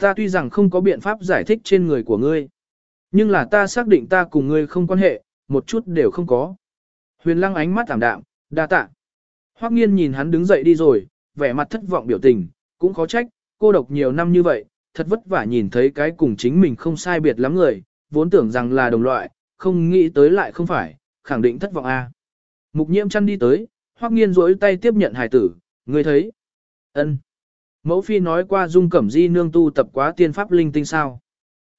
Ta tuy rằng không có biện pháp giải thích trên người của ngươi, nhưng là ta xác định ta cùng ngươi không quan hệ, một chút đều không có. Huyền lăng ánh mắt thảm đạm, đa tạ. Hoắc nghiên nhìn hắn đứng dậy đi rồi, vẻ mặt thất vọng biểu tình, cũng khó trách, cô độc nhiều năm như vậy, thật vất vả nhìn thấy cái cùng chính mình không sai biệt lắm người, vốn tưởng rằng là đồng loại, không nghĩ tới lại không phải, khẳng định thất vọng a. Mục nhiễm chăn đi tới, Hoắc nghiên duỗi tay tiếp nhận hài tử, ngươi thấy. ân. Mẫu phi nói qua dung cẩm di nương tu tập quá tiên pháp linh tinh sao.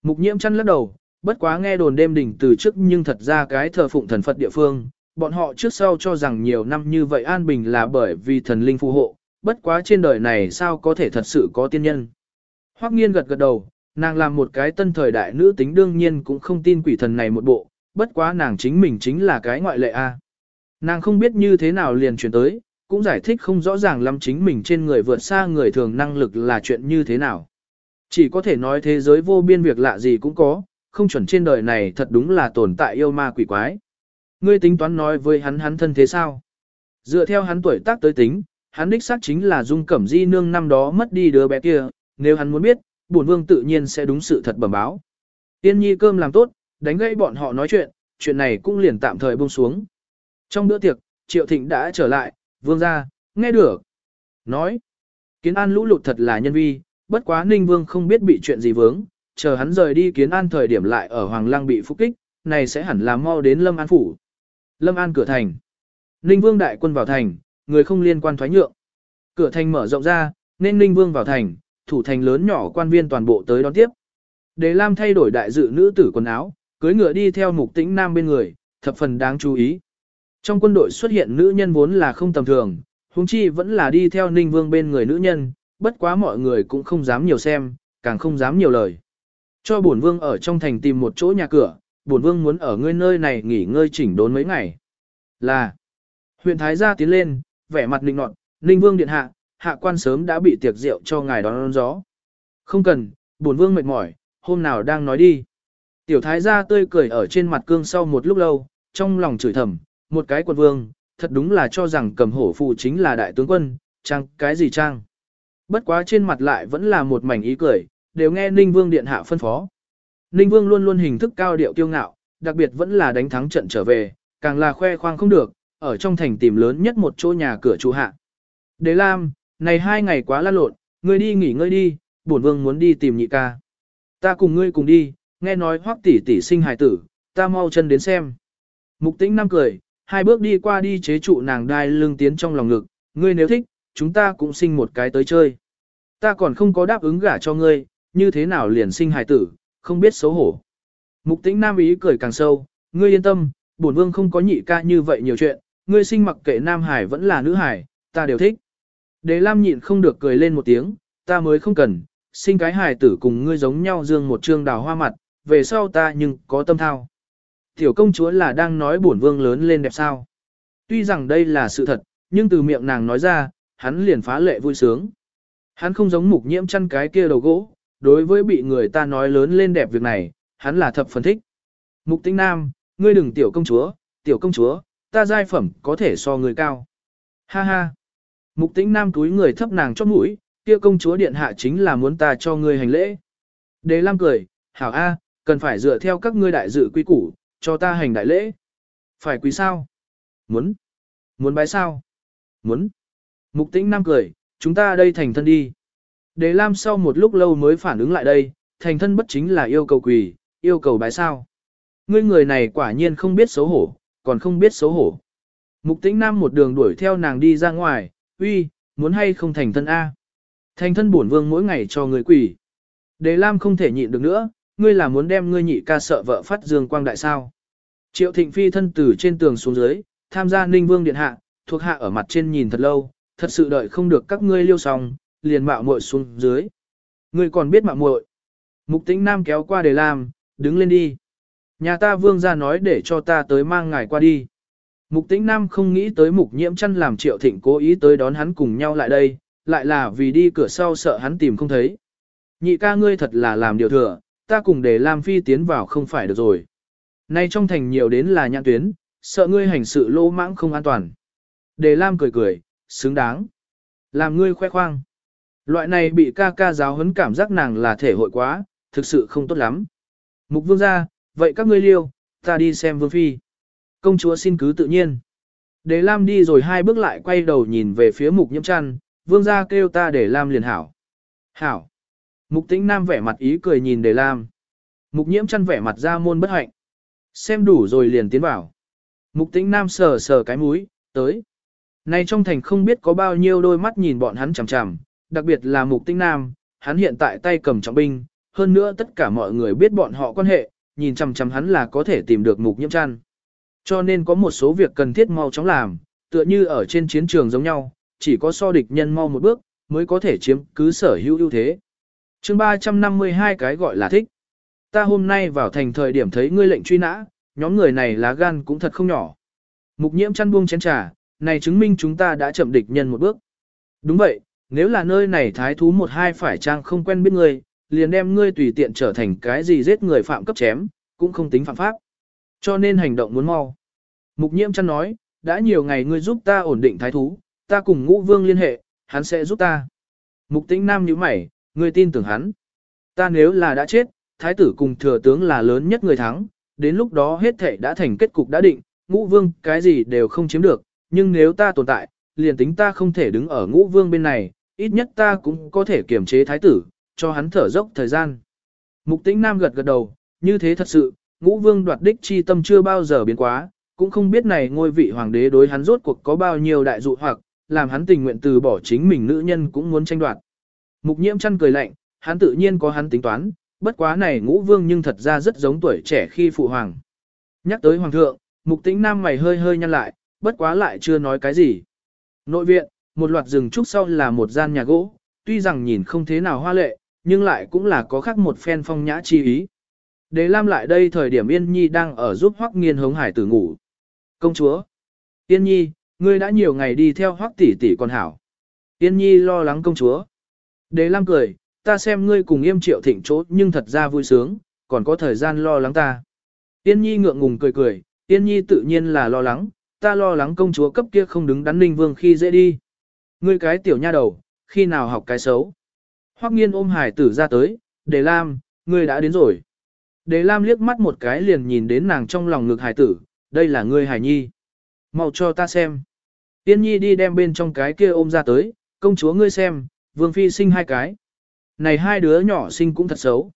Mục nhiễm chăn lắc đầu, bất quá nghe đồn đêm đỉnh từ trước nhưng thật ra cái thờ phụng thần Phật địa phương, bọn họ trước sau cho rằng nhiều năm như vậy an bình là bởi vì thần linh phù hộ, bất quá trên đời này sao có thể thật sự có tiên nhân. Hoắc nghiên gật gật đầu, nàng làm một cái tân thời đại nữ tính đương nhiên cũng không tin quỷ thần này một bộ, bất quá nàng chính mình chính là cái ngoại lệ a. Nàng không biết như thế nào liền chuyển tới, cũng giải thích không rõ ràng lắm chính mình trên người vượt xa người thường năng lực là chuyện như thế nào. Chỉ có thể nói thế giới vô biên việc lạ gì cũng có, không chuẩn trên đời này thật đúng là tồn tại yêu ma quỷ quái. Ngươi tính toán nói với hắn hắn thân thế sao? Dựa theo hắn tuổi tác tới tính, hắn đích xác chính là dung cẩm di nương năm đó mất đi đứa bé kia, nếu hắn muốn biết, bổn vương tự nhiên sẽ đúng sự thật bẩm báo. Tiên nhi cơm làm tốt, đánh gãy bọn họ nói chuyện, chuyện này cũng liền tạm thời buông xuống. Trong bữa tiệc, Triệu Thịnh đã trở lại, vương ra, nghe được. Nói, kiến an lũ lụt thật là nhân vi, bất quá ninh vương không biết bị chuyện gì vướng, chờ hắn rời đi kiến an thời điểm lại ở Hoàng Lăng bị phục kích, này sẽ hẳn là mau đến Lâm An Phủ. Lâm An cửa thành. Ninh vương đại quân vào thành, người không liên quan thoái nhượng. Cửa thành mở rộng ra, nên Ninh vương vào thành, thủ thành lớn nhỏ quan viên toàn bộ tới đón tiếp. Đề Lam thay đổi đại dự nữ tử quần áo, cưới ngựa đi theo mục tĩnh nam bên người, thập phần đáng chú ý. Trong quân đội xuất hiện nữ nhân vốn là không tầm thường, huống chi vẫn là đi theo Ninh Vương bên người nữ nhân, bất quá mọi người cũng không dám nhiều xem, càng không dám nhiều lời. Cho bổn vương ở trong thành tìm một chỗ nhà cửa, bổn vương muốn ở ngươi nơi này nghỉ ngơi chỉnh đốn mấy ngày. Là, huyện Thái gia tiến lên, vẻ mặt ninh nọt, Ninh Vương điện hạ, hạ quan sớm đã bị tiệc rượu cho ngài đón, đón gió. Không cần, bổn vương mệt mỏi, hôm nào đang nói đi. Tiểu Thái gia tươi cười ở trên mặt cương sau một lúc lâu, trong lòng chửi thầm, một cái quân vương, thật đúng là cho rằng cầm hổ phụ chính là đại tướng quân, trang cái gì trang. Bất quá trên mặt lại vẫn là một mảnh ý cười, đều nghe Ninh Vương Điện Hạ phân phó. Ninh Vương luôn luôn hình thức cao điệu kiêu ngạo, đặc biệt vẫn là đánh thắng trận trở về, càng là khoe khoang không được, ở trong thành tìm lớn nhất một chỗ nhà cửa chủ hạ. Đế Lam, này hai ngày quá lăn lộn, ngươi đi nghỉ ngơi đi, bổn vương muốn đi tìm nhị ca. Ta cùng ngươi cùng đi, nghe nói hoắc tỷ tỷ sinh hài tử, ta mau chân đến xem. Mục tĩnh năm cười, hai bước đi qua đi chế trụ nàng đai lưng tiến trong lòng ngực, ngươi nếu thích, chúng ta cũng sinh một cái tới chơi. Ta còn không có đáp ứng gả cho ngươi, như thế nào liền sinh hài tử, không biết xấu hổ. Mục tĩnh nam ý cười càng sâu, ngươi yên tâm, bổn vương không có nhị ca như vậy nhiều chuyện, ngươi sinh mặc kệ nam hải vẫn là nữ hải, ta đều thích. Đế Lam nhịn không được cười lên một tiếng, ta mới không cần, sinh cái hài tử cùng ngươi giống nhau dương một trương đào hoa mặt, về sau ta nhưng có tâm thao. Tiểu công chúa là đang nói bổn vương lớn lên đẹp sao. Tuy rằng đây là sự thật, nhưng từ miệng nàng nói ra, hắn liền phá lệ vui sướng. Hắn không giống mục nhiễm chăn cái kia đầu gỗ, đối với bị người ta nói lớn lên đẹp việc này, hắn là thập phần thích. Mục tinh nam, ngươi đừng tiểu công chúa, tiểu công chúa, ta giai phẩm có thể so người cao. Ha ha. Mục tĩnh nam túi người thấp nàng chót mũi, kia công chúa điện hạ chính là muốn ta cho ngươi hành lễ. Đế Lam cười, hảo A, cần phải dựa theo các ngươi đại dự quy củ, cho ta hành đại lễ. Phải quý sao? Muốn. Muốn bái sao? Muốn. Mục tĩnh nam cười, chúng ta đây thành thân đi. Đề Lam sau một lúc lâu mới phản ứng lại đây, thành thân bất chính là yêu cầu quỳ, yêu cầu bái sao. Ngươi người này quả nhiên không biết xấu hổ, còn không biết xấu hổ. Mục tĩnh nam một đường đuổi theo nàng đi ra ngoài, uy, muốn hay không thành thân A. Thành thân bổn vương mỗi ngày cho người quỳ. Đề Lam không thể nhịn được nữa, ngươi là muốn đem ngươi nhị ca sợ vợ phát dương quang đại sao. Triệu thịnh phi thân từ trên tường xuống dưới, tham gia ninh vương điện hạ, thuộc hạ ở mặt trên nhìn thật lâu, thật sự đợi không được các ngươi liêu xong, liền mạo muội xuống dưới. Ngươi còn biết mạo muội. Mục tĩnh nam kéo qua để làm, đứng lên đi. Nhà ta vương ra nói để cho ta tới mang ngài qua đi. Mục tĩnh nam không nghĩ tới mục nhiễm chăn làm triệu thịnh cố ý tới đón hắn cùng nhau lại đây, lại là vì đi cửa sau sợ hắn tìm không thấy. Nhị ca ngươi thật là làm điều thừa, ta cùng để Lam Phi tiến vào không phải được rồi. Nay trong thành nhiều đến là nhãn tuyến, sợ ngươi hành sự lỗ mãng không an toàn. Để Lam cười cười, xứng đáng. Làm ngươi khoe khoang. Loại này bị ca ca giáo huấn cảm giác nàng là thể hội quá, thực sự không tốt lắm. Mục vương ra, vậy các ngươi liêu, ta đi xem vương phi. Công chúa xin cứ tự nhiên. Để Lam đi rồi hai bước lại quay đầu nhìn về phía mục nhiễm chăn, vương gia kêu ta để Lam liền hảo. Hảo. Mục tĩnh nam vẻ mặt ý cười nhìn để Lam. Mục nhiễm chăn vẻ mặt ra môn bất hạnh. Xem đủ rồi liền tiến vào. Mục tĩnh nam sờ sờ cái mũi, tới. Này trong thành không biết có bao nhiêu đôi mắt nhìn bọn hắn chằm chằm, đặc biệt là mục tĩnh nam, hắn hiện tại tay cầm trọng binh, hơn nữa tất cả mọi người biết bọn họ quan hệ, nhìn chằm chằm hắn là có thể tìm được mục nhiễm chăn. Cho nên có một số việc cần thiết mau chóng làm, tựa như ở trên chiến trường giống nhau, chỉ có so địch nhân mau một bước, mới có thể chiếm cứ sở hữu ưu thế chương 352 cái gọi là thích. Ta hôm nay vào thành thời điểm thấy ngươi lệnh truy nã, nhóm người này lá gan cũng thật không nhỏ. Mục nhiễm chăn buông chén trà, này chứng minh chúng ta đã chậm địch nhân một bước. Đúng vậy, nếu là nơi này thái thú một hai phải trang không quen biết ngươi, liền đem ngươi tùy tiện trở thành cái gì giết người phạm cấp chém, cũng không tính phạm pháp. Cho nên hành động muốn mau. Mục nhiễm chăn nói, đã nhiều ngày ngươi giúp ta ổn định thái thú, ta cùng ngũ vương liên hệ, hắn sẽ giúp ta. Mục tĩnh nam như mày, ngươi tin tưởng hắn. Ta nếu là đã chết, thái tử cùng thừa tướng là lớn nhất người thắng, đến lúc đó hết thể đã thành kết cục đã định, ngũ vương cái gì đều không chiếm được, nhưng nếu ta tồn tại, liền tính ta không thể đứng ở ngũ vương bên này, ít nhất ta cũng có thể kiềm chế thái tử, cho hắn thở dốc thời gian. Mục tĩnh nam gật gật đầu, như thế thật sự, ngũ vương đoạt đích chi tâm chưa bao giờ biến quá, cũng không biết này ngôi vị hoàng đế đối hắn rốt cuộc có bao nhiêu đại dụ hoặc, làm hắn tình nguyện từ bỏ chính mình nữ nhân cũng muốn tranh đoạt. Mục nhiễm chăn cười lạnh, hắn tự nhiên có hắn tính toán, bất quá này ngũ vương nhưng thật ra rất giống tuổi trẻ khi phụ hoàng. Nhắc tới hoàng thượng, mục tĩnh nam mày hơi hơi nhăn lại, bất quá lại chưa nói cái gì. Nội viện, một loạt rừng trúc sau là một gian nhà gỗ, tuy rằng nhìn không thế nào hoa lệ, nhưng lại cũng là có khác một phen phong nhã chi ý. Đế Lam lại đây thời điểm Yên Nhi đang ở giúp Hoắc Nghiên hống hải tử ngủ. Công chúa! Yên Nhi, ngươi đã nhiều ngày đi theo Hoắc tỷ tỷ còn hảo. Yên Nhi lo lắng công chúa. Đế Lam cười, ta xem ngươi cùng yêm triệu thịnh chỗ nhưng thật ra vui sướng, còn có thời gian lo lắng ta. Yên Nhi ngượng ngùng cười cười, Yên Nhi tự nhiên là lo lắng, ta lo lắng công chúa cấp kia không đứng đắn ninh vương khi dễ đi. Ngươi cái tiểu nha đầu, khi nào học cái xấu. Hoắc nghiên ôm hải tử ra tới, Đề Lam, ngươi đã đến rồi. Đề Lam liếc mắt một cái liền nhìn đến nàng trong lòng ngực hải tử, đây là ngươi hải nhi. Mau cho ta xem. Tiên nhi đi đem bên trong cái kia ôm ra tới, công chúa ngươi xem, vương phi sinh hai cái. Này hai đứa nhỏ sinh cũng thật xấu.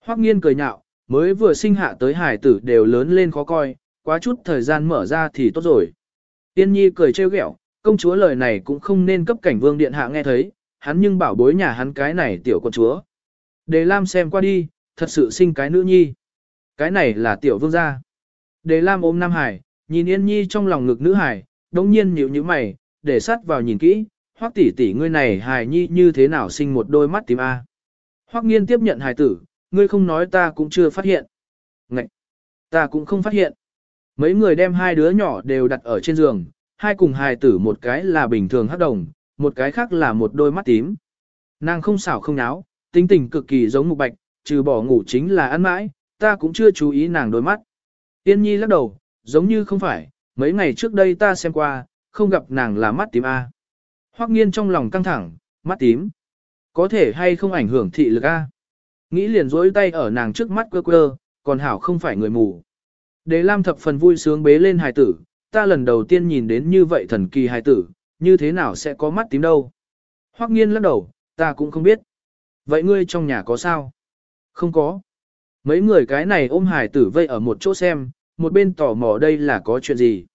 Hoắc nghiên cười nhạo, mới vừa sinh hạ tới hải tử đều lớn lên khó coi, quá chút thời gian mở ra thì tốt rồi. Tiên nhi cười trêu ghẹo, công chúa lời này cũng không nên cấp cảnh vương điện hạ nghe thấy, hắn nhưng bảo bối nhà hắn cái này tiểu con chúa. Đề Lam xem qua đi, thật sự sinh cái nữ nhi. Cái này là tiểu vương gia. Đề Lam ôm Nam Hải, nhìn Yên Nhi trong lòng ngực nữ hải, đống nhiên nhíu nhíu mày, để sát vào nhìn kỹ, hoắc tỷ tỷ ngươi này hài Nhi như thế nào sinh một đôi mắt tím A. Hoắc nghiên tiếp nhận hài tử, ngươi không nói ta cũng chưa phát hiện. Ngậy! Ta cũng không phát hiện. Mấy người đem hai đứa nhỏ đều đặt ở trên giường, hai cùng hài tử một cái là bình thường hắc đồng, một cái khác là một đôi mắt tím. Nàng không xảo không náo, tính tình cực kỳ giống mục bạch, trừ bỏ ngủ chính là ăn mãi, ta cũng chưa chú ý nàng đôi mắt. Tiên nhi lắc đầu, giống như không phải, mấy ngày trước đây ta xem qua, không gặp nàng là mắt tím A. Hoắc nghiên trong lòng căng thẳng, mắt tím. Có thể hay không ảnh hưởng thị lực A. Nghĩ liền dối tay ở nàng trước mắt quơ quơ, còn hảo không phải người mù. Đề Lam thập phần vui sướng bế lên hài tử, ta lần đầu tiên nhìn đến như vậy thần kỳ hài tử, như thế nào sẽ có mắt tím đâu. Hoắc nghiên lắc đầu, ta cũng không biết. Vậy ngươi trong nhà có sao? Không có. Mấy người cái này ôm hải tử vây ở một chỗ xem, một bên tò mò đây là có chuyện gì.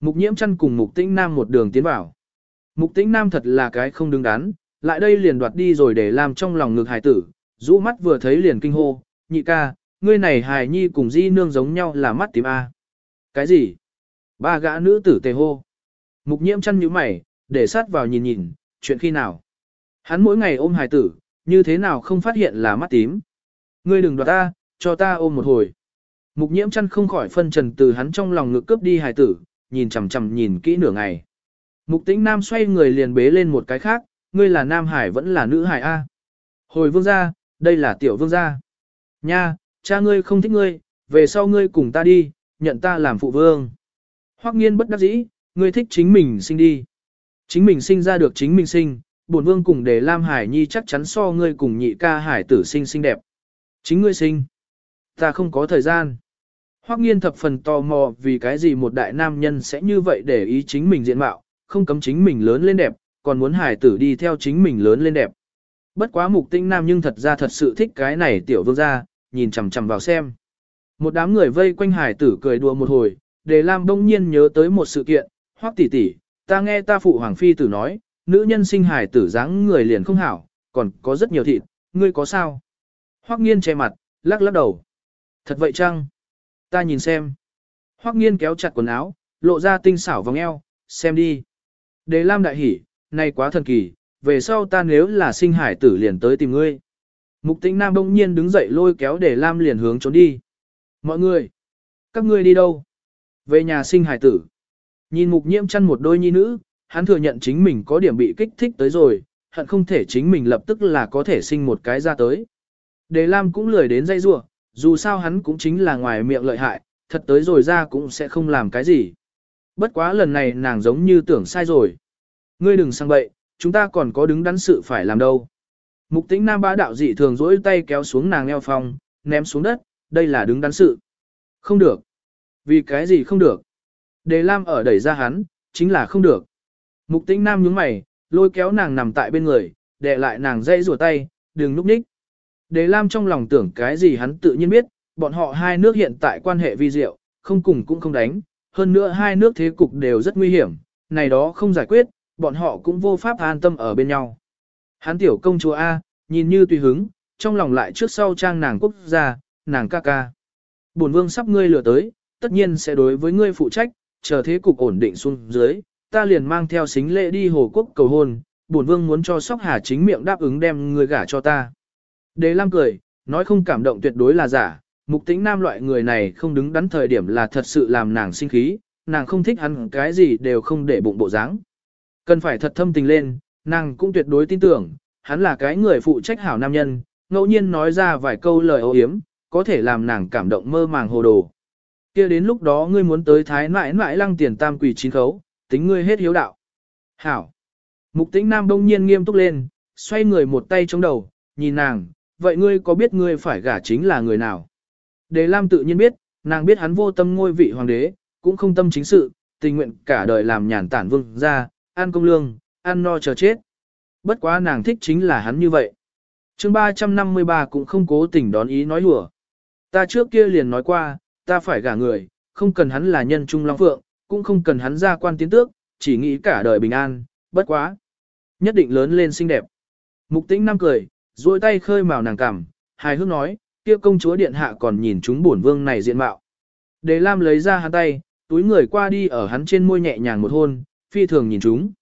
Mục nhiễm chăn cùng mục tĩnh nam một đường tiến vào. Mục tĩnh nam thật là cái không đứng đắn, lại đây liền đoạt đi rồi để làm trong lòng ngực hải tử, rũ mắt vừa thấy liền kinh hô, nhị ca, ngươi này hài nhi cùng di nương giống nhau là mắt tím A. Cái gì? Ba gã nữ tử tề hô. Mục nhiễm chăn như mày, để sát vào nhìn nhìn, chuyện khi nào. Hắn mỗi ngày ôm hài tử, như thế nào không phát hiện là mắt tím. Ngươi đừng đoạt ta, cho ta ôm một hồi. Mục nhiễm chăn không khỏi phân trần từ hắn trong lòng ngực cướp đi hài tử, nhìn chằm chằm nhìn kỹ nửa ngày. Mục tĩnh nam xoay người liền bế lên một cái khác, ngươi là nam hải vẫn là nữ hải A. Hồi vương gia, đây là tiểu vương gia. Nha, cha ngươi không thích ngươi, về sau ngươi cùng ta đi, nhận ta làm phụ vương. Hoắc nghiên bất đắc dĩ, ngươi thích chính mình sinh đi. Chính mình sinh ra được chính mình sinh, bổn vương cùng đề Lam Hải Nhi chắc chắn so ngươi cùng nhị ca hải tử sinh xinh đẹp. Chính ngươi sinh. Ta không có thời gian. Hoắc nghiên thập phần tò mò vì cái gì một đại nam nhân sẽ như vậy để ý chính mình diện mạo, không cấm chính mình lớn lên đẹp, còn muốn hải tử đi theo chính mình lớn lên đẹp. Bất quá mục tinh nam nhưng thật ra thật sự thích cái này tiểu vương gia, nhìn chằm chằm vào xem. Một đám người vây quanh hải tử cười đùa một hồi, để Lam đông nhiên nhớ tới một sự kiện, Hoắc tỷ tỷ, ta nghe ta phụ hoàng phi tử nói, nữ nhân sinh hải tử dáng người liền không hảo, còn có rất nhiều thịt, ngươi có sao? Hoắc nghiên che mặt, lắc lắc đầu. Thật vậy chăng? Ta nhìn xem. Hoắc nghiên kéo chặt quần áo, lộ ra tinh xảo vòng eo, xem đi. Đề Lam đại hỉ, nay quá thần kỳ, về sau ta nếu là sinh hải tử liền tới tìm ngươi. Mục tĩnh nam bỗng nhiên đứng dậy lôi kéo Đề Lam liền hướng trốn đi. Mọi người, các ngươi đi đâu? Về nhà sinh hải tử. Nhìn mục nhiễm chăn một đôi nhi nữ, hắn thừa nhận chính mình có điểm bị kích thích tới rồi, hận không thể chính mình lập tức là có thể sinh một cái ra tới. Đề Lam cũng lười đến dây rua, dù sao hắn cũng chính là ngoài miệng lợi hại, thật tới rồi ra cũng sẽ không làm cái gì. Bất quá lần này nàng giống như tưởng sai rồi. Ngươi đừng sang bậy, chúng ta còn có đứng đắn sự phải làm đâu. Mục tĩnh nam bá đạo dị thường rỗi tay kéo xuống nàng eo phòng, ném xuống đất, đây là đứng đắn sự. Không được. Vì cái gì không được? Đề Lam ở đẩy ra hắn, chính là không được. Mục tĩnh nam nhướng mày, lôi kéo nàng nằm tại bên người, đè lại nàng dây rùa tay, đừng núp ních. Đề Lam trong lòng tưởng cái gì hắn tự nhiên biết, bọn họ hai nước hiện tại quan hệ vi diệu, không cùng cũng không đánh, hơn nữa hai nước thế cục đều rất nguy hiểm, này đó không giải quyết, bọn họ cũng vô pháp an tâm ở bên nhau. Hán tiểu công chúa A, nhìn như tùy hứng, trong lòng lại trước sau trang nàng quốc gia, nàng ca ca. Bổn vương sắp ngươi lừa tới, tất nhiên sẽ đối với ngươi phụ trách, chờ thế cục ổn định xuống dưới, ta liền mang theo xính lễ đi hồ quốc cầu hôn, bổn vương muốn cho sóc hà chính miệng đáp ứng đem người gả cho ta. Đế Lam cười, nói không cảm động tuyệt đối là giả, mục Tĩnh nam loại người này không đứng đắn thời điểm là thật sự làm nàng sinh khí, nàng không thích hắn cái gì đều không để bụng bộ dáng. Cần phải thật thâm tình lên, nàng cũng tuyệt đối tin tưởng, hắn là cái người phụ trách hảo nam nhân, ngẫu nhiên nói ra vài câu lời ô hiếm, có thể làm nàng cảm động mơ màng hồ đồ. kia đến lúc đó ngươi muốn tới thái mãi mãi lăng tiền tam quỷ chín khấu, tính ngươi hết hiếu đạo. Hảo. Mục tĩnh nam đông nhiên nghiêm túc lên, xoay người một tay chống đầu, nhìn nàng, vậy ngươi có biết ngươi phải gả chính là người nào? Đề Lam tự nhiên biết, nàng biết hắn vô tâm ngôi vị hoàng đế, cũng không tâm chính sự, tình nguyện cả đời làm nhàn tản vương ra, ăn công lương, ăn no chờ chết. Bất quá nàng thích chính là hắn như vậy. chương 353 cũng không cố tình đón ý nói hùa. Ta trước kia liền nói qua, ta phải gả người, không cần hắn là nhân trung long phượng, cũng không cần hắn ra quan tiến tước, chỉ nghĩ cả đời bình an, bất quá. Nhất định lớn lên xinh đẹp. Mục tĩnh năm cười, duỗi tay khơi màu nàng cằm, hài hước nói, kia công chúa điện hạ còn nhìn chúng bổn vương này diện mạo. Đề Lam lấy ra hắn tay, túi người qua đi ở hắn trên môi nhẹ nhàng một hôn, phi thường nhìn chúng.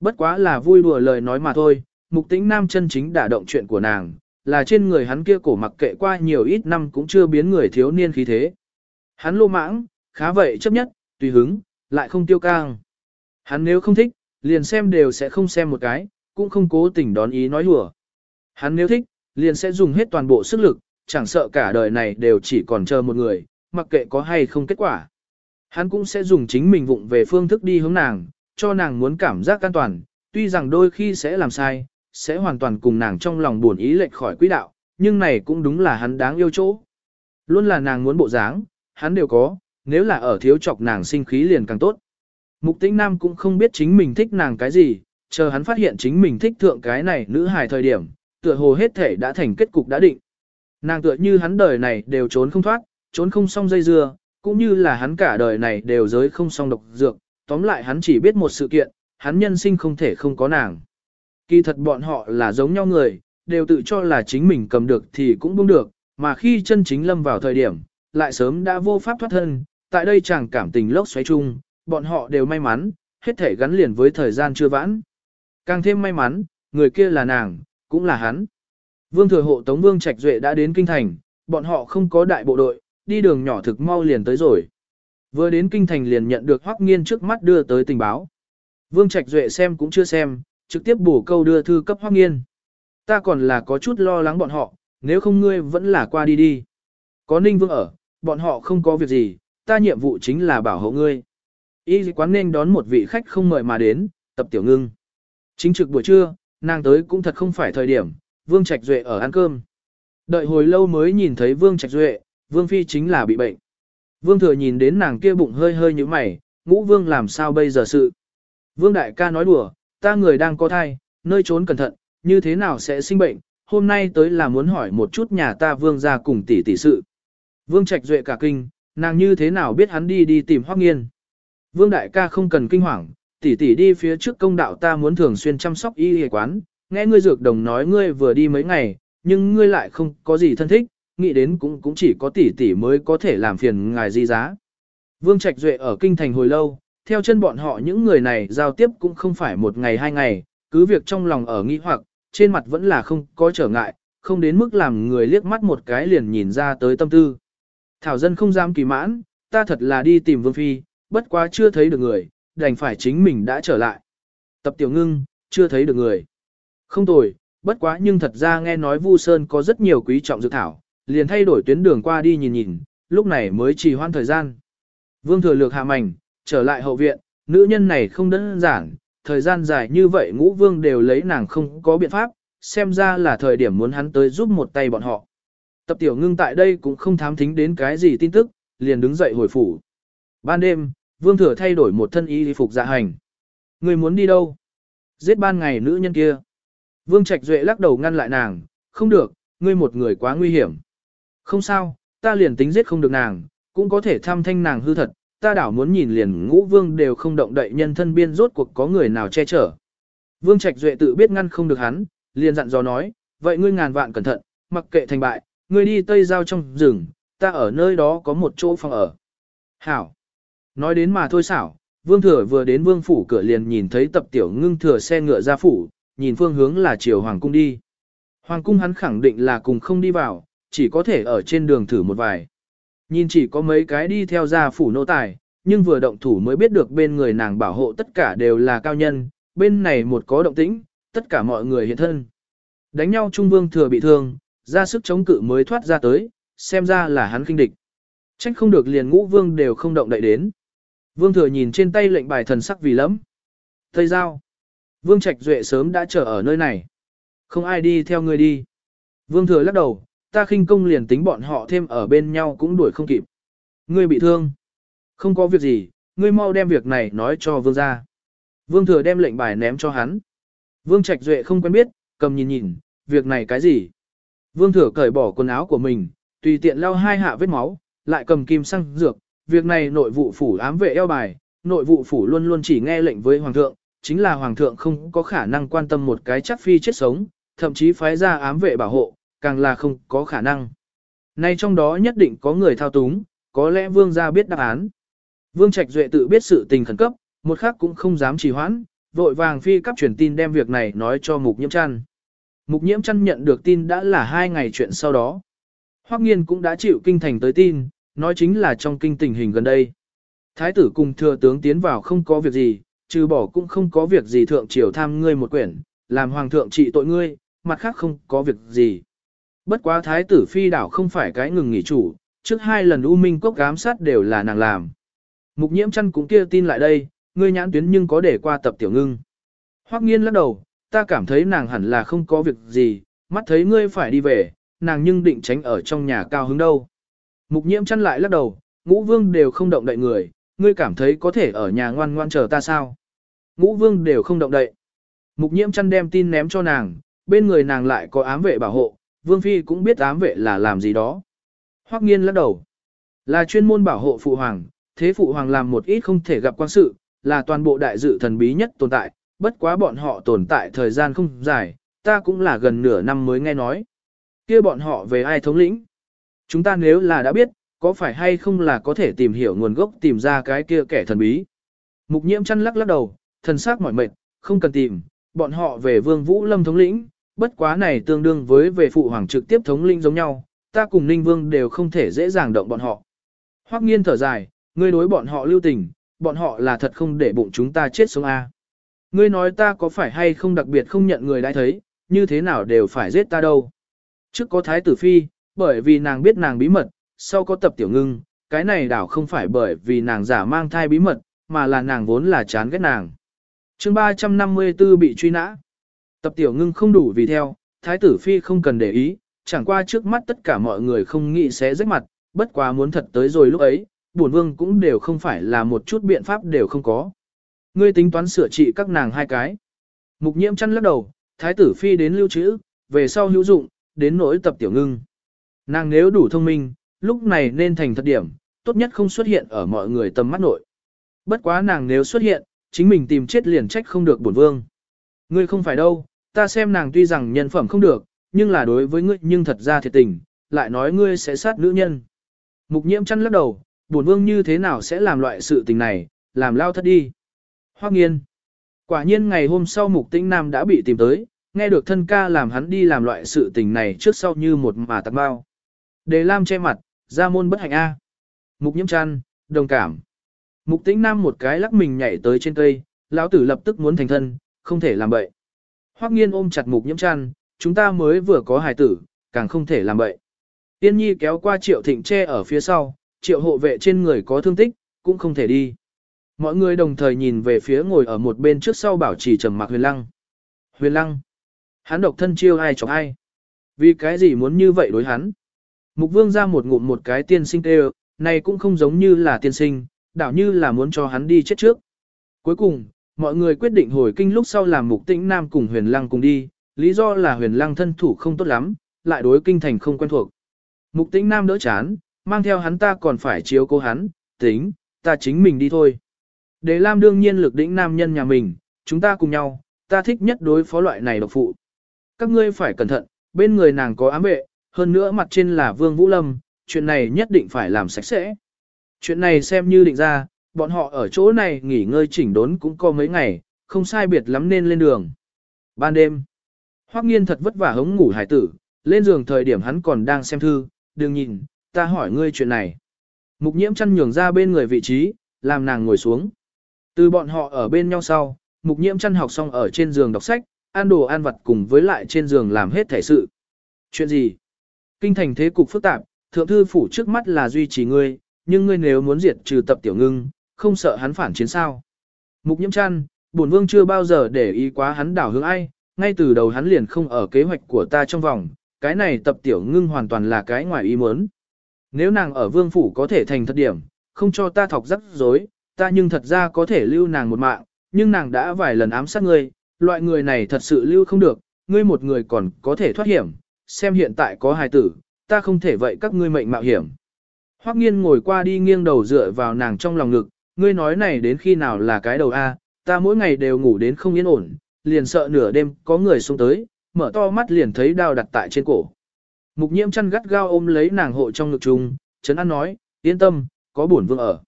Bất quá là vui đùa lời nói mà thôi, mục tĩnh nam chân chính đả động chuyện của nàng, là trên người hắn kia cổ mặc kệ qua nhiều ít năm cũng chưa biến người thiếu niên khí thế. Hắn lô mãng, khá vậy chấp nhất, tùy hứng, lại không tiêu cang. Hắn nếu không thích, liền xem đều sẽ không xem một cái, cũng không cố tình đón ý nói lùa. Hắn nếu thích, liền sẽ dùng hết toàn bộ sức lực, chẳng sợ cả đời này đều chỉ còn chờ một người, mặc kệ có hay không kết quả. Hắn cũng sẽ dùng chính mình vụng về phương thức đi hướng nàng, cho nàng muốn cảm giác an toàn, tuy rằng đôi khi sẽ làm sai, sẽ hoàn toàn cùng nàng trong lòng buồn ý lệch khỏi quỹ đạo, nhưng này cũng đúng là hắn đáng yêu chỗ. Luôn là nàng muốn bộ dáng, hắn đều có, nếu là ở thiếu chọc nàng sinh khí liền càng tốt. Mục tĩnh nam cũng không biết chính mình thích nàng cái gì, chờ hắn phát hiện chính mình thích thượng cái này nữ hài thời điểm, tựa hồ hết thể đã thành kết cục đã định. Nàng tựa như hắn đời này đều trốn không thoát, trốn không xong dây dưa, cũng như là hắn cả đời này đều giới không xong độc dược, tóm lại hắn chỉ biết một sự kiện, hắn nhân sinh không thể không có nàng. Kỳ thật bọn họ là giống nhau người, đều tự cho là chính mình cầm được thì cũng buông được, mà khi chân chính lâm vào thời điểm, lại sớm đã vô pháp thoát thân, tại đây chẳng cảm tình lốc xoáy chung, bọn họ đều may mắn, hết thể gắn liền với thời gian chưa vãn. Càng thêm may mắn, người kia là nàng, cũng là hắn. Vương thừa hộ Tống Vương Trạch Duệ đã đến kinh thành, bọn họ không có đại bộ đội, đi đường nhỏ thực mau liền tới rồi. Vừa đến kinh thành liền nhận được Hoắc Nghiên trước mắt đưa tới tình báo. Vương Trạch Duệ xem cũng chưa xem, trực tiếp bổ câu đưa thư cấp Hoắc Nghiên. Ta còn là có chút lo lắng bọn họ, nếu không ngươi vẫn là qua đi đi. Có Ninh Vương ở, bọn họ không có việc gì, ta nhiệm vụ chính là bảo hộ ngươi. Y quán nên đón một vị khách không mời mà đến, tập tiểu ngưng. Chính trực buổi trưa, Nàng tới cũng thật không phải thời điểm, Vương Trạch Duệ ở ăn cơm. Đợi hồi lâu mới nhìn thấy Vương Trạch Duệ, Vương Phi chính là bị bệnh. Vương Thừa nhìn đến nàng kia bụng hơi hơi như mày, ngũ Vương làm sao bây giờ sự. Vương Đại ca nói đùa, ta người đang có thai, nơi trốn cẩn thận, như thế nào sẽ sinh bệnh, hôm nay tới là muốn hỏi một chút nhà ta Vương ra cùng tỷ tỷ sự. Vương Trạch Duệ cả kinh, nàng như thế nào biết hắn đi đi tìm Hoắc Nghiên. Vương Đại ca không cần kinh hoàng, tỷ tỷ đi phía trước công đạo ta muốn thường xuyên chăm sóc y y quán, nghe ngươi dược đồng nói ngươi vừa đi mấy ngày, nhưng ngươi lại không có gì thân thích, nghĩ đến cũng cũng chỉ có tỷ tỷ mới có thể làm phiền ngài di giá. Vương Trạch Duệ ở kinh thành hồi lâu, theo chân bọn họ những người này giao tiếp cũng không phải một ngày hai ngày, cứ việc trong lòng ở nghi hoặc, trên mặt vẫn là không có trở ngại, không đến mức làm người liếc mắt một cái liền nhìn ra tới tâm tư. Thảo dân không dám kỳ mãn, ta thật là đi tìm Vương Phi, bất quá chưa thấy được người, đành phải chính mình đã trở lại. Tập tiểu ngưng, chưa thấy được người. Không tồi, bất quá nhưng thật ra nghe nói Vu Sơn có rất nhiều quý trọng dược thảo, liền thay đổi tuyến đường qua đi nhìn nhìn, lúc này mới trì hoãn thời gian. Vương thừa lược hạ mảnh, trở lại hậu viện, nữ nhân này không đơn giản, thời gian dài như vậy ngũ vương đều lấy nàng không có biện pháp, xem ra là thời điểm muốn hắn tới giúp một tay bọn họ. Tập tiểu ngưng tại đây cũng không thám thính đến cái gì tin tức, liền đứng dậy hồi phủ. Ban đêm, vương thừa thay đổi một thân y phục dạ hành. Người muốn đi đâu? Giết ban ngày nữ nhân kia. Vương Trạch Duệ lắc đầu ngăn lại nàng, không được, ngươi một người quá nguy hiểm. Không sao, ta liền tính giết không được nàng, cũng có thể thăm thanh nàng hư thật, ta đảo muốn nhìn liền ngũ vương đều không động đậy nhân thân biên rốt cuộc có người nào che chở. Vương Trạch Duệ tự biết ngăn không được hắn, liền dặn dò nói, vậy ngươi ngàn vạn cẩn thận, mặc kệ thành bại, ngươi đi tây giao trong rừng, ta ở nơi đó có một chỗ phòng ở. Hảo. Nói đến mà thôi xảo, vương thừa vừa đến vương phủ cửa liền nhìn thấy tập tiểu ngưng thừa xe ngựa ra phủ, nhìn phương hướng là chiều hoàng cung đi. Hoàng cung hắn khẳng định là cùng không đi vào, chỉ có thể ở trên đường thử một vài. Nhìn chỉ có mấy cái đi theo gia phủ nô tài, nhưng vừa động thủ mới biết được bên người nàng bảo hộ tất cả đều là cao nhân, bên này một có động tĩnh, tất cả mọi người hiện thân. Đánh nhau Trung Vương thừa bị thương, ra sức chống cự mới thoát ra tới, xem ra là hắn kinh địch. Trách không được liền ngũ vương đều không động đậy đến. Vương thừa nhìn trên tay lệnh bài thần sắc vì lắm. Tây giao. Vương Trạch Duệ sớm đã chờ ở nơi này. Không ai đi theo người đi. Vương thừa lắc đầu, ta khinh công liền tính bọn họ thêm ở bên nhau cũng đuổi không kịp. Ngươi bị thương. Không có việc gì, ngươi mau đem việc này nói cho vương ra. Vương thừa đem lệnh bài ném cho hắn. Vương Trạch Duệ không quen biết, cầm nhìn nhìn, việc này cái gì. Vương thừa cởi bỏ quần áo của mình, tùy tiện lau hai hạ vết máu, lại cầm kim xăng dược. Việc này nội vụ phủ ám vệ eo bài, nội vụ phủ luôn luôn chỉ nghe lệnh với hoàng thượng, chính là hoàng thượng không có khả năng quan tâm một cái chắc phi chết sống, thậm chí phái ra ám vệ bảo hộ, càng là không có khả năng. Nay trong đó nhất định có người thao túng, có lẽ vương gia biết đáp án. Vương Trạch Duệ tự biết sự tình khẩn cấp, một khắc cũng không dám trì hoãn, vội vàng phi cấp truyền tin đem việc này nói cho Mục Nhiễm Trăn. Mục Nhiễm Trăn nhận được tin đã là hai ngày chuyện sau đó. Hoắc Nghiên cũng đã chịu kinh thành tới tin, nói chính là trong kinh tình hình gần đây. Thái tử cùng thừa tướng tiến vào không có việc gì, trừ bỏ cũng không có việc gì thượng triều tham ngươi một quyển, làm hoàng thượng trị tội ngươi, mặt khác không có việc gì. Bất quá thái tử phi đảo không phải cái ngừng nghỉ chủ, trước hai lần U Minh Cốc giám sát đều là nàng làm. Mục nhiễm chăn cũng kia tin lại đây, ngươi nhãn tuyến nhưng có để qua tập tiểu ngưng. Hoắc nghiên lắc đầu, ta cảm thấy nàng hẳn là không có việc gì, mắt thấy ngươi phải đi về, nàng nhưng định tránh ở trong nhà cao hứng đâu. Mục nhiễm chăn lại lắc đầu, ngũ vương đều không động đậy người, ngươi cảm thấy có thể ở nhà ngoan ngoan chờ ta sao? Ngũ vương đều không động đậy. Mục nhiễm chăn đem tin ném cho nàng, bên người nàng lại có ám vệ bảo hộ, vương phi cũng biết ám vệ là làm gì đó. Hoắc nghiên lắc đầu. Là chuyên môn bảo hộ phụ hoàng, thế phụ hoàng làm một ít không thể gặp quan sự, là toàn bộ đại dự thần bí nhất tồn tại, bất quá bọn họ tồn tại thời gian không dài, ta cũng là gần nửa năm mới nghe nói. kia bọn họ về ai thống lĩnh? Chúng ta nếu là đã biết, có phải hay không là có thể tìm hiểu nguồn gốc tìm ra cái kia kẻ thần bí. Mục nhiễm chăn lắc lắc đầu, thần sắc mỏi mệt, không cần tìm, bọn họ về vương vũ lâm thống lĩnh, bất quá này tương đương với về phụ hoàng trực tiếp thống lĩnh giống nhau, ta cùng ninh vương đều không thể dễ dàng động bọn họ. Hoắc nghiên thở dài, ngươi đối bọn họ lưu tình, bọn họ là thật không để bụng chúng ta chết sống a. Ngươi nói ta có phải hay không đặc biệt không nhận người đã thấy, như thế nào đều phải giết ta đâu. Trước có thái tử phi, bởi vì nàng biết nàng bí mật, sau có tập tiểu ngưng, cái này đảo không phải bởi vì nàng giả mang thai bí mật, mà là nàng vốn là chán ghét nàng chương 354 bị truy nã. Tập tiểu ngưng không đủ vì theo, thái tử phi không cần để ý, chẳng qua trước mắt tất cả mọi người không nghĩ sẽ rách mặt, bất quá muốn thật tới rồi lúc ấy, bổn vương cũng đều không phải là một chút biện pháp đều không có. Ngươi tính toán sửa trị các nàng hai cái. Mục nhiễm chăn lắc đầu, thái tử phi đến lưu trữ, về sau hữu dụng, đến nỗi tập tiểu ngưng. Nàng nếu đủ thông minh, lúc này nên thành thật điểm, tốt nhất không xuất hiện ở mọi người tầm mắt nội. Bất quá nàng nếu xuất hiện, chính mình tìm chết liền trách không được bổn vương. Ngươi không phải đâu, ta xem nàng tuy rằng nhân phẩm không được, nhưng là đối với ngươi nhưng thật ra thiệt tình, lại nói ngươi sẽ sát nữ nhân. Mục nhiễm chăn lắc đầu, bổn vương như thế nào sẽ làm loại sự tình này, làm lao thất đi. Hoắc nghiên. Quả nhiên ngày hôm sau mục tĩnh nam đã bị tìm tới, nghe được thân ca làm hắn đi làm loại sự tình này trước sau như một mà tạc bao. Đề Lam che mặt, ra môn bất hạnh A. Mục nhiễm chăn, đồng cảm. Mục tĩnh nam một cái lắc mình nhảy tới trên cây, lão tử lập tức muốn thành thân, không thể làm bậy. Hoắc nghiên ôm chặt mục nhiễm chăn, chúng ta mới vừa có hài tử, càng không thể làm bậy. Tiên nhi kéo qua triệu thịnh che ở phía sau, triệu hộ vệ trên người có thương tích, cũng không thể đi. Mọi người đồng thời nhìn về phía ngồi ở một bên trước sau bảo trì trầm mặc huyền lăng. Huyền lăng. Hắn độc thân chiêu ai chọc ai. Vì cái gì muốn như vậy đối hắn. Mục vương ra một ngụm một cái tiên sinh tê này cũng không giống như là tiên sinh, đảo như là muốn cho hắn đi chết trước. Cuối cùng, mọi người quyết định hồi kinh lúc sau làm mục tĩnh nam cùng huyền lăng cùng đi, lý do là huyền lăng thân thủ không tốt lắm, lại đối kinh thành không quen thuộc. Mục tĩnh nam đỡ chán, mang theo hắn ta còn phải chiếu cố hắn, tính, ta chính mình đi thôi. Đề Lam đương nhiên lực đỉnh nam nhân nhà mình, chúng ta cùng nhau, ta thích nhất đối phó loại này độc phụ. Các ngươi phải cẩn thận, bên người nàng có ám vệ, hơn nữa mặt trên là Vương Vũ Lâm, chuyện này nhất định phải làm sạch sẽ. Chuyện này xem như định ra, bọn họ ở chỗ này nghỉ ngơi chỉnh đốn cũng có mấy ngày, không sai biệt lắm nên lên đường. Ban đêm, Hoắc Nghiên thật vất vả hống ngủ hải tử, lên giường thời điểm hắn còn đang xem thư, đừng nhìn, ta hỏi ngươi chuyện này. Mục nhiễm chăn nhường ra bên người vị trí, làm nàng ngồi xuống. Từ bọn họ ở bên nhau sau, mục nhiễm chăn học xong ở trên giường đọc sách, ăn đồ ăn vặt cùng với lại trên giường làm hết thể sự. Chuyện gì? Kinh thành thế cục phức tạp, thượng thư phủ trước mắt là duy trì ngươi, nhưng ngươi nếu muốn diệt trừ tập tiểu ngưng, không sợ hắn phản chiến sao. Mục nhiễm chăn, bổn vương chưa bao giờ để ý quá hắn đảo hướng ai, ngay từ đầu hắn liền không ở kế hoạch của ta trong vòng, cái này tập tiểu ngưng hoàn toàn là cái ngoài ý muốn. Nếu nàng ở vương phủ có thể thành thật điểm, không cho ta thọc rắc rối, ta nhưng thật ra có thể lưu nàng một mạng, nhưng nàng đã vài lần ám sát ngươi, loại người này thật sự lưu không được, ngươi một người còn có thể thoát hiểm, xem hiện tại có hài tử, ta không thể vậy các ngươi mệnh mạo hiểm. Hoắc nghiên ngồi qua đi nghiêng đầu dựa vào nàng trong lòng ngực, ngươi nói này đến khi nào là cái đầu A, ta mỗi ngày đều ngủ đến không yên ổn, liền sợ nửa đêm có người xuống tới, mở to mắt liền thấy đao đặt tại trên cổ. Mục nhiễm chăn gắt gao ôm lấy nàng hộ trong ngực chung, Trấn An nói, yên tâm, có bổn vương ở.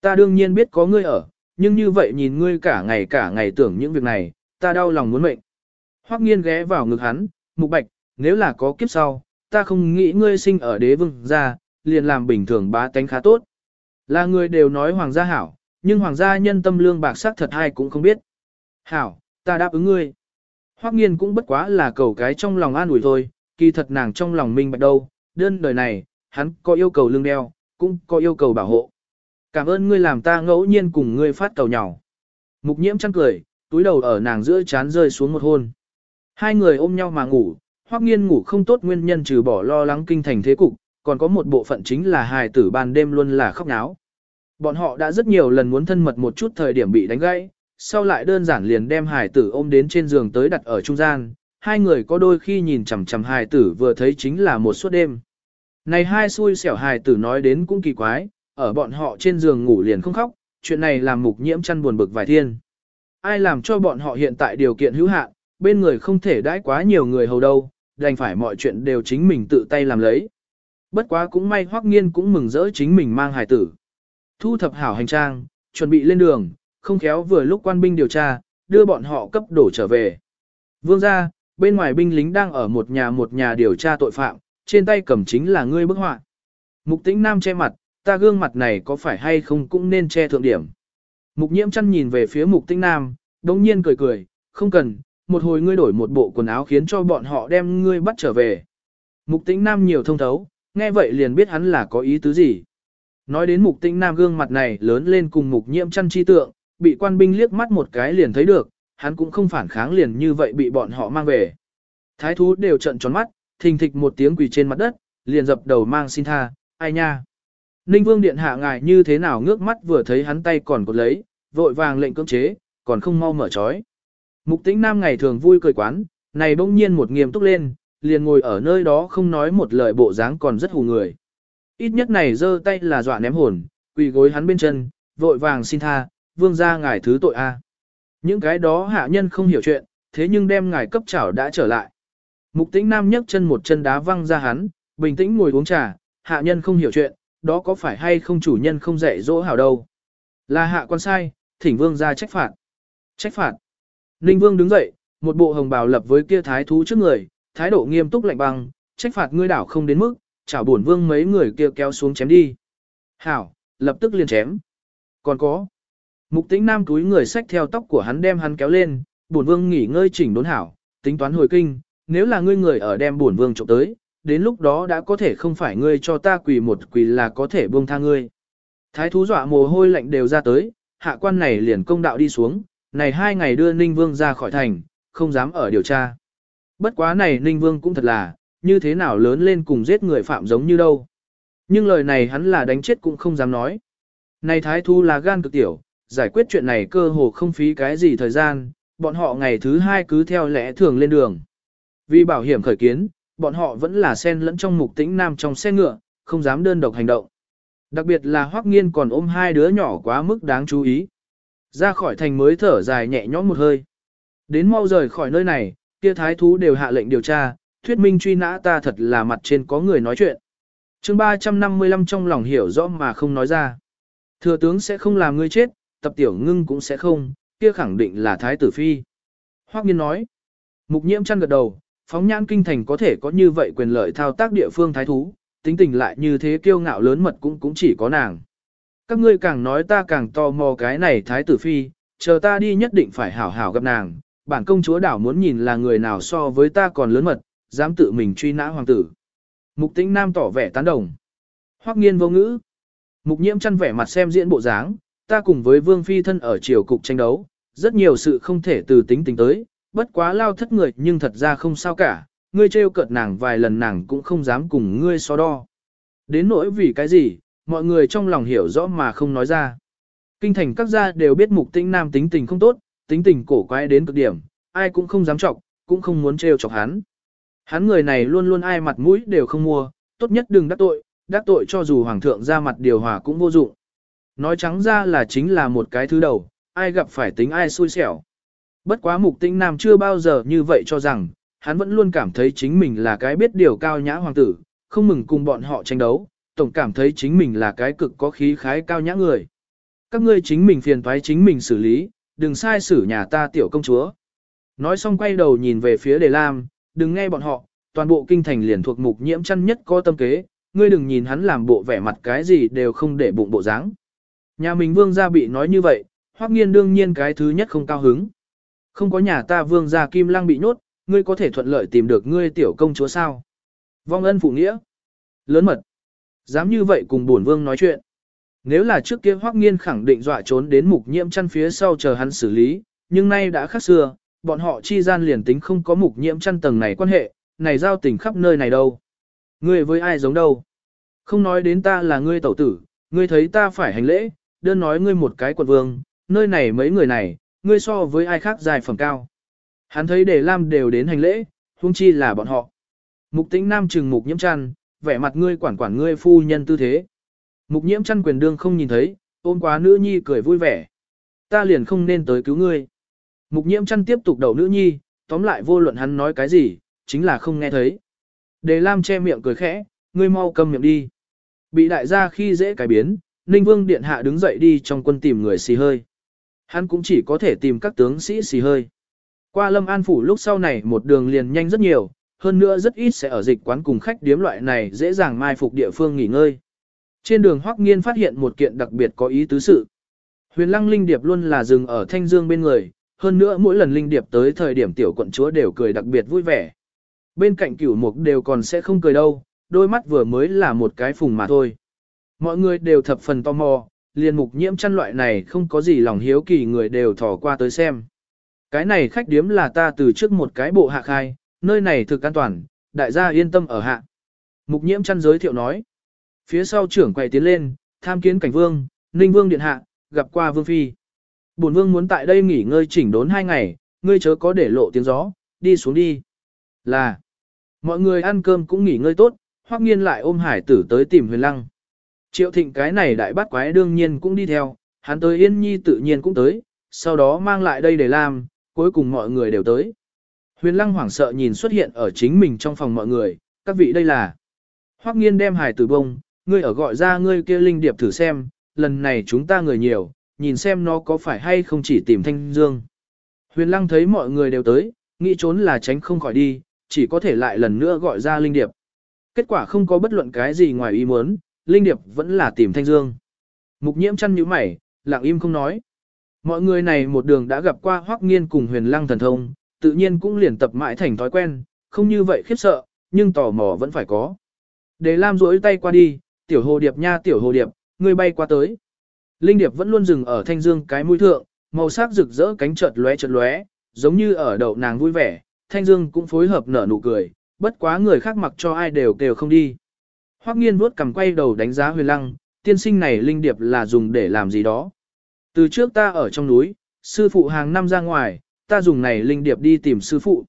Ta đương nhiên biết có ngươi ở, nhưng như vậy nhìn ngươi cả ngày cả ngày tưởng những việc này, ta đau lòng muốn mệnh. Hoắc nghiên ghé vào ngực hắn, mục bạch, nếu là có kiếp sau, ta không nghĩ ngươi sinh ở đế vương gia, liền làm bình thường bá tánh khá tốt. Là người đều nói hoàng gia hảo, nhưng hoàng gia nhân tâm lương bạc sắc thật hay cũng không biết. Hảo, ta đáp ứng ngươi. Hoắc nghiên cũng bất quá là cầu cái trong lòng an ủi thôi, kỳ thật nàng trong lòng minh bạch đâu, đơn đời này, hắn có yêu cầu lương đeo, cũng có yêu cầu bảo hộ. Cảm ơn ngươi làm ta ngẫu nhiên cùng ngươi phát cầu nhỏ. Mục nhiễm chăn cười, túi đầu ở nàng giữa chán rơi xuống một hôn. Hai người ôm nhau mà ngủ, hoắc nghiên ngủ không tốt nguyên nhân trừ bỏ lo lắng kinh thành thế cục, còn có một bộ phận chính là hài tử ban đêm luôn là khóc náo. Bọn họ đã rất nhiều lần muốn thân mật một chút thời điểm bị đánh gãy, sau lại đơn giản liền đem hài tử ôm đến trên giường tới đặt ở trung gian, hai người có đôi khi nhìn chằm chằm hài tử vừa thấy chính là một suốt đêm. Này hai xui xẻo hài tử nói đến cũng kỳ quái, ở bọn họ trên giường ngủ liền không khóc, chuyện này làm mục nhiễm chăn buồn bực vài thiên. Ai làm cho bọn họ hiện tại điều kiện hữu hạn, bên người không thể đãi quá nhiều người hầu đâu, đành phải mọi chuyện đều chính mình tự tay làm lấy. Bất quá cũng may hoắc nghiên cũng mừng rỡ chính mình mang hài tử. Thu thập hảo hành trang, chuẩn bị lên đường, không khéo vừa lúc quan binh điều tra, đưa bọn họ cấp đổ trở về. Vương gia bên ngoài binh lính đang ở một nhà một nhà điều tra tội phạm, trên tay cầm chính là ngươi bức họa. Mục tĩnh nam che mặt, ta gương mặt này có phải hay không cũng nên che thượng điểm. Mục nhiễm chăn nhìn về phía mục tĩnh nam, đống nhiên cười cười, không cần, một hồi ngươi đổi một bộ quần áo khiến cho bọn họ đem ngươi bắt trở về. Mục tĩnh nam nhiều thông thấu, nghe vậy liền biết hắn là có ý tứ gì. Nói đến mục tĩnh nam gương mặt này lớn lên cùng mục nhiễm chăn chi tượng, bị quan binh liếc mắt một cái liền thấy được, hắn cũng không phản kháng liền như vậy bị bọn họ mang về. Thái thú đều trợn tròn mắt, thình thịch một tiếng quỳ trên mặt đất, liền dập đầu mang xin tha, ai nha. Ninh Vương Điện hạ ngài như thế nào ngước mắt vừa thấy hắn tay còn cột lấy, vội vàng lệnh cưỡng chế, còn không mau mở trói. Mục tĩnh nam ngày thường vui cười quán, này bỗng nhiên một nghiêm túc lên, liền ngồi ở nơi đó không nói một lời bộ dáng còn rất hù người. Ít nhất này giơ tay là dọa ném hồn, quỳ gối hắn bên chân, vội vàng xin tha, vương ra ngài thứ tội a. Những cái đó hạ nhân không hiểu chuyện, thế nhưng đem ngài cấp chảo đã trở lại. Mục tĩnh nam nhấc chân một chân đá văng ra hắn, bình tĩnh ngồi uống trà, hạ nhân không hiểu chuyện, đó có phải hay không chủ nhân không dạy dỗ hảo đâu. Là hạ quan sai, thỉnh vương ra trách phạt. Trách phạt. Ninh vương đứng dậy, một bộ hồng bào lập với kia thái thú trước người, thái độ nghiêm túc lạnh băng, trách phạt ngươi đảo không đến mức, chảo bổn vương mấy người kia kéo xuống chém đi. Hảo, lập tức liền chém. Còn có. Mục tĩnh nam túi người xách theo tóc của hắn đem hắn kéo lên, bổn vương nghỉ ngơi chỉnh đốn hảo, tính toán hồi kinh, nếu là ngươi người ở đem bổn vương trộm tới, đến lúc đó đã có thể không phải ngươi cho ta quỳ một quỳ là có thể buông tha ngươi. Thái thú dọa mồ hôi lạnh đều ra tới, hạ quan này liền công đạo đi xuống, này hai ngày đưa Ninh Vương ra khỏi thành, không dám ở điều tra. Bất quá này Ninh Vương cũng thật là, như thế nào lớn lên cùng giết người phạm giống như đâu. Nhưng lời này hắn là đánh chết cũng không dám nói. Này thái thu là gan cực tiểu, giải quyết chuyện này cơ hồ không phí cái gì thời gian, bọn họ ngày thứ hai cứ theo lẽ thường lên đường. Vì bảo hiểm khởi kiến, bọn họ vẫn là sen lẫn trong mục tĩnh nam trong xe ngựa, không dám đơn độc hành động. Đặc biệt là Hoắc Nghiên còn ôm hai đứa nhỏ quá mức đáng chú ý. Ra khỏi thành mới thở dài nhẹ nhõm một hơi. Đến mau rời khỏi nơi này, kia thái thú đều hạ lệnh điều tra, thuyết minh truy nã ta thật là mặt trên có người nói chuyện. chương 355 trong lòng hiểu rõ mà không nói ra. Thừa tướng sẽ không làm ngươi chết, tập tiểu ngưng cũng sẽ không, kia khẳng định là thái tử phi. Hoắc Nghiên nói. Mục nhiễm chăn gật đầu, phóng nhãn kinh thành có thể có như vậy quyền lợi thao tác địa phương thái thú, tính tình lại như thế kiêu ngạo lớn mật cũng cũng chỉ có nàng. Các ngươi càng nói ta càng tò mò cái này thái tử phi, chờ ta đi nhất định phải hảo hảo gặp nàng, bản công chúa đảo muốn nhìn là người nào so với ta còn lớn mật, dám tự mình truy nã hoàng tử. Mục tĩnh nam tỏ vẻ tán đồng. Hoắc nghiên vô ngữ. Mục nhiễm chăn vẻ mặt xem diễn bộ dáng, ta cùng với vương phi thân ở triều cục tranh đấu, rất nhiều sự không thể từ tính tình tới, bất quá lao thất người nhưng thật ra không sao cả, ngươi trêu cợt nàng vài lần nàng cũng không dám cùng ngươi so đo. Đến nỗi vì cái gì, mọi người trong lòng hiểu rõ mà không nói ra. Kinh thành các gia đều biết mục tĩnh nam tính tình không tốt, tính tình cổ quái đến cực điểm, ai cũng không dám chọc, cũng không muốn trêu chọc hắn. Hắn người này luôn luôn ai mặt mũi đều không mua, tốt nhất đừng đắc tội, đắc tội cho dù hoàng thượng ra mặt điều hòa cũng vô dụng. Nói trắng ra là chính là một cái thứ đầu, ai gặp phải tính ai xui xẻo. Bất quá mục tĩnh nam chưa bao giờ như vậy cho rằng, hắn vẫn luôn cảm thấy chính mình là cái biết điều cao nhã hoàng tử, không mừng cùng bọn họ tranh đấu, tổng cảm thấy chính mình là cái cực có khí khái cao nhã người. Các ngươi chính mình phiền toái chính mình xử lý, đừng sai xử nhà ta tiểu công chúa. Nói xong quay đầu nhìn về phía đề lam, đừng nghe bọn họ, toàn bộ kinh thành liền thuộc mục nhiễm chăn nhất có tâm kế, ngươi đừng nhìn hắn làm bộ vẻ mặt cái gì đều không để bụng bộ dáng. Nhà mình vương gia bị nói như vậy, hoắc nghiên đương nhiên cái thứ nhất không cao hứng. Không có nhà ta vương gia kim lăng bị nhốt, ngươi có thể thuận lợi tìm được ngươi tiểu công chúa sao? Vong ân phụ nghĩa. Lớn mật. Dám như vậy cùng bổn vương nói chuyện. Nếu là trước kia Hoắc Nghiên khẳng định dọa trốn đến mục nhiễm chăn phía sau chờ hắn xử lý, nhưng nay đã khác xưa, bọn họ chi gian liền tính không có mục nhiễm chăn tầng này quan hệ, này giao tình khắp nơi này đâu. Ngươi với ai giống đâu? Không nói đến ta là ngươi tẩu tử, ngươi thấy ta phải hành lễ, đơn nói ngươi một cái quận vương, nơi này mấy người này, ngươi so với ai khác dài phẩm cao. Hắn thấy đề lam đều đến hành lễ, huống chi là bọn họ. Mục tĩnh nam trừng mục nhiễm chăn, vẻ mặt ngươi quản quản ngươi phu nhân tư thế. Mục nhiễm chăn quyền đương không nhìn thấy, ôm quá nữ nhi cười vui vẻ. Ta liền không nên tới cứu ngươi. Mục nhiễm chăn tiếp tục đầu nữ nhi, tóm lại vô luận hắn nói cái gì, chính là không nghe thấy. Đề Lam che miệng cười khẽ, ngươi mau cầm miệng đi. Bị đại gia khi dễ cái biến, Ninh Vương Điện Hạ đứng dậy đi trong quân tìm người xì hơi. Hắn cũng chỉ có thể tìm các tướng sĩ xì hơi. Qua Lâm An Phủ lúc sau này một đường liền nhanh rất nhiều, hơn nữa rất ít sẽ ở dịch quán cùng khách điếm loại này dễ dàng mai phục địa phương nghỉ ngơi. Trên đường Hoắc Nghiên phát hiện một kiện đặc biệt có ý tứ sự. Huyền Lăng Linh Điệp luôn là dừng ở Thanh Dương bên người, hơn nữa mỗi lần Linh Điệp tới thời điểm tiểu quận chúa đều cười đặc biệt vui vẻ. Bên cạnh cửu mục đều còn sẽ không cười đâu, đôi mắt vừa mới là một cái phùng mà thôi. Mọi người đều thập phần tò mò, liền mục nhiễm chăn loại này không có gì lòng hiếu kỳ người đều thò qua tới xem. Cái này khách điếm là ta từ trước một cái bộ hạ khai, nơi này thực an toàn, đại gia yên tâm ở hạ. Mục nhiễm chăn giới thiệu nói. Phía sau trưởng quầy tiến lên, tham kiến cảnh vương, ninh vương điện hạ, gặp qua vương phi. Bổn vương muốn tại đây nghỉ ngơi chỉnh đốn hai ngày, ngươi chớ có để lộ tiếng gió, đi xuống đi. Là, mọi người ăn cơm cũng nghỉ ngơi tốt, hoắc nghiên lại ôm hải tử tới tìm huyền lăng. Triệu thịnh cái này đại bát quái đương nhiên cũng đi theo, hắn tới yên nhi tự nhiên cũng tới, sau đó mang lại đây để làm, cuối cùng mọi người đều tới. Huyền lăng hoảng sợ nhìn xuất hiện ở chính mình trong phòng mọi người, các vị đây là. Hoắc nghiên đem hải tử bông, ngươi ở gọi ra ngươi kia linh điệp thử xem, lần này chúng ta người nhiều, nhìn xem nó có phải hay không chỉ tìm thanh dương. Huyền lăng thấy mọi người đều tới, nghĩ trốn là tránh không khỏi đi, chỉ có thể lại lần nữa gọi ra linh điệp. Kết quả không có bất luận cái gì ngoài ý muốn, linh điệp vẫn là tìm thanh dương. Mục nhiễm chăn như mày, lặng im không nói. Mọi người này một đường đã gặp qua hoắc nghiên cùng huyền lăng thần thông, tự nhiên cũng liền tập mãi thành thói quen, không như vậy khiếp sợ, nhưng tò mò vẫn phải có. Để Lam duỗi tay qua đi, tiểu hồ điệp nha tiểu hồ điệp, ngươi bay qua tới. Linh điệp vẫn luôn dừng ở thanh dương cái mũi thượng, màu sắc rực rỡ cánh chợt lóe chợt lóe, giống như ở đậu nàng vui vẻ, thanh dương cũng phối hợp nở nụ cười, bất quá người khác mặc cho ai đều đều không đi. Hoắc nghiên vuốt cầm quay đầu đánh giá huyền lăng, tiên sinh này linh điệp là dùng để làm gì đó. Từ trước ta ở trong núi, sư phụ hàng năm ra ngoài, ta dùng này linh điệp đi tìm sư phụ.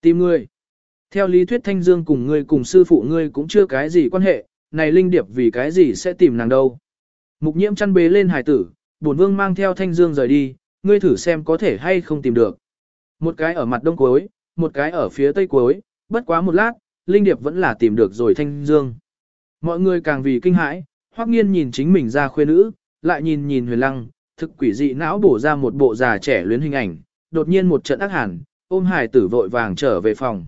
Tìm ngươi. Theo lý thuyết thanh dương cùng ngươi cùng sư phụ ngươi cũng chưa cái gì quan hệ, này linh điệp vì cái gì sẽ tìm nàng đâu. Mục nhiễm chăn bế lên hài tử, bổn vương mang theo thanh dương rời đi, ngươi thử xem có thể hay không tìm được. Một cái ở mặt đông cuối, một cái ở phía tây cuối, bất quá một lát, linh điệp vẫn là tìm được rồi thanh dương. Mọi người càng vì kinh hãi, hoắc nghiên nhìn chính mình ra khuê nữ, lại nhìn nhìn huyền lăng, thực quỷ dị não bổ ra một bộ già trẻ luyến hình ảnh, đột nhiên một trận ác hẳn, ôm hài tử vội vàng trở về phòng.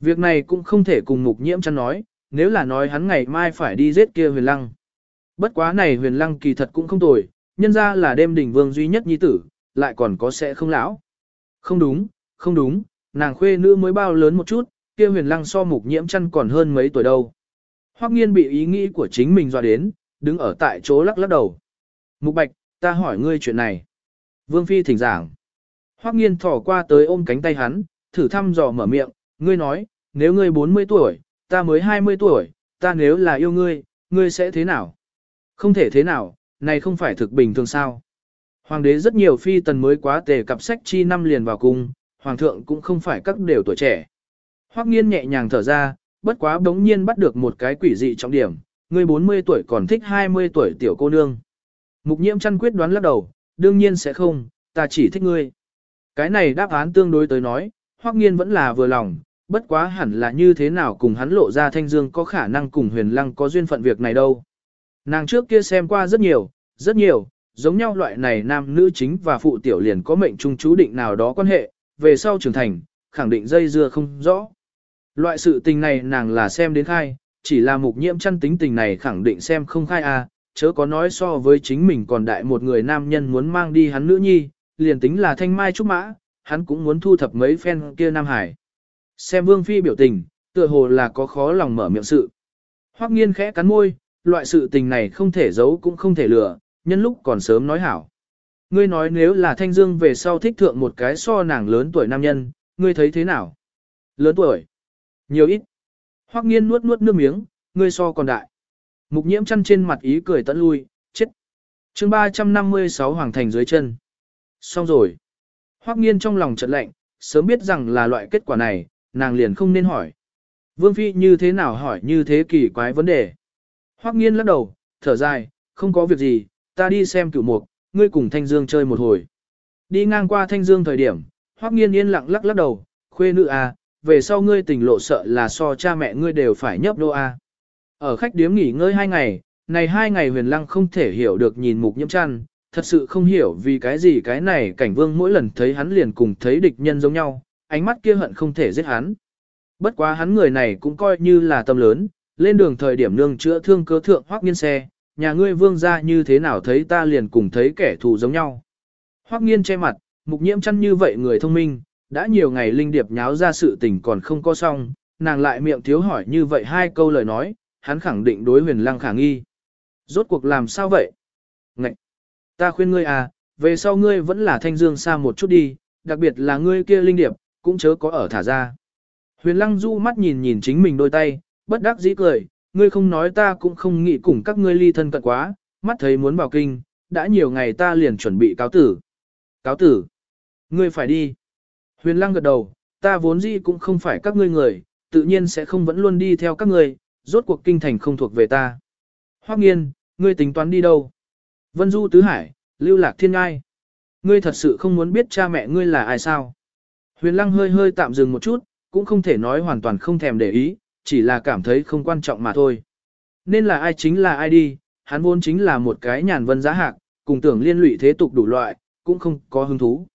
Việc này cũng không thể cùng mục nhiễm chăn nói, nếu là nói hắn ngày mai phải đi giết kia huyền lăng. Bất quá này huyền lăng kỳ thật cũng không tồi, nhân ra là đêm đỉnh vương duy nhất nhi tử, lại còn có sẽ không lão. Không đúng, không đúng, nàng khuê nữ mới bao lớn một chút, kia huyền lăng so mục nhiễm chăn còn hơn mấy tuổi đâu. Hoắc nghiên bị ý nghĩ của chính mình dọa đến, đứng ở tại chỗ lắc lắc đầu. Mục bạch, ta hỏi ngươi chuyện này. Vương Phi thỉnh giảng. Hoắc nghiên thỏ qua tới ôm cánh tay hắn, thử thăm dò mở miệng, ngươi nói, nếu ngươi 40 tuổi, ta mới 20 tuổi, ta nếu là yêu ngươi, ngươi sẽ thế nào? Không thể thế nào, này không phải thực bình thường sao? Hoàng đế rất nhiều phi tần mới quá tề cặp sách chi năm liền vào cung, hoàng thượng cũng không phải các đều tuổi trẻ. Hoắc nghiên nhẹ nhàng thở ra, bất quá bỗng nhiên bắt được một cái quỷ dị trọng điểm, ngươi 40 tuổi còn thích 20 tuổi tiểu cô nương. Mục nhiễm chăn quyết đoán lắc đầu, đương nhiên sẽ không, ta chỉ thích ngươi. Cái này đáp án tương đối tới nói, Hoắc nghiên vẫn là vừa lòng, bất quá hẳn là như thế nào cùng hắn lộ ra thanh dương có khả năng cùng huyền lăng có duyên phận việc này đâu. Nàng trước kia xem qua rất nhiều, rất nhiều, giống nhau loại này nam nữ chính và phụ tiểu liền có mệnh trung chú định nào đó quan hệ, về sau trưởng thành, khẳng định dây dưa không rõ. Loại sự tình này nàng là xem đến khai, chỉ là mục nhiễm chăn tính tình này khẳng định xem không khai à, chớ có nói so với chính mình còn đại một người nam nhân muốn mang đi hắn nữ nhi, liền tính là thanh mai trúc mã, hắn cũng muốn thu thập mấy phen kia nam hải. Xem vương phi biểu tình, tựa hồ là có khó lòng mở miệng sự. Hoắc nghiên khẽ cắn môi, loại sự tình này không thể giấu cũng không thể lừa, nhân lúc còn sớm nói hảo. Ngươi nói nếu là Thanh Dương về sau thích thượng một cái so nàng lớn tuổi nam nhân, ngươi thấy thế nào? Lớn tuổi? Nhiều ít? Hoắc nghiên nuốt nuốt nước miếng, ngươi so còn đại. Mục nhiễm chăn trên mặt ý cười tận lui, chết. chương 356 Hoàng Thành dưới chân. Xong rồi. Hoắc nghiên trong lòng chợt lạnh, sớm biết rằng là loại kết quả này, nàng liền không nên hỏi. Vương Phi như thế nào hỏi như thế kỳ quái vấn đề. Hoắc nghiên lắc đầu, thở dài, không có việc gì, ta đi xem cửu mục, ngươi cùng Thanh Dương chơi một hồi. Đi ngang qua Thanh Dương thời điểm, Hoắc nghiên yên lặng lắc lắc đầu, khuê nữ à, về sau ngươi tình lộ sợ là so cha mẹ ngươi đều phải nhấp đô a. À. Ở khách điếm nghỉ ngơi hai ngày, này hai ngày huyền lăng không thể hiểu được nhìn mục nhiễm chăn, thật sự không hiểu vì cái gì cái này cảnh vương mỗi lần thấy hắn liền cùng thấy địch nhân giống nhau, ánh mắt kia hận không thể giết hắn. Bất quá hắn người này cũng coi như là tâm lớn, lên đường thời điểm nương chữa thương cơ thượng hoác nghiên xe, nhà ngươi vương ra như thế nào thấy ta liền cùng thấy kẻ thù giống nhau. Hoác nghiên che mặt, mục nhiễm chăn như vậy người thông minh, đã nhiều ngày linh điệp nháo ra sự tình còn không có xong, nàng lại miệng thiếu hỏi như vậy hai câu lời nói, hắn khẳng định đối huyền lăng khả nghi. Rốt cuộc làm sao vậy? Ngậy! Ta khuyên ngươi à, về sau ngươi vẫn là thanh dương xa một chút đi, đặc biệt là ngươi kia linh điệp, cũng chớ có ở thả ra. Huyền Lăng du mắt nhìn nhìn chính mình đôi tay, bất đắc dĩ cười, ngươi không nói ta cũng không nghĩ cùng các ngươi ly thân cận quá, mắt thấy muốn vào kinh, đã nhiều ngày ta liền chuẩn bị cáo tử. Cáo tử? Ngươi phải đi. Huyền Lăng gật đầu, ta vốn dĩ cũng không phải các ngươi người, tự nhiên sẽ không vẫn luôn đi theo các ngươi, rốt cuộc kinh thành không thuộc về ta. Hoắc nghiên, ngươi tính toán đi đâu? Vân Du Tứ Hải, lưu lạc thiên ngai. Ngươi thật sự không muốn biết cha mẹ ngươi là ai sao? Huyền Lăng hơi hơi tạm dừng một chút, cũng không thể nói hoàn toàn không thèm để ý, chỉ là cảm thấy không quan trọng mà thôi. Nên là ai chính là ai đi, hắn vốn chính là một cái nhàn vân giá hạc, cùng tưởng liên lụy thế tục đủ loại, cũng không có hứng thú.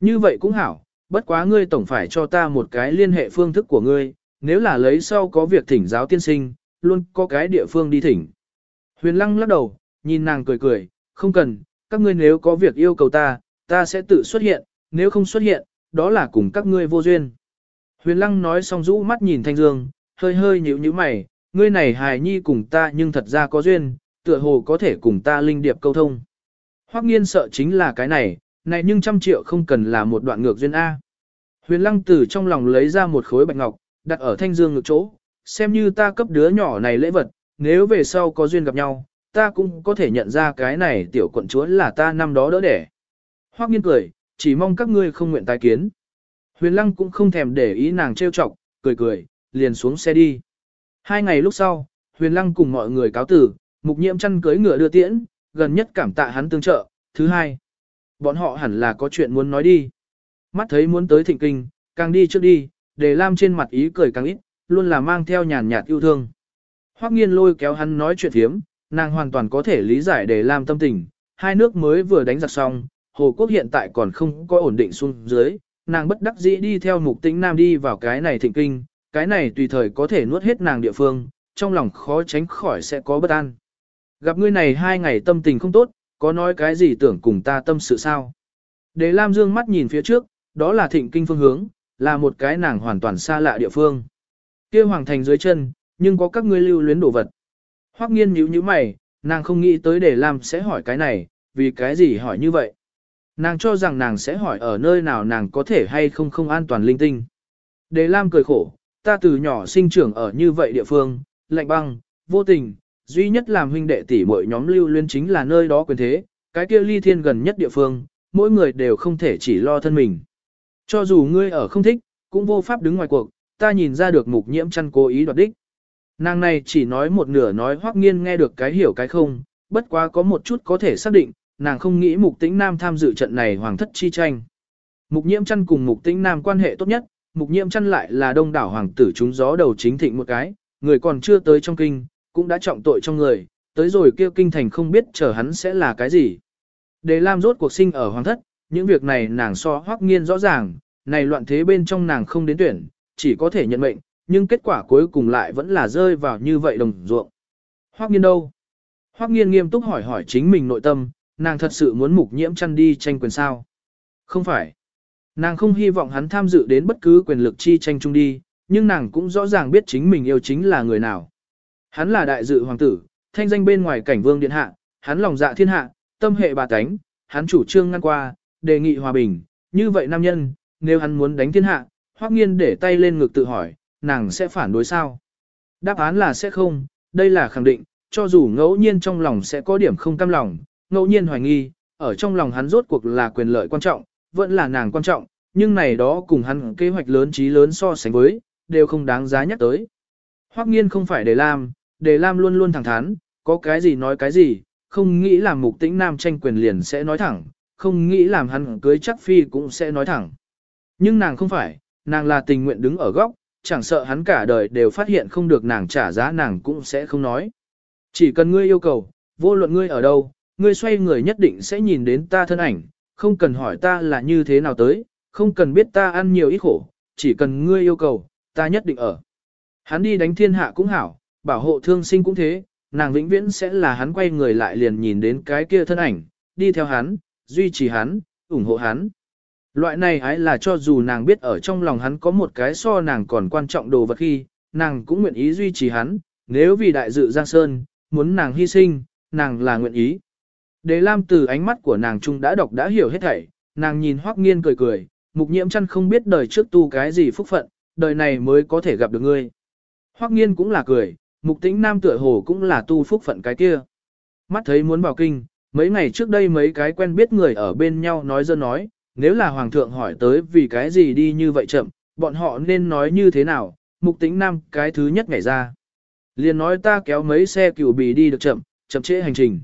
Như vậy cũng hảo, bất quá ngươi tổng phải cho ta một cái liên hệ phương thức của ngươi, nếu là lấy sau có việc thỉnh giáo tiên sinh, luôn có cái địa phương đi thỉnh. Huyền lăng lắc đầu, nhìn nàng cười cười, không cần, các ngươi nếu có việc yêu cầu ta, ta sẽ tự xuất hiện, nếu không xuất hiện, đó là cùng các ngươi vô duyên. Huyền lăng nói xong rũ mắt nhìn Thanh Dương, hơi hơi nhíu nhíu mày, ngươi này hài nhi cùng ta nhưng thật ra có duyên, tựa hồ có thể cùng ta linh điệp câu thông. Hoắc nghiên sợ chính là cái này, này nhưng trăm triệu không cần là một đoạn ngược duyên A. Huyền lăng từ trong lòng lấy ra một khối bạch ngọc, đặt ở thanh dương ngực chỗ, xem như ta cấp đứa nhỏ này lễ vật, nếu về sau có duyên gặp nhau, ta cũng có thể nhận ra cái này tiểu quận chúa là ta năm đó đỡ đẻ. Hoắc nghiên cười, chỉ mong các ngươi không nguyện tái kiến. Huyền lăng cũng không thèm để ý nàng trêu chọc, cười cười, liền xuống xe đi. Hai ngày lúc sau, huyền lăng cùng mọi người cáo tử, mục nhiễm chăn cưới ngựa đưa tiễn, gần nhất cảm tạ hắn tương trợ. Thứ hai, bọn họ hẳn là có chuyện muốn nói đi. Mắt thấy muốn tới thịnh kinh, càng đi trước đi, để lam trên mặt ý cười càng ít, luôn là mang theo nhàn nhạt yêu thương. Hoắc nghiên lôi kéo hắn nói chuyện thiếm, nàng hoàn toàn có thể lý giải để lam tâm tình, hai nước mới vừa đánh giặc xong, Hồ Quốc hiện tại còn không có ổn định xuống dưới, nàng bất đắc dĩ đi theo mục tĩnh nam đi vào cái này thịnh kinh, cái này tùy thời có thể nuốt hết nàng địa phương, trong lòng khó tránh khỏi sẽ có bất an. Gặp ngươi này hai ngày tâm tình không tốt, có nói cái gì tưởng cùng ta tâm sự sao? Đề Lam dương mắt nhìn phía trước, đó là thịnh kinh phương hướng, là một cái nàng hoàn toàn xa lạ địa phương. kia hoàng thành dưới chân, nhưng có các ngươi lưu luyến đồ vật. Hoắc nghiên nhíu nhíu mày, nàng không nghĩ tới Đề Lam sẽ hỏi cái này, vì cái gì hỏi như vậy? Nàng cho rằng nàng sẽ hỏi ở nơi nào nàng có thể hay không không an toàn linh tinh. Đề Lam cười khổ, ta từ nhỏ sinh trưởng ở như vậy địa phương, lạnh băng, vô tình, duy nhất làm huynh đệ tỷ muội nhóm lưu luyến chính là nơi đó quyền thế, cái kia ly thiên gần nhất địa phương, mỗi người đều không thể chỉ lo thân mình. Cho dù ngươi ở không thích, cũng vô pháp đứng ngoài cuộc, ta nhìn ra được mục nhiễm chăn cố ý đoạt đích. Nàng này chỉ nói một nửa nói hoắc nghiên nghe được cái hiểu cái không, bất quá có một chút có thể xác định, nàng không nghĩ mục tĩnh nam tham dự trận này hoàng thất chi tranh. Mục nhiễm chăn cùng mục tĩnh nam quan hệ tốt nhất, mục nhiễm chăn lại là đông đảo hoàng tử chúng gió đầu chính thịnh một cái, người còn chưa tới trong kinh, cũng đã trọng tội trong người, tới rồi kêu kinh thành không biết chờ hắn sẽ là cái gì. để Lam rốt cuộc sinh ở hoàng thất, những việc này nàng so hoắc nghiên rõ ràng, này loạn thế bên trong nàng không đến tuyển, chỉ có thể nhận mệnh, nhưng kết quả cuối cùng lại vẫn là rơi vào như vậy đồng ruộng. Hoắc nghiên đâu? Hoắc nghiên nghiêm túc hỏi hỏi chính mình nội tâm, nàng thật sự muốn mục nhiễm chăn đi tranh quyền sao? Không phải. Nàng không hy vọng hắn tham dự đến bất cứ quyền lực chi tranh chung đi, nhưng nàng cũng rõ ràng biết chính mình yêu chính là người nào. Hắn là đại dự hoàng tử, thanh danh bên ngoài cảnh vương điện hạ, hắn lòng dạ thiên hạ, tâm hệ bà tánh, hắn chủ trương ngăn qua, đề nghị hòa bình, như vậy nam nhân, nếu hắn muốn đánh thiên hạ, hoắc nghiên để tay lên ngực tự hỏi, nàng sẽ phản đối sao? Đáp án là sẽ không, đây là khẳng định, cho dù ngẫu nhiên trong lòng sẽ có điểm không cam lòng, ngẫu nhiên hoài nghi, ở trong lòng hắn rốt cuộc là quyền lợi quan trọng, vẫn là nàng quan trọng, nhưng này đó cùng hắn kế hoạch lớn trí lớn so sánh với, đều không đáng giá nhắc tới. Hoắc nghiên không phải để làm, để Lam luôn luôn thẳng thắn, có cái gì nói cái gì, không nghĩ làm mục tĩnh nam tranh quyền liền sẽ nói thẳng, không nghĩ làm hắn cưới chắc phi cũng sẽ nói thẳng. Nhưng nàng không phải, nàng là tình nguyện đứng ở góc, chẳng sợ hắn cả đời đều phát hiện không được nàng trả giá nàng cũng sẽ không nói. Chỉ cần ngươi yêu cầu, vô luận ngươi ở đâu, ngươi xoay người nhất định sẽ nhìn đến ta thân ảnh, không cần hỏi ta là như thế nào tới, không cần biết ta ăn nhiều ít khổ, chỉ cần ngươi yêu cầu, ta nhất định ở. Hắn đi đánh thiên hạ cũng hảo, bảo hộ thương sinh cũng thế, nàng vĩnh viễn sẽ là hắn quay người lại liền nhìn đến cái kia thân ảnh, đi theo hắn, duy trì hắn, ủng hộ hắn. Loại này ấy là cho dù nàng biết ở trong lòng hắn có một cái so nàng còn quan trọng đồ vật khi, nàng cũng nguyện ý duy trì hắn, nếu vì đại dự Giang Sơn, muốn nàng hy sinh, nàng là nguyện ý. Đế Lam từ ánh mắt của nàng trung đã đọc đã hiểu hết thảy, nàng nhìn Hoắc Nghiên cười cười, mục nhiễm chân không biết đời trước tu cái gì phúc phận, đời này mới có thể gặp được ngươi. Hoắc nghiên cũng là cười, mục tĩnh nam tựa hồ cũng là tu phúc phận cái kia. Mắt thấy muốn vào kinh, mấy ngày trước đây mấy cái quen biết người ở bên nhau nói dơ nói, nếu là hoàng thượng hỏi tới vì cái gì đi như vậy chậm, bọn họ nên nói như thế nào, mục tĩnh nam cái thứ nhất ngày ra. Liền nói ta kéo mấy xe cửu bì đi được chậm, chậm trễ hành trình.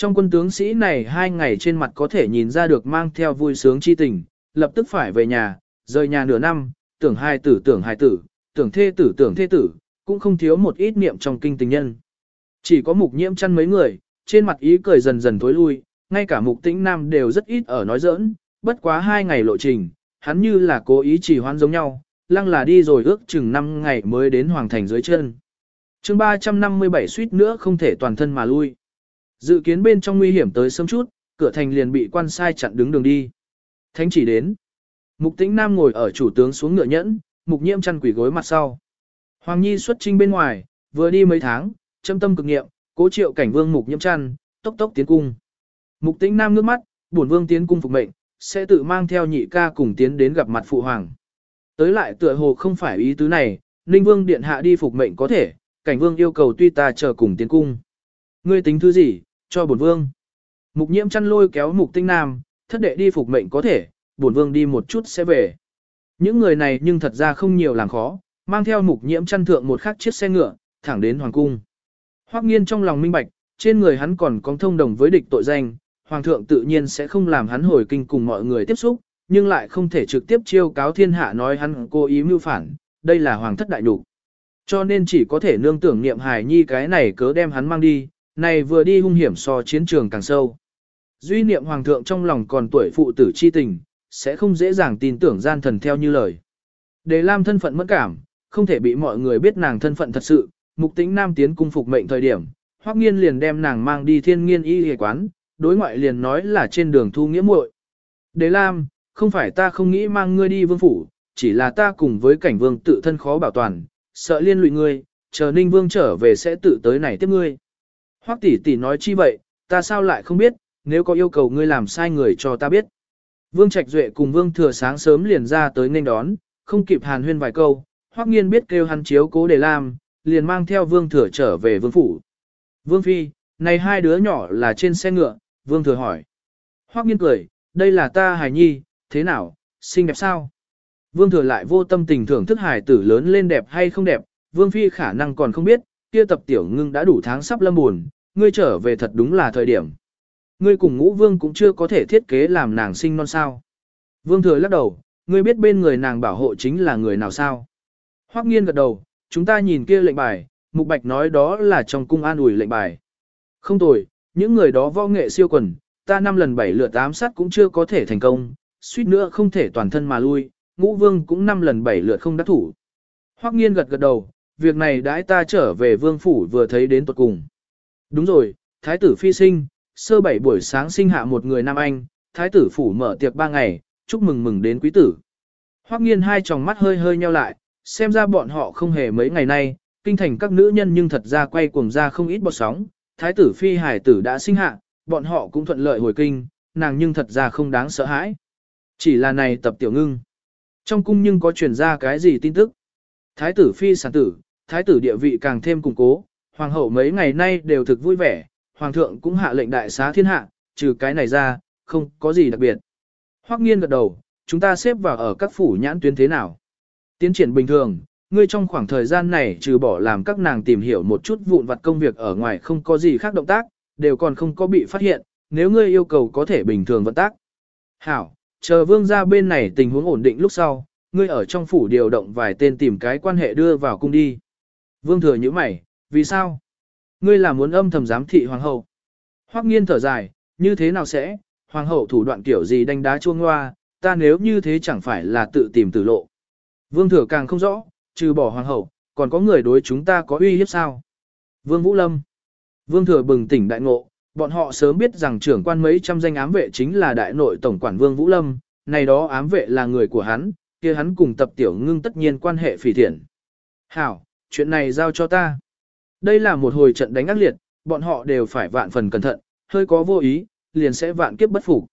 Trong quân tướng sĩ này hai ngày trên mặt có thể nhìn ra được mang theo vui sướng chi tình, lập tức phải về nhà, rời nhà nửa năm, tưởng hai tử tưởng hai tử, tưởng thê tử tưởng thê tử, cũng không thiếu một ít niệm trong kinh tình nhân. Chỉ có mục nhiễm chăn mấy người, trên mặt ý cười dần dần thối lui, ngay cả mục tĩnh nam đều rất ít ở nói giỡn, bất quá hai ngày lộ trình, hắn như là cố ý chỉ hoan giống nhau, lăng là đi rồi ước chừng 5 ngày mới đến hoàng thành dưới chân. chương 357 suýt nữa không thể toàn thân mà lui. Dự kiến bên trong nguy hiểm tới sớm chút, cửa thành liền bị quan sai chặn đứng đường đi. Thánh chỉ đến. Mục tĩnh nam ngồi ở chủ tướng xuống ngựa nhẫn, mục nhiễm chăn quỷ gối mặt sau. Hoàng Nhi xuất trinh bên ngoài, vừa đi mấy tháng, châm tâm cực nghiệm, cố triệu cảnh vương mục nhiễm chăn, tốc tốc tiến cung. Mục tĩnh nam ngước mắt, bổn vương tiến cung phục mệnh, sẽ tự mang theo nhị ca cùng tiến đến gặp mặt phụ hoàng. Tới lại tựa hồ không phải ý tứ này, Ninh Vương điện hạ đi phục mệnh có thể, cảnh vương yêu cầu tuy ta chờ cùng tiến cung. Ngươi tính thứ gì, cho bổn vương. Mục nhiễm chăn lôi kéo mục tinh nam, thất đệ đi phục mệnh có thể, bổn vương đi một chút sẽ về. Những người này nhưng thật ra không nhiều làm khó, mang theo mục nhiễm chăn thượng một khắc chiếc xe ngựa, thẳng đến hoàng cung. Hoắc nghiên trong lòng minh bạch, trên người hắn còn có thông đồng với địch tội danh, hoàng thượng tự nhiên sẽ không làm hắn hồi kinh cùng mọi người tiếp xúc, nhưng lại không thể trực tiếp chiêu cáo thiên hạ nói hắn cố ý mưu phản, đây là hoàng thất đại đủ. Cho nên chỉ có thể nương tưởng niệm hài nhi cái này cớ đem hắn mang đi, này vừa đi hung hiểm so chiến trường càng sâu. Duy niệm hoàng thượng trong lòng còn tuổi phụ tử chi tình, sẽ không dễ dàng tin tưởng gian thần theo như lời. Đề Lam thân phận mất cảm, không thể bị mọi người biết nàng thân phận thật sự, mục tĩnh nam tiến cung phục mệnh thời điểm, hoắc nghiên liền đem nàng mang đi thiên nghiên y y quán, đối ngoại liền nói là trên đường thu nghĩa muội. Đề Lam, không phải ta không nghĩ mang ngươi đi vương phủ, chỉ là ta cùng với cảnh vương tự thân khó bảo toàn, sợ liên lụy ngươi, chờ ninh vương trở về sẽ tự tới này tiếp ngươi. Hoắc tỷ tỷ nói chi vậy, ta sao lại không biết, nếu có yêu cầu ngươi làm sai người cho ta biết. Vương Trạch Duệ cùng Vương Thừa sáng sớm liền ra tới nghênh đón, không kịp hàn huyên vài câu, Hoắc Nghiên biết kêu hắn chiếu cố để làm, liền mang theo Vương Thừa trở về Vương phủ. Vương Phi, này hai đứa nhỏ là trên xe ngựa, Vương Thừa hỏi. Hoắc Nghiên cười, đây là ta Hải nhi, thế nào, xinh đẹp sao? Vương Thừa lại vô tâm tình thưởng thức hài tử lớn lên đẹp hay không đẹp, Vương Phi khả năng còn không biết, kia tập tiểu ngưng đã đủ tháng sắp lâm buồn, ngươi trở về thật đúng là thời điểm. Ngươi cùng ngũ vương cũng chưa có thể thiết kế làm nàng sinh non sao. Vương thừa lắc đầu, ngươi biết bên người nàng bảo hộ chính là người nào sao. Hoắc nghiên gật đầu, chúng ta nhìn kia lệnh bài, mục bạch nói đó là trong cung an ủi lệnh bài. Không tồi, những người đó võ nghệ siêu quần, ta năm lần bảy lượt ám sát cũng chưa có thể thành công, suýt nữa không thể toàn thân mà lui, ngũ vương cũng năm lần bảy lượt không đắc thủ. Hoắc nghiên gật gật đầu, việc này đãi ta trở về vương phủ vừa thấy đến tuột cùng. Đúng rồi, thái tử phi sinh, sơ bảy buổi sáng sinh hạ một người nam anh, thái tử phủ mở tiệc ba ngày, chúc mừng mừng đến quý tử. Hoắc nghiên hai tròng mắt hơi hơi nheo lại, xem ra bọn họ không hề mấy ngày nay, kinh thành các nữ nhân nhưng thật ra quay cuồng ra không ít bọt sóng, thái tử phi hải tử đã sinh hạ, bọn họ cũng thuận lợi hồi kinh, nàng nhưng thật ra không đáng sợ hãi. Chỉ là này tập tiểu ngưng. Trong cung nhưng có truyền ra cái gì tin tức? Thái tử phi sản tử, thái tử địa vị càng thêm củng cố, hoàng hậu mấy ngày nay đều thực vui vẻ, hoàng thượng cũng hạ lệnh đại xá thiên hạ, trừ cái này ra, không có gì đặc biệt. Hoắc nghiên gật đầu, chúng ta xếp vào ở các phủ nhãn tuyến thế nào? Tiến triển bình thường, ngươi trong khoảng thời gian này trừ bỏ làm các nàng tìm hiểu một chút vụn vặt công việc ở ngoài không có gì khác động tác, đều còn không có bị phát hiện, nếu ngươi yêu cầu có thể bình thường vận tác. Hảo, chờ vương gia bên này tình huống ổn định lúc sau, ngươi ở trong phủ điều động vài tên tìm cái quan hệ đưa vào cung đi. Vương thừa như mày, vì sao? Ngươi là muốn âm thầm giám thị hoàng hậu. Hoắc nghiên thở dài, như thế nào sẽ, hoàng hậu thủ đoạn kiểu gì đánh đá chuông hoa, ta nếu như thế chẳng phải là tự tìm tử lộ. Vương thừa càng không rõ, trừ bỏ hoàng hậu, còn có người đối chúng ta có uy hiếp sao? Vương Vũ Lâm. Vương thừa bừng tỉnh đại ngộ, bọn họ sớm biết rằng trưởng quan mấy trăm danh ám vệ chính là đại nội tổng quản Vương Vũ Lâm, này đó ám vệ là người của hắn, kia hắn cùng tập tiểu ngưng tất nhiên quan hệ phỉ thiện. Hảo, chuyện này giao cho ta. Đây là một hồi trận đánh ác liệt, bọn họ đều phải vạn phần cẩn thận, hơi có vô ý, liền sẽ vạn kiếp bất phục.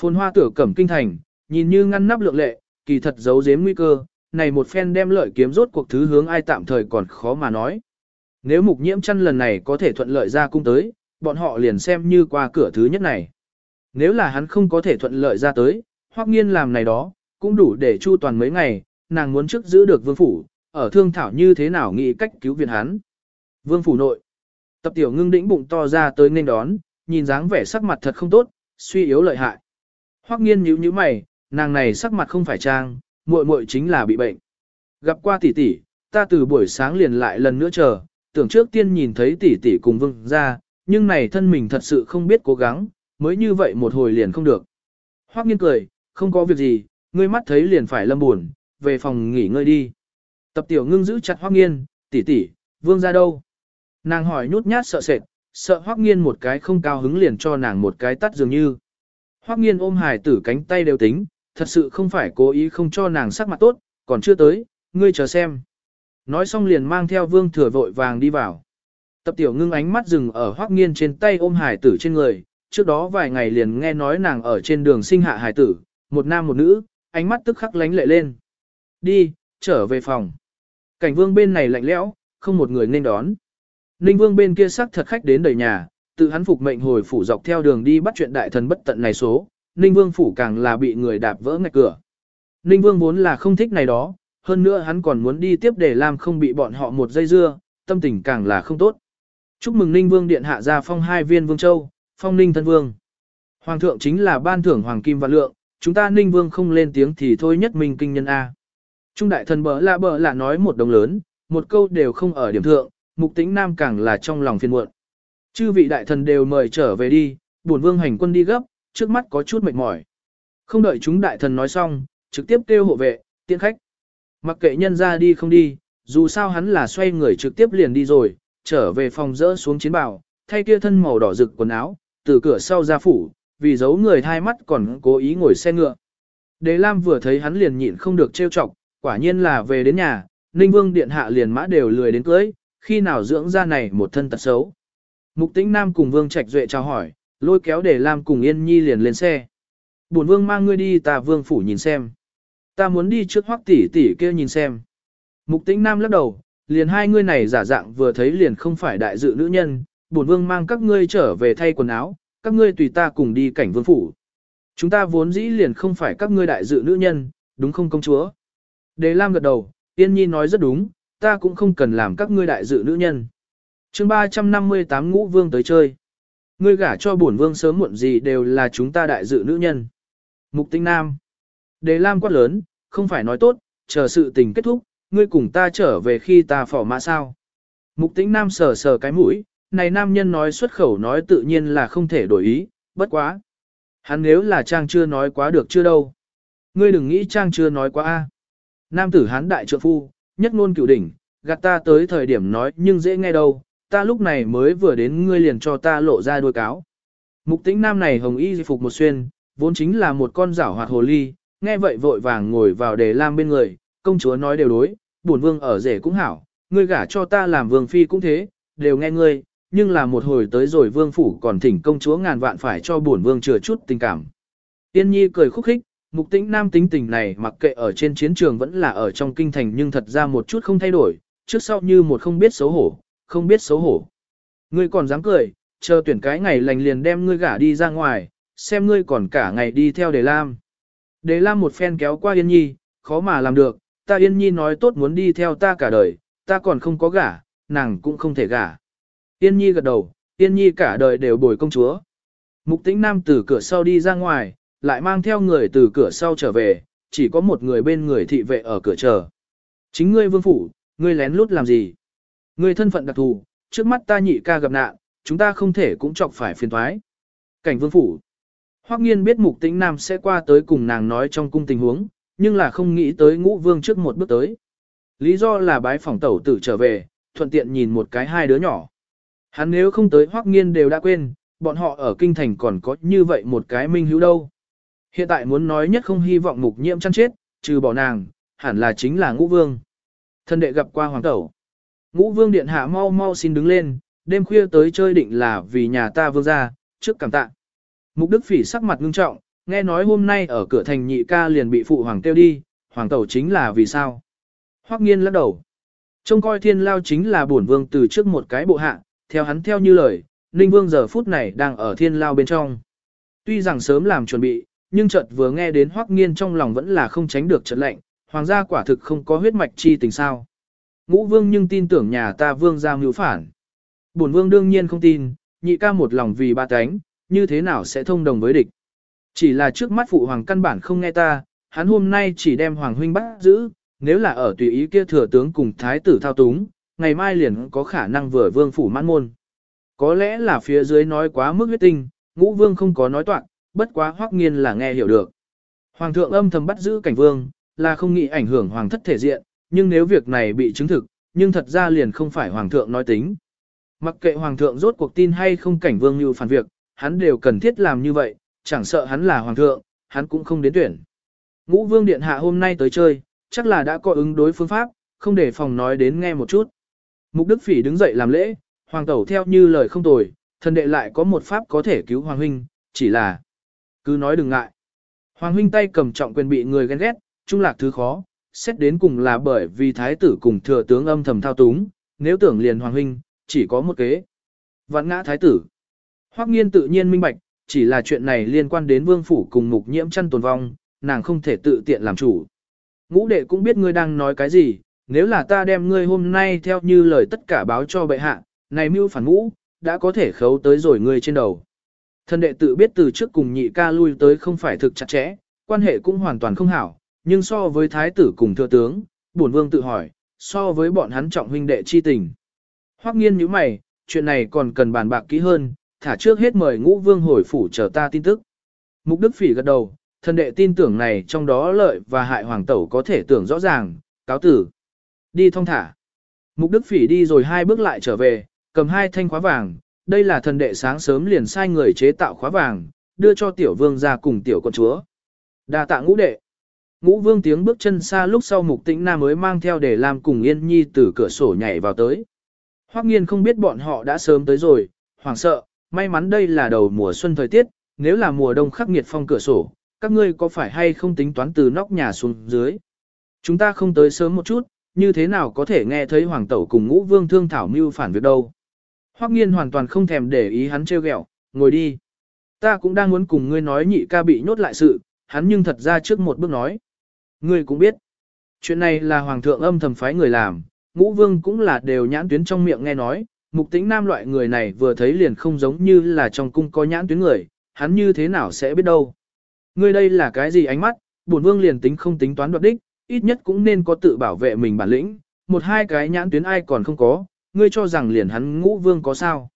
Phồn hoa tử cẩm kinh thành, nhìn như ngăn nắp lượng lệ, kỳ thật giấu giếm nguy cơ, này một phen đem lợi kiếm rốt cuộc thứ hướng ai tạm thời còn khó mà nói. Nếu mục nhiễm chăn lần này có thể thuận lợi ra cung tới, bọn họ liền xem như qua cửa thứ nhất này. Nếu là hắn không có thể thuận lợi ra tới, hoặc nghiên làm này đó, cũng đủ để chu toàn mấy ngày, nàng muốn trước giữ được vương phủ, ở thương thảo như thế nào nghĩ cách cứu viện hắn. Vương phủ nội, tập tiểu ngưng đĩnh bụng to ra tới nên đón, nhìn dáng vẻ sắc mặt thật không tốt, suy yếu lợi hại. Hoắc nghiên nhíu nhíu mày, nàng này sắc mặt không phải trang, muội muội chính là bị bệnh. Gặp qua tỷ tỷ, ta từ buổi sáng liền lại lần nữa chờ, tưởng trước tiên nhìn thấy tỷ tỷ cùng vương ra, nhưng này thân mình thật sự không biết cố gắng, mới như vậy một hồi liền không được. Hoắc nghiên cười, không có việc gì, ngươi mắt thấy liền phải lâm buồn, về phòng nghỉ ngơi đi. Tập tiểu ngưng giữ chặt Hoắc nghiên, tỷ tỷ, vương ra đâu? Nàng hỏi nhút nhát sợ sệt, sợ Hoắc nghiên một cái không cao hứng liền cho nàng một cái tắt dường như. Hoắc nghiên ôm Hải tử cánh tay đều tính, thật sự không phải cố ý không cho nàng sắc mặt tốt, còn chưa tới, ngươi chờ xem. Nói xong liền mang theo vương thừa vội vàng đi vào. Tập tiểu ngưng ánh mắt dừng ở Hoắc nghiên trên tay ôm Hải tử trên người, trước đó vài ngày liền nghe nói nàng ở trên đường sinh hạ Hải tử, một nam một nữ, ánh mắt tức khắc lánh lệ lên. Đi, trở về phòng. Cảnh vương bên này lạnh lẽo, không một người nên đón. Ninh vương bên kia sắc thật khách đến đầy nhà, tự hắn phục mệnh hồi phủ dọc theo đường đi bắt chuyện đại thần bất tận này số, Ninh vương phủ càng là bị người đạp vỡ ngạch cửa. Ninh vương vốn là không thích này đó, hơn nữa hắn còn muốn đi tiếp để làm không bị bọn họ một dây dưa, tâm tình càng là không tốt. Chúc mừng Ninh vương điện hạ ra phong hai viên vương châu, phong ninh thân vương. Hoàng thượng chính là ban thưởng hoàng kim và lượng, chúng ta ninh vương không lên tiếng thì thôi nhất mình kinh nhân A. Trung đại thần bỡ lạ bỡ lạ nói một đồng lớn, một câu đều không ở điểm thượng, mục tĩnh nam càng là trong lòng phiền muộn. Chư vị đại thần đều mời trở về đi, bổn vương hành quân đi gấp, trước mắt có chút mệt mỏi. Không đợi chúng đại thần nói xong, trực tiếp kêu hộ vệ, tiện khách. Mặc kệ nhân ra đi không đi, dù sao hắn là xoay người trực tiếp liền đi rồi, trở về phòng dỡ xuống chiến bào, thay kia thân màu đỏ rực quần áo, từ cửa sau ra phủ, vì giấu người thai mắt còn cố ý ngồi xe ngựa. Đế Lam vừa thấy hắn liền nhịn không được trêu chọc, quả nhiên là về đến nhà, Ninh Vương điện hạ liền mã đều lười đến cưới, khi nào dưỡng ra này một thân tật xấu. Mục Tĩnh Nam cùng Vương Trạch Duệ chào hỏi, lôi kéo để Lam cùng Yên Nhi liền lên xe. Bổn Vương mang ngươi đi ta Vương phủ nhìn xem. Ta muốn đi trước Hoắc tỷ tỷ kia nhìn xem. Mục Tĩnh Nam lắc đầu, liền hai ngươi này giả dạng vừa thấy liền không phải đại dự nữ nhân, bổn vương mang các ngươi trở về thay quần áo, các ngươi tùy ta cùng đi cảnh vương phủ. Chúng ta vốn dĩ liền không phải các ngươi đại dự nữ nhân, đúng không công chúa? Đề Lam gật đầu, yên Nhi nói rất đúng, ta cũng không cần làm các ngươi đại dự nữ nhân. chương 358 ngũ vương tới chơi. Ngươi gả cho bổn vương sớm muộn gì đều là chúng ta đại dự nữ nhân. Mục tinh nam. Đề Lam quát lớn, không phải nói tốt, chờ sự tình kết thúc, ngươi cùng ta trở về khi ta phỏ mã sao. Mục tĩnh nam sờ sờ cái mũi, này nam nhân nói xuất khẩu nói tự nhiên là không thể đổi ý, bất quá. Hắn nếu là Trang chưa nói quá được chưa đâu. Ngươi đừng nghĩ Trang chưa nói quá a. Nam tử hán đại trượng phu, nhất ngôn cửu đỉnh, gạt ta tới thời điểm nói nhưng dễ nghe đâu, ta lúc này mới vừa đến ngươi liền cho ta lộ ra đuôi cáo. Mục tĩnh nam này hồng y di phục một xuyên, vốn chính là một con rảo hoạt hồ ly, nghe vậy vội vàng ngồi vào để lam bên người, công chúa nói đều đối, bổn vương ở rể cũng hảo, ngươi gả cho ta làm vương phi cũng thế, đều nghe ngươi, nhưng là một hồi tới rồi vương phủ còn thỉnh công chúa ngàn vạn phải cho bổn vương chừa chút tình cảm. Tiên nhi cười khúc khích, mục tĩnh nam tính tình này mặc kệ ở trên chiến trường vẫn là ở trong kinh thành nhưng thật ra một chút không thay đổi, trước sau như một không biết xấu hổ, không biết xấu hổ. Ngươi còn dám cười, chờ tuyển cái ngày lành liền đem ngươi gả đi ra ngoài, xem ngươi còn cả ngày đi theo đề lam. Đề lam một phen kéo qua Yên Nhi, khó mà làm được, ta Yên Nhi nói tốt muốn đi theo ta cả đời, ta còn không có gả, nàng cũng không thể gả. Yên Nhi gật đầu, Yên Nhi cả đời đều bồi công chúa. Mục tĩnh nam từ cửa sau đi ra ngoài, lại mang theo người từ cửa sau trở về, chỉ có một người bên người thị vệ ở cửa chờ. Chính ngươi vương phủ, ngươi lén lút làm gì? Ngươi thân phận đặc thù, trước mắt ta nhị ca gặp nạn, chúng ta không thể cũng chọc phải phiền thoái. Cảnh vương phủ. Hoắc nghiên biết mục tĩnh nam sẽ qua tới cùng nàng nói trong cung tình huống, nhưng là không nghĩ tới ngũ vương trước một bước tới. Lý do là bái phòng tẩu tử trở về, thuận tiện nhìn một cái hai đứa nhỏ. Hắn nếu không tới Hoắc Nghiên đều đã quên, bọn họ ở kinh thành còn có như vậy một cái minh hữu đâu. Hiện tại muốn nói nhất không hy vọng mục nhiễm chăn chết, trừ bỏ nàng, hẳn là chính là ngũ vương. Thân đệ gặp qua hoàng tẩu. Ngũ vương điện hạ mau mau xin đứng lên, đêm khuya tới chơi định là vì nhà ta vương gia, trước cảm tạ. Mục đức phỉ sắc mặt ngưng trọng, nghe nói hôm nay ở cửa thành nhị ca liền bị phụ hoàng tiêu đi, hoàng tẩu chính là vì sao? Hoắc nghiên lắc đầu. Trông coi thiên lao chính là bổn vương từ trước một cái bộ hạ, theo hắn theo như lời, Ninh Vương giờ phút này đang ở thiên lao bên trong. Tuy rằng sớm làm chuẩn bị, nhưng chợt vừa nghe đến Hoắc Nghiên trong lòng vẫn là không tránh được trận lạnh hoàng gia quả thực không có huyết mạch chi tình sao. Ngũ Vương nhưng tin tưởng nhà ta Vương gia mưu phản. Bổn Vương đương nhiên không tin, nhị ca một lòng vì ba cánh, như thế nào sẽ thông đồng với địch. Chỉ là trước mắt phụ hoàng căn bản không nghe ta, hắn hôm nay chỉ đem hoàng huynh bắt giữ, nếu là ở tùy ý kia thừa tướng cùng thái tử thao túng, ngày mai liền có khả năng vừa vương phủ mãn môn. Có lẽ là phía dưới nói quá mức huyết tinh, ngũ vương không có nói toạc, bất quá hoắc nghiên là nghe hiểu được. Hoàng thượng âm thầm bắt giữ cảnh vương, là không nghĩ ảnh hưởng hoàng thất thể diện, nhưng nếu việc này bị chứng thực, nhưng thật ra liền không phải hoàng thượng nói tính. Mặc kệ hoàng thượng rốt cuộc tin hay không cảnh vương như phản việc, hắn đều cần thiết làm như vậy, chẳng sợ hắn là hoàng thượng, hắn cũng không đến tuyển. Ngũ vương điện hạ hôm nay tới chơi, chắc là đã có ứng đối phương pháp, không để phòng nói đến nghe một chút. Mục Đức Phỉ đứng dậy làm lễ, hoàng tẩu theo như lời không tồi, thần đệ lại có một pháp có thể cứu hoàng huynh, chỉ là cứ nói đừng ngại. Hoàng huynh tay cầm trọng quyền bị người ghen ghét, trung lạc thứ khó, xét đến cùng là bởi vì thái tử cùng thừa tướng âm thầm thao túng, nếu tưởng liền hoàng huynh, chỉ có một kế. Vạn ngã thái tử. Hoắc nghiên tự nhiên minh bạch, chỉ là chuyện này liên quan đến vương phủ cùng mục nhiễm chăn tồn vong, nàng không thể tự tiện làm chủ. Ngũ đệ cũng biết ngươi đang nói cái gì, nếu là ta đem ngươi hôm nay theo như lời tất cả báo cho bệ hạ, này mưu phản ngũ, đã có thể khấu tới rồi ngươi trên đầu. Thân đệ tự biết từ trước cùng nhị ca lui tới không phải thực chặt chẽ, quan hệ cũng hoàn toàn không hảo, nhưng so với thái tử cùng thừa tướng, bổn vương tự hỏi, so với bọn hắn trọng huynh đệ chi tình. Hoắc nghiên như mày, chuyện này còn cần bàn bạc kỹ hơn, thả trước hết mời ngũ vương hồi phủ chờ ta tin tức. Mục Đức Phỉ gật đầu, thân đệ tin tưởng này trong đó lợi và hại hoàng tẩu có thể tưởng rõ ràng, cáo tử. Đi thông thả. Mục Đức Phỉ đi rồi hai bước lại trở về, cầm hai thanh khóa vàng, đây là thần đệ sáng sớm liền sai người chế tạo khóa vàng, đưa cho tiểu vương ra cùng tiểu con chúa. Đa tạ ngũ đệ. Ngũ vương tiếng bước chân xa lúc sau mục tĩnh nam mới mang theo để làm cùng yên nhi từ cửa sổ nhảy vào tới. Hoắc nghiên không biết bọn họ đã sớm tới rồi, hoảng sợ, may mắn đây là đầu mùa xuân thời tiết, nếu là mùa đông khắc nghiệt phong cửa sổ, các ngươi có phải hay không tính toán từ nóc nhà xuống dưới. Chúng ta không tới sớm một chút, như thế nào có thể nghe thấy hoàng tẩu cùng ngũ vương thương thảo mưu phản việc đâu. Hoắc nghiên hoàn toàn không thèm để ý hắn trêu ghẹo, ngồi đi. Ta cũng đang muốn cùng ngươi nói nhị ca bị nhốt lại sự, hắn nhưng thật ra trước một bước nói. Ngươi cũng biết, chuyện này là hoàng thượng âm thầm phái người làm, ngũ vương cũng là đều nhãn tuyến trong miệng nghe nói, mục tính nam loại người này vừa thấy liền không giống như là trong cung có nhãn tuyến người, hắn như thế nào sẽ biết đâu. Ngươi đây là cái gì ánh mắt, bổn vương liền tính không tính toán đoạt đích, ít nhất cũng nên có tự bảo vệ mình bản lĩnh, một hai cái nhãn tuyến ai còn không có, ngươi cho rằng liền hắn ngũ vương có sao.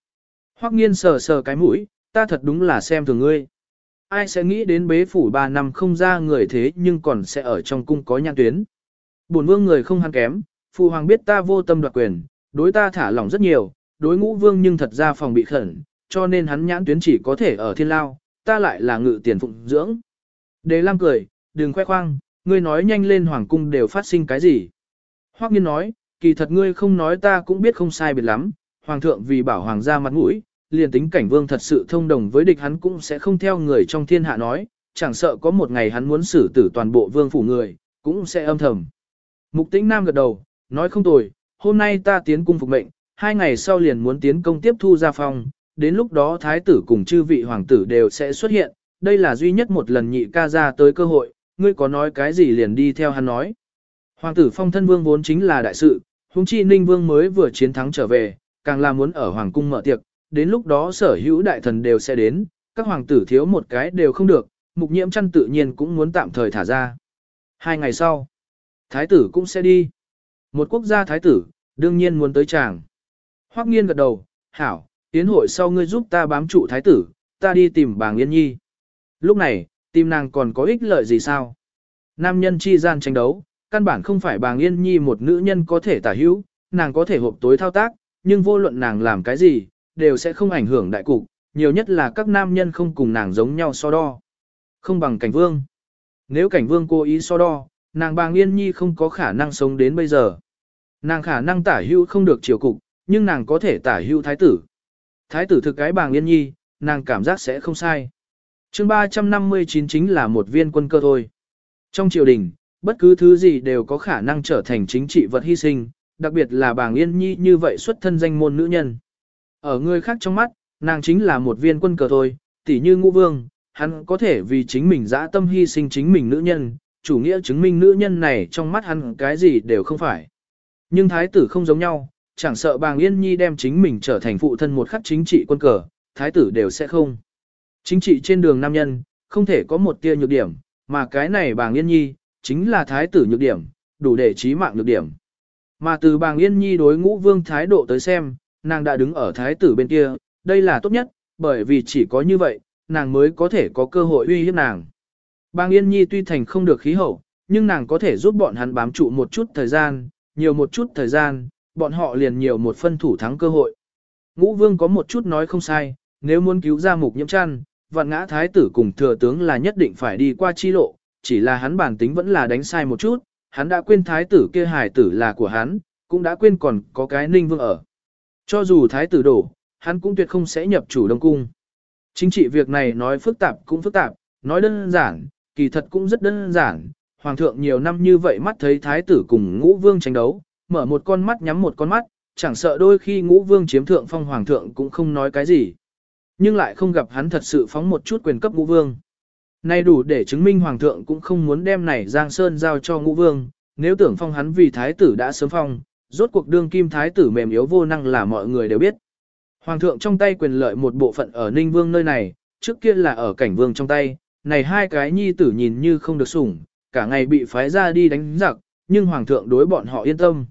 Hoắc nghiên sờ sờ cái mũi, ta thật đúng là xem thường ngươi. Ai sẽ nghĩ đến bế phủ ba năm không ra người thế nhưng còn sẽ ở trong cung có nhãn tuyến. Bổn vương người không hắn kém, phụ hoàng biết ta vô tâm đoạt quyền, đối ta thả lỏng rất nhiều, đối ngũ vương nhưng thật ra phòng bị khẩn, cho nên hắn nhãn tuyến chỉ có thể ở thiên lao, ta lại là ngự tiền phụng dưỡng. Đề Lam cười, đừng khoe khoang, ngươi nói nhanh lên hoàng cung đều phát sinh cái gì. Hoắc nghiên nói, kỳ thật ngươi không nói ta cũng biết không sai biệt lắm, hoàng thượng vì bảo hoàng gia mặt mũi, liền tính cảnh vương thật sự thông đồng với địch hắn cũng sẽ không theo người trong thiên hạ nói, chẳng sợ có một ngày hắn muốn xử tử toàn bộ vương phủ người, cũng sẽ âm thầm. Mục tĩnh nam gật đầu, nói không tồi, hôm nay ta tiến cung phục mệnh, hai ngày sau liền muốn tiến công tiếp thu gia phong, đến lúc đó thái tử cùng chư vị hoàng tử đều sẽ xuất hiện, đây là duy nhất một lần nhị ca ra tới cơ hội, ngươi có nói cái gì liền đi theo hắn nói. Hoàng tử phong thân vương vốn chính là đại sự, huống chi ninh vương mới vừa chiến thắng trở về, càng là muốn ở hoàng cung mở tiệc, đến lúc đó sở hữu đại thần đều sẽ đến, các hoàng tử thiếu một cái đều không được, mục nhiễm chăn tự nhiên cũng muốn tạm thời thả ra. Hai ngày sau, thái tử cũng sẽ đi. Một quốc gia thái tử, đương nhiên muốn tới chàng. Hoắc nghiên gật đầu, hảo, tiến hội sau ngươi giúp ta bám trụ thái tử, ta đi tìm bàng yên nhi. Lúc này, tìm nàng còn có ích lợi gì sao? Nam nhân chi gian tranh đấu, căn bản không phải bàng yên nhi một nữ nhân có thể tả hữu, nàng có thể hộp tối thao tác, nhưng vô luận nàng làm cái gì, đều sẽ không ảnh hưởng đại cục, nhiều nhất là các nam nhân không cùng nàng giống nhau so đo. Không bằng cảnh vương. Nếu cảnh vương cố ý so đo, nàng bàng yên nhi không có khả năng sống đến bây giờ. Nàng khả năng tả hữu không được chiều cục, nhưng nàng có thể tả hữu thái tử. Thái tử thực cái bàng yên nhi, nàng cảm giác sẽ không sai. chương 359 chính là một viên quân cơ thôi. Trong triều đình, bất cứ thứ gì đều có khả năng trở thành chính trị vật hy sinh, đặc biệt là bàng yên nhi như vậy xuất thân danh môn nữ nhân. Ở người khác trong mắt, nàng chính là một viên quân cờ thôi, tỉ như ngũ vương, hắn có thể vì chính mình dã tâm hy sinh chính mình nữ nhân, chủ nghĩa chứng minh nữ nhân này trong mắt hắn cái gì đều không phải. Nhưng thái tử không giống nhau, chẳng sợ bàng yên nhi đem chính mình trở thành phụ thân một khắc chính trị quân cờ, thái tử đều sẽ không. Chính trị trên đường nam nhân, không thể có một tia nhược điểm, mà cái này bàng yên nhi, chính là thái tử nhược điểm, đủ để trí mạng nhược điểm. Mà từ bàng yên nhi đối ngũ vương thái độ tới xem, nàng đã đứng ở thái tử bên kia, đây là tốt nhất, bởi vì chỉ có như vậy, nàng mới có thể có cơ hội uy hiếp nàng. Bàng yên nhi tuy thành không được khí hậu, nhưng nàng có thể giúp bọn hắn bám trụ một chút thời gian, nhiều một chút thời gian, bọn họ liền nhiều một phân thủ thắng cơ hội. Ngũ vương có một chút nói không sai, nếu muốn cứu ra mục nhiễm chăn, vạn ngã thái tử cùng thừa tướng là nhất định phải đi qua chi lộ, chỉ là hắn bản tính vẫn là đánh sai một chút, hắn đã quên thái tử kia hài tử là của hắn, cũng đã quên còn có cái ninh vương ở. Cho dù thái tử đổ, hắn cũng tuyệt không sẽ nhập chủ đông cung. Chính trị việc này nói phức tạp cũng phức tạp, nói đơn giản, kỳ thật cũng rất đơn giản. Hoàng thượng nhiều năm như vậy mắt thấy thái tử cùng ngũ vương tranh đấu, mở một con mắt nhắm một con mắt, chẳng sợ đôi khi ngũ vương chiếm thượng phong hoàng thượng cũng không nói cái gì. Nhưng lại không gặp hắn thật sự phóng một chút quyền cấp ngũ vương. Nay đủ để chứng minh hoàng thượng cũng không muốn đem này Giang Sơn giao cho ngũ vương, nếu tưởng phong hắn vì thái tử đã sớm phong, rốt cuộc đương kim thái tử mềm yếu vô năng là mọi người đều biết. Hoàng thượng trong tay quyền lợi một bộ phận ở Ninh Vương nơi này, trước kia là ở cảnh vương trong tay, này hai cái nhi tử nhìn như không được sủng, cả ngày bị phái ra đi đánh giặc, nhưng hoàng thượng đối bọn họ yên tâm.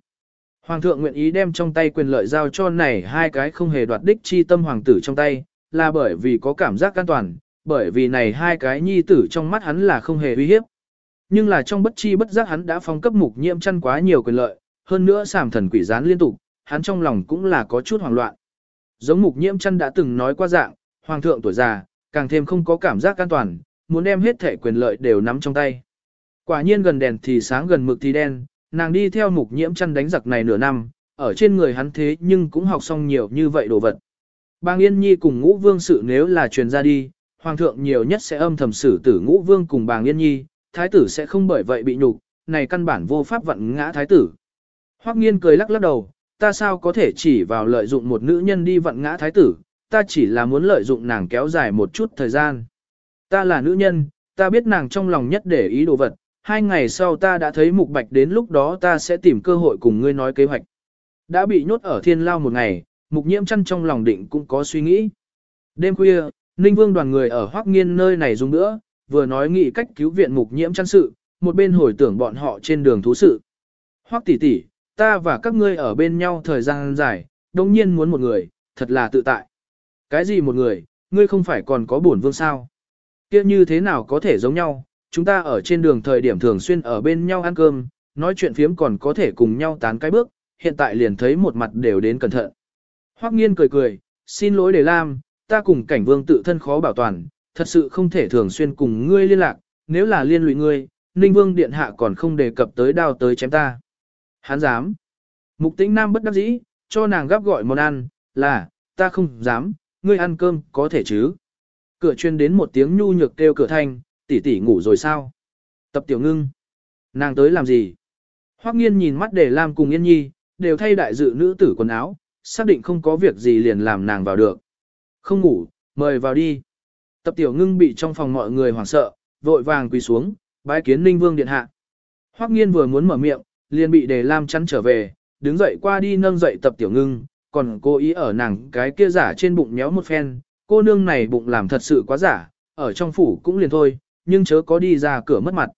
Hoàng thượng nguyện ý đem trong tay quyền lợi giao cho này hai cái không hề đoạt đích chi tâm hoàng tử trong tay, là bởi vì có cảm giác an toàn, bởi vì này hai cái nhi tử trong mắt hắn là không hề uy hiếp. Nhưng là trong bất chi bất giác hắn đã phong cấp mục nhiễm chăn quá nhiều quyền lợi, hơn nữa sàm thần quỷ gián liên tục, hắn trong lòng cũng là có chút hoảng loạn. Giống mục nhiễm chăn đã từng nói qua dạng, hoàng thượng tuổi già, càng thêm không có cảm giác an toàn, muốn đem hết thể quyền lợi đều nắm trong tay. Quả nhiên gần đèn thì sáng gần mực thì đen, nàng đi theo mục nhiễm chăn đánh giặc này nửa năm, ở trên người hắn thế nhưng cũng học xong nhiều như vậy đồ vật. Bang Yên Nhi cùng ngũ vương sự nếu là truyền ra đi, hoàng thượng nhiều nhất sẽ âm thầm xử tử ngũ vương cùng bàng Yên Nhi, thái tử sẽ không bởi vậy bị nhục, này căn bản vô pháp vận ngã thái tử. Hoắc nghiên cười lắc lắc đầu, ta sao có thể chỉ vào lợi dụng một nữ nhân đi vận ngã thái tử, ta chỉ là muốn lợi dụng nàng kéo dài một chút thời gian. Ta là nữ nhân, ta biết nàng trong lòng nhất để ý đồ vật, hai ngày sau ta đã thấy mục bạch đến lúc đó ta sẽ tìm cơ hội cùng ngươi nói kế hoạch. Đã bị nhốt ở thiên lao một ngày, mục nhiễm chăn trong lòng định cũng có suy nghĩ. Đêm khuya, Ninh Vương đoàn người ở Hoắc Nghiên nơi này dùng nữa, vừa nói nghị cách cứu viện mục nhiễm chăn sự, một bên hồi tưởng bọn họ trên đường thú sự. Hoắc tỷ tỷ, ta và các ngươi ở bên nhau thời gian dài, đương nhiên muốn một người, thật là tự tại. Cái gì một người, ngươi không phải còn có bổn vương sao? Kia như thế nào có thể giống nhau, chúng ta ở trên đường thời điểm thường xuyên ở bên nhau ăn cơm, nói chuyện phiếm còn có thể cùng nhau tán cái bước, hiện tại liền thấy một mặt đều đến cẩn thận. Hoắc nghiên cười cười, xin lỗi để Lam, ta cùng cảnh vương tự thân khó bảo toàn, thật sự không thể thường xuyên cùng ngươi liên lạc, nếu là liên lụy ngươi, Ninh Vương Điện Hạ còn không đề cập tới đao tới chém ta. Hắn dám. Mục tĩnh Nam bất đắc dĩ, cho nàng gắp gọi món ăn, là, ta không dám, ngươi ăn cơm có thể chứ. Cửa chuyên đến một tiếng nhu nhược kêu cửa thanh, tỷ tỷ ngủ rồi sao? Tập tiểu ngưng. Nàng tới làm gì? Hoắc nghiên nhìn mắt để Lam cùng Yên Nhi, đều thay đại dự nữ tử quần áo, xác định không có việc gì liền làm nàng vào được. Không ngủ, mời vào đi. Tập tiểu ngưng bị trong phòng mọi người hoảng sợ, vội vàng quỳ xuống, bái kiến Ninh Vương Điện Hạ. Hoắc nghiên vừa muốn mở miệng, liền bị đề lam chắn trở về, đứng dậy qua đi nâng dậy tập tiểu ngưng, còn cố ý ở nàng cái kia giả trên bụng nhéo một phen, cô nương này bụng làm thật sự quá giả, ở trong phủ cũng liền thôi, nhưng chớ có đi ra cửa mất mặt.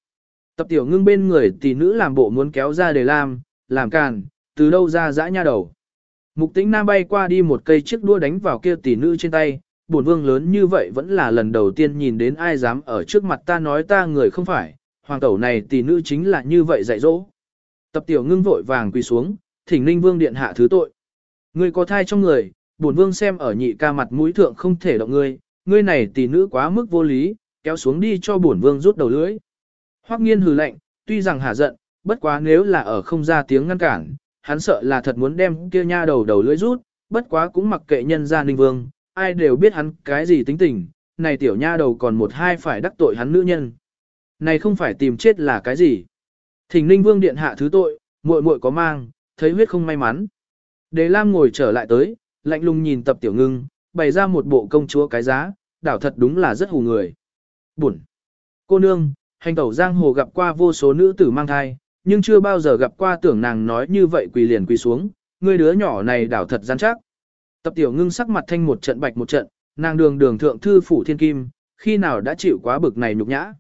Tập tiểu ngưng bên người tỷ nữ làm bộ muốn kéo ra đề lam, làm càn, từ đâu ra dã nha đầu. Mục tĩnh nam bay qua đi một cây chiếc đua đánh vào kia tỷ nữ trên tay, bổn vương lớn như vậy vẫn là lần đầu tiên nhìn đến ai dám ở trước mặt ta nói ta người không phải, hoàng tẩu này tỷ nữ chính là như vậy dạy dỗ. Tập tiểu ngưng vội vàng quỳ xuống, thỉnh ninh vương điện hạ thứ tội. Ngươi có thai trong người, bổn vương xem ở nhị ca mặt mũi thượng không thể động ngươi, ngươi này tỷ nữ quá mức vô lý, kéo xuống đi cho bổn vương rút đầu lưỡi. Hoắc nghiên hừ lạnh, tuy rằng hả giận, bất quá nếu là ở không ra tiếng ngăn cản, hắn sợ là thật muốn đem kia nha đầu đầu lưỡi rút, bất quá cũng mặc kệ nhân gia ninh vương, ai đều biết hắn cái gì tính tình, này tiểu nha đầu còn một hai phải đắc tội hắn nữ nhân. Này không phải tìm chết là cái gì. Thỉnh Ninh Vương điện hạ thứ tội, muội muội có mang, thấy huyết không may mắn. Đề Lam ngồi trở lại tới, lạnh lùng nhìn tập tiểu ngưng, bày ra một bộ công chúa cái giá, đảo thật đúng là rất hù người. Buồn. Cô nương, hành tẩu giang hồ gặp qua vô số nữ tử mang thai, nhưng chưa bao giờ gặp qua tưởng nàng nói như vậy quỳ liền quỳ xuống, người đứa nhỏ này đảo thật gian chắc. Tập tiểu ngưng sắc mặt thanh một trận bạch một trận, nàng đường đường thượng thư phủ thiên kim, khi nào đã chịu quá bực này nhục nhã.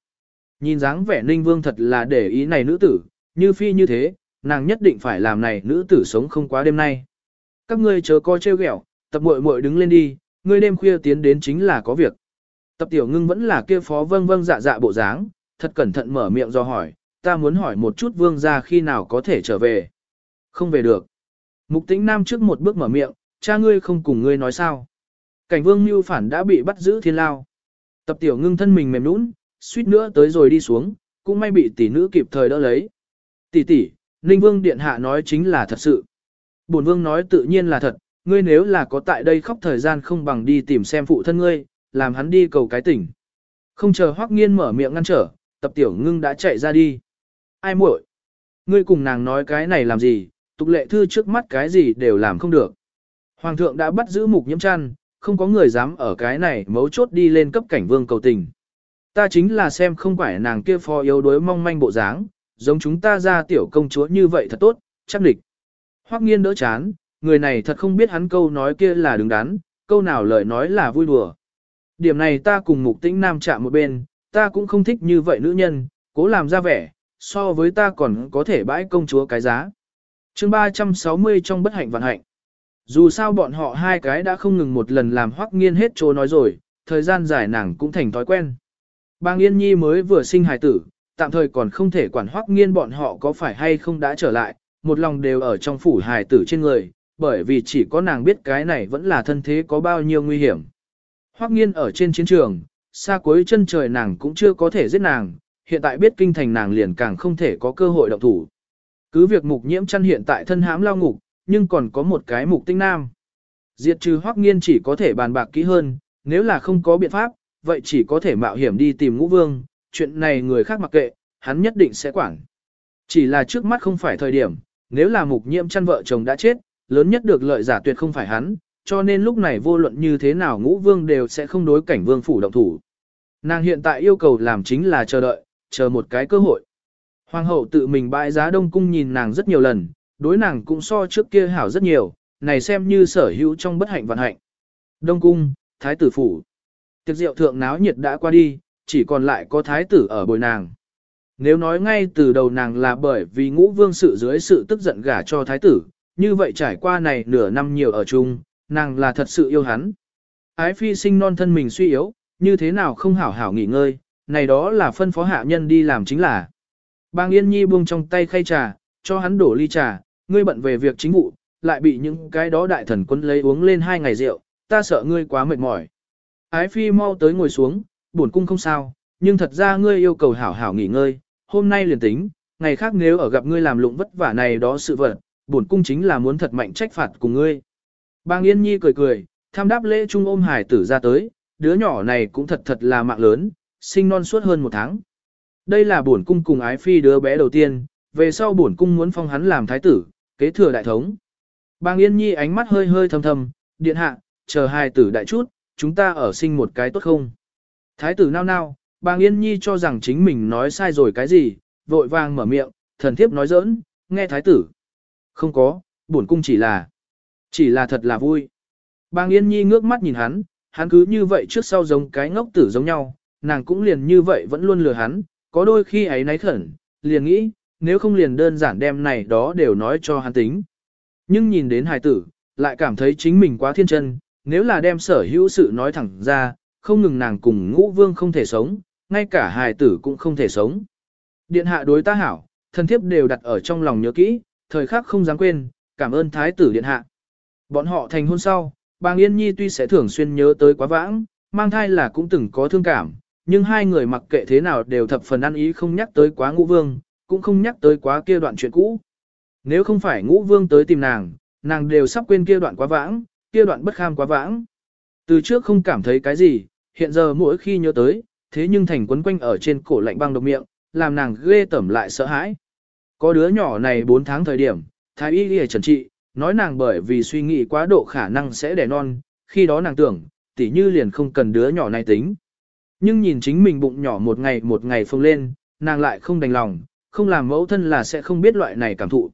Nhìn dáng vẻ ninh vương thật là để ý này nữ tử, như phi như thế, nàng nhất định phải làm này nữ tử sống không quá đêm nay. Các ngươi chớ coi trêu ghẹo, tập muội muội đứng lên đi, ngươi đêm khuya tiến đến chính là có việc. Tập tiểu ngưng vẫn là kia phó vâng vâng dạ dạ bộ dáng, thật cẩn thận mở miệng do hỏi, ta muốn hỏi một chút vương gia khi nào có thể trở về. Không về được. Mục tĩnh nam trước một bước mở miệng, cha ngươi không cùng ngươi nói sao. Cảnh vương mưu phản đã bị bắt giữ thiên lao. Tập tiểu ngưng thân mình mềm nũng, suýt nữa tới rồi đi xuống, cũng may bị tỷ nữ kịp thời đỡ lấy. Tỷ tỷ, Ninh Vương Điện Hạ nói chính là thật sự. Bổn Vương nói tự nhiên là thật, ngươi nếu là có tại đây khóc thời gian không bằng đi tìm xem phụ thân ngươi, làm hắn đi cầu cái tỉnh. Không chờ Hoắc Nghiên mở miệng ngăn trở, tập tiểu ngưng đã chạy ra đi. Ai muội? Ngươi cùng nàng nói cái này làm gì, tục lệ thư trước mắt cái gì đều làm không được. Hoàng thượng đã bắt giữ mục nhiễm chăn, không có người dám ở cái này mấu chốt đi lên cấp cảnh vương cầu tình. Ta chính là xem không phải nàng kia phò yếu đuối mong manh bộ dáng, giống chúng ta ra tiểu công chúa như vậy thật tốt, chắc địch. Hoắc nghiên đỡ chán, người này thật không biết hắn câu nói kia là đứng đắn, câu nào lời nói là vui đùa. Điểm này ta cùng mục tĩnh nam chạm một bên, ta cũng không thích như vậy nữ nhân, cố làm ra vẻ, so với ta còn có thể bãi công chúa cái giá. chương 360 trong bất hạnh vạn hạnh. Dù sao bọn họ hai cái đã không ngừng một lần làm hoắc nghiên hết chỗ nói rồi, thời gian dài nàng cũng thành thói quen. Bang Yên Nhi mới vừa sinh hài tử, tạm thời còn không thể quản hoắc nghiên bọn họ có phải hay không đã trở lại, một lòng đều ở trong phủ hài tử trên người, bởi vì chỉ có nàng biết cái này vẫn là thân thế có bao nhiêu nguy hiểm. Hoắc nghiên ở trên chiến trường, xa cuối chân trời nàng cũng chưa có thể giết nàng, hiện tại biết kinh thành nàng liền càng không thể có cơ hội động thủ. Cứ việc mục nhiễm chăn hiện tại thân hãm lao ngục, nhưng còn có một cái mục tinh nam. Diệt trừ hoắc nghiên chỉ có thể bàn bạc kỹ hơn, nếu là không có biện pháp, vậy chỉ có thể mạo hiểm đi tìm ngũ vương, chuyện này người khác mặc kệ, hắn nhất định sẽ quản. Chỉ là trước mắt không phải thời điểm, nếu là mục nhiễm chăn vợ chồng đã chết, lớn nhất được lợi giả tuyệt không phải hắn, cho nên lúc này vô luận như thế nào ngũ vương đều sẽ không đối cảnh vương phủ động thủ. Nàng hiện tại yêu cầu làm chính là chờ đợi, chờ một cái cơ hội. Hoàng hậu tự mình bãi giá đông cung nhìn nàng rất nhiều lần, đối nàng cũng so trước kia hảo rất nhiều, này xem như sở hữu trong bất hạnh vận hạnh. Đông cung, thái tử phủ. Tiệc rượu thượng náo nhiệt đã qua đi, chỉ còn lại có thái tử ở bồi nàng. Nếu nói ngay từ đầu nàng là bởi vì ngũ vương sự dưới sự tức giận gả cho thái tử, như vậy trải qua này nửa năm nhiều ở chung, nàng là thật sự yêu hắn. Ái phi sinh non thân mình suy yếu, như thế nào không hảo hảo nghỉ ngơi, này đó là phân phó hạ nhân đi làm chính là. Bang Yên Nhi buông trong tay khay trà, cho hắn đổ ly trà, ngươi bận về việc chính vụ, lại bị những cái đó đại thần quân lấy uống lên hai ngày rượu, ta sợ ngươi quá mệt mỏi. Ái phi mau tới ngồi xuống, buồn cung không sao, nhưng thật ra ngươi yêu cầu hảo hảo nghỉ ngơi, hôm nay liền tính, ngày khác nếu ở gặp ngươi làm lụng vất vả này đó sự vật, buồn cung chính là muốn thật mạnh trách phạt cùng ngươi. Bang Yên Nhi cười cười, tham đáp lễ trung ôm hải tử ra tới, đứa nhỏ này cũng thật thật là mạng lớn, sinh non suốt hơn một tháng. Đây là bổn cung cùng ái phi đứa bé đầu tiên, về sau bổn cung muốn phong hắn làm thái tử, kế thừa đại thống. Bang Yên Nhi ánh mắt hơi hơi thầm thầm, điện hạ, chờ hai tử đại chút, chúng ta ở sinh một cái tốt không? Thái tử nao nao, bang Yên Nhi cho rằng chính mình nói sai rồi cái gì, vội vàng mở miệng, thần thiếp nói giỡn, nghe thái tử. Không có, bổn cung chỉ là, chỉ là thật là vui. Bang Yên Nhi ngước mắt nhìn hắn, hắn cứ như vậy trước sau giống cái ngốc tử giống nhau, nàng cũng liền như vậy vẫn luôn lừa hắn, có đôi khi ấy náy khẩn, liền nghĩ, nếu không liền đơn giản đem này đó đều nói cho hắn tính. Nhưng nhìn đến hài tử, lại cảm thấy chính mình quá thiên chân, nếu là đem sở hữu sự nói thẳng ra, không ngừng nàng cùng ngũ vương không thể sống, ngay cả hài tử cũng không thể sống. Điện hạ đối ta hảo, thân thiếp đều đặt ở trong lòng nhớ kỹ, thời khắc không dám quên, cảm ơn thái tử điện hạ. Bọn họ thành hôn sau, bàng Yên Nhi tuy sẽ thường xuyên nhớ tới quá vãng, mang thai là cũng từng có thương cảm, nhưng hai người mặc kệ thế nào đều thập phần ăn ý không nhắc tới quá ngũ vương, cũng không nhắc tới quá kia đoạn chuyện cũ. Nếu không phải ngũ vương tới tìm nàng, nàng đều sắp quên kia đoạn quá vãng, kia đoạn bất kham quá vãng. Từ trước không cảm thấy cái gì, hiện giờ mỗi khi nhớ tới, thế nhưng thành quấn quanh ở trên cổ lạnh băng độc miệng, làm nàng ghê tẩm lại sợ hãi. Có đứa nhỏ này 4 tháng thời điểm, thái y y trần trị, nói nàng bởi vì suy nghĩ quá độ khả năng sẽ đẻ non, khi đó nàng tưởng, tỉ như liền không cần đứa nhỏ này tính. Nhưng nhìn chính mình bụng nhỏ một ngày một ngày phồng lên, nàng lại không đành lòng, không làm mẫu thân là sẽ không biết loại này cảm thụ.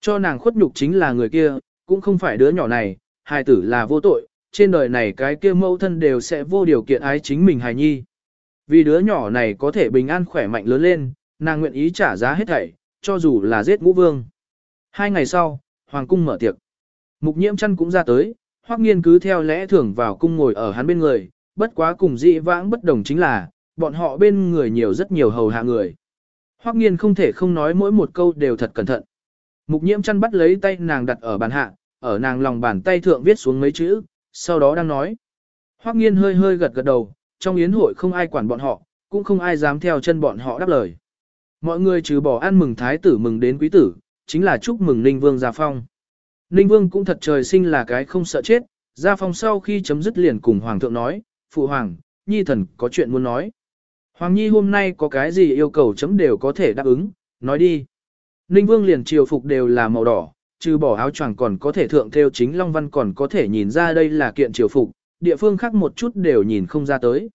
Cho nàng khuất nhục chính là người kia, cũng không phải đứa nhỏ này, hài tử là vô tội, trên đời này cái kia mẫu thân đều sẽ vô điều kiện ái chính mình hài nhi. Vì đứa nhỏ này có thể bình an khỏe mạnh lớn lên, nàng nguyện ý trả giá hết thảy, cho dù là giết ngũ vương. Hai ngày sau, hoàng cung mở tiệc. Mục nhiễm chăn cũng ra tới, hoắc nghiên cứ theo lẽ thường vào cung ngồi ở hắn bên người, bất quá cùng dị vãng bất đồng chính là, bọn họ bên người nhiều rất nhiều hầu hạ người. Hoắc nghiên không thể không nói mỗi một câu đều thật cẩn thận. Mục nhiễm chăn bắt lấy tay nàng đặt ở bàn hạ, ở nàng lòng bàn tay thượng viết xuống mấy chữ, sau đó đang nói. Hoắc nghiên hơi hơi gật gật đầu, trong yến hội không ai quản bọn họ, cũng không ai dám theo chân bọn họ đáp lời. Mọi người trừ bỏ ăn mừng thái tử mừng đến quý tử, chính là chúc mừng Ninh Vương Gia Phong. Ninh Vương cũng thật trời sinh là cái không sợ chết, Gia Phong sau khi chấm dứt liền cùng Hoàng thượng nói, Phụ Hoàng, Nhi thần có chuyện muốn nói. Hoàng Nhi hôm nay có cái gì yêu cầu chấm đều có thể đáp ứng, nói đi. Ninh Vương liền triều phục đều là màu đỏ, trừ bỏ áo choàng còn có thể thượng theo chính Long Văn còn có thể nhìn ra đây là kiện triều phục, địa phương khác một chút đều nhìn không ra tới.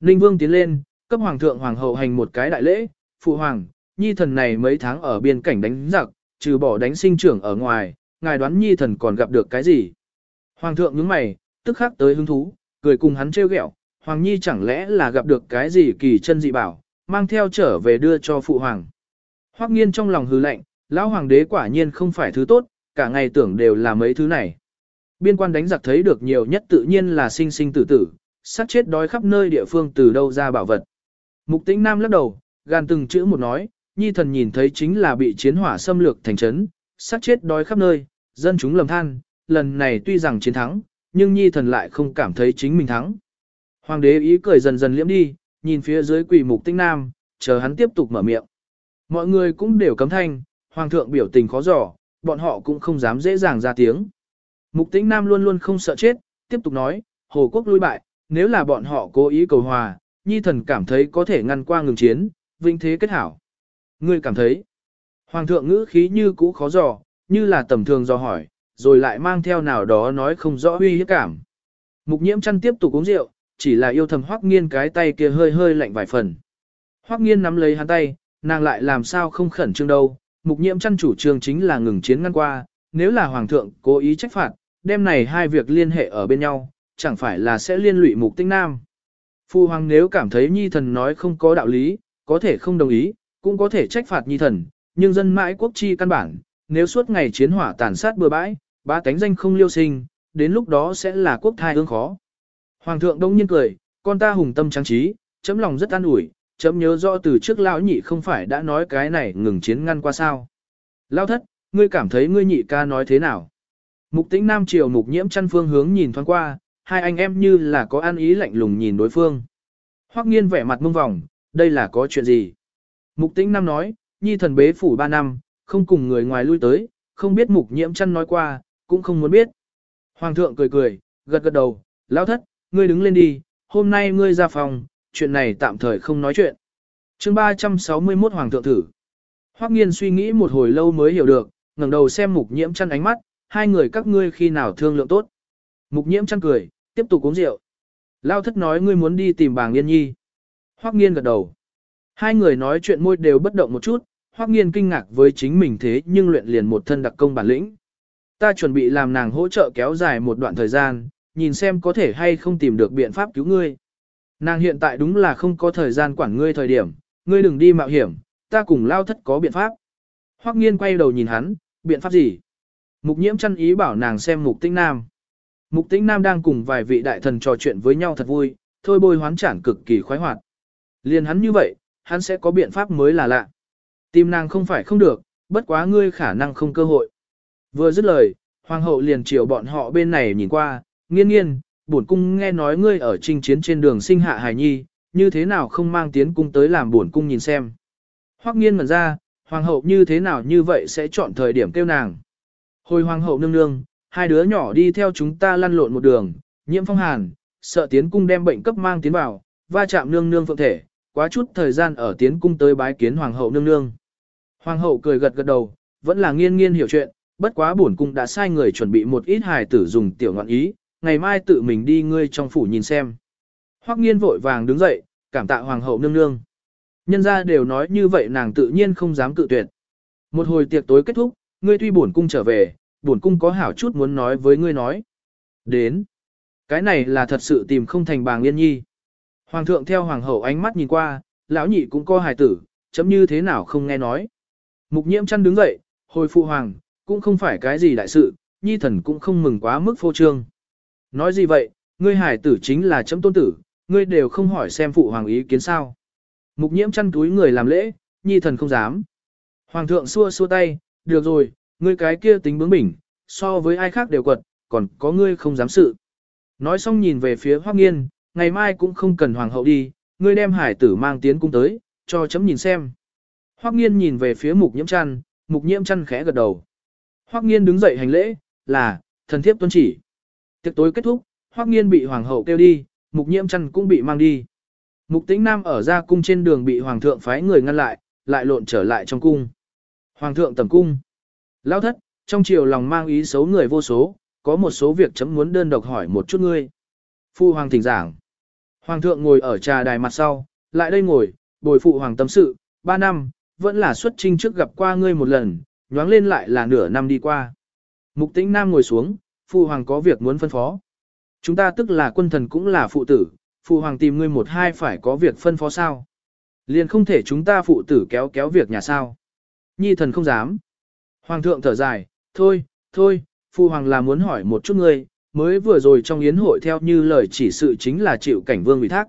Ninh Vương tiến lên, cấp Hoàng thượng Hoàng hậu hành một cái đại lễ, Phụ Hoàng, Nhi thần này mấy tháng ở biên cảnh đánh giặc, trừ bỏ đánh sinh trưởng ở ngoài, ngài đoán Nhi thần còn gặp được cái gì? Hoàng thượng nhướng mày, tức khắc tới hứng thú, cười cùng hắn trêu ghẹo, Hoàng Nhi chẳng lẽ là gặp được cái gì kỳ chân dị bảo, mang theo trở về đưa cho phụ hoàng. Hoắc nghiên trong lòng hư lạnh, lão hoàng đế quả nhiên không phải thứ tốt, cả ngày tưởng đều là mấy thứ này. Biên quan đánh giặc thấy được nhiều nhất tự nhiên là sinh sinh tử tử, sát chết đói khắp nơi địa phương từ đâu ra bảo vật. Mục tĩnh nam lắc đầu, gan từng chữ một nói, nhi thần nhìn thấy chính là bị chiến hỏa xâm lược thành trấn, sát chết đói khắp nơi, dân chúng lầm than, lần này tuy rằng chiến thắng, nhưng nhi thần lại không cảm thấy chính mình thắng. Hoàng đế ý cười dần dần liễm đi, nhìn phía dưới quỷ mục tinh nam, chờ hắn tiếp tục mở miệng. Mọi người cũng đều cấm thanh, hoàng thượng biểu tình khó dò, bọn họ cũng không dám dễ dàng ra tiếng. Mục tĩnh nam luôn luôn không sợ chết, tiếp tục nói, hồ quốc lui bại, nếu là bọn họ cố ý cầu hòa, nhi thần cảm thấy có thể ngăn qua ngừng chiến, vinh thế kết hảo. Ngươi cảm thấy, hoàng thượng ngữ khí như cũ khó dò, như là tầm thường do hỏi, rồi lại mang theo nào đó nói không rõ uy hiếp cảm. Mục nhiễm chăn tiếp tục uống rượu, chỉ là yêu thầm hoắc nghiên cái tay kia hơi hơi lạnh vài phần. Hoắc nghiên nắm lấy hắn tay, nàng lại làm sao không khẩn trương đâu, mục nhiễm chăn chủ trương chính là ngừng chiến ngăn qua, nếu là hoàng thượng cố ý trách phạt, đêm này hai việc liên hệ ở bên nhau, chẳng phải là sẽ liên lụy mục tinh nam. Phu hoàng nếu cảm thấy nhi thần nói không có đạo lý, có thể không đồng ý, cũng có thể trách phạt nhi thần, nhưng dân mãi quốc chi căn bản, nếu suốt ngày chiến hỏa tàn sát bừa bãi, ba tánh danh không liêu sinh, đến lúc đó sẽ là quốc thai ương khó. Hoàng thượng đông nhiên cười, con ta hùng tâm trang trí, chấm lòng rất an ủi, chấm nhớ rõ từ trước lão nhị không phải đã nói cái này ngừng chiến ngăn qua sao. lao thất, ngươi cảm thấy ngươi nhị ca nói thế nào? Mục tĩnh nam triều mục nhiễm chăn phương hướng nhìn thoáng qua, hai anh em như là có an ý lạnh lùng nhìn đối phương. Hoắc nghiên vẻ mặt mông vòng, đây là có chuyện gì? Mục tĩnh nam nói, nhi thần bế phủ ba năm, không cùng người ngoài lui tới, không biết mục nhiễm chăn nói qua, cũng không muốn biết. Hoàng thượng cười cười, gật gật đầu, lão thất, ngươi đứng lên đi, hôm nay ngươi ra phòng, chuyện này tạm thời không nói chuyện. chương 361 Hoàng thượng thử. Hoắc nghiên suy nghĩ một hồi lâu mới hiểu được, ngẩng đầu xem mục nhiễm chăn ánh mắt, hai người các ngươi khi nào thương lượng tốt. Mục nhiễm chăn cười, tiếp tục uống rượu. Lao thất nói ngươi muốn đi tìm bàng yên nhi. Hoắc nghiên gật đầu. Hai người nói chuyện môi đều bất động một chút, Hoắc nghiên kinh ngạc với chính mình thế nhưng luyện liền một thân đặc công bản lĩnh. Ta chuẩn bị làm nàng hỗ trợ kéo dài một đoạn thời gian, nhìn xem có thể hay không tìm được biện pháp cứu ngươi. Nàng hiện tại đúng là không có thời gian quản ngươi thời điểm, ngươi đừng đi mạo hiểm, ta cùng lao thất có biện pháp. Hoắc nghiên quay đầu nhìn hắn, biện pháp gì? Mục nhiễm chăn ý bảo nàng xem mục tĩnh nam. Mục tĩnh nam đang cùng vài vị đại thần trò chuyện với nhau thật vui, thôi bôi hoán chản cực kỳ khoái hoạt. Liên hắn như vậy, hắn sẽ có biện pháp mới là lạ. Tìm nàng không phải không được, bất quá ngươi khả năng không cơ hội. Vừa dứt lời, hoàng hậu liền chiều bọn họ bên này nhìn qua, nghiên nghiên, bổn cung nghe nói ngươi ở trinh chiến trên đường sinh hạ hài nhi, như thế nào không mang tiến cung tới làm bổn cung nhìn xem. Hoắc nghiên mẩn ra, hoàng hậu như thế nào như vậy sẽ chọn thời điểm kêu nàng. Hồi hoàng hậu nương nương, hai đứa nhỏ đi theo chúng ta lăn lộn một đường, nhiễm phong hàn, sợ tiến cung đem bệnh cấp mang tiến vào, va chạm nương nương phượng thể, quá chút thời gian ở tiến cung tới bái kiến hoàng hậu nương nương. Hoàng hậu cười gật gật đầu, vẫn là nghiên nghiên hiểu chuyện, bất quá bổn cung đã sai người chuẩn bị một ít hài tử dùng tiểu ngọn ý, ngày mai tự mình đi ngươi trong phủ nhìn xem. Hoắc nghiên vội vàng đứng dậy, cảm tạ hoàng hậu nương nương. Nhân gia đều nói như vậy nàng tự nhiên không dám cự tuyệt. Một hồi tiệc tối kết thúc, ngươi tuy bổn cung trở về, bổn cung có hảo chút muốn nói với ngươi nói. Đến. Cái này là thật sự tìm không thành bàng yên nhi. Hoàng thượng theo hoàng hậu ánh mắt nhìn qua, lão nhị cũng có hài tử, chấm như thế nào không nghe nói. Mục nhiễm chăn đứng dậy, hồi phụ hoàng, cũng không phải cái gì đại sự, nhi thần cũng không mừng quá mức phô trương. Nói gì vậy, ngươi hải tử chính là chấm tôn tử, ngươi đều không hỏi xem phụ hoàng ý kiến sao. Mục nhiễm chăn túi người làm lễ, nhi thần không dám. Hoàng thượng xua xua tay, được rồi, ngươi cái kia tính bướng bỉnh, so với ai khác đều quật, còn có ngươi không dám sự. Nói xong nhìn về phía Hoắc Nghiên, ngày mai cũng không cần hoàng hậu đi, ngươi đem hải tử mang tiến cung tới, cho chấm nhìn xem. Hoắc Nghiên nhìn về phía Mục Nhiễm Chân, Mục Nhiễm Chân khẽ gật đầu. Hoắc Nghiên đứng dậy hành lễ, là, thần thiếp tuân chỉ. Tiệc tối kết thúc, Hoắc Nghiên bị hoàng hậu kêu đi, Mục Nhiễm Chân cũng bị mang đi. Mục Tĩnh Nam ở ra cung trên đường bị hoàng thượng phái người ngăn lại, lại lộn trở lại trong cung. Hoàng thượng tầm cung. Lão thất, trong triều lòng mang ý xấu người vô số, có một số việc chấm muốn đơn độc hỏi một chút ngươi. Phu hoàng thỉnh giảng. Hoàng thượng ngồi ở trà đài mặt sau, lại đây ngồi, bồi phụ hoàng tâm sự, ba năm, vẫn là xuất trinh trước gặp qua ngươi một lần, nhoáng lên lại là nửa năm đi qua. Mục tĩnh nam ngồi xuống, phụ hoàng có việc muốn phân phó. Chúng ta tức là quân thần cũng là phụ tử, phụ hoàng tìm ngươi một hai phải có việc phân phó sao. Liền không thể chúng ta phụ tử kéo kéo việc nhà sao. Nhi thần không dám. Hoàng thượng thở dài, thôi, thôi, phụ hoàng là muốn hỏi một chút ngươi, mới vừa rồi trong yến hội theo như lời chỉ sự chính là chịu cảnh vương ủy thác.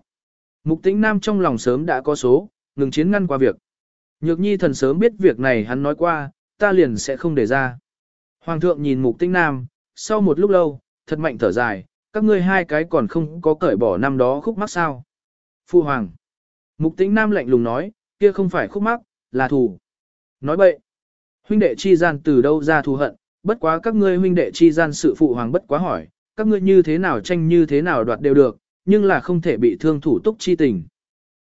Mục tĩnh nam trong lòng sớm đã có số, ngừng chiến ngăn qua việc. Nhược nhi thần sớm biết việc này hắn nói qua, ta liền sẽ không để ra. Hoàng thượng nhìn mục tĩnh nam, sau một lúc lâu, thật mạnh thở dài, các ngươi hai cái còn không có cởi bỏ năm đó khúc mắc sao. Phu hoàng. Mục tĩnh nam lạnh lùng nói, kia không phải khúc mắc, là thù. Nói bậy. Huynh đệ chi gian từ đâu ra thù hận, bất quá các ngươi huynh đệ chi gian sự phụ hoàng bất quá hỏi, các ngươi như thế nào tranh như thế nào đoạt đều được, nhưng là không thể bị thương thủ túc chi tình.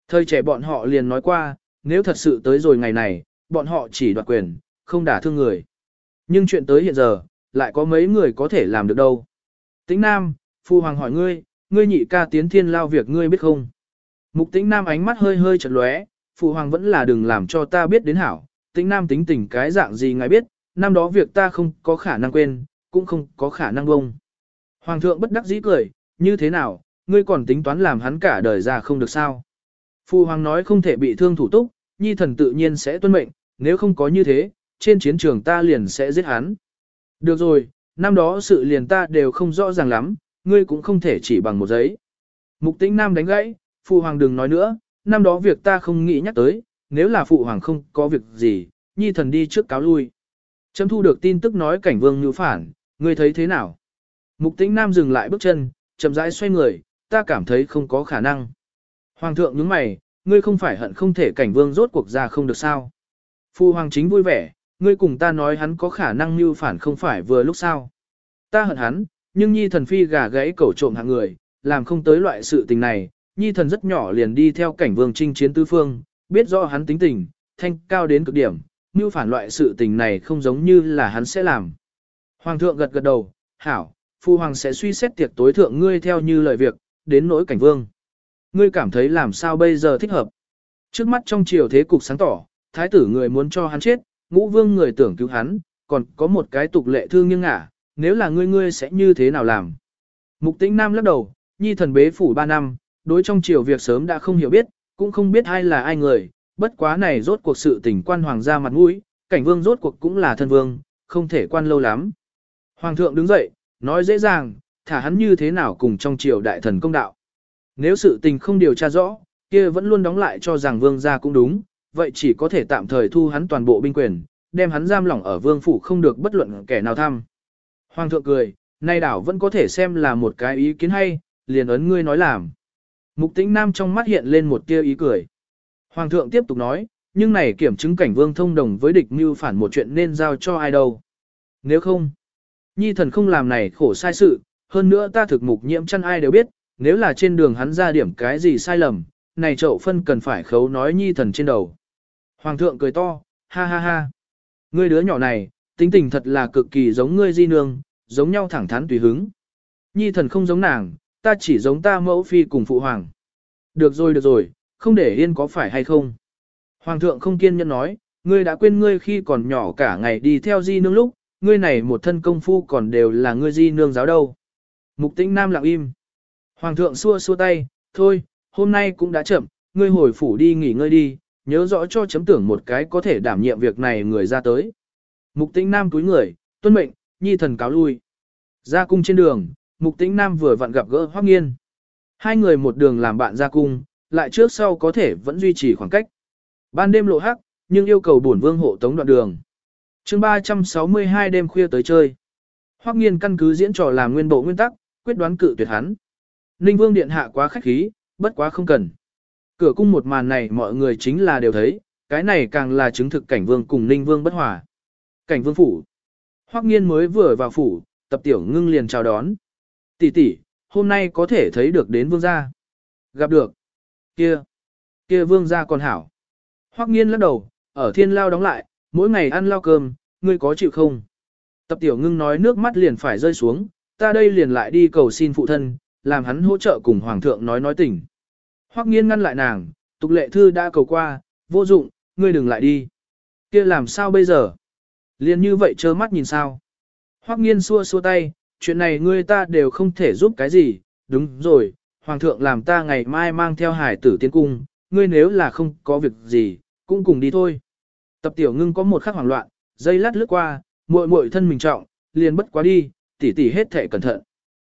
Thời trẻ bọn họ liền nói qua, nếu thật sự tới rồi ngày này, bọn họ chỉ đoạt quyền, không đả thương người. Nhưng chuyện tới hiện giờ, lại có mấy người có thể làm được đâu. Tĩnh Nam, Phu Hoàng hỏi ngươi, ngươi nhị ca tiến thiên lao việc ngươi biết không? Mục Tĩnh Nam ánh mắt hơi hơi chật lóe, Phu Hoàng vẫn là đừng làm cho ta biết đến hảo. Tĩnh Nam tính tình cái dạng gì ngài biết, năm đó việc ta không có khả năng quên, cũng không có khả năng bông. Hoàng thượng bất đắc dĩ cười, như thế nào, ngươi còn tính toán làm hắn cả đời ra không được sao. Phu hoàng nói không thể bị thương thủ túc, nhi thần tự nhiên sẽ tuân mệnh, nếu không có như thế, trên chiến trường ta liền sẽ giết hắn. Được rồi, năm đó sự liền ta đều không rõ ràng lắm, ngươi cũng không thể chỉ bằng một giấy. Mục tĩnh nam đánh gãy, phụ hoàng đừng nói nữa, năm đó việc ta không nghĩ nhắc tới, nếu là phụ hoàng không có việc gì, nhi thần đi trước cáo lui. Chấm thu được tin tức nói cảnh vương như phản, ngươi thấy thế nào? Mục tĩnh nam dừng lại bước chân, chậm rãi xoay người, ta cảm thấy không có khả năng. Hoàng thượng nhướng mày, ngươi không phải hận không thể cảnh vương rốt cuộc ra không được sao. Phu hoàng chính vui vẻ, ngươi cùng ta nói hắn có khả năng mưu phản không phải vừa lúc sao. Ta hận hắn, nhưng nhi thần phi gà gãy cẩu trộm hạng người, làm không tới loại sự tình này, nhi thần rất nhỏ liền đi theo cảnh vương Trinh chiến tư phương, biết rõ hắn tính tình, thanh cao đến cực điểm, mưu phản loại sự tình này không giống như là hắn sẽ làm. Hoàng thượng gật gật đầu, hảo, phu hoàng sẽ suy xét tiệc tối thượng ngươi theo như lời việc, đến nỗi cảnh vương. Ngươi cảm thấy làm sao bây giờ thích hợp. Trước mắt trong triều thế cục sáng tỏ, thái tử người muốn cho hắn chết, ngũ vương người tưởng cứu hắn, còn có một cái tục lệ thương nghiêng ngả, nếu là ngươi ngươi sẽ như thế nào làm. Mục tĩnh nam lắc đầu, nhi thần bế phủ ba năm, đối trong triều việc sớm đã không hiểu biết, cũng không biết ai là ai người, bất quá này rốt cuộc sự tình quan hoàng gia mặt mũi, cảnh vương rốt cuộc cũng là thân vương, không thể quan lâu lắm. Hoàng thượng đứng dậy, nói dễ dàng, thả hắn như thế nào cùng trong triều đại thần công đạo. Nếu sự tình không điều tra rõ, kia vẫn luôn đóng lại cho rằng vương gia cũng đúng, vậy chỉ có thể tạm thời thu hắn toàn bộ binh quyền, đem hắn giam lỏng ở vương phủ không được bất luận kẻ nào thăm. Hoàng thượng cười, nay đảo vẫn có thể xem là một cái ý kiến hay, liền ấn ngươi nói làm. Mục tĩnh nam trong mắt hiện lên một tia ý cười. Hoàng thượng tiếp tục nói, nhưng này kiểm chứng cảnh vương thông đồng với địch mưu phản một chuyện nên giao cho ai đâu. Nếu không, nhi thần không làm này khổ sai sự, hơn nữa ta thực mục nhiễm chăn ai đều biết, nếu là trên đường hắn ra điểm cái gì sai lầm, này chậu phân cần phải khấu nói nhi thần trên đầu. Hoàng thượng cười to, ha ha ha. Ngươi đứa nhỏ này, tính tình thật là cực kỳ giống ngươi di nương, giống nhau thẳng thắn tùy hứng. Nhi thần không giống nàng, ta chỉ giống ta mẫu phi cùng phụ hoàng. Được rồi được rồi, không để yên có phải hay không. Hoàng thượng không kiên nhẫn nói, ngươi đã quên ngươi khi còn nhỏ cả ngày đi theo di nương lúc, ngươi này một thân công phu còn đều là ngươi di nương giáo đâu. Mục tĩnh nam lặng im. Hoàng thượng xua xua tay, thôi, hôm nay cũng đã chậm, ngươi hồi phủ đi nghỉ ngơi đi, nhớ rõ cho chấm tưởng một cái có thể đảm nhiệm việc này người ra tới. Mục tĩnh nam túi người, tuân mệnh, nhi thần cáo lui. Ra cung trên đường, mục tĩnh nam vừa vặn gặp gỡ hoác nghiên. Hai người một đường làm bạn ra cung, lại trước sau có thể vẫn duy trì khoảng cách. Ban đêm lộ hắc, nhưng yêu cầu bổn vương hộ tống đoạn đường. chương 362 đêm khuya tới chơi. Hoắc nghiên căn cứ diễn trò làm nguyên bộ nguyên tắc, quyết đoán cự tuyệt hắn. Ninh vương điện hạ quá khách khí, bất quá không cần. Cửa cung một màn này mọi người chính là đều thấy, cái này càng là chứng thực cảnh vương cùng Ninh vương bất hòa. Cảnh vương phủ. Hoắc nghiên mới vừa vào phủ, tập tiểu ngưng liền chào đón. Tỷ tỷ, hôm nay có thể thấy được đến vương gia. Gặp được. Kia. Kia vương gia còn hảo. Hoắc nghiên lắc đầu, ở thiên lao đóng lại, mỗi ngày ăn lao cơm, ngươi có chịu không? Tập tiểu ngưng nói nước mắt liền phải rơi xuống, ta đây liền lại đi cầu xin phụ thân, làm hắn hỗ trợ cùng hoàng thượng nói nói tình. Hoắc nghiên ngăn lại nàng, tục lệ thư đã cầu qua, vô dụng, ngươi đừng lại đi. kia làm sao bây giờ? Liên như vậy trơ mắt nhìn sao? Hoắc nghiên xua xua tay, chuyện này ngươi ta đều không thể giúp cái gì, đúng rồi, hoàng thượng làm ta ngày mai mang theo hải tử tiến cung, ngươi nếu là không có việc gì, cũng cùng đi thôi. Tập tiểu ngưng có một khắc hoảng loạn, dây lát lướt qua, muội muội thân mình trọng, liền bất quá đi, tỉ tỉ hết thể cẩn thận.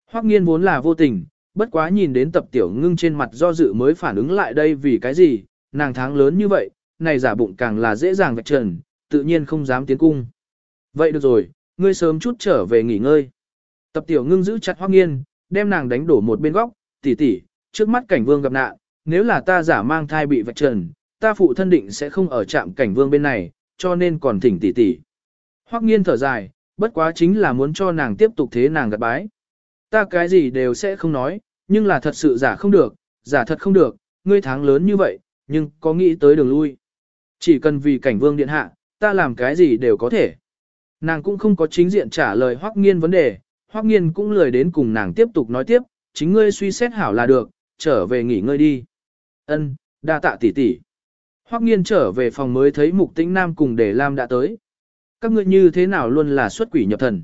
Hoắc nghiên vốn là vô tình, bất quá nhìn đến tập tiểu ngưng trên mặt do dự mới phản ứng lại đây vì cái gì, nàng tháng lớn như vậy, này giả bụng càng là dễ dàng vạch trần, tự nhiên không dám tiến cung. Vậy được rồi, ngươi sớm chút trở về nghỉ ngơi. Tập tiểu ngưng giữ chặt Hoắc nghiên, đem nàng đánh đổ một bên góc, tỉ tỉ, trước mắt cảnh vương gặp nạn, nếu là ta giả mang thai bị vạch trần, ta phụ thân định sẽ không ở trạm cảnh vương bên này, cho nên còn thỉnh tỷ tỷ. Hoắc nghiên thở dài, bất quá chính là muốn cho nàng tiếp tục thế nàng gật bái. Ta cái gì đều sẽ không nói, nhưng là thật sự giả không được, giả thật không được, ngươi tháng lớn như vậy, nhưng có nghĩ tới đường lui. Chỉ cần vì cảnh vương điện hạ, ta làm cái gì đều có thể. Nàng cũng không có chính diện trả lời Hoắc nghiên vấn đề, Hoắc nghiên cũng lười đến cùng nàng tiếp tục nói tiếp, chính ngươi suy xét hảo là được, trở về nghỉ ngơi đi. Ân, đa tạ tỷ tỷ. Hoắc nghiên trở về phòng mới thấy mục tĩnh nam cùng để lam đã tới. Các ngươi như thế nào luôn là xuất quỷ nhập thần.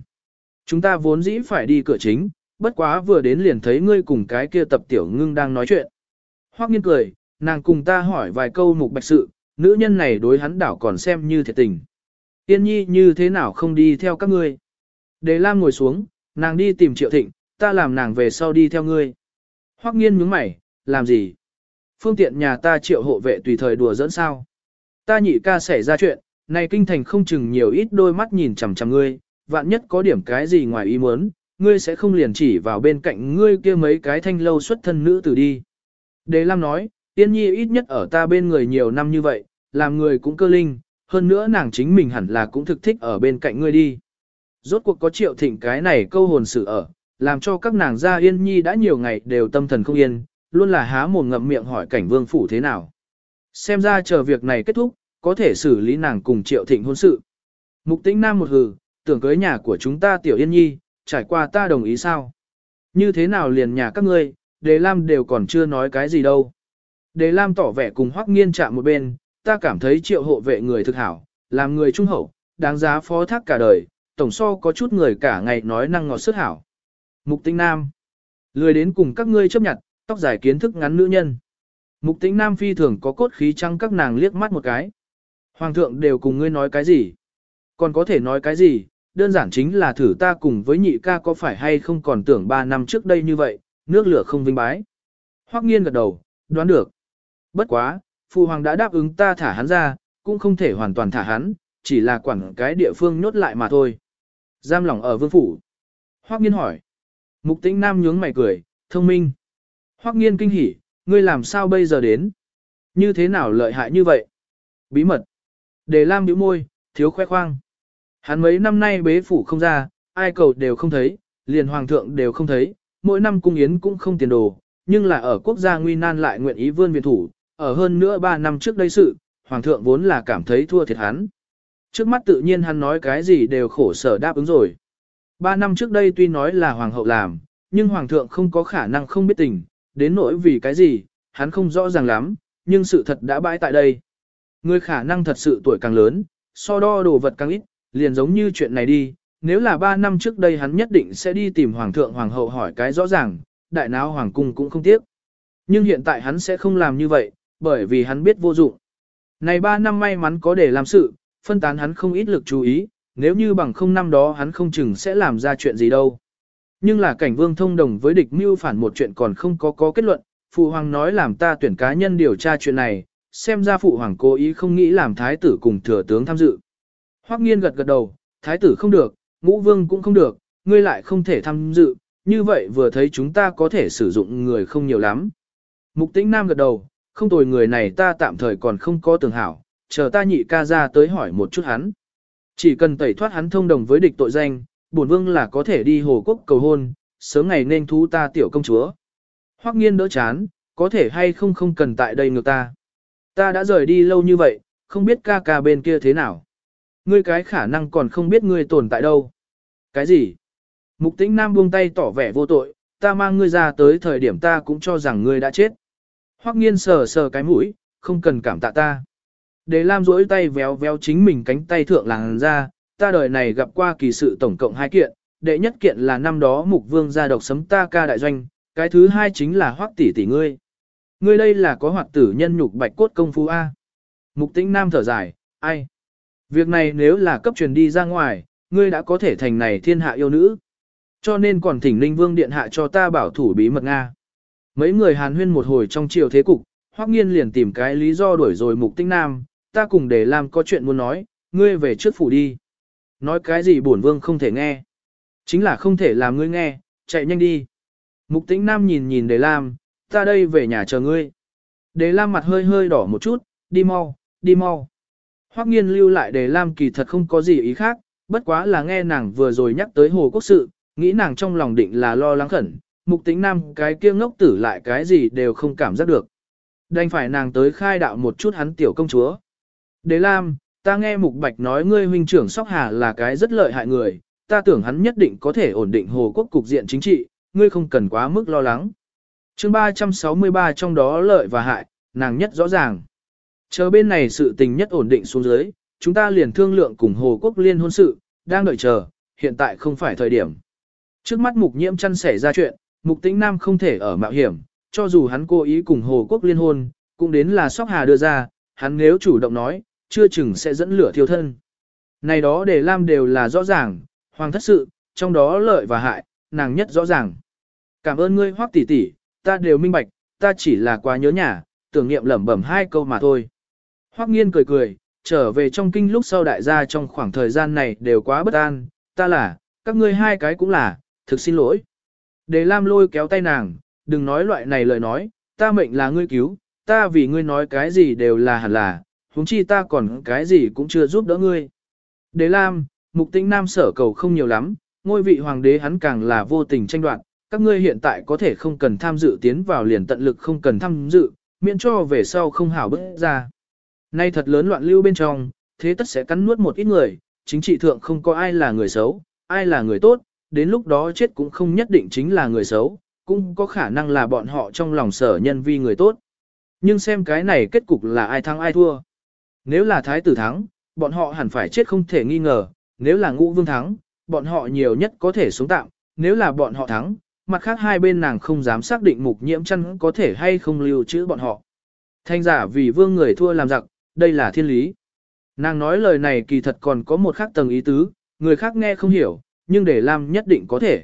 Chúng ta vốn dĩ phải đi cửa chính, bất quá vừa đến liền thấy ngươi cùng cái kia tập tiểu ngưng đang nói chuyện. Hoắc nghiên cười, nàng cùng ta hỏi vài câu mục bạch sự, nữ nhân này đối hắn đảo còn xem như thiệt tình. Tiên nhi như thế nào không đi theo các ngươi. Đề Lam ngồi xuống, nàng đi tìm triệu thịnh, ta làm nàng về sau đi theo ngươi. Hoắc nghiên nhướng mày, làm gì? phương tiện nhà ta triệu hộ vệ tùy thời đùa dẫn sao. Ta nhị ca xảy ra chuyện, này kinh thành không chừng nhiều ít đôi mắt nhìn chằm chằm ngươi, vạn nhất có điểm cái gì ngoài ý muốn, ngươi sẽ không liền chỉ vào bên cạnh ngươi kia mấy cái thanh lâu xuất thân nữ tử đi. Đề Lam nói, tiên nhi ít nhất ở ta bên người nhiều năm như vậy, làm người cũng cơ linh, hơn nữa nàng chính mình hẳn là cũng thực thích ở bên cạnh ngươi đi. Rốt cuộc có triệu thịnh cái này câu hồn sự ở, làm cho các nàng gia yên nhi đã nhiều ngày đều tâm thần không yên, luôn là há mồm ngậm miệng hỏi cảnh vương phủ thế nào. Xem ra chờ việc này kết thúc, có thể xử lý nàng cùng triệu thịnh hôn sự. Mục tĩnh nam một hừ, tưởng cưới nhà của chúng ta tiểu yên nhi, trải qua ta đồng ý sao. Như thế nào liền nhà các ngươi, đề lam đều còn chưa nói cái gì đâu. Đề lam tỏ vẻ cùng hoắc nghiên chạm một bên, ta cảm thấy triệu hộ vệ người thực hảo, làm người trung hậu, đáng giá phó thác cả đời, tổng so có chút người cả ngày nói năng ngọt sức hảo. Mục tĩnh nam, lười đến cùng các ngươi chấp nhận, tóc dài kiến thức ngắn nữ nhân. Mục tĩnh nam phi thường có cốt khí trăng các nàng liếc mắt một cái. Hoàng thượng đều cùng ngươi nói cái gì? Còn có thể nói cái gì? Đơn giản chính là thử ta cùng với nhị ca có phải hay không còn tưởng ba năm trước đây như vậy, nước lửa không vinh bái. Hoắc nghiên gật đầu, đoán được. Bất quá, phụ hoàng đã đáp ứng ta thả hắn ra, cũng không thể hoàn toàn thả hắn, chỉ là quản cái địa phương nhốt lại mà thôi. Giam lỏng ở vương phủ. Hoắc nghiên hỏi. Mục tĩnh nam nhướng mày cười, thông minh. Hoắc nghiên kinh hỉ, ngươi làm sao bây giờ đến? Như thế nào lợi hại như vậy? Bí mật. Đề Lam nhíu môi, thiếu khoe khoang. Hắn mấy năm nay bế phủ không ra, ai cầu đều không thấy, liền hoàng thượng đều không thấy, mỗi năm cung yến cũng không tiền đồ, nhưng là ở quốc gia nguy nan lại nguyện ý vươn viện thủ, ở hơn nữa 3 năm trước đây sự, hoàng thượng vốn là cảm thấy thua thiệt hắn. Trước mắt tự nhiên hắn nói cái gì đều khổ sở đáp ứng rồi. 3 năm trước đây tuy nói là hoàng hậu làm, nhưng hoàng thượng không có khả năng không biết tình, đến nỗi vì cái gì, hắn không rõ ràng lắm, nhưng sự thật đã bãi tại đây. Người khả năng thật sự tuổi càng lớn, so đo đồ vật càng ít, liền giống như chuyện này đi, nếu là 3 năm trước đây hắn nhất định sẽ đi tìm hoàng thượng hoàng hậu hỏi cái rõ ràng, đại náo hoàng cung cũng không tiếc. Nhưng hiện tại hắn sẽ không làm như vậy, bởi vì hắn biết vô dụng. Này 3 năm may mắn có để làm sự, phân tán hắn không ít lực chú ý, nếu như bằng không năm đó hắn không chừng sẽ làm ra chuyện gì đâu. Nhưng là cảnh vương thông đồng với địch mưu phản một chuyện còn không có có kết luận, phụ hoàng nói làm ta tuyển cá nhân điều tra chuyện này, xem ra phụ hoàng cố ý không nghĩ làm thái tử cùng thừa tướng tham dự. Hoắc nghiên gật gật đầu, thái tử không được, ngũ vương cũng không được, ngươi lại không thể tham dự, như vậy vừa thấy chúng ta có thể sử dụng người không nhiều lắm. Mục tĩnh nam gật đầu, không tồi người này ta tạm thời còn không có tưởng hảo, chờ ta nhị ca ra tới hỏi một chút hắn. Chỉ cần tẩy thoát hắn thông đồng với địch tội danh, bổn vương là có thể đi hồ quốc cầu hôn, sớm ngày nên thú ta tiểu công chúa. Hoắc nghiên đỡ chán, có thể hay không không cần tại đây ngược ta. Ta đã rời đi lâu như vậy, không biết ca ca bên kia thế nào. Ngươi cái khả năng còn không biết ngươi tồn tại đâu. Cái gì? Mục tĩnh nam buông tay tỏ vẻ vô tội, ta mang ngươi ra tới thời điểm ta cũng cho rằng ngươi đã chết. Hoắc nghiên sờ sờ cái mũi, không cần cảm tạ ta. Đề Lam duỗi tay véo véo chính mình cánh tay thượng làng ra, ta đời này gặp qua kỳ sự tổng cộng hai kiện, đệ nhất kiện là năm đó mục vương gia độc sấm ta ca đại doanh, cái thứ hai chính là hoắc tỷ tỷ ngươi. Ngươi đây là có hoạt tử nhân nhục bạch cốt công phu A. Mục tĩnh nam thở dài, ai? Việc này nếu là cấp truyền đi ra ngoài, ngươi đã có thể thành này thiên hạ yêu nữ. Cho nên còn thỉnh linh vương điện hạ cho ta bảo thủ bí mật Nga. Mấy người hàn huyên một hồi trong chiều thế cục, hoắc nghiên liền tìm cái lý do đuổi rồi mục tĩnh nam, ta cùng để làm có chuyện muốn nói, ngươi về trước phủ đi. Nói cái gì bổn vương không thể nghe. Chính là không thể làm ngươi nghe, chạy nhanh đi. Mục tĩnh nam nhìn nhìn đề lam, ta đây về nhà chờ ngươi. Đề lam mặt hơi hơi đỏ một chút, đi mau, đi mau. Hoắc nghiên lưu lại để lam kỳ thật không có gì ý khác, bất quá là nghe nàng vừa rồi nhắc tới hồ quốc sự, nghĩ nàng trong lòng định là lo lắng khẩn, mục tĩnh nam cái kia ngốc tử lại cái gì đều không cảm giác được. Đành phải nàng tới khai đạo một chút hắn tiểu công chúa. Đế Lam, ta nghe Mục Bạch nói ngươi huynh trưởng Sóc Hà là cái rất lợi hại người, ta tưởng hắn nhất định có thể ổn định Hồ Quốc cục diện chính trị, ngươi không cần quá mức lo lắng. chương 363 trong đó lợi và hại, nàng nhất rõ ràng. Chờ bên này sự tình nhất ổn định xuống dưới, chúng ta liền thương lượng cùng Hồ Quốc liên hôn sự, đang đợi chờ, hiện tại không phải thời điểm. Trước mắt Mục Nhiễm chăn xảy ra chuyện, Mục Tĩnh Nam không thể ở mạo hiểm, cho dù hắn cố ý cùng Hồ Quốc liên hôn, cũng đến là Sóc Hà đưa ra, hắn nếu chủ động nói, chưa chừng sẽ dẫn lửa thiêu thân. Này đó để Lam đều là rõ ràng, hoàng thất sự, trong đó lợi và hại, nàng nhất rõ ràng. Cảm ơn ngươi hoắc tỷ tỷ, ta đều minh bạch, ta chỉ là quá nhớ nhà, tưởng niệm lẩm bẩm hai câu mà thôi. Hoắc nghiên cười cười, trở về trong kinh lúc sau đại gia trong khoảng thời gian này đều quá bất an, ta là, các ngươi hai cái cũng là, thực xin lỗi. Đề Lam lôi kéo tay nàng, đừng nói loại này lời nói, ta mệnh là ngươi cứu, ta vì ngươi nói cái gì đều là hẳn là, huống chi ta còn cái gì cũng chưa giúp đỡ ngươi. Đế Lam, mục tĩnh nam sở cầu không nhiều lắm, ngôi vị hoàng đế hắn càng là vô tình tranh đoạt, các ngươi hiện tại có thể không cần tham dự tiến vào liền tận lực không cần tham dự, miễn cho về sau không hảo bức ra. Nay thật lớn loạn lưu bên trong, thế tất sẽ cắn nuốt một ít người, chính trị thượng không có ai là người xấu, ai là người tốt, đến lúc đó chết cũng không nhất định chính là người xấu, cũng có khả năng là bọn họ trong lòng sở nhân vi người tốt. Nhưng xem cái này kết cục là ai thắng ai thua. Nếu là thái tử thắng, bọn họ hẳn phải chết không thể nghi ngờ, nếu là ngũ vương thắng, bọn họ nhiều nhất có thể sống tạm, nếu là bọn họ thắng, mặt khác hai bên nàng không dám xác định mục nhiễm chăn có thể hay không lưu trữ bọn họ. Thanh giả vì vương người thua làm giặc, đây là thiên lý. Nàng nói lời này kỳ thật còn có một khác tầng ý tứ, người khác nghe không hiểu, nhưng để làm nhất định có thể.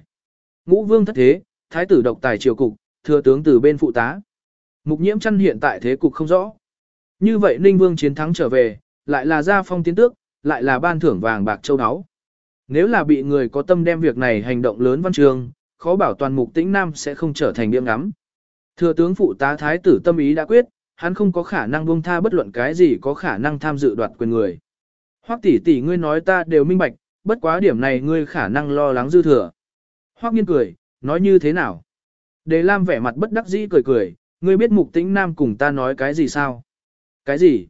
Ngũ vương thất thế, thái tử độc tài triều cục, thừa tướng từ bên phụ tá. Mục nhiễm chăn hiện tại thế cục không rõ. Như vậy Ninh Vương chiến thắng trở về, lại là gia phong tiến tước, lại là ban thưởng vàng bạc châu áo. Nếu là bị người có tâm đem việc này hành động lớn văn trường, khó bảo toàn mục tĩnh nam sẽ không trở thành điểm ngắm. Thừa tướng phụ tá thái tử tâm ý đã quyết, hắn không có khả năng buông tha bất luận cái gì có khả năng tham dự đoạt quyền người. Hoắc tỷ tỷ ngươi nói ta đều minh bạch, bất quá điểm này ngươi khả năng lo lắng dư thừa. Hoắc nghiên cười, nói như thế nào? Đề Lam vẻ mặt bất đắc dĩ cười cười, ngươi biết mục tĩnh nam cùng ta nói cái gì sao? Cái gì?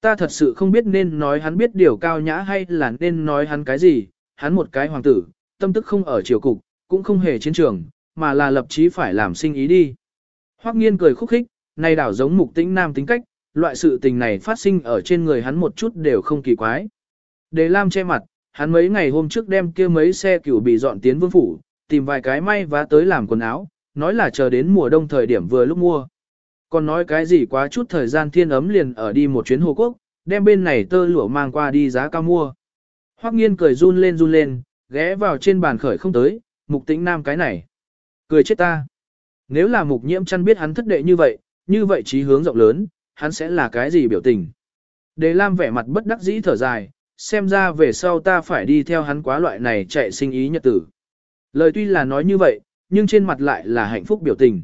Ta thật sự không biết nên nói hắn biết điều cao nhã hay là nên nói hắn cái gì, hắn một cái hoàng tử, tâm tức không ở triều cục, cũng không hề chiến trường, mà là lập chí phải làm sinh ý đi. Hoắc nghiên cười khúc khích, này đảo giống mục tĩnh nam tính cách, loại sự tình này phát sinh ở trên người hắn một chút đều không kỳ quái. Đề Lam che mặt, hắn mấy ngày hôm trước đem kia mấy xe cửu bị dọn tiến vương phủ, tìm vài cái may vá tới làm quần áo, nói là chờ đến mùa đông thời điểm vừa lúc mua. Còn nói cái gì quá chút thời gian thiên ấm liền ở đi một chuyến Hồ Quốc, đem bên này tơ lụa mang qua đi giá cao mua. Hoắc nghiên cười run lên run lên, ghé vào trên bàn khởi không tới, mục tĩnh nam cái này. Cười chết ta. Nếu là mục nhiễm chăn biết hắn thất đệ như vậy, như vậy trí hướng rộng lớn, hắn sẽ là cái gì biểu tình. Đề Lam vẻ mặt bất đắc dĩ thở dài, xem ra về sau ta phải đi theo hắn quá loại này chạy sinh ý nhật tử. Lời tuy là nói như vậy, nhưng trên mặt lại là hạnh phúc biểu tình.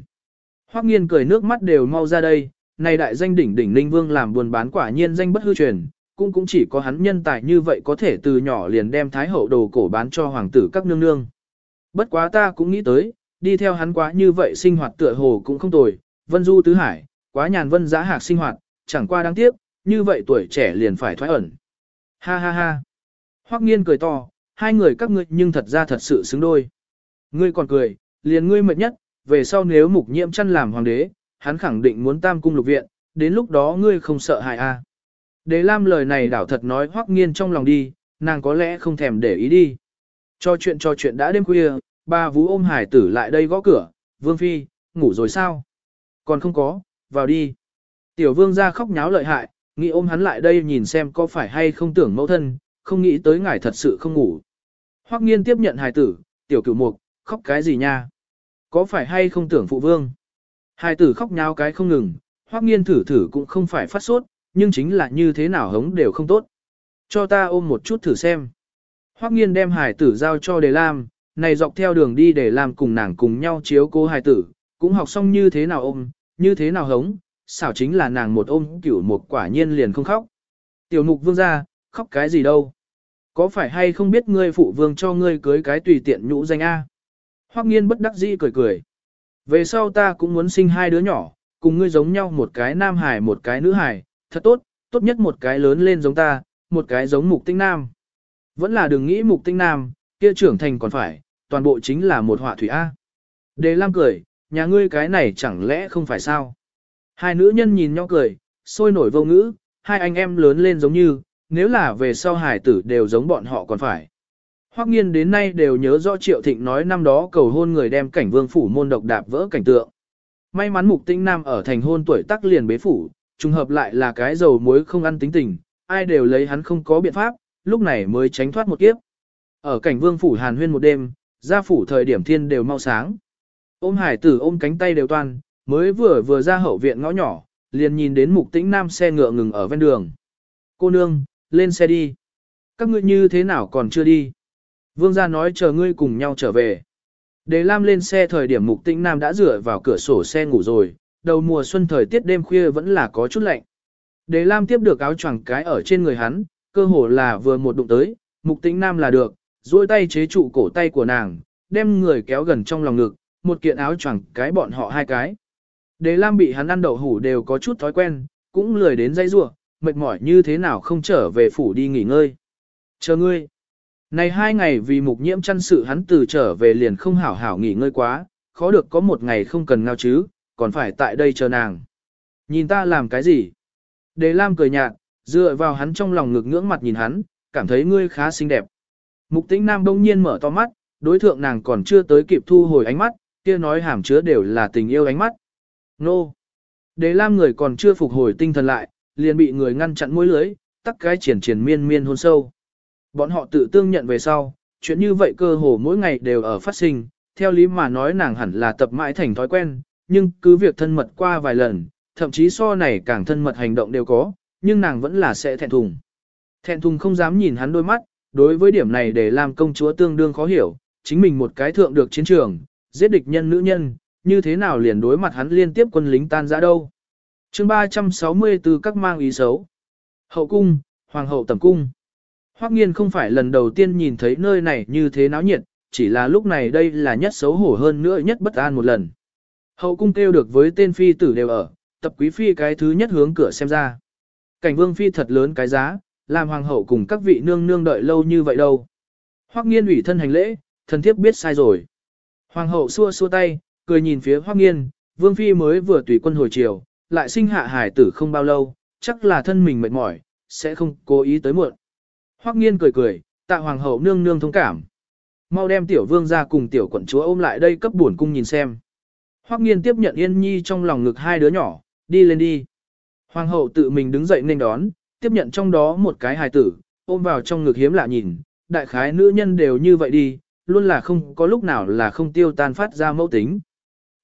Hoắc nghiên cười nước mắt đều mau ra đây, này đại danh đỉnh đỉnh Ninh Vương làm buồn bán quả nhiên danh bất hư truyền, cũng cũng chỉ có hắn nhân tài như vậy có thể từ nhỏ liền đem thái hậu đồ cổ bán cho hoàng tử các nương nương. Bất quá ta cũng nghĩ tới, đi theo hắn quá như vậy sinh hoạt tựa hồ cũng không tồi, vân du tứ hải, quá nhàn vân giá hạc sinh hoạt, chẳng qua đáng tiếc, như vậy tuổi trẻ liền phải thoái ẩn. Ha ha ha. Hoắc nghiên cười to, hai người các ngươi nhưng thật ra thật sự xứng đôi. Ngươi còn cười, liền ngươi mệt nhất, về sau nếu mục nhiễm chăn làm hoàng đế, hắn khẳng định muốn tam cung lục viện, đến lúc đó ngươi không sợ hại a. À. Đế Lam lời này đảo thật nói hoắc nghiên trong lòng đi, nàng có lẽ không thèm để ý đi. Cho chuyện cho chuyện đã đêm khuya, ba vũ ôm hải tử lại đây gõ cửa, vương phi, ngủ rồi sao? Còn không có, vào đi. Tiểu vương ra khóc nháo lợi hại, nghĩ ôm hắn lại đây nhìn xem có phải hay không tưởng mẫu thân, không nghĩ tới ngài thật sự không ngủ. Hoắc nghiên tiếp nhận hài tử, tiểu cửu mục, khóc cái gì nha? Có phải hay không tưởng phụ vương? Hài tử khóc nháo cái không ngừng, Hoắc nghiên thử thử cũng không phải phát sốt, nhưng chính là như thế nào hống đều không tốt. Cho ta ôm một chút thử xem. Hoắc nghiên đem hài tử giao cho đề lam, này dọc theo đường đi để làm cùng nàng cùng nhau chiếu cố hài tử, cũng học xong như thế nào ôm, như thế nào hống, xảo chính là nàng một ôm cửu một quả nhiên liền không khóc. Tiểu mục vương ra, khóc cái gì đâu. Có phải hay không biết ngươi phụ vương cho ngươi cưới cái tùy tiện nhũ danh A. Hoắc nghiên bất đắc dĩ cười cười. Về sau ta cũng muốn sinh hai đứa nhỏ, cùng ngươi giống nhau một cái nam hải một cái nữ hải, thật tốt, tốt nhất một cái lớn lên giống ta, một cái giống mục tinh nam. Vẫn là đừng nghĩ mục tinh nam, kia trưởng thành còn phải, toàn bộ chính là một họa thủy A. Đề Lam cười, nhà ngươi cái này chẳng lẽ không phải sao? Hai nữ nhân nhìn nhau cười, sôi nổi vô ngữ, hai anh em lớn lên giống như, nếu là về sau hải tử đều giống bọn họ còn phải. Hoắc nghiên đến nay đều nhớ rõ Triệu Thịnh nói năm đó cầu hôn người đem cảnh vương phủ môn độc đạp vỡ cảnh tượng. May mắn mục tinh nam ở thành hôn tuổi tác liền bế phủ, trùng hợp lại là cái dầu muối không ăn tính tình, ai đều lấy hắn không có biện pháp, lúc này mới tránh thoát một kiếp. Ở cảnh vương phủ hàn huyên một đêm, ra phủ thời điểm thiên đều mau sáng. Ôm hải tử ôm cánh tay đều toan, mới vừa vừa ra hậu viện ngõ nhỏ, liền nhìn đến mục tĩnh nam xe ngựa ngừng ở ven đường. Cô nương, lên xe đi. Các ngươi như thế nào còn chưa đi? Vương gia nói chờ ngươi cùng nhau trở về. Đề Lam lên xe thời điểm mục tĩnh nam đã rửa vào cửa sổ xe ngủ rồi, đầu mùa xuân thời tiết đêm khuya vẫn là có chút lạnh. Đề Lam tiếp được áo choàng cái ở trên người hắn, cơ hồ là vừa một đụng tới, mục tĩnh nam là được, duỗi tay chế trụ cổ tay của nàng, đem người kéo gần trong lòng ngực, một kiện áo choàng cái bọn họ hai cái. Đề Lam bị hắn ăn đậu hủ đều có chút thói quen, cũng lười đến dây rủa, mệt mỏi như thế nào không trở về phủ đi nghỉ ngơi. Chờ ngươi. Này hai ngày vì mục nhiễm chăn sự hắn từ trở về liền không hảo hảo nghỉ ngơi quá, khó được có một ngày không cần ngao chứ, còn phải tại đây chờ nàng. Nhìn ta làm cái gì? Đề Lam cười nhạt, dựa vào hắn trong lòng ngực ngưỡng mặt nhìn hắn, cảm thấy ngươi khá xinh đẹp. Mục tĩnh nam đông nhiên mở to mắt, đối thượng nàng còn chưa tới kịp thu hồi ánh mắt, kia nói hàm chứa đều là tình yêu ánh mắt. Nô! Đế Lam người còn chưa phục hồi tinh thần lại, liền bị người ngăn chặn môi lưới, tắc cái triển triển miên miên hôn sâu. Bọn họ tự tương nhận về sau, chuyện như vậy cơ hồ mỗi ngày đều ở phát sinh, theo lý mà nói nàng hẳn là tập mãi thành thói quen, nhưng cứ việc thân mật qua vài lần, thậm chí so này càng thân mật hành động đều có, nhưng nàng vẫn là sẽ thẹn thùng. Thẹn thùng không dám nhìn hắn đôi mắt, đối với điểm này để làm công chúa tương đương khó hiểu, chính mình một cái thượng được chiến trường, giết địch nhân nữ nhân, như thế nào liền đối mặt hắn liên tiếp quân lính tan ra đâu. chương 364 các mang ý xấu. Hậu cung, hoàng hậu tầm cung. Hoắc nghiên không phải lần đầu tiên nhìn thấy nơi này như thế náo nhiệt, chỉ là lúc này đây là nhất xấu hổ hơn nữa nhất bất an một lần. Hậu cung kêu được với tên phi tử đều ở, tập quý phi cái thứ nhất hướng cửa xem ra. Cảnh vương phi thật lớn cái giá, làm hoàng hậu cùng các vị nương nương đợi lâu như vậy đâu. Hoắc nghiên ủy thân hành lễ, thần thiếp biết sai rồi. Hoàng hậu xua xua tay, cười nhìn phía Hoắc nghiên, vương phi mới vừa tùy quân hồi triều, lại sinh hạ hải tử không bao lâu, chắc là thân mình mệt mỏi, sẽ không cố ý tới muộn. Hoắc nghiên cười cười, tạ hoàng hậu nương nương thông cảm. Mau đem tiểu vương ra cùng tiểu quận chúa ôm lại đây cấp buồn cung nhìn xem. Hoắc nghiên tiếp nhận yên nhi trong lòng ngực hai đứa nhỏ, đi lên đi. Hoàng hậu tự mình đứng dậy nên đón, tiếp nhận trong đó một cái hài tử, ôm vào trong ngực hiếm lạ nhìn, đại khái nữ nhân đều như vậy đi, luôn là không có lúc nào là không tiêu tan phát ra mẫu tính.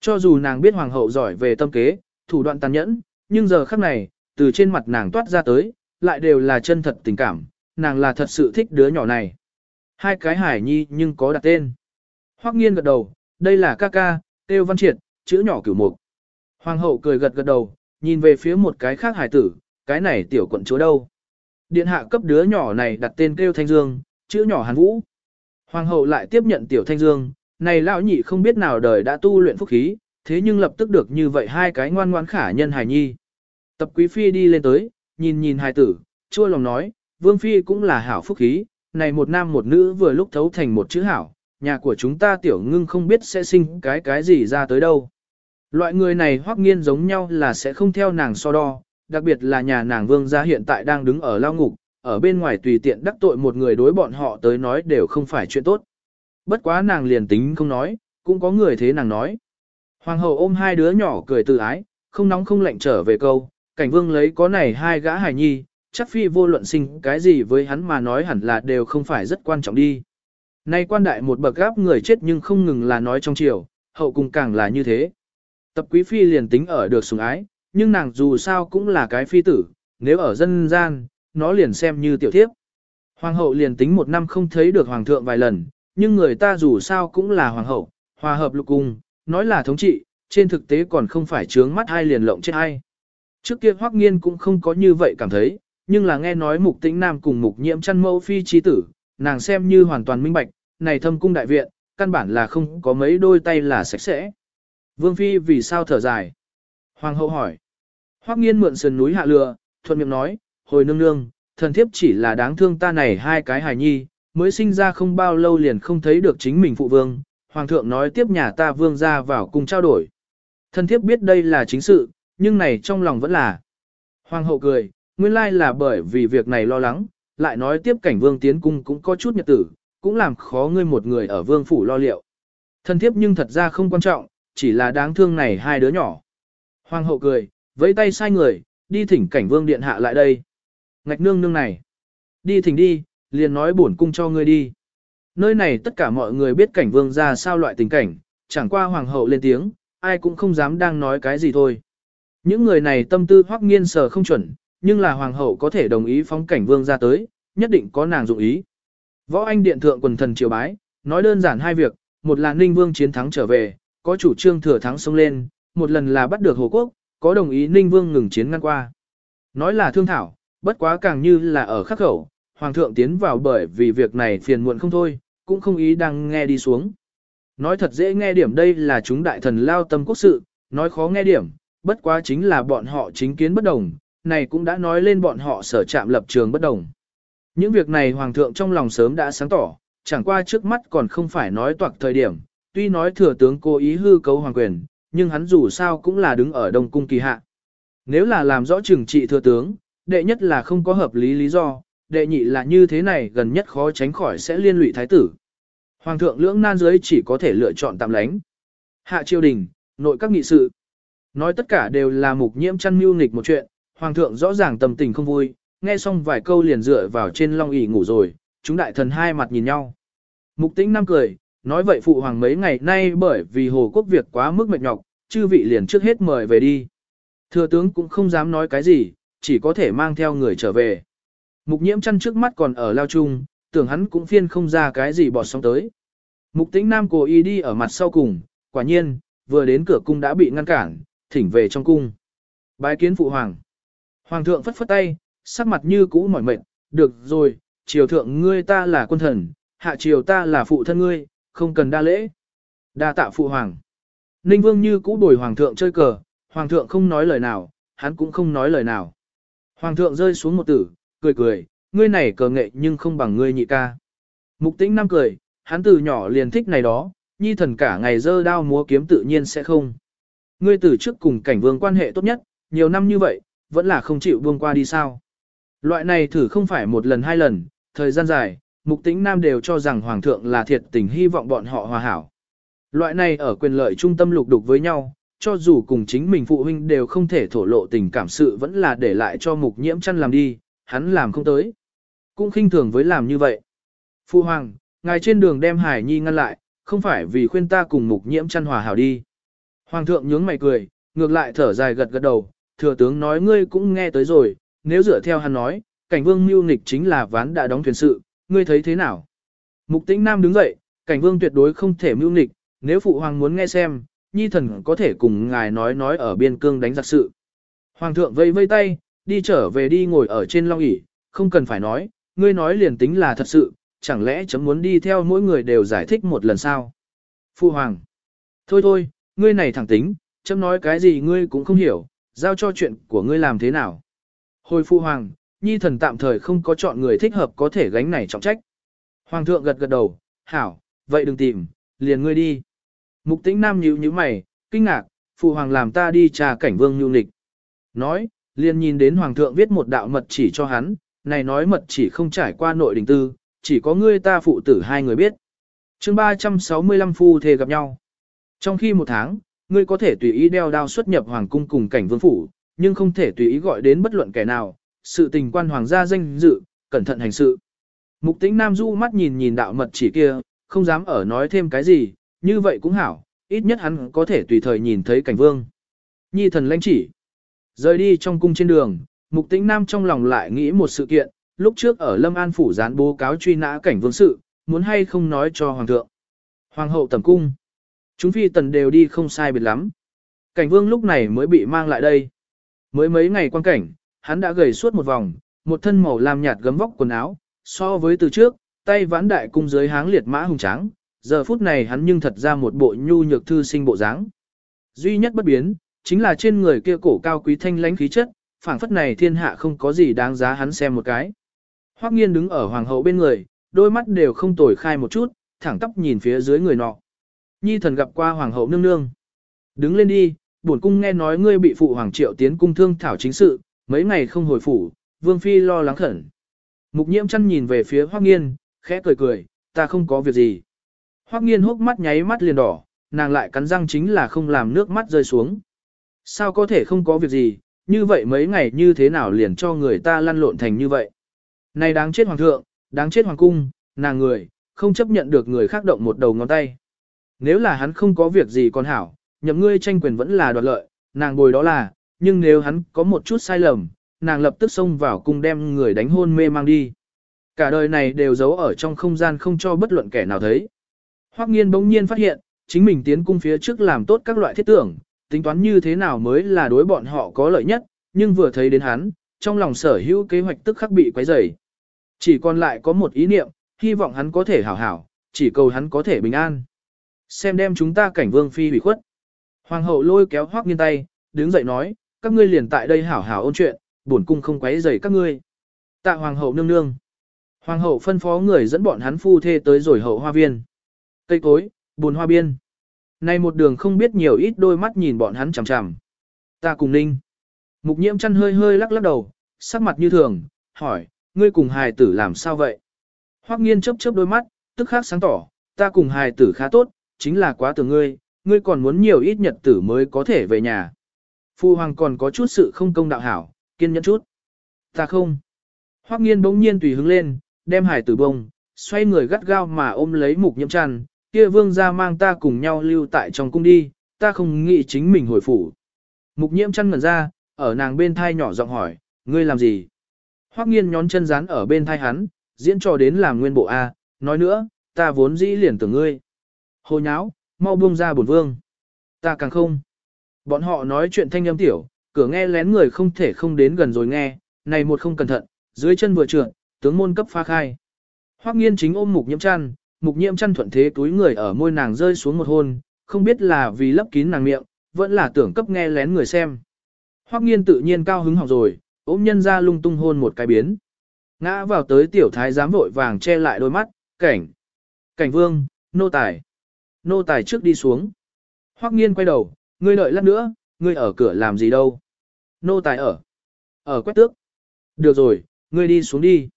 Cho dù nàng biết hoàng hậu giỏi về tâm kế, thủ đoạn tàn nhẫn, nhưng giờ khắc này, từ trên mặt nàng toát ra tới, lại đều là chân thật tình cảm, nàng là thật sự thích đứa nhỏ này. Hai cái hải nhi nhưng có đặt tên. Hoắc nghiên gật đầu, đây là ca ca, têu văn triệt, chữ nhỏ cửu mục. Hoàng hậu cười gật gật đầu, nhìn về phía một cái khác hải tử, cái này tiểu quận chúa đâu. Điện hạ cấp đứa nhỏ này đặt tên kêu Thanh Dương, chữ nhỏ Hàn Vũ. Hoàng hậu lại tiếp nhận tiểu Thanh Dương, này lão nhị không biết nào đời đã tu luyện phúc khí, thế nhưng lập tức được như vậy hai cái ngoan ngoan khả nhân hài nhi. Tập quý phi đi lên tới, nhìn nhìn hài tử, chua lòng nói, vương phi cũng là hảo phúc khí, này một nam một nữ vừa lúc thấu thành một chữ hảo, nhà của chúng ta tiểu ngưng không biết sẽ sinh cái cái gì ra tới đâu. Loại người này hoắc nghiên giống nhau là sẽ không theo nàng so đo, đặc biệt là nhà nàng vương gia hiện tại đang đứng ở lao ngục, ở bên ngoài tùy tiện đắc tội một người đối bọn họ tới nói đều không phải chuyện tốt. Bất quá nàng liền tính không nói, cũng có người thế nàng nói. Hoàng hậu ôm hai đứa nhỏ cười từ ái, không nóng không lạnh trở về câu, cảnh vương lấy có này hai gã hài nhi, chắc phi vô luận sinh cái gì với hắn mà nói hẳn là đều không phải rất quan trọng đi. Nay quan đại một bậc gáp người chết nhưng không ngừng là nói trong triều, hậu cùng càng là như thế. Tập quý phi liền tính ở được sủng ái, nhưng nàng dù sao cũng là cái phi tử, nếu ở dân gian, nó liền xem như tiểu thiếp. Hoàng hậu liền tính một năm không thấy được hoàng thượng vài lần, nhưng người ta dù sao cũng là hoàng hậu, hòa hợp lục cung, nói là thống trị, trên thực tế còn không phải trướng mắt hai liền lộng chết hai. Trước kia Hoắc Nghiên cũng không có như vậy cảm thấy, nhưng là nghe nói Mục Tĩnh Nam cùng Mục Nhiễm chăn mẫu phi trí tử, nàng xem như hoàn toàn minh bạch, này thâm cung đại viện, căn bản là không có mấy đôi tay là sạch sẽ. Vương phi vì sao thở dài? Hoàng hậu hỏi. Hoắc Nghiên mượn sườn núi hạ lừa, thuận miệng nói, hồi nương nương, thần thiếp chỉ là đáng thương ta này hai cái hài nhi, mới sinh ra không bao lâu liền không thấy được chính mình phụ vương, hoàng thượng nói tiếp nhà ta vương ra vào cùng trao đổi. Thần thiếp biết đây là chính sự, nhưng này trong lòng vẫn là. Hoàng hậu cười, nguyên lai là bởi vì việc này lo lắng, lại nói tiếp cảnh vương tiến cung cũng có chút nhật tử, cũng làm khó ngươi một người ở vương phủ lo liệu. Thần thiếp nhưng thật ra không quan trọng, chỉ là đáng thương này hai đứa nhỏ. Hoàng hậu cười, vẫy tay sai người, đi thỉnh cảnh vương điện hạ lại đây. Ngạch nương nương này. Đi thỉnh đi, liền nói bổn cung cho ngươi đi. Nơi này tất cả mọi người biết cảnh vương ra sao loại tình cảnh, chẳng qua hoàng hậu lên tiếng, ai cũng không dám đang nói cái gì thôi. Những người này tâm tư hoắc nghiên sở không chuẩn, nhưng là hoàng hậu có thể đồng ý phóng cảnh vương ra tới, nhất định có nàng dụng ý. Võ Anh điện thượng quần thần triều bái, nói đơn giản hai việc, một là Ninh Vương chiến thắng trở về, có chủ trương thừa thắng xông lên, một lần là bắt được Hồ Quốc, có đồng ý Ninh Vương ngừng chiến ngăn qua. Nói là thương thảo, bất quá càng như là ở khắc khẩu, Hoàng thượng tiến vào bởi vì việc này phiền muộn không thôi, cũng không ý đang nghe đi xuống. Nói thật dễ nghe điểm đây là chúng đại thần lao tâm quốc sự, nói khó nghe điểm, bất quá chính là bọn họ chính kiến bất đồng, này cũng đã nói lên bọn họ sở chạm lập trường bất đồng. Những việc này Hoàng thượng trong lòng sớm đã sáng tỏ, chẳng qua trước mắt còn không phải nói toạc thời điểm, tuy nói thừa tướng cố ý hư cấu hoàng quyền, nhưng hắn dù sao cũng là đứng ở đông cung kỳ hạ. Nếu là làm rõ trừng trị thừa tướng, đệ nhất là không có hợp lý lý do, đệ nhị là như thế này gần nhất khó tránh khỏi sẽ liên lụy thái tử. Hoàng thượng lưỡng nan dưới chỉ có thể lựa chọn tạm lánh. Hạ triều đình, nội các nghị sự. Nói tất cả đều là mục nhiễm chăn mưu nghịch một chuyện, hoàng thượng rõ ràng tâm tình không vui, nghe xong vài câu liền dựa vào trên long ỷ ngủ rồi, chúng đại thần hai mặt nhìn nhau. Mục tĩnh năm cười, nói vậy phụ hoàng mấy ngày nay bởi vì hồ quốc việc quá mức mệt nhọc, chư vị liền trước hết mời về đi. Thừa tướng cũng không dám nói cái gì, chỉ có thể mang theo người trở về. Mục nhiễm chăn trước mắt còn ở lao chung, tưởng hắn cũng phiên không ra cái gì bọt sóng tới. Mục tĩnh nam cố ý đi ở mặt sau cùng, quả nhiên, vừa đến cửa cung đã bị ngăn cản, thỉnh về trong cung. Bái kiến phụ hoàng. Hoàng thượng phất phất tay, sắc mặt như cũ mỏi mệt, được rồi, triều thượng ngươi ta là quân thần, hạ triều ta là phụ thân ngươi, không cần đa lễ. Đa tạ phụ hoàng. Ninh Vương như cũ đổi hoàng thượng chơi cờ, hoàng thượng không nói lời nào, hắn cũng không nói lời nào. Hoàng thượng rơi xuống một tử, cười cười, ngươi này cờ nghệ nhưng không bằng ngươi nhị ca. Mục tĩnh năm cười, hắn từ nhỏ liền thích này đó, nhi thần cả ngày dơ đao múa kiếm tự nhiên sẽ không. Ngươi từ trước cùng cảnh vương quan hệ tốt nhất, nhiều năm như vậy, vẫn là không chịu buông qua đi sao. Loại này thử không phải một lần hai lần, thời gian dài, mục tĩnh nam đều cho rằng hoàng thượng là thiệt tình hy vọng bọn họ hòa hảo. Loại này ở quyền lợi trung tâm lục đục với nhau, cho dù cùng chính mình phụ huynh đều không thể thổ lộ tình cảm sự vẫn là để lại cho mục nhiễm chăn làm đi, hắn làm không tới. Cũng khinh thường với làm như vậy. Phu hoàng, ngài trên đường đem Hải Nhi ngăn lại, không phải vì khuyên ta cùng mục nhiễm chăn hòa hảo đi. Hoàng thượng nhướng mày cười, ngược lại thở dài gật gật đầu, thừa tướng nói ngươi cũng nghe tới rồi, nếu dựa theo hắn nói, cảnh vương mưu nghịch chính là ván đã đóng thuyền sự, ngươi thấy thế nào? Mục tĩnh nam đứng dậy, cảnh vương tuyệt đối không thể mưu nghịch, nếu phụ hoàng muốn nghe xem, nhi thần có thể cùng ngài nói nói ở biên cương đánh giặc sự. Hoàng thượng vây vây tay, đi trở về đi ngồi ở trên long ỷ, không cần phải nói, ngươi nói liền tính là thật sự, chẳng lẽ chấm muốn đi theo mỗi người đều giải thích một lần sao? Phu hoàng. Thôi thôi, ngươi này thẳng tính, chấm nói cái gì ngươi cũng không hiểu, giao cho chuyện của ngươi làm thế nào. Hồi phu hoàng, nhi thần tạm thời không có chọn người thích hợp có thể gánh này trọng trách. Hoàng thượng gật gật đầu, hảo, vậy đừng tìm, liền ngươi đi. Mục tĩnh nam nhíu nhíu mày, kinh ngạc, phụ hoàng làm ta đi trà cảnh vương nhu nịch. Nói, liền nhìn đến hoàng thượng viết một đạo mật chỉ cho hắn, này nói mật chỉ không trải qua nội đình tư, chỉ có ngươi ta phụ tử hai người biết. chương 365 phu thề gặp nhau. Trong khi một tháng, ngươi có thể tùy ý đeo đao xuất nhập hoàng cung cùng cảnh vương phủ, nhưng không thể tùy ý gọi đến bất luận kẻ nào, sự tình quan hoàng gia danh dự, cẩn thận hành sự. Mục tĩnh Nam Du mắt nhìn nhìn đạo mật chỉ kia, không dám ở nói thêm cái gì, như vậy cũng hảo, ít nhất hắn có thể tùy thời nhìn thấy cảnh vương. Nhi thần lãnh chỉ. Rời đi trong cung trên đường, mục tĩnh Nam trong lòng lại nghĩ một sự kiện, lúc trước ở Lâm An Phủ gián bố cáo truy nã cảnh vương sự, muốn hay không nói cho hoàng thượng. Hoàng hậu tầm cung. Chúng phi tần đều đi không sai biệt lắm. Cảnh vương lúc này mới bị mang lại đây. Mới mấy ngày quan cảnh, hắn đã gầy suốt một vòng, một thân màu lam nhạt gấm vóc quần áo, so với từ trước, tay vãn đại cung dưới háng liệt mã hùng tráng, giờ phút này hắn nhưng thật ra một bộ nhu nhược thư sinh bộ dáng. Duy nhất bất biến, chính là trên người kia cổ cao quý thanh lãnh khí chất, phảng phất này thiên hạ không có gì đáng giá hắn xem một cái. Hoắc nghiên đứng ở hoàng hậu bên người, đôi mắt đều không tồi khai một chút, thẳng tóc nhìn phía dưới người nọ. Nhi thần gặp qua hoàng hậu nương nương. Đứng lên đi, bổn cung nghe nói ngươi bị phụ hoàng triệu tiến cung thương thảo chính sự, mấy ngày không hồi phủ, vương phi lo lắng khẩn. Mục nhiễm chăn nhìn về phía Hoắc nghiên, khẽ cười cười, ta không có việc gì. Hoắc nghiên hốc mắt nháy mắt liền đỏ, nàng lại cắn răng chính là không làm nước mắt rơi xuống. Sao có thể không có việc gì, như vậy mấy ngày như thế nào liền cho người ta lăn lộn thành như vậy. Này đáng chết hoàng thượng, đáng chết hoàng cung, nàng người, không chấp nhận được người khác động một đầu ngón tay. Nếu là hắn không có việc gì còn hảo, nhậm ngươi tranh quyền vẫn là đoạt lợi, nàng bồi đó là, nhưng nếu hắn có một chút sai lầm, nàng lập tức xông vào cung đem người đánh hôn mê mang đi. Cả đời này đều giấu ở trong không gian không cho bất luận kẻ nào thấy. Hoắc nghiên bỗng nhiên phát hiện, chính mình tiến cung phía trước làm tốt các loại thiết tưởng, tính toán như thế nào mới là đối bọn họ có lợi nhất, nhưng vừa thấy đến hắn, trong lòng sở hữu kế hoạch tức khắc bị quấy rầy. Chỉ còn lại có một ý niệm, hy vọng hắn có thể hảo hảo, chỉ cầu hắn có thể bình an. Xem đem chúng ta cảnh vương phi hủy khuất. Hoàng hậu lôi kéo Hoắc nghiên tay, đứng dậy nói, các ngươi liền tại đây hảo hảo ôn chuyện, bổn cung không quấy rầy các ngươi. Tạ hoàng hậu nương nương. Hoàng hậu phân phó người dẫn bọn hắn phu thê tới rồi hậu hoa viên. Cây cối, buồn hoa biên. Nay một đường không biết nhiều ít đôi mắt nhìn bọn hắn chằm chằm. Ta cùng ninh. Mục nhiễm chăn hơi hơi lắc lắc đầu, sắc mặt như thường, hỏi, ngươi cùng hài tử làm sao vậy? Hoắc nghiên chớp chớp đôi mắt, tức khắc sáng tỏ, ta cùng hài tử khá tốt, chính là quá tưởng ngươi, ngươi còn muốn nhiều ít nhật tử mới có thể về nhà. Phu hoàng còn có chút sự không công đạo hảo, kiên nhẫn chút. Ta không. Hoắc nghiên bỗng nhiên tùy hứng lên, đem hài tử bông, xoay người gắt gao mà ôm lấy mục nhiễm chăn, kia vương gia mang ta cùng nhau lưu tại trong cung đi, ta không nghĩ chính mình hồi phủ. Mục nhiễm chăn ngẩn ra, ở nàng bên thai nhỏ giọng hỏi, ngươi làm gì? Hoắc nghiên nhón chân dán ở bên thai hắn, diễn trò đến làm nguyên bộ A, nói nữa, ta vốn dĩ liền tưởng ngươi. Hồ nháo, mau buông ra bổn vương. Ta càng không. Bọn họ nói chuyện thanh âm tiểu, cửa nghe lén người không thể không đến gần rồi nghe, này một không cẩn thận, dưới chân vừa trượt, tướng môn cấp pha khai. Hoắc nghiên chính ôm mục nhiễm chăn, mục nhiễm chăn thuận thế túi người ở môi nàng rơi xuống một hôn, không biết là vì lấp kín nàng miệng, vẫn là tưởng cấp nghe lén người xem. Hoắc nghiên tự nhiên cao hứng hỏng rồi, ôm nhân ra lung tung hôn một cái biến. Ngã vào tới tiểu thái giám vội vàng che lại đôi mắt, cảnh. Cảnh vương, nô tài. Nô tài trước đi xuống. Hoắc nghiên quay đầu, ngươi đợi lát nữa, ngươi ở cửa làm gì đâu. Nô tài ở. Ở quét tước. Được rồi, ngươi đi xuống đi.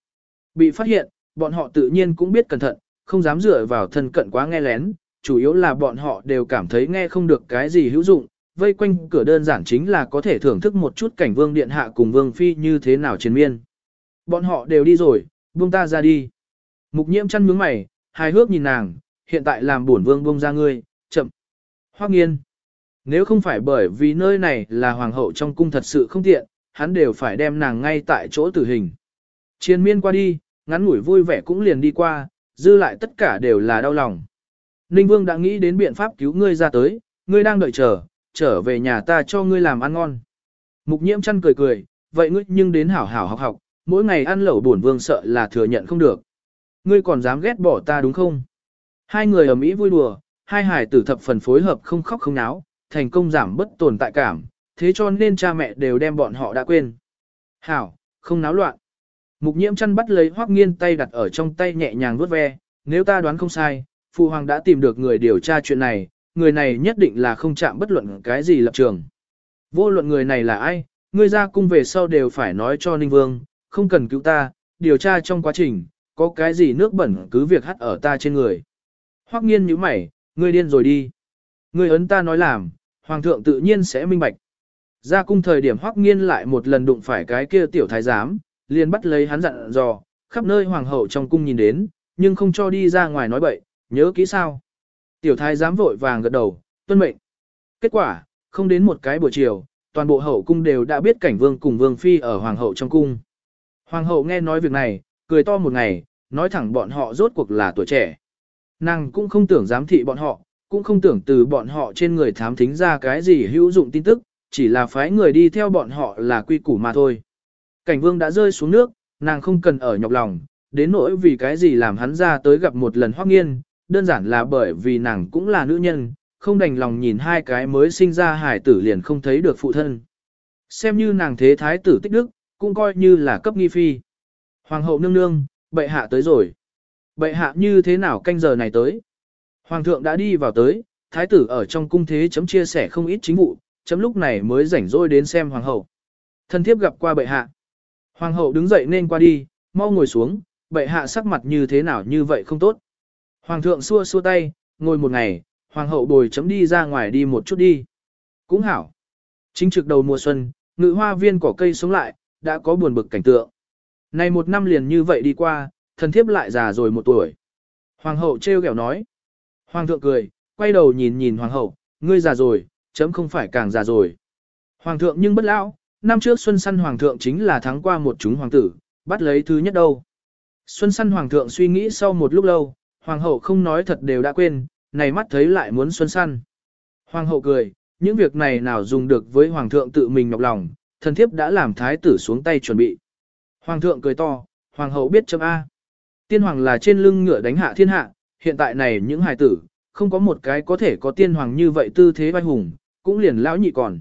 Bị phát hiện, bọn họ tự nhiên cũng biết cẩn thận, không dám dựa vào thân cận quá nghe lén, chủ yếu là bọn họ đều cảm thấy nghe không được cái gì hữu dụng, vây quanh cửa đơn giản chính là có thể thưởng thức một chút cảnh vương điện hạ cùng vương phi như thế nào trên miên. Bọn họ đều đi rồi, buông ta ra đi. Mục nhiễm chăn mướng mày, hài hước nhìn nàng, hiện tại làm bổn vương buông ra ngươi, chậm. Hoắc nghiên. Nếu không phải bởi vì nơi này là hoàng hậu trong cung thật sự không tiện, hắn đều phải đem nàng ngay tại chỗ tử hình. Chiến miên qua đi, ngắn ngủi vui vẻ cũng liền đi qua, dư lại tất cả đều là đau lòng. Ninh Vương đã nghĩ đến biện pháp cứu ngươi ra tới, ngươi đang đợi chờ, trở về nhà ta cho ngươi làm ăn ngon. Mục nhiễm chăn cười cười, vậy ngươi nhưng đến hảo hảo học học, mỗi ngày ăn lẩu bổn vương sợ là thừa nhận không được. Ngươi còn dám ghét bỏ ta đúng không? Hai người ở Mỹ vui đùa, hai hải tử thập phần phối hợp không khóc không náo, thành công giảm bất tồn tại cảm, thế cho nên cha mẹ đều đem bọn họ đã quên. Hảo, không náo loạn. Mục nhiễm chăn bắt lấy hoắc nghiên tay đặt ở trong tay nhẹ nhàng vuốt ve, nếu ta đoán không sai, Phụ Hoàng đã tìm được người điều tra chuyện này, người này nhất định là không chạm bất luận cái gì lập trường. Vô luận người này là ai, người ra cung về sau đều phải nói cho Ninh Vương, không cần cứu ta, điều tra trong quá trình, có cái gì nước bẩn cứ việc hắt ở ta trên người. Hoắc nghiên như mày, ngươi điên rồi đi. Ngươi ấn ta nói làm, Hoàng thượng tự nhiên sẽ minh bạch. Ra cung thời điểm Hoắc nghiên lại một lần đụng phải cái kia tiểu thái giám, liền bắt lấy hắn dặn dò, khắp nơi hoàng hậu trong cung nhìn đến, nhưng không cho đi ra ngoài nói bậy, nhớ kỹ sao. Tiểu thái giám vội vàng gật đầu, tuân mệnh. Kết quả, không đến một cái buổi chiều, toàn bộ hậu cung đều đã biết cảnh vương cùng vương phi ở hoàng hậu trong cung. Hoàng hậu nghe nói việc này, cười to một ngày, nói thẳng bọn họ rốt cuộc là tuổi trẻ. Nàng cũng không tưởng giám thị bọn họ, cũng không tưởng từ bọn họ trên người thám thính ra cái gì hữu dụng tin tức, chỉ là phái người đi theo bọn họ là quy củ mà thôi. Cảnh vương đã rơi xuống nước, nàng không cần ở nhọc lòng, đến nỗi vì cái gì làm hắn ra tới gặp một lần hoác nghiên, đơn giản là bởi vì nàng cũng là nữ nhân, không đành lòng nhìn hai cái mới sinh ra hải tử liền không thấy được phụ thân. Xem như nàng thế thái tử tích đức, cũng coi như là cấp nghi phi. Hoàng hậu nương nương, bệ hạ tới rồi. Bệ hạ như thế nào canh giờ này tới? Hoàng thượng đã đi vào tới, thái tử ở trong cung thế chấm chia sẻ không ít chính vụ, chấm lúc này mới rảnh rỗi đến xem hoàng hậu. Thân thiếp gặp qua bệ hạ. Hoàng hậu đứng dậy nên qua đi, mau ngồi xuống, bệ hạ sắc mặt như thế nào như vậy không tốt. Hoàng thượng xua xua tay, ngồi một ngày, hoàng hậu bồi chấm đi ra ngoài đi một chút đi. Cũng hảo. Chính trực đầu mùa xuân, ngự hoa viên cỏ cây sống lại, đã có buồn bực cảnh tượng. Này một năm liền như vậy đi qua, thần thiếp lại già rồi một tuổi. Hoàng hậu trêu ghẹo nói. Hoàng thượng cười, quay đầu nhìn nhìn hoàng hậu, ngươi già rồi, chấm không phải càng già rồi. Hoàng thượng nhưng bất lão, năm trước xuân săn hoàng thượng chính là thắng qua một chúng hoàng tử, bắt lấy thứ nhất đâu. Xuân săn hoàng thượng suy nghĩ sau một lúc lâu, hoàng hậu không nói thật đều đã quên, này mắt thấy lại muốn xuân săn. Hoàng hậu cười, những việc này nào dùng được với hoàng thượng tự mình nhọc lòng, thần thiếp đã làm thái tử xuống tay chuẩn bị. Hoàng thượng cười to, hoàng hậu biết chấm A. Tiên hoàng là trên lưng ngựa đánh hạ thiên hạ, hiện tại này những hài tử, không có một cái có thể có tiên hoàng như vậy tư thế vai hùng, cũng liền lão nhị còn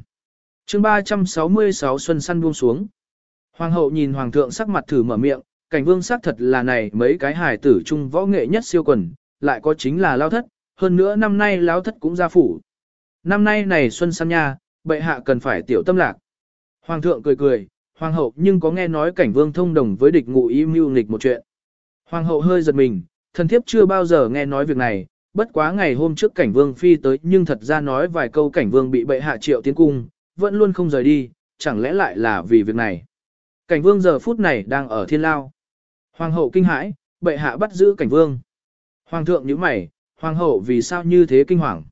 chương 366 xuân săn buông xuống. Hoàng hậu nhìn hoàng thượng sắc mặt thử mở miệng, cảnh vương sắc thật là này mấy cái hài tử trung võ nghệ nhất siêu quần, lại có chính là lao thất, hơn nữa năm nay lao thất cũng ra phủ. Năm nay này xuân săn nha, bệ hạ cần phải tiểu tâm lạc. Hoàng thượng cười cười, hoàng hậu nhưng có nghe nói cảnh vương thông đồng với địch ngụ ý mưu nghịch một chuyện. Hoàng hậu hơi giật mình, thần thiếp chưa bao giờ nghe nói việc này, bất quá ngày hôm trước cảnh vương phi tới nhưng thật ra nói vài câu cảnh vương bị bệ hạ triệu tiến cung, vẫn luôn không rời đi, chẳng lẽ lại là vì việc này. Cảnh vương giờ phút này đang ở thiên lao. Hoàng hậu kinh hãi, bệ hạ bắt giữ cảnh vương. Hoàng thượng nhíu mày, hoàng hậu vì sao như thế kinh hoàng.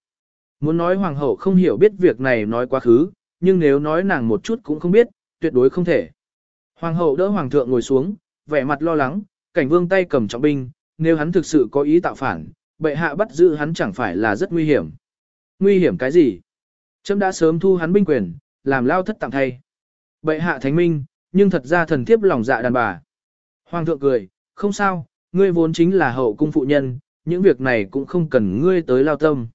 Muốn nói hoàng hậu không hiểu biết việc này nói quá khứ, nhưng nếu nói nàng một chút cũng không biết, tuyệt đối không thể. Hoàng hậu đỡ hoàng thượng ngồi xuống, vẻ mặt lo lắng, cảnh vương tay cầm trọng binh, nếu hắn thực sự có ý tạo phản, bệ hạ bắt giữ hắn chẳng phải là rất nguy hiểm. Nguy hiểm cái gì? Trâm đã sớm thu hắn binh quyền, làm lao thất tặng thay. Bệ hạ thánh minh, nhưng thật ra thần thiếp lòng dạ đàn bà. Hoàng thượng cười, không sao, ngươi vốn chính là hậu cung phụ nhân, những việc này cũng không cần ngươi tới lao tâm.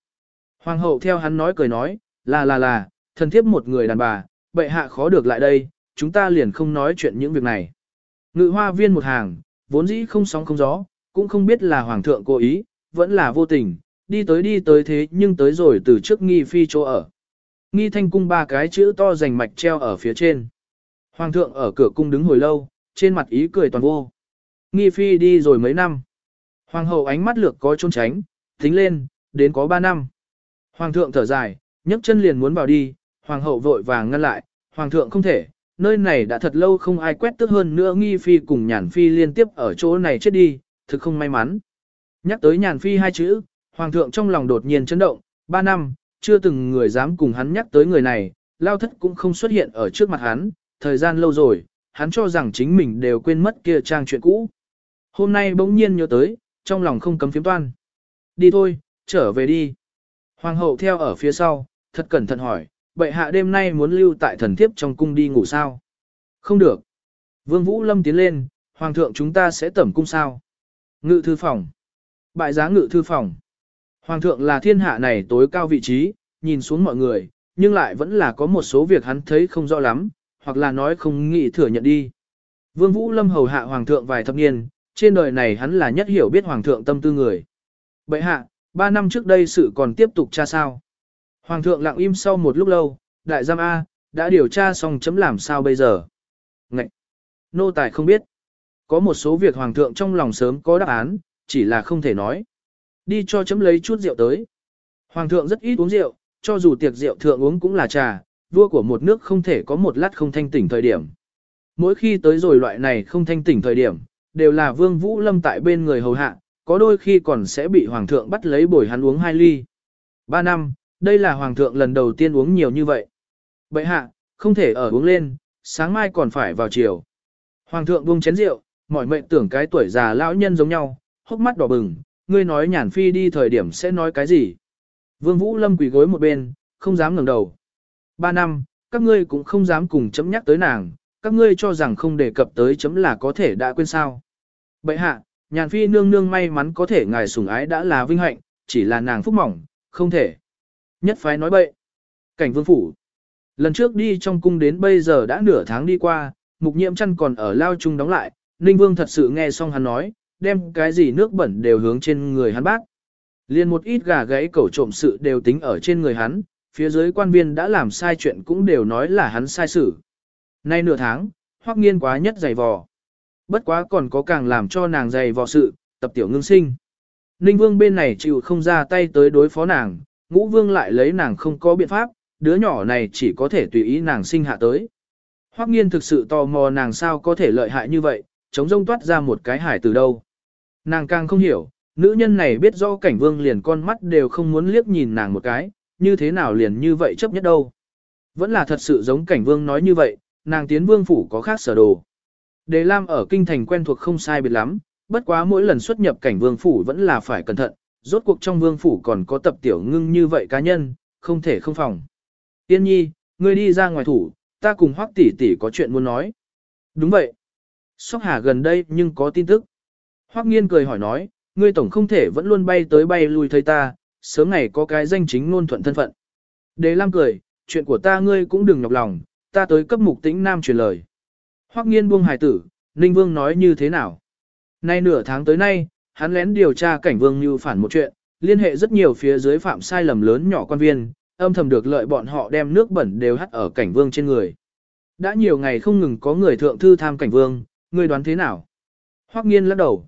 Hoàng hậu theo hắn nói cười nói, là là là, thần thiếp một người đàn bà, bệ hạ khó được lại đây, chúng ta liền không nói chuyện những việc này. Ngự hoa viên một hàng, vốn dĩ không sóng không gió, cũng không biết là hoàng thượng cố ý, vẫn là vô tình, đi tới đi tới thế nhưng tới rồi từ trước nghi phi chỗ ở. Nghi thanh cung ba cái chữ to rành mạch treo ở phía trên. Hoàng thượng ở cửa cung đứng hồi lâu, trên mặt ý cười toàn vô. Nghi phi đi rồi mấy năm. Hoàng hậu ánh mắt lược có trốn tránh, tính lên, đến có ba năm. Hoàng thượng thở dài, nhấc chân liền muốn vào đi, hoàng hậu vội vàng ngăn lại, hoàng thượng không thể, nơi này đã thật lâu không ai quét tức hơn nữa nghi phi cùng nhàn phi liên tiếp ở chỗ này chết đi, thực không may mắn. Nhắc tới nhàn phi hai chữ, hoàng thượng trong lòng đột nhiên chấn động, ba năm, chưa từng người dám cùng hắn nhắc tới người này, lao thất cũng không xuất hiện ở trước mặt hắn, thời gian lâu rồi, hắn cho rằng chính mình đều quên mất kia trang chuyện cũ. Hôm nay bỗng nhiên nhớ tới, trong lòng không cấm phiếm toan. Đi thôi, trở về đi. Hoàng hậu theo ở phía sau, thật cẩn thận hỏi, bệ hạ đêm nay muốn lưu tại thần thiếp trong cung đi ngủ sao? Không được. Vương Vũ Lâm tiến lên, Hoàng thượng chúng ta sẽ tẩm cung sao? Ngự thư phòng. Bại giá ngự thư phòng. Hoàng thượng là thiên hạ này tối cao vị trí, nhìn xuống mọi người, nhưng lại vẫn là có một số việc hắn thấy không rõ lắm, hoặc là nói không nghĩ thừa nhận đi. Vương Vũ Lâm hầu hạ Hoàng thượng vài thập niên, trên đời này hắn là nhất hiểu biết Hoàng thượng tâm tư người. Bệ hạ, ba năm trước đây sự còn tiếp tục tra sao? Hoàng thượng lặng im sau một lúc lâu, đại giam A, đã điều tra xong chấm làm sao bây giờ? Ngậy! Nô tài không biết. Có một số việc Hoàng thượng trong lòng sớm có đáp án, chỉ là không thể nói. Đi cho chấm lấy chút rượu tới. Hoàng thượng rất ít uống rượu, cho dù tiệc rượu thượng uống cũng là trà, vua của một nước không thể có một lát không thanh tỉnh thời điểm. Mỗi khi tới rồi loại này không thanh tỉnh thời điểm, đều là vương vũ lâm tại bên người hầu hạ, có đôi khi còn sẽ bị hoàng thượng bắt lấy bồi hắn uống hai ly. Ba năm, đây là hoàng thượng lần đầu tiên uống nhiều như vậy. Bệ hạ, không thể ở uống lên, sáng mai còn phải vào chiều. Hoàng thượng buông chén rượu, mọi mệnh tưởng cái tuổi già lão nhân giống nhau, hốc mắt đỏ bừng, ngươi nói nhàn phi đi thời điểm sẽ nói cái gì. Vương Vũ Lâm quỳ gối một bên, không dám ngẩng đầu. Ba năm, các ngươi cũng không dám cùng chấm nhắc tới nàng, các ngươi cho rằng không đề cập tới chấm là có thể đã quên sao. Bệ hạ, nhàn phi nương nương may mắn có thể ngài sủng ái đã là vinh hạnh, chỉ là nàng phúc mỏng, không thể. Nhất phái nói bậy. Cảnh vương phủ. Lần trước đi trong cung đến bây giờ đã nửa tháng đi qua, mục nhiễm chăn còn ở lao chung đóng lại, Ninh Vương thật sự nghe xong hắn nói, đem cái gì nước bẩn đều hướng trên người hắn bác. Liên một ít gà gãy cẩu trộm sự đều tính ở trên người hắn, phía dưới quan viên đã làm sai chuyện cũng đều nói là hắn sai sự. Nay nửa tháng, hoắc nghiên quá nhất dày vò. Bất quá còn có càng làm cho nàng dày vò sự, tập tiểu ngưng sinh. Ninh vương bên này chịu không ra tay tới đối phó nàng, ngũ vương lại lấy nàng không có biện pháp, đứa nhỏ này chỉ có thể tùy ý nàng sinh hạ tới. Hoắc nghiên thực sự tò mò nàng sao có thể lợi hại như vậy, chống rông toát ra một cái hải từ đâu. Nàng càng không hiểu, nữ nhân này biết rõ cảnh vương liền con mắt đều không muốn liếc nhìn nàng một cái, như thế nào liền như vậy chấp nhất đâu. Vẫn là thật sự giống cảnh vương nói như vậy, nàng tiến vương phủ có khác sở đồ. Đề Lam ở kinh thành quen thuộc không sai biệt lắm, bất quá mỗi lần xuất nhập cảnh vương phủ vẫn là phải cẩn thận, rốt cuộc trong vương phủ còn có tập tiểu ngưng như vậy cá nhân, không thể không phòng. Tiên nhi, ngươi đi ra ngoài thủ, ta cùng hoắc tỷ tỷ có chuyện muốn nói. Đúng vậy. Sóc Hà gần đây nhưng có tin tức. Hoắc nghiên cười hỏi nói, ngươi tổng không thể vẫn luôn bay tới bay lui thấy ta, sớm ngày có cái danh chính ngôn thuận thân phận. Đề Lam cười, chuyện của ta ngươi cũng đừng nhọc lòng, ta tới cấp mục tĩnh nam truyền lời. Hoắc nghiên buông hài tử, Ninh Vương nói như thế nào? Nay nửa tháng tới nay, hắn lén điều tra cảnh Vương như phản một chuyện, liên hệ rất nhiều phía dưới phạm sai lầm lớn nhỏ quan viên, âm thầm được lợi bọn họ đem nước bẩn đều hắt ở cảnh Vương trên người. Đã nhiều ngày không ngừng có người thượng thư tham cảnh Vương, ngươi đoán thế nào? Hoắc nghiên lắc đầu.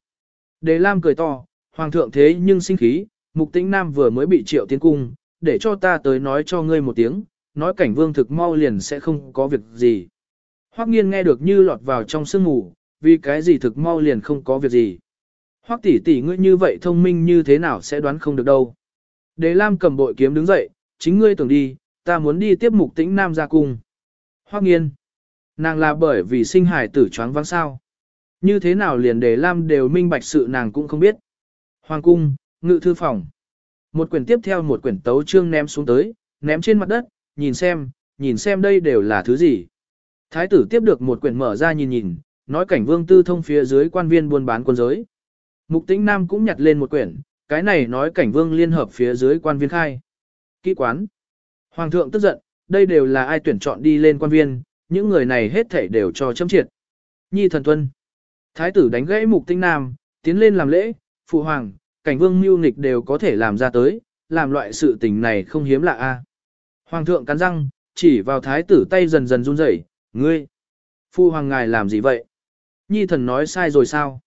Đề Lam cười to, Hoàng thượng thế nhưng sinh khí, Mục Tĩnh Nam vừa mới bị triệu tiến cung, để cho ta tới nói cho ngươi một tiếng, nói cảnh vương thực mau liền sẽ không có việc gì. Hoắc nghiên nghe được như lọt vào trong sương mù, vì cái gì thực mau liền không có việc gì. Hoắc tỷ tỷ ngươi như vậy thông minh như thế nào sẽ đoán không được đâu. Đế Lam cầm bội kiếm đứng dậy, chính ngươi tưởng đi, ta muốn đi tiếp mục tĩnh nam ra cung. Hoắc nghiên, nàng là bởi vì sinh hải tử choáng váng sao. Như thế nào liền để Lam đều minh bạch sự nàng cũng không biết. Hoàng cung, ngự thư phòng. Một quyển tiếp theo một quyển tấu chương ném xuống tới, ném trên mặt đất, nhìn xem, nhìn xem đây đều là thứ gì. Thái tử tiếp được một quyển mở ra nhìn nhìn, nói cảnh vương tư thông phía dưới quan viên buôn bán quân giới. Mục tĩnh Nam cũng nhặt lên một quyển, cái này nói cảnh vương liên hợp phía dưới quan viên khai. kỹ quán. Hoàng thượng tức giận, đây đều là ai tuyển chọn đi lên quan viên, những người này hết thảy đều cho chấm triệt. Nhi thần tuân. Thái tử đánh gãy mục tinh nam, tiến lên làm lễ, phụ hoàng, cảnh vương mưu nghịch đều có thể làm ra tới, làm loại sự tình này không hiếm lạ a. Hoàng thượng cắn răng, chỉ vào thái tử tay dần dần run rẩy, ngươi, phụ hoàng ngài làm gì vậy? Nhi thần nói sai rồi sao?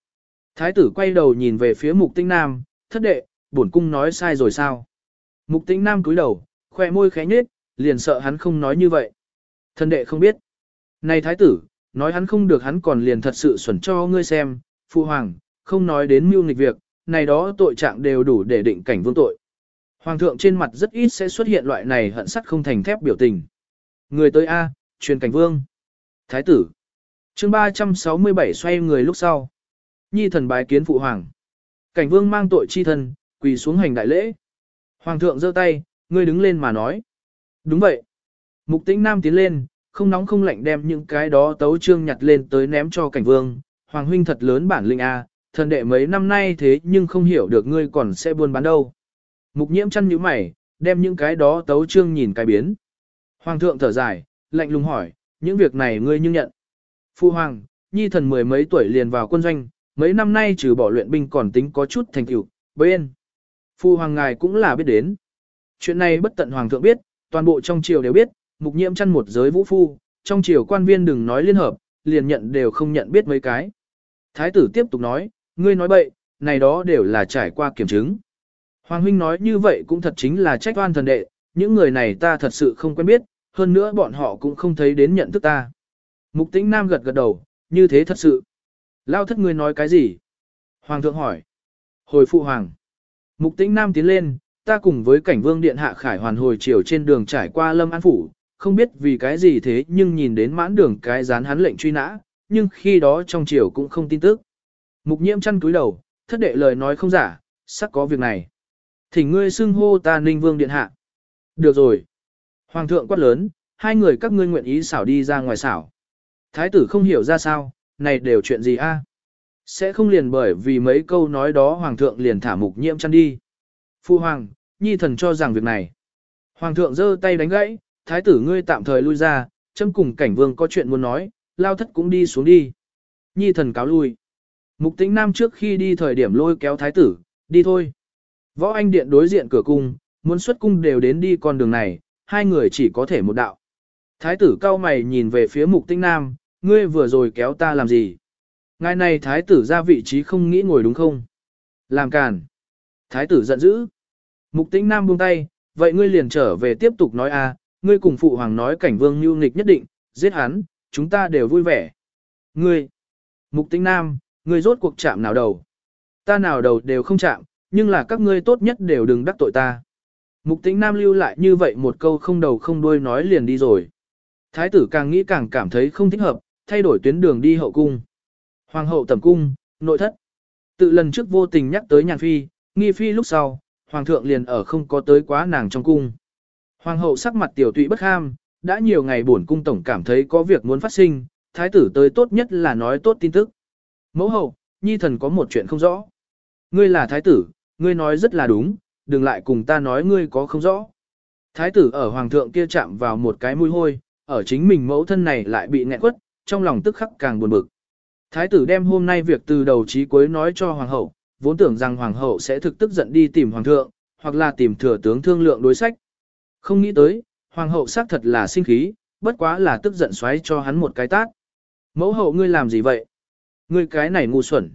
Thái tử quay đầu nhìn về phía mục tinh nam, thất đệ, bổn cung nói sai rồi sao? Mục tinh nam cúi đầu, khoe môi khẽ nhếch, liền sợ hắn không nói như vậy. Thân đệ không biết. Này thái tử, nói hắn không được hắn còn liền thật sự xuẩn cho ngươi xem, phụ hoàng, không nói đến mưu nghịch việc, này đó tội trạng đều đủ để định cảnh vương tội. Hoàng thượng trên mặt rất ít sẽ xuất hiện loại này hận sắt không thành thép biểu tình. Người tới A, truyền cảnh vương. Thái tử. chương 367 xoay người lúc sau. Nhi thần bái kiến phụ hoàng. Cảnh vương mang tội chi thân, quỳ xuống hành đại lễ. Hoàng thượng giơ tay, ngươi đứng lên mà nói. Đúng vậy. Mục tĩnh nam tiến lên, không nóng không lạnh đem những cái đó tấu trương nhặt lên tới ném cho cảnh vương. Hoàng huynh thật lớn bản linh A, à, thần đệ mấy năm nay thế nhưng không hiểu được ngươi còn sẽ buôn bán đâu. Mục nhiễm chăn nhíu mày, đem những cái đó tấu trương nhìn cái biến. Hoàng thượng thở dài, lạnh lùng hỏi, những việc này ngươi nhưng nhận. Phu hoàng, nhi thần mười mấy tuổi liền vào quân doanh, mấy năm nay trừ bỏ luyện binh còn tính có chút thành tựu, bên. Phu hoàng ngài cũng là biết đến. Chuyện này bất tận hoàng thượng biết, toàn bộ trong triều đều biết, mục nhiễm chăn một giới vũ phu, trong triều quan viên đừng nói liên hợp, liền nhận đều không nhận biết mấy cái. Thái tử tiếp tục nói, ngươi nói bậy, này đó đều là trải qua kiểm chứng. Hoàng huynh nói như vậy cũng thật chính là trách oan thần đệ, những người này ta thật sự không quen biết, hơn nữa bọn họ cũng không thấy đến nhận thức ta. Mục tĩnh nam gật gật đầu, như thế thật sự. Lao thất ngươi nói cái gì? Hoàng thượng hỏi. Hồi phụ hoàng. Mục tĩnh nam tiến lên, ta cùng với cảnh vương điện hạ khải hoàn hồi chiều trên đường trải qua lâm an phủ, không biết vì cái gì thế nhưng nhìn đến mãn đường cái dán hắn lệnh truy nã, nhưng khi đó trong triều cũng không tin tức. Mục nhiễm chăn cúi đầu, thất đệ lời nói không giả, sắc có việc này. Thỉnh ngươi xưng hô ta ninh vương điện hạ. Được rồi. Hoàng thượng quát lớn, hai người các ngươi nguyện ý xảo đi ra ngoài xảo. Thái tử không hiểu ra sao, này đều chuyện gì a? À? Sẽ không liền bởi vì mấy câu nói đó hoàng thượng liền thả mục nhiễm chăn đi. Phu hoàng, nhi thần cho rằng việc này. Hoàng thượng giơ tay đánh gãy, thái tử ngươi tạm thời lui ra, châm cùng cảnh vương có chuyện muốn nói, lao thất cũng đi xuống đi. Nhi thần cáo lui. Mục tĩnh nam trước khi đi thời điểm lôi kéo thái tử, đi thôi. Võ anh điện đối diện cửa cung, muốn xuất cung đều đến đi con đường này, hai người chỉ có thể một đạo. Thái tử cao mày nhìn về phía mục tĩnh nam, ngươi vừa rồi kéo ta làm gì? Ngày này thái tử ra vị trí không nghĩ ngồi đúng không? Làm càn. Thái tử giận dữ. Mục tĩnh nam buông tay, vậy ngươi liền trở về tiếp tục nói a, ngươi cùng phụ hoàng nói cảnh vương nhu nghịch nhất định, giết hắn, chúng ta đều vui vẻ. Ngươi. Mục Tinh nam, ngươi rốt cuộc chạm nào đầu? Ta nào đầu đều không chạm, nhưng là các ngươi tốt nhất đều đừng đắc tội ta. Mục tĩnh nam lưu lại như vậy một câu không đầu không đuôi nói liền đi rồi. Thái tử càng nghĩ càng cảm thấy không thích hợp, thay đổi tuyến đường đi hậu cung. Hoàng hậu tẩm cung, nội thất. Tự lần trước vô tình nhắc tới nhàn phi, nghi phi lúc sau, hoàng thượng liền ở không có tới quá nàng trong cung. Hoàng hậu sắc mặt tiểu tụy bất ham, đã nhiều ngày bổn cung tổng cảm thấy có việc muốn phát sinh, thái tử tới tốt nhất là nói tốt tin tức. Mẫu hậu, nhi thần có một chuyện không rõ. Ngươi là thái tử, ngươi nói rất là đúng, đừng lại cùng ta nói ngươi có không rõ. Thái tử ở hoàng thượng kia chạm vào một cái mũi hôi, ở chính mình mẫu thân này lại bị nghẹn quất, trong lòng tức khắc càng buồn bực. Thái tử đem hôm nay việc từ đầu chí cuối nói cho hoàng hậu, vốn tưởng rằng hoàng hậu sẽ thực tức giận đi tìm hoàng thượng, hoặc là tìm thừa tướng thương lượng đối sách. Không nghĩ tới, hoàng hậu xác thật là sinh khí, bất quá là tức giận xoáy cho hắn một cái tát. Mẫu hậu ngươi làm gì vậy? Ngươi cái này ngu xuẩn.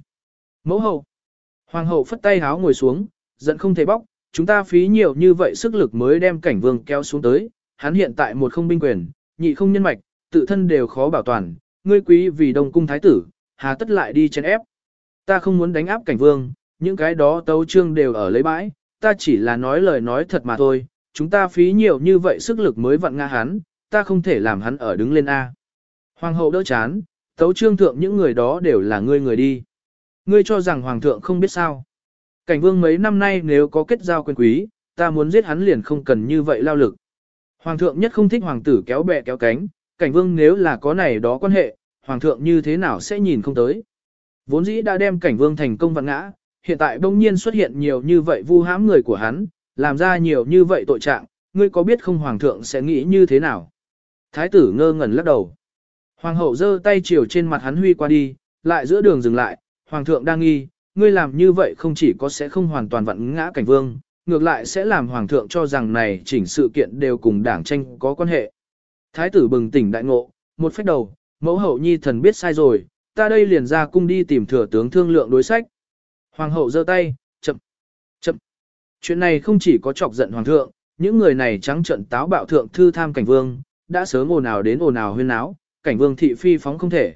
Mẫu hậu. Hoàng hậu phất tay háo ngồi xuống, giận không thể bóc, chúng ta phí nhiều như vậy sức lực mới đem cảnh vương kéo xuống tới, hắn hiện tại một không binh quyền, nhị không nhân mạch, tự thân đều khó bảo toàn, ngươi quý vì đồng cung thái tử, hà tất lại đi chèn ép. Ta không muốn đánh áp cảnh vương, những cái đó tấu trương đều ở lấy bãi, ta chỉ là nói lời nói thật mà thôi, chúng ta phí nhiều như vậy sức lực mới vặn ngã hắn, ta không thể làm hắn ở đứng lên A. Hoàng hậu đỡ chán, tấu trương thượng những người đó đều là ngươi người đi. Ngươi cho rằng hoàng thượng không biết sao. Cảnh vương mấy năm nay nếu có kết giao quyền quý, ta muốn giết hắn liền không cần như vậy lao lực. Hoàng thượng nhất không thích hoàng tử kéo bè kéo cánh, cảnh vương nếu là có này đó quan hệ, hoàng thượng như thế nào sẽ nhìn không tới. Vốn dĩ đã đem cảnh vương thành công vặn ngã, hiện tại bỗng nhiên xuất hiện nhiều như vậy vu hãm người của hắn, làm ra nhiều như vậy tội trạng, ngươi có biết không hoàng thượng sẽ nghĩ như thế nào? Thái tử ngơ ngẩn lắc đầu. Hoàng hậu giơ tay chiều trên mặt hắn huy qua đi, lại giữa đường dừng lại, hoàng thượng đang nghi, ngươi làm như vậy không chỉ có sẽ không hoàn toàn vặn ngã cảnh vương, ngược lại sẽ làm hoàng thượng cho rằng này chỉnh sự kiện đều cùng đảng tranh có quan hệ. Thái tử bừng tỉnh đại ngộ, một phách đầu, mẫu hậu nhi thần biết sai rồi, ta đây liền ra cung đi tìm thừa tướng thương lượng đối sách. Hoàng hậu giơ tay. Chuyện này không chỉ có chọc giận hoàng thượng, những người này trắng trận táo bạo thượng thư tham cảnh vương, đã sớm ồn ào đến ồn ào huyên náo, cảnh vương thị phi phóng không thể.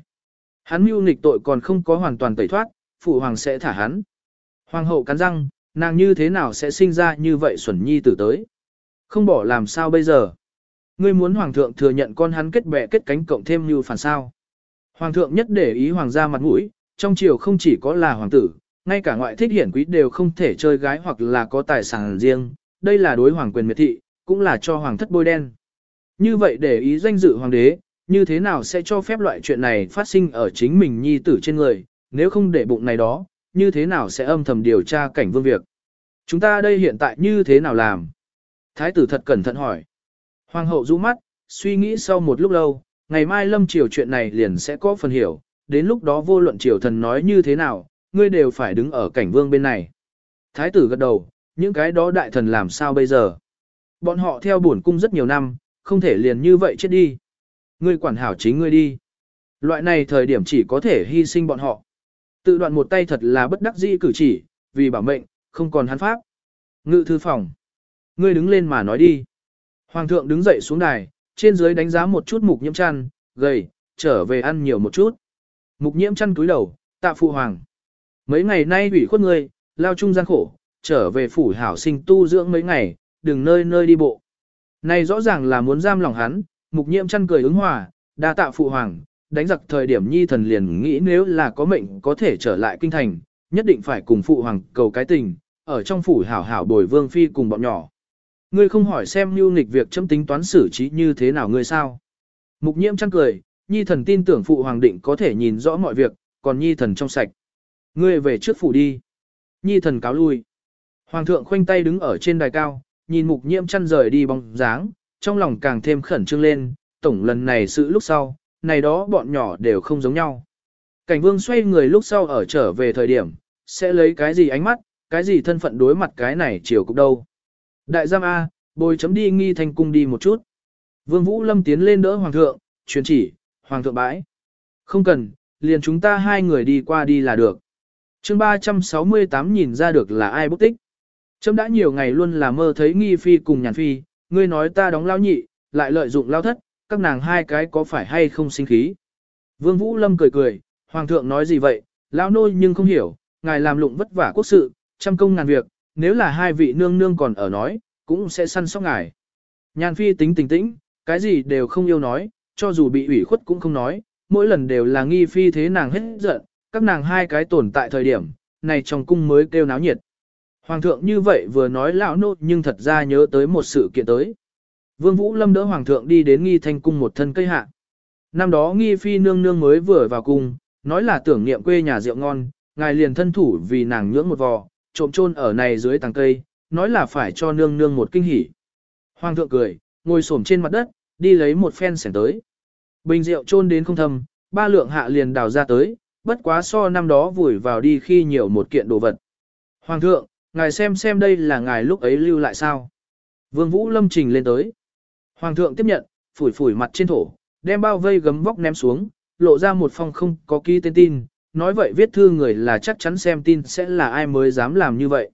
Hắn mưu nghịch tội còn không có hoàn toàn tẩy thoát, phụ hoàng sẽ thả hắn. Hoàng hậu cắn răng, nàng như thế nào sẽ sinh ra như vậy xuẩn nhi tử tới. Không bỏ làm sao bây giờ. Ngươi muốn hoàng thượng thừa nhận con hắn kết bè kết cánh cộng thêm như phản sao. Hoàng thượng nhất để ý hoàng gia mặt mũi, trong triều không chỉ có là hoàng tử, ngay cả ngoại thích hiển quý đều không thể chơi gái hoặc là có tài sản riêng, đây là đối hoàng quyền miệt thị, cũng là cho hoàng thất bôi đen. Như vậy để ý danh dự hoàng đế, như thế nào sẽ cho phép loại chuyện này phát sinh ở chính mình nhi tử trên người, nếu không để bụng này đó, như thế nào sẽ âm thầm điều tra cảnh vương việc. Chúng ta đây hiện tại như thế nào làm? Thái tử thật cẩn thận hỏi. Hoàng hậu rũ mắt, suy nghĩ sau một lúc lâu, ngày mai lâm triều chuyện này liền sẽ có phần hiểu, đến lúc đó vô luận triều thần nói như thế nào, ngươi đều phải đứng ở cảnh vương bên này. Thái tử gật đầu, những cái đó đại thần làm sao bây giờ? Bọn họ theo bổn cung rất nhiều năm, không thể liền như vậy chết đi. Ngươi quản hảo chính ngươi đi. Loại này thời điểm chỉ có thể hy sinh bọn họ. Tự đoạn một tay thật là bất đắc dĩ cử chỉ, vì bảo mệnh, không còn hắn pháp. Ngự thư phòng. Ngươi đứng lên mà nói đi. Hoàng thượng đứng dậy xuống đài, trên dưới đánh giá một chút mục nhiễm chăn, gầy, trở về ăn nhiều một chút. Mục nhiễm chăn túi đầu, tạ phụ hoàng. Mấy ngày nay ủy khuất ngươi, lao chung gian khổ, trở về phủ hảo sinh tu dưỡng mấy ngày, đừng nơi nơi đi bộ. Này rõ ràng là muốn giam lòng hắn, mục nhiễm chăn cười ứng hòa, đa tạ phụ hoàng, đánh giặc thời điểm nhi thần liền nghĩ nếu là có mệnh có thể trở lại kinh thành, nhất định phải cùng phụ hoàng cầu cái tình, ở trong phủ hảo hảo bồi vương phi cùng bọn nhỏ. Ngươi không hỏi xem lưu nghịch việc chấm tính toán xử trí như thế nào ngươi sao? Mục nhiễm chăn cười, nhi thần tin tưởng phụ hoàng định có thể nhìn rõ mọi việc, còn nhi thần trong sạch. Ngươi về trước phủ đi. Nhi thần cáo lui. Hoàng thượng khoanh tay đứng ở trên đài cao, nhìn mục nhiễm chăn rời đi bóng dáng, trong lòng càng thêm khẩn trương lên, tổng lần này sự lúc sau, này đó bọn nhỏ đều không giống nhau. Cảnh vương xoay người lúc sau ở trở về thời điểm, sẽ lấy cái gì ánh mắt, cái gì thân phận đối mặt cái này chiều cục đâu. Đại giam A, bồi chấm đi nghi thành cung đi một chút. Vương Vũ Lâm tiến lên đỡ hoàng thượng, truyền chỉ, hoàng thượng bãi. Không cần, liền chúng ta hai người đi qua đi là được chương 368 nhìn ra được là ai bút tích. Chấm đã nhiều ngày luôn là mơ thấy nghi phi cùng nhàn phi, ngươi nói ta đóng lao nhị, lại lợi dụng lao thất, các nàng hai cái có phải hay không sinh khí. Vương Vũ Lâm cười cười, Hoàng thượng nói gì vậy, lao nôi nhưng không hiểu, ngài làm lụng vất vả quốc sự, trăm công ngàn việc, nếu là hai vị nương nương còn ở nói, cũng sẽ săn sóc ngài. Nhàn phi tính tình tĩnh, cái gì đều không yêu nói, cho dù bị ủy khuất cũng không nói, mỗi lần đều là nghi phi thế nàng hết giận, các nàng hai cái tồn tại thời điểm, này trong cung mới kêu náo nhiệt. Hoàng thượng như vậy vừa nói lão nô nhưng thật ra nhớ tới một sự kiện tới. Vương Vũ Lâm đỡ Hoàng thượng đi đến nghi thanh cung một thân cây hạ. Năm đó nghi phi nương nương mới vừa vào cung, nói là tưởng niệm quê nhà rượu ngon, ngài liền thân thủ vì nàng nhưỡng một vò, trộm chôn ở này dưới tàng cây, nói là phải cho nương nương một kinh hỉ. Hoàng thượng cười, ngồi xổm trên mặt đất, đi lấy một phen sẻn tới. Bình rượu chôn đến không thâm, ba lượng hạ liền đào ra tới, bất quá so năm đó vùi vào đi khi nhiều một kiện đồ vật. Hoàng thượng, ngài xem xem đây là ngài lúc ấy lưu lại sao. Vương Vũ Lâm trình lên tới. Hoàng thượng tiếp nhận, phủi phủi mặt trên thổ, đem bao vây gấm vóc ném xuống, lộ ra một phong không có ký tên tin, nói vậy viết thư người là chắc chắn xem tin sẽ là ai mới dám làm như vậy.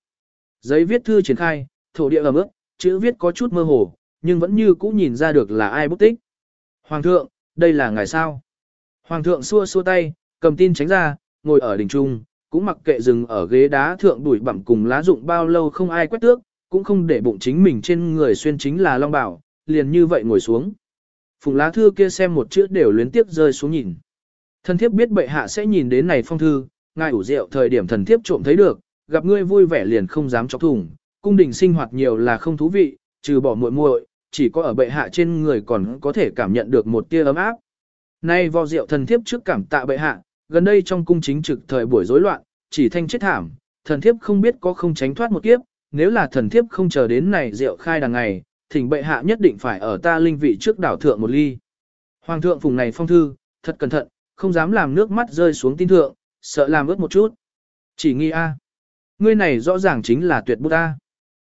Giấy viết thư triển khai, thổ địa ẩm ướt, chữ viết có chút mơ hồ, nhưng vẫn như cũ nhìn ra được là ai bút tích. Hoàng thượng, đây là ngài sao? Hoàng thượng xua xua tay, cầm tin tránh ra, ngồi ở đỉnh trung, cũng mặc kệ rừng ở ghế đá thượng đuổi bẩm cùng lá dụng bao lâu không ai quét tước, cũng không để bụng chính mình trên người xuyên chính là long bảo, liền như vậy ngồi xuống. Phùng lá thư kia xem một chữ đều luyến tiếp rơi xuống nhìn. Thần thiếp biết bệ hạ sẽ nhìn đến này phong thư, ngài ủ rượu thời điểm thần thiếp trộm thấy được, gặp ngươi vui vẻ liền không dám chọc thủng, cung đình sinh hoạt nhiều là không thú vị, trừ bỏ muội muội, chỉ có ở bệ hạ trên người còn có thể cảm nhận được một tia ấm áp. Nay vò rượu thần thiếp trước cảm tạ bệ hạ, gần đây trong cung chính trực thời buổi rối loạn, chỉ thanh chết thảm, thần thiếp không biết có không tránh thoát một kiếp, nếu là thần thiếp không chờ đến này rượu khai đằng ngày, thỉnh bệ hạ nhất định phải ở ta linh vị trước đảo thượng một ly. Hoàng thượng phùng này phong thư, thật cẩn thận, không dám làm nước mắt rơi xuống tin thượng, sợ làm ướt một chút. Chỉ nghi a, Ngươi này rõ ràng chính là tuyệt bút a.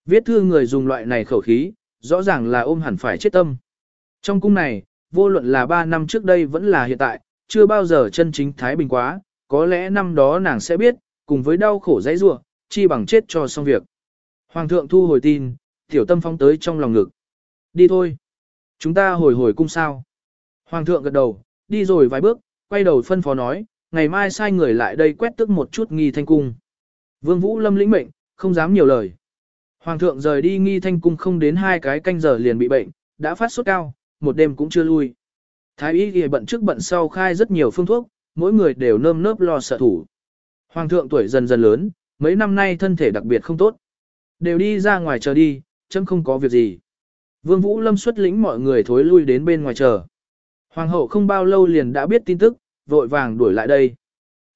Viết thư người dùng loại này khẩu khí, rõ ràng là ôm hẳn phải chết tâm. Trong cung này, vô luận là 3 năm trước đây vẫn là hiện tại, chưa bao giờ chân chính thái bình quá, có lẽ năm đó nàng sẽ biết, cùng với đau khổ dãy rủa, chi bằng chết cho xong việc. Hoàng thượng thu hồi tin, tiểu tâm phóng tới trong lòng ngực. Đi thôi. Chúng ta hồi hồi cung sao. Hoàng thượng gật đầu, đi rồi vài bước, quay đầu phân phó nói, ngày mai sai người lại đây quét tức một chút nghi thanh cung. Vương Vũ lâm lĩnh mệnh, không dám nhiều lời. Hoàng thượng rời đi nghi thanh cung không đến hai cái canh giờ liền bị bệnh, đã phát sốt cao, một đêm cũng chưa lui. Thái y ghi bận trước bận sau khai rất nhiều phương thuốc, mỗi người đều nơm nớp lo sợ thủ. Hoàng thượng tuổi dần dần lớn, mấy năm nay thân thể đặc biệt không tốt. Đều đi ra ngoài chờ đi, chấm không có việc gì. Vương Vũ Lâm xuất lĩnh mọi người thối lui đến bên ngoài chờ. Hoàng hậu không bao lâu liền đã biết tin tức, vội vàng đuổi lại đây.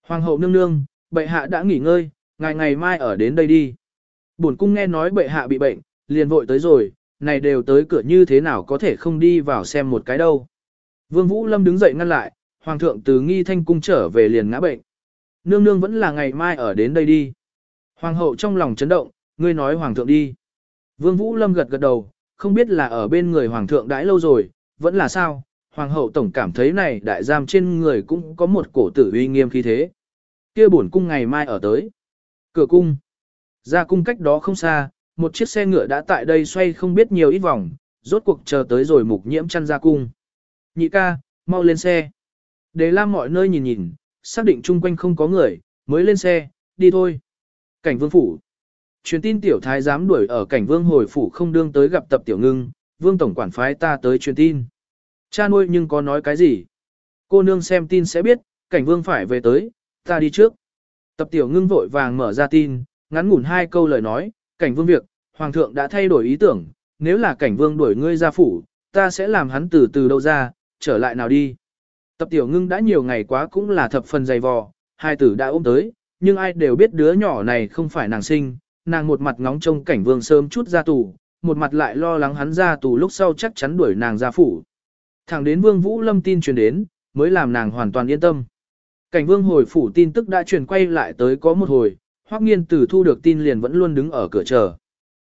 Hoàng hậu nương nương, bệ hạ đã nghỉ ngơi, ngày ngày mai ở đến đây đi. Bổn cung nghe nói bệ hạ bị bệnh, liền vội tới rồi, này đều tới cửa như thế nào có thể không đi vào xem một cái đâu. Vương Vũ Lâm đứng dậy ngăn lại, Hoàng thượng từ nghi thanh cung trở về liền ngã bệnh. Nương nương vẫn là ngày mai ở đến đây đi. Hoàng hậu trong lòng chấn động, ngươi nói Hoàng thượng đi. Vương Vũ Lâm gật gật đầu, không biết là ở bên người Hoàng thượng đãi lâu rồi, vẫn là sao. Hoàng hậu tổng cảm thấy này đại giam trên người cũng có một cổ tử uy nghiêm khí thế. Kia bổn cung ngày mai ở tới. Cửa cung. Ra cung cách đó không xa, một chiếc xe ngựa đã tại đây xoay không biết nhiều ít vòng, rốt cuộc chờ tới rồi mục nhiễm chăn ra cung. Nhị ca, mau lên xe. Đề Lam mọi nơi nhìn nhìn, xác định chung quanh không có người, mới lên xe, đi thôi. Cảnh vương phủ. Truyền tin tiểu thái dám đuổi ở cảnh vương hồi phủ không đương tới gặp tập tiểu ngưng, vương tổng quản phái ta tới truyền tin. Cha nuôi nhưng có nói cái gì? Cô nương xem tin sẽ biết, cảnh vương phải về tới, ta đi trước. Tập tiểu ngưng vội vàng mở ra tin, ngắn ngủn hai câu lời nói, cảnh vương việc, hoàng thượng đã thay đổi ý tưởng, nếu là cảnh vương đuổi ngươi ra phủ, ta sẽ làm hắn từ từ đâu ra, trở lại nào đi. Tập tiểu ngưng đã nhiều ngày quá cũng là thập phần dày vò, hai tử đã ôm tới, nhưng ai đều biết đứa nhỏ này không phải nàng sinh, nàng một mặt ngóng trông cảnh vương sớm chút ra tù, một mặt lại lo lắng hắn ra tù lúc sau chắc chắn đuổi nàng ra phủ. Thẳng đến vương vũ lâm tin truyền đến, mới làm nàng hoàn toàn yên tâm. Cảnh vương hồi phủ tin tức đã truyền quay lại tới có một hồi, hoắc nghiên tử thu được tin liền vẫn luôn đứng ở cửa chờ.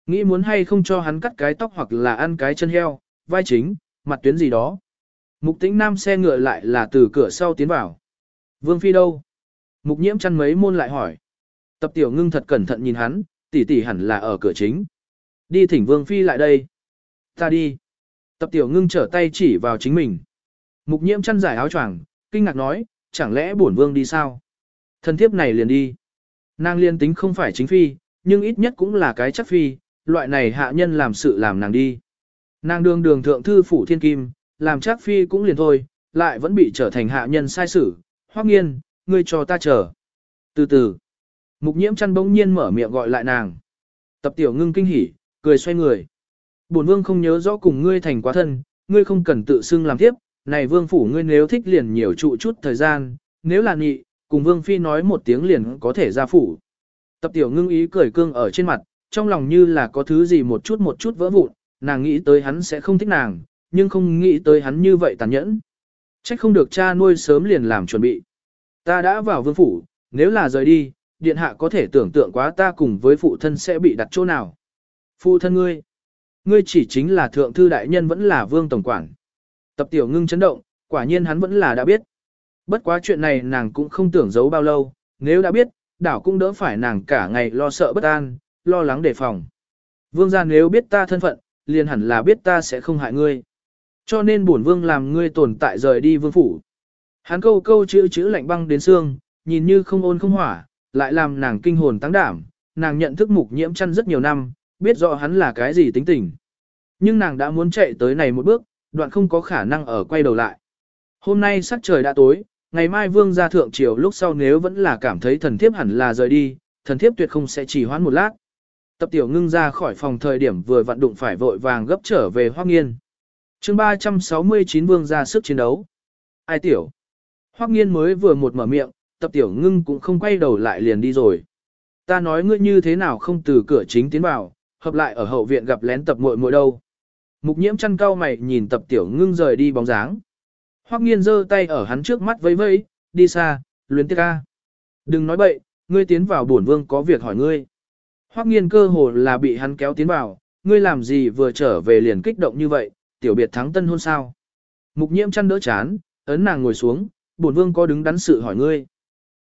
Nghĩ muốn hay không cho hắn cắt cái tóc hoặc là ăn cái chân heo, vai chính, mặt tuyến gì đó. Mục tĩnh nam xe ngựa lại là từ cửa sau tiến vào. Vương Phi đâu? Mục nhiễm chăn mấy môn lại hỏi. Tập tiểu ngưng thật cẩn thận nhìn hắn, tỷ tỷ hẳn là ở cửa chính. Đi thỉnh Vương Phi lại đây. Ta đi. Tập tiểu ngưng trở tay chỉ vào chính mình. Mục nhiễm chăn giải áo choàng, kinh ngạc nói, chẳng lẽ bổn Vương đi sao? Thân thiếp này liền đi. Nàng liên tính không phải chính Phi, nhưng ít nhất cũng là cái chắc Phi, loại này hạ nhân làm sự làm nàng đi. Nàng đường đường thượng thư phủ thiên kim, làm chắc phi cũng liền thôi, lại vẫn bị trở thành hạ nhân sai xử, hoắc nghiên, ngươi cho ta chờ. Từ từ, mục nhiễm chăn bỗng nhiên mở miệng gọi lại nàng. Tập tiểu ngưng kinh hỉ, cười xoay người. Bổn vương không nhớ rõ cùng ngươi thành quá thân, ngươi không cần tự xưng làm tiếp, này vương phủ ngươi nếu thích liền nhiều trụ chút thời gian, nếu là nhị, cùng vương phi nói một tiếng liền có thể ra phủ. Tập tiểu ngưng ý cười cương ở trên mặt, trong lòng như là có thứ gì một chút một chút vỡ vụn, nàng nghĩ tới hắn sẽ không thích nàng, nhưng không nghĩ tới hắn như vậy tàn nhẫn. Trách không được cha nuôi sớm liền làm chuẩn bị. Ta đã vào vương phủ, nếu là rời đi, điện hạ có thể tưởng tượng quá ta cùng với phụ thân sẽ bị đặt chỗ nào. Phụ thân ngươi, ngươi chỉ chính là thượng thư đại nhân vẫn là vương tổng quản. Tập tiểu ngưng chấn động, quả nhiên hắn vẫn là đã biết. Bất quá chuyện này nàng cũng không tưởng giấu bao lâu, nếu đã biết, đảo cũng đỡ phải nàng cả ngày lo sợ bất an, lo lắng đề phòng. Vương gia nếu biết ta thân phận, liền hẳn là biết ta sẽ không hại ngươi. Cho nên bổn vương làm ngươi tồn tại rời đi vương phủ. Hắn câu câu chữ chữ lạnh băng đến xương, nhìn như không ôn không hỏa, lại làm nàng kinh hồn tăng đảm, nàng nhận thức mục nhiễm chăn rất nhiều năm, biết rõ hắn là cái gì tính tình. Nhưng nàng đã muốn chạy tới này một bước, đoạn không có khả năng ở quay đầu lại. Hôm nay sắc trời đã tối, ngày mai vương gia thượng triều lúc sau nếu vẫn là cảm thấy thần thiếp hẳn là rời đi, thần thiếp tuyệt không sẽ chỉ hoãn một lát. Tập tiểu ngưng ra khỏi phòng thời điểm vừa vặn đụng phải vội vàng gấp trở về hoác nghiên chương 369 vương ra sức chiến đấu. Ai tiểu? Hoắc nghiên mới vừa một mở miệng, tập tiểu ngưng cũng không quay đầu lại liền đi rồi. Ta nói ngươi như thế nào không từ cửa chính tiến vào, hợp lại ở hậu viện gặp lén tập muội muội đâu. Mục nhiễm chăn cao mày nhìn tập tiểu ngưng rời đi bóng dáng. Hoắc nghiên giơ tay ở hắn trước mắt vẫy vẫy, đi xa, luyến tiếc ca. Đừng nói bậy, ngươi tiến vào bổn vương có việc hỏi ngươi. Hoắc nghiên cơ hồ là bị hắn kéo tiến vào, ngươi làm gì vừa trở về liền kích động như vậy, tiểu biệt thắng tân hôn sao. Mục nhiễm chăn đỡ chán, ấn nàng ngồi xuống, bổn vương có đứng đắn sự hỏi ngươi.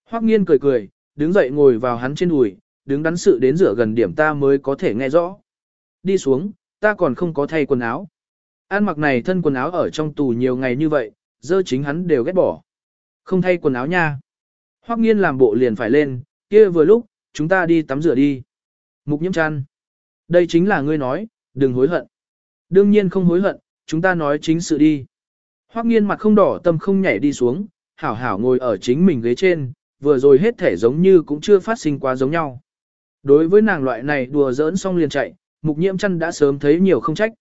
Hoắc nghiên cười cười, đứng dậy ngồi vào hắn trên đùi, đứng đắn sự đến rửa gần điểm ta mới có thể nghe rõ. Đi xuống, ta còn không có thay quần áo. An mặc này thân quần áo ở trong tù nhiều ngày như vậy, dơ chính hắn đều ghét bỏ. Không thay quần áo nha. Hoắc nghiên làm bộ liền phải lên, kia vừa lúc, chúng ta đi tắm rửa đi. Mục nhiễm chăn. Đây chính là ngươi nói, đừng hối hận. Đương nhiên không hối hận, chúng ta nói chính sự đi. Hoắc nghiên mặt không đỏ tâm không nhảy đi xuống, hảo hảo ngồi ở chính mình ghế trên, vừa rồi hết thể giống như cũng chưa phát sinh quá giống nhau. Đối với nàng loại này đùa giỡn xong liền chạy, mục nhiễm chăn đã sớm thấy nhiều không trách.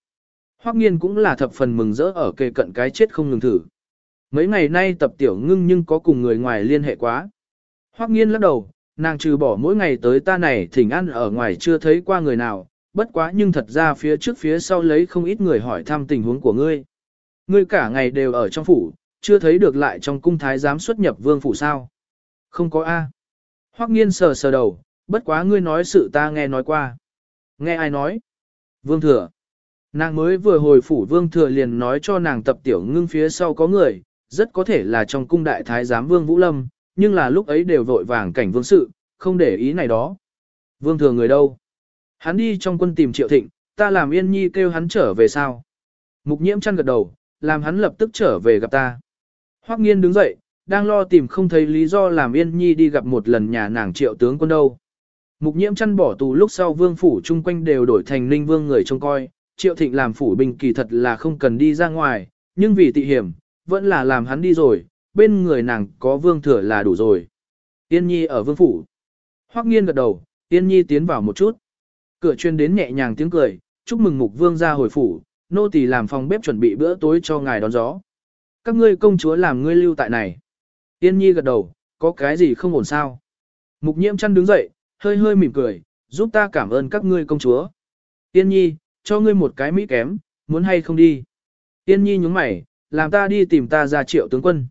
Hoắc nghiên cũng là thập phần mừng rỡ ở kề cận cái chết không ngừng thử. Mấy ngày nay tập tiểu ngưng nhưng có cùng người ngoài liên hệ quá. Hoắc nghiên lắc đầu, nàng trừ bỏ mỗi ngày tới ta này thỉnh ăn ở ngoài chưa thấy qua người nào, bất quá nhưng thật ra phía trước phía sau lấy không ít người hỏi thăm tình huống của ngươi. Ngươi cả ngày đều ở trong phủ, chưa thấy được lại trong cung thái giám xuất nhập vương phủ sao. Không có A. Hoắc nghiên sờ sờ đầu, bất quá ngươi nói sự ta nghe nói qua. Nghe ai nói? Vương thừa. Nàng mới vừa hồi phủ vương thừa liền nói cho nàng tập tiểu ngưng phía sau có người, rất có thể là trong cung đại thái giám vương Vũ Lâm, nhưng là lúc ấy đều vội vàng cảnh vương sự, không để ý này đó. Vương thừa người đâu? Hắn đi trong quân tìm triệu thịnh, ta làm yên nhi kêu hắn trở về sao? Mục nhiễm chăn gật đầu, làm hắn lập tức trở về gặp ta. Hoắc nghiên đứng dậy, đang lo tìm không thấy lý do làm yên nhi đi gặp một lần nhà nàng triệu tướng quân đâu. Mục nhiễm chăn bỏ tù lúc sau vương phủ chung quanh đều đổi thành ninh vương người trông coi, triệu thịnh làm phủ binh kỳ thật là không cần đi ra ngoài, nhưng vì tị hiểm, vẫn là làm hắn đi rồi, bên người nàng có vương thừa là đủ rồi. Yên nhi ở vương phủ. Hoắc nghiên gật đầu, Yên nhi tiến vào một chút. Cửa chuyên đến nhẹ nhàng tiếng cười, chúc mừng mục vương ra hồi phủ, nô tỳ làm phòng bếp chuẩn bị bữa tối cho ngài đón gió. Các ngươi công chúa làm ngươi lưu tại này. Yên nhi gật đầu, có cái gì không ổn sao. Mục nhiễm chăn đứng dậy, hơi hơi mỉm cười, giúp ta cảm ơn các ngươi công chúa. Yên nhi, cho ngươi một cái mỹ kém, muốn hay không đi. Yên nhi nhúng mày, làm ta đi tìm ta ra triệu tướng quân.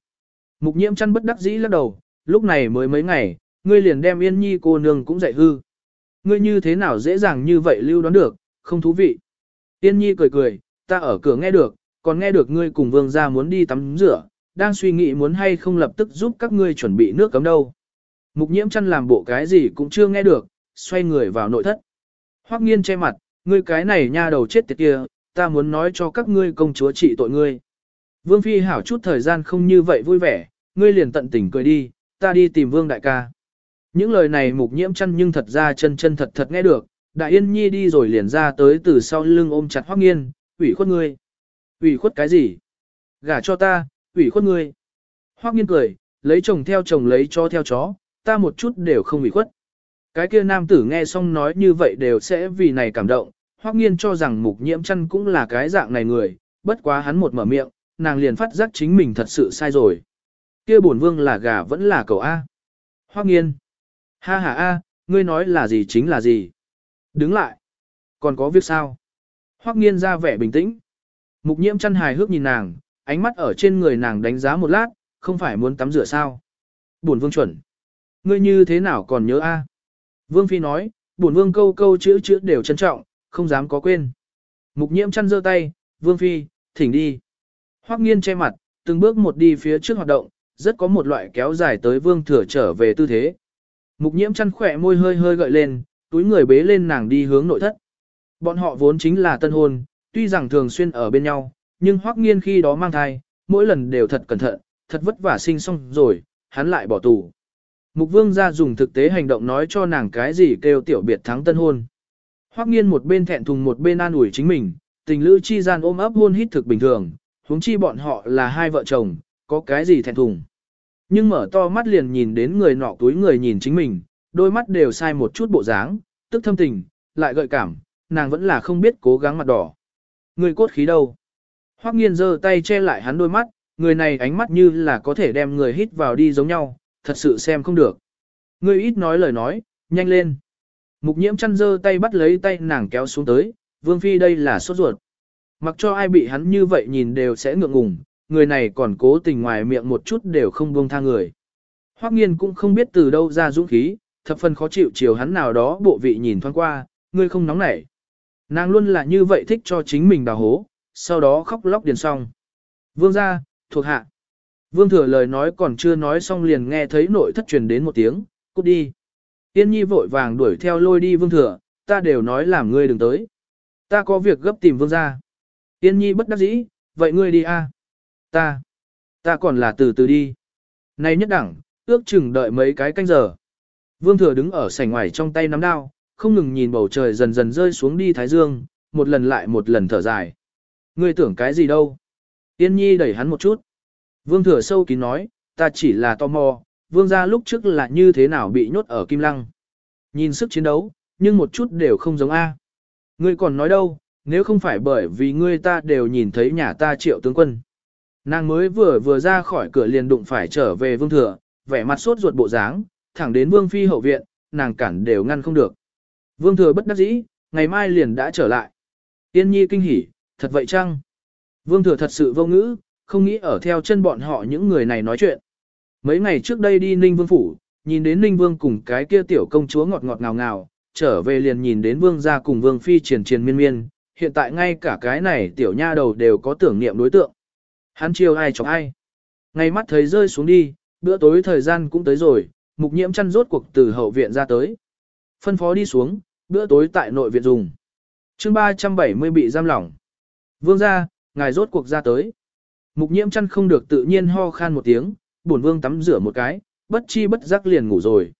Mục nhiễm chăn bất đắc dĩ lắc đầu, lúc này mới mấy ngày, ngươi liền đem yên nhi cô nương cũng dạy hư. Ngươi như thế nào dễ dàng như vậy lưu đoán được, không thú vị. Tiên nhi cười cười, ta ở cửa nghe được, còn nghe được ngươi cùng vương gia muốn đi tắm rửa, đang suy nghĩ muốn hay không lập tức giúp các ngươi chuẩn bị nước cấm đâu. Mục nhiễm chăn làm bộ cái gì cũng chưa nghe được, xoay người vào nội thất. Hoắc nghiên che mặt, ngươi cái này nha đầu chết tiệt kia, ta muốn nói cho các ngươi công chúa trị tội ngươi. Vương Phi hảo chút thời gian không như vậy vui vẻ, ngươi liền tận tình cười đi, ta đi tìm Vương đại ca. Những lời này mục nhiễm chăn nhưng thật ra chân chân thật thật nghe được, Đại Yên Nhi đi rồi liền ra tới từ sau lưng ôm chặt Hoắc Nghiên, ủy khuất ngươi. ủy khuất cái gì? Gả cho ta, ủy khuất ngươi. Hoắc Nghiên cười, lấy chồng theo chồng lấy cho theo chó, ta một chút đều không ủy khuất. Cái kia nam tử nghe xong nói như vậy đều sẽ vì này cảm động, Hoắc Nghiên cho rằng mục nhiễm chăn cũng là cái dạng này người, bất quá hắn một mở miệng, nàng liền phát giác chính mình thật sự sai rồi. Kia bổn vương là gà vẫn là cậu A. Hoắc Nghiên. Ha ha a, ngươi nói là gì chính là gì. Đứng lại. Còn có việc sao? Hoắc nghiên ra vẻ bình tĩnh. Mục nhiễm chăn hài hước nhìn nàng, ánh mắt ở trên người nàng đánh giá một lát, không phải muốn tắm rửa sao. Bổn vương chuẩn. Ngươi như thế nào còn nhớ a? Vương Phi nói, bổn vương câu câu chữ chữ đều trân trọng, không dám có quên. Mục nhiễm chăn giơ tay, Vương Phi, thỉnh đi. Hoắc nghiên che mặt, từng bước một đi phía trước hoạt động, rất có một loại kéo dài tới vương thừa trở về tư thế. Mục nhiễm chăn khỏe môi hơi hơi gợi lên, túi người bế lên nàng đi hướng nội thất. Bọn họ vốn chính là tân hôn, tuy rằng thường xuyên ở bên nhau, nhưng hoắc nghiên khi đó mang thai, mỗi lần đều thật cẩn thận, thật vất vả sinh xong rồi, hắn lại bỏ tù. Mục vương ra dùng thực tế hành động nói cho nàng cái gì kêu tiểu biệt thắng tân hôn. Hoắc nghiên một bên thẹn thùng một bên an ủi chính mình, tình lữ chi gian ôm ấp hôn hít thực bình thường, huống chi bọn họ là hai vợ chồng, có cái gì thẹn thùng. Nhưng mở to mắt liền nhìn đến người nọ túi người nhìn chính mình, đôi mắt đều sai một chút bộ dáng, tức thâm tình, lại gợi cảm, nàng vẫn là không biết cố gắng mặt đỏ. Người cốt khí đâu? Hoắc nghiên giơ tay che lại hắn đôi mắt, người này ánh mắt như là có thể đem người hít vào đi giống nhau, thật sự xem không được. Người ít nói lời nói, nhanh lên. Mục nhiễm chăn giơ tay bắt lấy tay nàng kéo xuống tới, vương phi đây là sốt ruột. Mặc cho ai bị hắn như vậy nhìn đều sẽ ngượng ngùng, người này còn cố tình ngoài miệng một chút đều không buông tha người. Hoắc nghiên cũng không biết từ đâu ra dũng khí, thập phần khó chịu chiều hắn nào đó bộ vị nhìn thoáng qua, ngươi không nóng nảy. Nàng luôn là như vậy thích cho chính mình đào hố, sau đó khóc lóc điền xong. Vương gia, thuộc hạ. Vương thừa lời nói còn chưa nói xong liền nghe thấy nội thất truyền đến một tiếng, cút đi. Tiên nhi vội vàng đuổi theo lôi đi vương thừa, ta đều nói làm ngươi đừng tới. Ta có việc gấp tìm vương gia. Tiên nhi bất đắc dĩ, vậy ngươi đi a. Ta, ta còn là từ từ đi. Này nhất đẳng, ước chừng đợi mấy cái canh giờ. Vương thừa đứng ở sảnh ngoài trong tay nắm đao, không ngừng nhìn bầu trời dần dần rơi xuống đi thái dương, một lần lại một lần thở dài. Ngươi tưởng cái gì đâu? Tiên nhi đẩy hắn một chút. Vương thừa sâu kín nói, ta chỉ là tò mò, vương gia lúc trước là như thế nào bị nhốt ở kim lăng. Nhìn sức chiến đấu, nhưng một chút đều không giống A. Ngươi còn nói đâu, nếu không phải bởi vì ngươi ta đều nhìn thấy nhà ta triệu tướng quân. Nàng mới vừa vừa ra khỏi cửa liền đụng phải trở về vương thừa, vẻ mặt sốt ruột bộ dáng, thẳng đến vương phi hậu viện, nàng cản đều ngăn không được. Vương thừa bất đắc dĩ, ngày mai liền đã trở lại. Tiên nhi kinh hỉ, thật vậy chăng? Vương thừa thật sự vô ngữ, không nghĩ ở theo chân bọn họ những người này nói chuyện. Mấy ngày trước đây đi Ninh Vương Phủ, nhìn đến Ninh Vương cùng cái kia tiểu công chúa ngọt ngọt ngào ngào, trở về liền nhìn đến Vương gia cùng Vương Phi triển triển miên miên, hiện tại ngay cả cái này tiểu nha đầu đều có tưởng niệm đối tượng. Hắn chiều ai chọc ai. Ngay mắt thấy rơi xuống đi, bữa tối thời gian cũng tới rồi, mục nhiễm chăn rốt cuộc từ hậu viện ra tới. Phân phó đi xuống, bữa tối tại nội viện dùng. chương 370 bị giam lỏng. Vương gia, ngài rốt cuộc ra tới. Mục nhiễm chăn không được tự nhiên ho khan một tiếng, bổn vương tắm rửa một cái, bất chi bất giác liền ngủ rồi.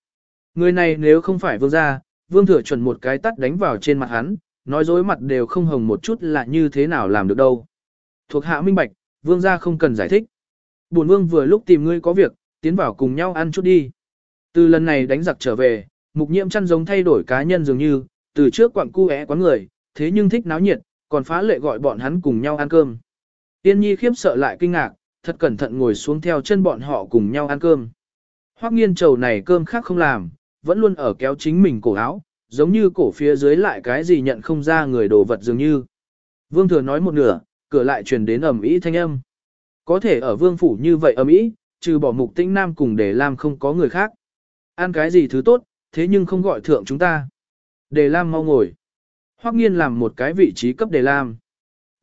Người này nếu không phải vương gia, vương thừa chuẩn một cái tắt đánh vào trên mặt hắn, nói dối mặt đều không hồng một chút là như thế nào làm được đâu. Thuộc hạ minh bạch, vương gia không cần giải thích. Bổn vương vừa lúc tìm ngươi có việc, tiến vào cùng nhau ăn chút đi. Từ lần này đánh giặc trở về, mục nhiễm chăn giống thay đổi cá nhân dường như, từ trước quặng cu é quán người, thế nhưng thích náo nhiệt, còn phá lệ gọi bọn hắn cùng nhau ăn cơm. Tiên nhi khiếp sợ lại kinh ngạc, thật cẩn thận ngồi xuống theo chân bọn họ cùng nhau ăn cơm. Hoắc nghiên trầu này cơm khác không làm, vẫn luôn ở kéo chính mình cổ áo, giống như cổ phía dưới lại cái gì nhận không ra người đồ vật dường như. Vương thừa nói một nửa, cửa lại truyền đến ầm ĩ thanh âm. Có thể ở vương phủ như vậy ầm ĩ, trừ bỏ mục tĩnh nam cùng để làm không có người khác. Ăn cái gì thứ tốt, thế nhưng không gọi thượng chúng ta. Đề Lam mau ngồi. Hoắc nghiên làm một cái vị trí cấp Đề Lam.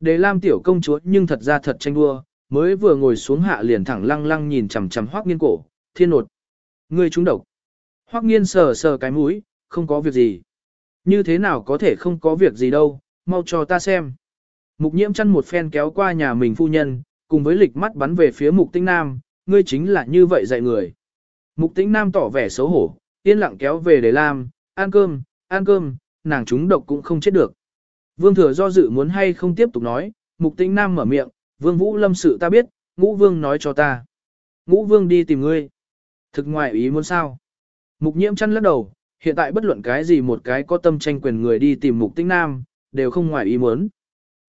Đề Lam tiểu công chúa nhưng thật ra thật tranh đua, mới vừa ngồi xuống hạ liền thẳng lăng lăng nhìn chằm chằm Hoắc nghiên cổ, thiên nột. Ngươi trúng độc. Hoắc nghiên sờ sờ cái mũi, không có việc gì. Như thế nào có thể không có việc gì đâu, mau cho ta xem. Mục nhiễm chăn một phen kéo qua nhà mình phu nhân, cùng với lịch mắt bắn về phía mục tinh nam, ngươi chính là như vậy dạy người. Mục tinh nam tỏ vẻ xấu hổ, yên lặng kéo về để làm, ăn cơm, ăn cơm, nàng chúng độc cũng không chết được. Vương thừa do dự muốn hay không tiếp tục nói, mục tinh nam mở miệng, vương vũ lâm sự ta biết, ngũ vương nói cho ta. Ngũ vương đi tìm ngươi. Thực ngoại ý muốn sao? Mục nhiễm chăn lắc đầu, hiện tại bất luận cái gì một cái có tâm tranh quyền người đi tìm mục tinh nam, đều không ngoại ý muốn.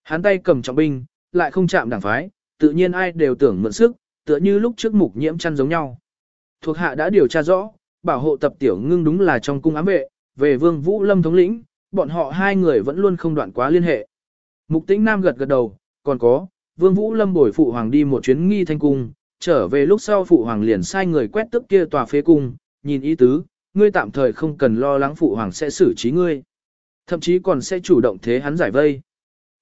Hắn tay cầm trọng binh, lại không chạm đảng phái, tự nhiên ai đều tưởng mượn sức, tựa như lúc trước mục nhiễm chăn giống nhau. Thuộc hạ đã điều tra rõ, bảo hộ tập tiểu ngưng đúng là trong cung ám vệ, về vương vũ lâm thống lĩnh, bọn họ hai người vẫn luôn không đoạn quá liên hệ. Mục tĩnh nam gật gật đầu, còn có, vương vũ lâm bồi phụ hoàng đi một chuyến nghi thanh cung, trở về lúc sau phụ hoàng liền sai người quét tức kia tòa phế cung, nhìn ý tứ, ngươi tạm thời không cần lo lắng phụ hoàng sẽ xử trí ngươi. Thậm chí còn sẽ chủ động thế hắn giải vây.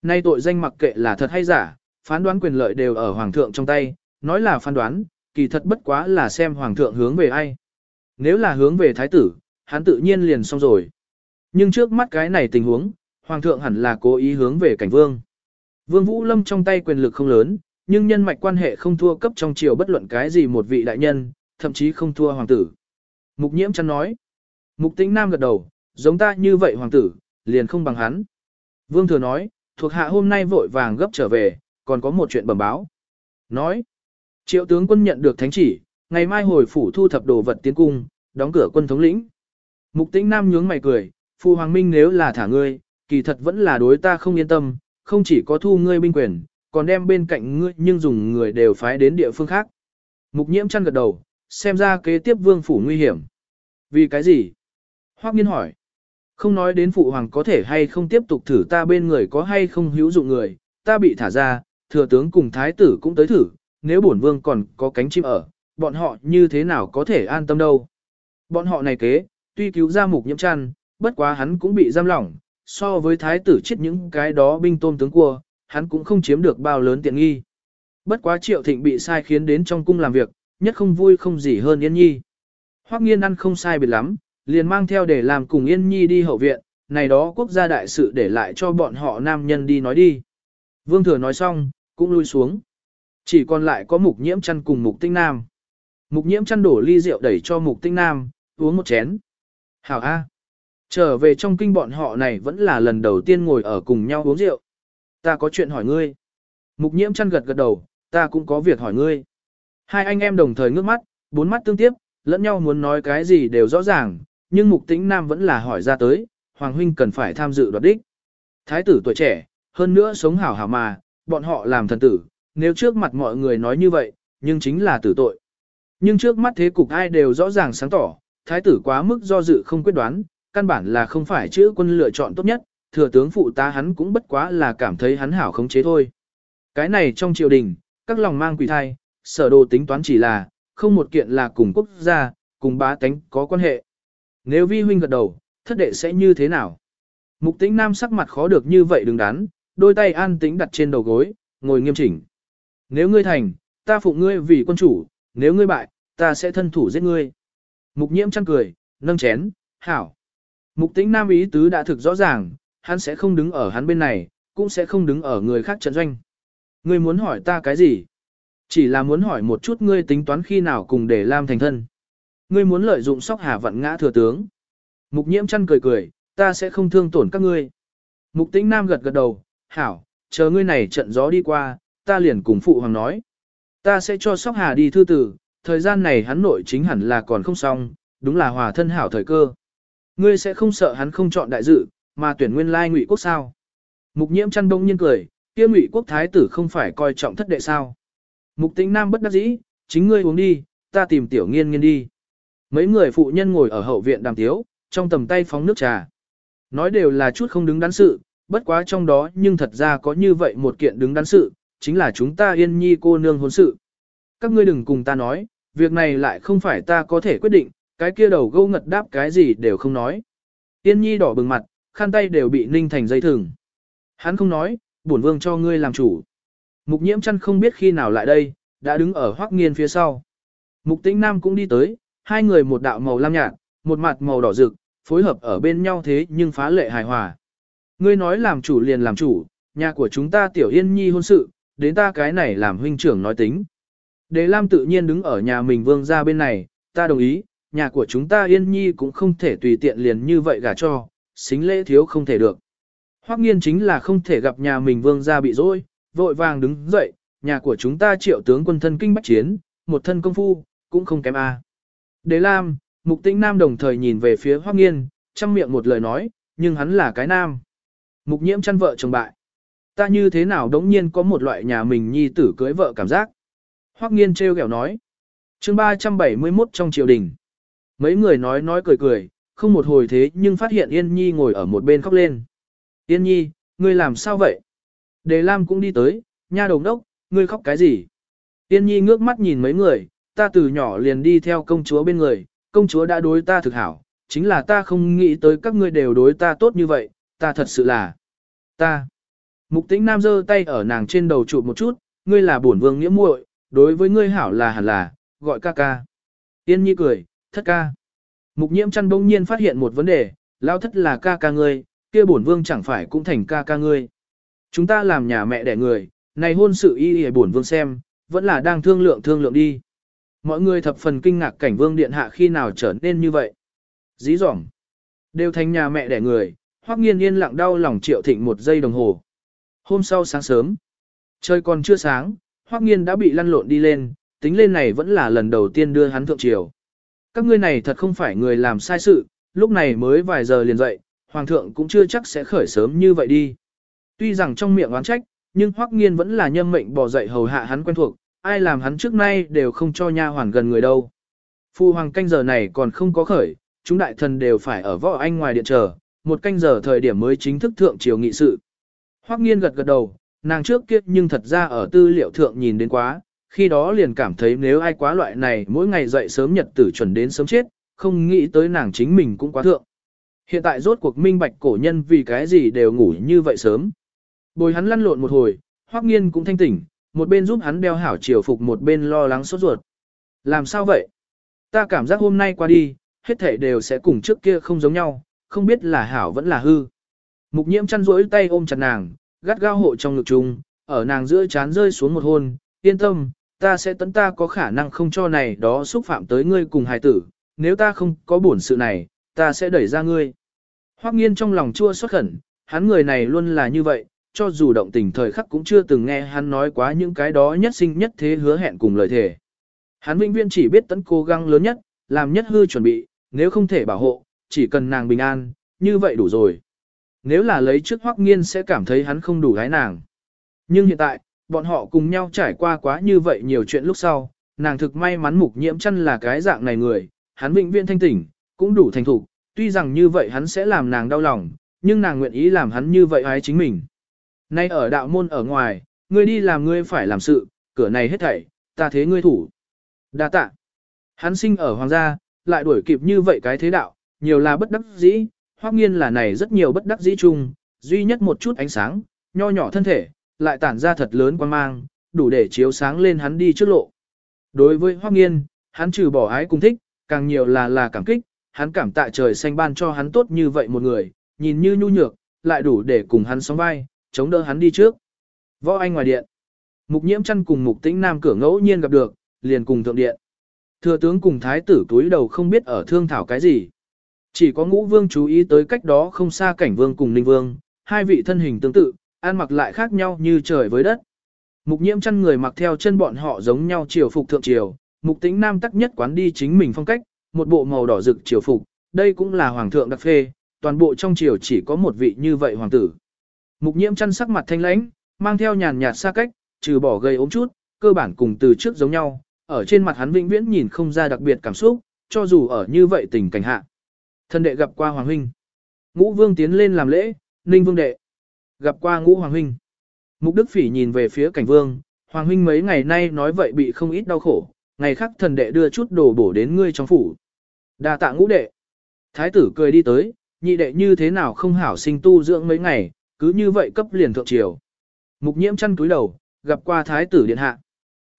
Nay tội danh mặc kệ là thật hay giả, phán đoán quyền lợi đều ở hoàng thượng trong tay, nói là phán đoán, kỳ thật bất quá là xem hoàng thượng hướng về ai. Nếu là hướng về thái tử, hắn tự nhiên liền xong rồi. Nhưng trước mắt cái này tình huống, hoàng thượng hẳn là cố ý hướng về cảnh vương. Vương Vũ Lâm trong tay quyền lực không lớn, nhưng nhân mạch quan hệ không thua cấp trong triều bất luận cái gì một vị đại nhân, thậm chí không thua hoàng tử. Mục nhiễm chăn nói. Mục tĩnh nam gật đầu, giống ta như vậy hoàng tử, liền không bằng hắn. Vương thừa nói, thuộc hạ hôm nay vội vàng gấp trở về, còn có một chuyện bẩm báo. Nói, triệu tướng quân nhận được thánh chỉ, ngày mai hồi phủ thu thập đồ vật tiến cung, đóng cửa quân thống lĩnh. Mục tĩnh nam nhướng mày cười, phụ hoàng minh nếu là thả ngươi, kỳ thật vẫn là đối ta không yên tâm, không chỉ có thu ngươi binh quyền, còn đem bên cạnh ngươi nhưng dùng người đều phái đến địa phương khác. Mục nhiễm chăn gật đầu, xem ra kế tiếp vương phủ nguy hiểm. Vì cái gì? Hoắc nghiên hỏi. Không nói đến phụ hoàng có thể hay không tiếp tục thử ta bên người có hay không hữu dụng người, ta bị thả ra, thừa tướng cùng thái tử cũng tới thử, nếu bổn vương còn có cánh chim ở, bọn họ như thế nào có thể an tâm đâu. Bọn họ này kế, tuy cứu ra mục nhiễm chăn, bất quá hắn cũng bị giam lỏng, so với thái tử chết những cái đó binh tôm tướng cua, hắn cũng không chiếm được bao lớn tiện nghi. Bất quá triệu thịnh bị sai khiến đến trong cung làm việc, nhất không vui không gì hơn Yên Nhi. Hoắc nghiên ăn không sai biệt lắm, liền mang theo để làm cùng Yên Nhi đi hậu viện, này đó quốc gia đại sự để lại cho bọn họ nam nhân đi nói đi. Vương thừa nói xong, cũng lui xuống. Chỉ còn lại có mục nhiễm chăn cùng mục tinh nam. Mục nhiễm chăn đổ ly rượu đẩy cho mục tinh nam, uống một chén. Hảo A. Trở về trong kinh bọn họ này vẫn là lần đầu tiên ngồi ở cùng nhau uống rượu. Ta có chuyện hỏi ngươi. Mục nhiễm chăn gật gật đầu, ta cũng có việc hỏi ngươi. Hai anh em đồng thời ngước mắt, bốn mắt tương tiếp, lẫn nhau muốn nói cái gì đều rõ ràng, nhưng mục tĩnh nam vẫn là hỏi ra tới, Hoàng huynh cần phải tham dự đoạt đích. Thái tử tuổi trẻ, hơn nữa sống hảo hảo mà, bọn họ làm thần tử, nếu trước mặt mọi người nói như vậy, nhưng chính là tử tội. Nhưng trước mắt thế cục ai đều rõ ràng sáng tỏ, thái tử quá mức do dự không quyết đoán, căn bản là không phải chữ quân lựa chọn tốt nhất, thừa tướng phụ tá hắn cũng bất quá là cảm thấy hắn hảo khống chế thôi. Cái này trong triều đình, các lòng mang quỷ thai, sở đồ tính toán chỉ là, không một kiện là cùng quốc gia, cùng bá tánh có quan hệ. Nếu vi huynh gật đầu, thất đệ sẽ như thế nào? Mục tĩnh nam sắc mặt khó được như vậy đừng đắn, đôi tay an tĩnh đặt trên đầu gối, ngồi nghiêm chỉnh. Nếu ngươi thành, ta phụng ngươi vì quân chủ, nếu ngươi bại, ta sẽ thân thủ giết ngươi. Mục nhiễm chăn cười, nâng chén, hảo. Mục tĩnh nam ý tứ đã thực rõ ràng, hắn sẽ không đứng ở hắn bên này, cũng sẽ không đứng ở người khác trận doanh. Ngươi muốn hỏi ta cái gì? Chỉ là muốn hỏi một chút ngươi tính toán khi nào cùng để Lam thành thân. Ngươi muốn lợi dụng sóc hà vận ngã thừa tướng. Mục nhiễm chăn cười cười, ta sẽ không thương tổn các ngươi. Mục tĩnh nam gật gật đầu, hảo, chờ ngươi này trận gió đi qua, ta liền cùng phụ hoàng nói. Ta sẽ cho sóc hà đi thư tử, thời gian này hắn nội chính hẳn là còn không xong, đúng là hòa thân hảo thời cơ. Ngươi sẽ không sợ hắn không chọn đại dự, mà tuyển nguyên lai ngụy quốc sao. Mục nhiễm chăn đông nhiên cười, kia ngụy quốc thái tử không phải coi trọng thất đệ sao. Mục tĩnh nam bất đắc dĩ, chính ngươi uống đi, ta tìm tiểu nghiên nghiên đi. Mấy người phụ nhân ngồi ở hậu viện đàm tiếu, trong tầm tay phóng nước trà. Nói đều là chút không đứng đắn sự, bất quá trong đó nhưng thật ra có như vậy một kiện đứng đắn sự, chính là chúng ta yên nhi cô nương hôn sự. Các ngươi đừng cùng ta nói, việc này lại không phải ta có thể quyết định, cái kia đầu gâu ngật đáp cái gì đều không nói. Yên nhi đỏ bừng mặt, khăn tay đều bị ninh thành dây thừng. Hắn không nói, bổn vương cho ngươi làm chủ. Mục nhiễm chăn không biết khi nào lại đây, đã đứng ở hoác nghiên phía sau. Mục tĩnh nam cũng đi tới, hai người một đạo màu lam nhạt, một mặt màu đỏ rực, phối hợp ở bên nhau thế nhưng phá lệ hài hòa. Ngươi nói làm chủ liền làm chủ, nhà của chúng ta tiểu yên nhi hôn sự, đến ta cái này làm huynh trưởng nói tính. Đế Lam tự nhiên đứng ở nhà mình vương ra bên này, ta đồng ý, nhà của chúng ta yên nhi cũng không thể tùy tiện liền như vậy gả cho, xính lễ thiếu không thể được. Hoắc nghiên chính là không thể gặp nhà mình vương ra bị dối, vội vàng đứng dậy, nhà của chúng ta triệu tướng quân thân kinh bách chiến, một thân công phu, cũng không kém a. Đế Lam, Mục Tĩnh Nam đồng thời nhìn về phía Hoắc Nghiên, trong miệng một lời nói, nhưng hắn là cái nam. Mục Nhiễm chăn vợ chồng bại. Ta như thế nào đống nhiên có một loại nhà mình nhi tử cưới vợ cảm giác. Hoắc Nghiên trêu ghẹo nói. Chương 371 trong triều đình. Mấy người nói nói cười cười, không một hồi thế nhưng phát hiện Yên Nhi ngồi ở một bên khóc lên. Yên Nhi, ngươi làm sao vậy? Đề Lam cũng đi tới, nha đồng đốc, ngươi khóc cái gì? Yên Nhi ngước mắt nhìn mấy người, ta từ nhỏ liền đi theo công chúa bên người, công chúa đã đối ta thực hảo, chính là ta không nghĩ tới các ngươi đều đối ta tốt như vậy, ta thật sự là, ta. Mục tĩnh nam giơ tay ở nàng trên đầu chụp một chút, ngươi là bổn vương nghĩa muội, đối với ngươi hảo là hẳn là, gọi ca ca. Tiên nhi cười, thất ca. Mục nhiễm chăn bỗng nhiên phát hiện một vấn đề, lao thất là ca ca ngươi, kia bổn vương chẳng phải cũng thành ca ca ngươi. Chúng ta làm nhà mẹ đẻ người, này hôn sự y y bổn vương xem, vẫn là đang thương lượng thương lượng đi. Mọi người thập phần kinh ngạc cảnh vương điện hạ khi nào trở nên như vậy. Dí dỏm. Đều thành nhà mẹ đẻ người, hoắc nghiên yên lặng đau lòng triệu thịnh một giây đồng hồ. Hôm sau sáng sớm, trời còn chưa sáng, hoắc nghiên đã bị lăn lộn đi lên, tính lên này vẫn là lần đầu tiên đưa hắn thượng triều. Các ngươi này thật không phải người làm sai sự, lúc này mới vài giờ liền dậy, hoàng thượng cũng chưa chắc sẽ khởi sớm như vậy đi. Tuy rằng trong miệng oán trách, nhưng hoắc nghiên vẫn là nhâm mệnh bỏ dậy hầu hạ hắn quen thuộc, ai làm hắn trước nay đều không cho nha hoàn gần người đâu. Phu hoàng canh giờ này còn không có khởi, chúng đại thần đều phải ở võ anh ngoài điện chờ, một canh giờ thời điểm mới chính thức thượng triều nghị sự. Hoắc nghiên gật gật đầu, nàng trước kia nhưng thật ra ở tư liệu thượng nhìn đến quá, khi đó liền cảm thấy nếu ai quá loại này mỗi ngày dậy sớm nhật tử chuẩn đến sớm chết, không nghĩ tới nàng chính mình cũng quá thượng. Hiện tại rốt cuộc minh bạch cổ nhân vì cái gì đều ngủ như vậy sớm. Bồi hắn lăn lộn một hồi, Hoắc Nghiên cũng thanh tỉnh, một bên giúp hắn đeo hảo chiều phục một bên lo lắng sốt ruột. Làm sao vậy? Ta cảm giác hôm nay qua đi, hết thảy đều sẽ cùng trước kia không giống nhau, không biết là hảo vẫn là hư. Mục nhiễm chăn rỗi tay ôm chặt nàng, gắt gao hộ trong ngực chung, ở nàng giữa chán rơi xuống một hôn, yên tâm, ta sẽ tấn ta có khả năng không cho này đó xúc phạm tới ngươi cùng hài tử, nếu ta không có bổn sự này, ta sẽ đẩy ra ngươi. Hoắc nghiên trong lòng chua xót khẩn, hắn người này luôn là như vậy, cho dù động tình thời khắc cũng chưa từng nghe hắn nói quá những cái đó nhất sinh nhất thế hứa hẹn cùng lời thề. Hắn vĩnh viễn chỉ biết tấn cố gắng lớn nhất, làm nhất hư chuẩn bị, nếu không thể bảo hộ, chỉ cần nàng bình an, như vậy đủ rồi. Nếu là lấy trước Hoắc Nghiên sẽ cảm thấy hắn không đủ gái nàng. Nhưng hiện tại, bọn họ cùng nhau trải qua quá như vậy nhiều chuyện lúc sau, nàng thực may mắn mục nhiễm chân là cái dạng này người, hắn vĩnh viễn thanh tỉnh, cũng đủ thành thục, tuy rằng như vậy hắn sẽ làm nàng đau lòng, nhưng nàng nguyện ý làm hắn như vậy ái chính mình. Nay ở đạo môn ở ngoài, ngươi đi làm ngươi phải làm sự, cửa này hết thảy, ta thế ngươi thủ. Đa tạ. Hắn sinh ở hoàng gia, lại đuổi kịp như vậy cái thế đạo, nhiều là bất đắc dĩ, hoắc nghiên là này rất nhiều bất đắc dĩ chung, duy nhất một chút ánh sáng, nho nhỏ thân thể, lại tản ra thật lớn quan mang, đủ để chiếu sáng lên hắn đi trước lộ. Đối với hoắc nghiên, hắn trừ bỏ ái cùng thích, càng nhiều là là cảm kích, hắn cảm tạ trời xanh ban cho hắn tốt như vậy một người, nhìn như nhu nhược, lại đủ để cùng hắn sóng vai, chống đỡ hắn đi trước. Võ Anh ngoài điện. Mục nhiễm chăn cùng mục tĩnh nam cửa ngẫu nhiên gặp được, liền cùng thượng điện. Thừa tướng cùng thái tử túi đầu không biết ở thương thảo cái gì. Chỉ có ngũ vương chú ý tới cách đó không xa cảnh vương cùng ninh vương, hai vị thân hình tương tự, ăn mặc lại khác nhau như trời với đất. Mục nhiễm chăn người mặc theo chân bọn họ giống nhau triều phục thượng triều, mục tĩnh nam tắc nhất quán đi chính mình phong cách, một bộ màu đỏ rực triều phục, đây cũng là hoàng thượng đặc phê, toàn bộ trong triều chỉ có một vị như vậy hoàng tử. Mục nhiễm chăn sắc mặt thanh lãnh, mang theo nhàn nhạt xa cách, trừ bỏ gây ốm chút, cơ bản cùng từ trước giống nhau, ở trên mặt hắn vĩnh viễn nhìn không ra đặc biệt cảm xúc, cho dù ở như vậy tình cảnh hạ. Thân đệ gặp qua Hoàng Huynh. Ngũ Vương tiến lên làm lễ, Ninh Vương đệ. Gặp qua Ngũ Hoàng Huynh. Mục Đức Phỉ nhìn về phía cảnh Vương, Hoàng Huynh mấy ngày nay nói vậy bị không ít đau khổ, ngày khác thần đệ đưa chút đồ bổ đến ngươi trong phủ. đa tạ ngũ đệ. Thái tử cười đi tới, nhị đệ như thế nào không hảo sinh tu dưỡng mấy ngày, cứ như vậy cấp liền thượng triều. Mục nhiễm chăn túi đầu, gặp qua thái tử điện hạ.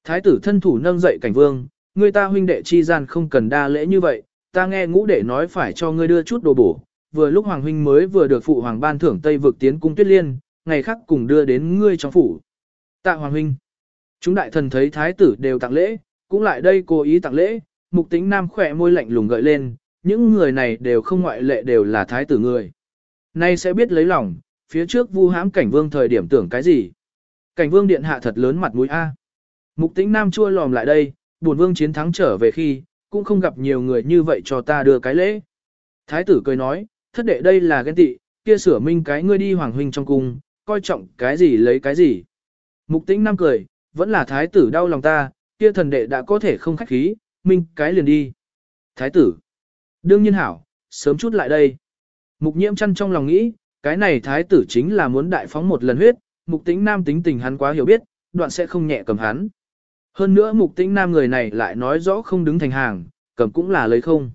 Thái tử thân thủ nâng dậy cảnh vương, người ta huynh đệ chi gian không cần đa lễ như vậy, ta nghe ngũ đệ nói phải cho ngươi đưa chút đồ bổ. Vừa lúc hoàng huynh mới vừa được phụ hoàng ban thưởng Tây vực tiến cung tuyết liên, ngày khác cùng đưa đến ngươi trong phủ. Tạ hoàng huynh. Chúng đại thần thấy thái tử đều tặng lễ, cũng lại đây cố ý tặng lễ, mục tính nam khỏe môi lạnh lùng gợi lên, những người này đều không ngoại lệ đều là thái tử người. Nay sẽ biết lấy lòng, phía trước vu hãm cảnh vương thời điểm tưởng cái gì. Cảnh vương điện hạ thật lớn mặt mũi A. Mục tĩnh nam chua lòm lại đây, buồn vương chiến thắng trở về khi, cũng không gặp nhiều người như vậy cho ta đưa cái lễ. Thái tử cười nói, thất đệ đây là ghen tị, kia sửa minh cái ngươi đi hoàng huynh trong cung, coi trọng cái gì lấy cái gì. Mục tĩnh nam cười, vẫn là thái tử đau lòng ta, kia thần đệ đã có thể không khách khí, minh cái liền đi. Thái tử, đương nhiên hảo, sớm chút lại đây. Mục nhiễm chăn trong lòng nghĩ, cái này thái tử chính là muốn đại phóng một lần huyết, mục tĩnh nam tính tình hắn quá hiểu biết, đoạn sẽ không nhẹ cầm hắn. Hơn nữa mục tĩnh nam người này lại nói rõ không đứng thành hàng, cầm cũng là lấy không.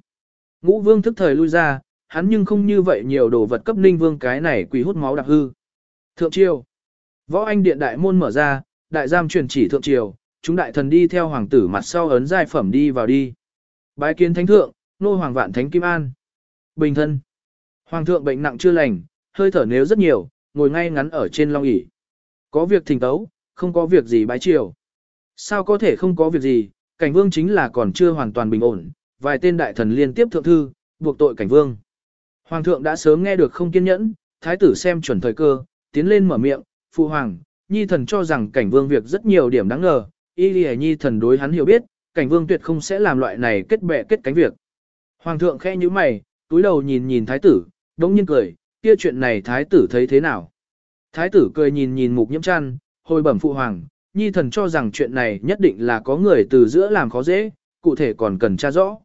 Ngũ vương thức thời lui ra, hắn nhưng không như vậy nhiều đồ vật cấp ninh vương cái này quỷ hút máu đặc hư. Thượng triều. Võ anh điện đại môn mở ra, đại giam truyền chỉ thượng triều, chúng đại thần đi theo hoàng tử mặt sau ấn giai phẩm đi vào đi. Bái kiến thánh thượng, nô hoàng vạn thánh kim an. Bình thân. Hoàng thượng bệnh nặng chưa lành, hơi thở nếu rất nhiều, ngồi ngay ngắn ở trên long ỷ. Có việc thỉnh tấu, không có việc gì bái triều. Sao có thể không có việc gì, cảnh vương chính là còn chưa hoàn toàn bình ổn, vài tên đại thần liên tiếp thượng thư, buộc tội cảnh vương. Hoàng thượng đã sớm nghe được không kiên nhẫn, thái tử xem chuẩn thời cơ, tiến lên mở miệng, phụ hoàng, nhi thần cho rằng cảnh vương việc rất nhiều điểm đáng ngờ, y lì nhi thần đối hắn hiểu biết, cảnh vương tuyệt không sẽ làm loại này kết bè kết cánh việc. Hoàng thượng khẽ như mày, túi đầu nhìn nhìn thái tử, đống nhiên cười, kia chuyện này thái tử thấy thế nào? Thái tử cười nhìn nhìn mục nhiễm chăn, hồi bẩm phụ hoàng, nhi thần cho rằng chuyện này nhất định là có người từ giữa làm khó dễ, cụ thể còn cần tra rõ.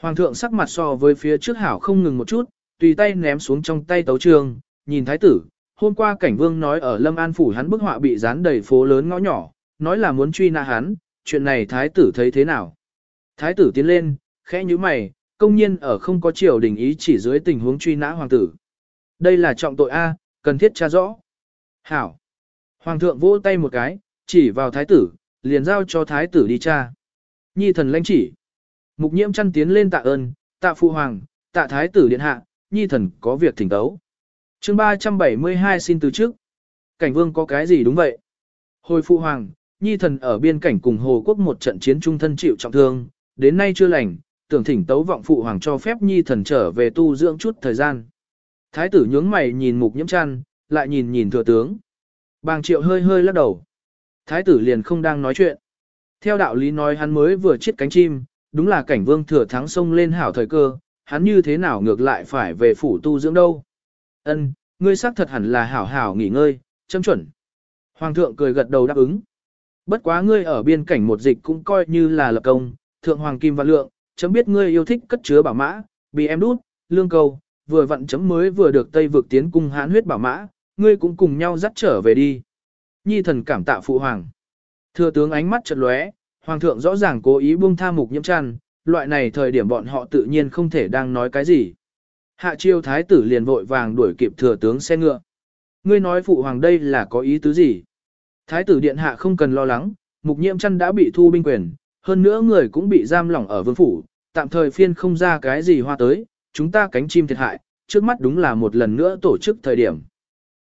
Hoàng thượng sắc mặt so với phía trước hảo không ngừng một chút, tùy tay ném xuống trong tay tấu trường, nhìn thái tử, hôm qua cảnh vương nói ở Lâm An Phủ hắn bức họa bị dán đầy phố lớn ngõ nhỏ, nói là muốn truy nã hắn, chuyện này thái tử thấy thế nào? Thái tử tiến lên, khẽ như mày, công nhiên ở không có triều đình ý chỉ dưới tình huống truy nã hoàng tử. Đây là trọng tội A, cần thiết tra rõ. Hảo. Hoàng thượng vỗ tay một cái, chỉ vào thái tử, liền giao cho thái tử đi tra. Nhi thần lãnh chỉ. Mục nhiễm chăn tiến lên tạ ơn, tạ phụ hoàng, tạ thái tử điện hạ, nhi thần có việc thỉnh tấu. chương 372 xin từ trước. Cảnh vương có cái gì đúng vậy? Hồi phụ hoàng, nhi thần ở biên cảnh cùng Hồ Quốc một trận chiến trung thân chịu trọng thương, đến nay chưa lành, tưởng thỉnh tấu vọng phụ hoàng cho phép nhi thần trở về tu dưỡng chút thời gian. Thái tử nhướng mày nhìn mục nhiễm chăn, lại nhìn nhìn thừa tướng. Bàng triệu hơi hơi lắc đầu. Thái tử liền không đang nói chuyện. Theo đạo lý nói hắn mới vừa chết cánh chim, đúng là cảnh vương thừa thắng sông lên hảo thời cơ, hắn như thế nào ngược lại phải về phủ tu dưỡng đâu. Ân, ngươi xác thật hẳn là hảo hảo nghỉ ngơi, châm chuẩn. Hoàng thượng cười gật đầu đáp ứng. Bất quá ngươi ở biên cảnh một dịch cũng coi như là lập công, thượng hoàng kim và lượng, chấm biết ngươi yêu thích cất chứa bảo mã, bị em đút, lương cầu, vừa vặn chấm mới vừa được Tây vực tiến cung hãn huyết bảo mã, ngươi cũng cùng nhau dắt trở về đi. Nhi thần cảm tạ phụ hoàng. Thừa tướng ánh mắt chợt lóe, hoàng thượng rõ ràng cố ý buông tha mục nhiễm chăn, loại này thời điểm bọn họ tự nhiên không thể đang nói cái gì. Hạ chiêu thái tử liền vội vàng đuổi kịp thừa tướng xe ngựa. Ngươi nói phụ hoàng đây là có ý tứ gì? Thái tử điện hạ không cần lo lắng, mục nhiễm chăn đã bị thu binh quyền, hơn nữa người cũng bị giam lỏng ở vương phủ, tạm thời phiên không ra cái gì hoa tới, chúng ta cánh chim thiệt hại, trước mắt đúng là một lần nữa tổ chức thời điểm.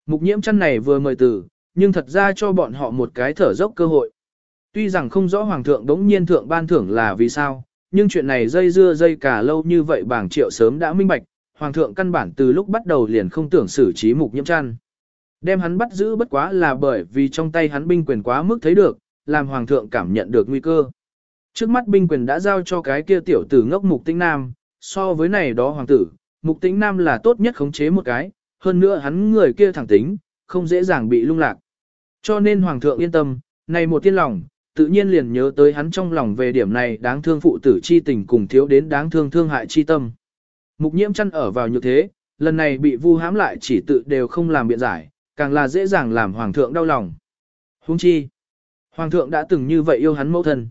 Mục nhiễm chăn này vừa mời từ, nhưng thật ra cho bọn họ một cái thở dốc cơ hội. Tuy rằng không rõ hoàng thượng đống nhiên thượng ban thưởng là vì sao, nhưng chuyện này dây dưa dây cả lâu như vậy bảng triệu sớm đã minh bạch, hoàng thượng căn bản từ lúc bắt đầu liền không tưởng xử trí mục nhiễm chăn. Đem hắn bắt giữ bất quá là bởi vì trong tay hắn binh quyền quá mức thấy được, làm hoàng thượng cảm nhận được nguy cơ. Trước mắt binh quyền đã giao cho cái kia tiểu tử ngốc mục tinh nam, so với này đó hoàng tử, mục tĩnh nam là tốt nhất khống chế một cái, hơn nữa hắn người kia thẳng tính, không dễ dàng bị lung lạc. Cho nên hoàng thượng yên tâm, này một tiên lòng, tự nhiên liền nhớ tới hắn trong lòng về điểm này đáng thương phụ tử chi tình cùng thiếu đến đáng thương thương hại chi tâm. Mục nhiễm chăn ở vào như thế, lần này bị vu hãm lại chỉ tự đều không làm biện giải, càng là dễ dàng làm hoàng thượng đau lòng. Huống chi, hoàng thượng đã từng như vậy yêu hắn mẫu thân.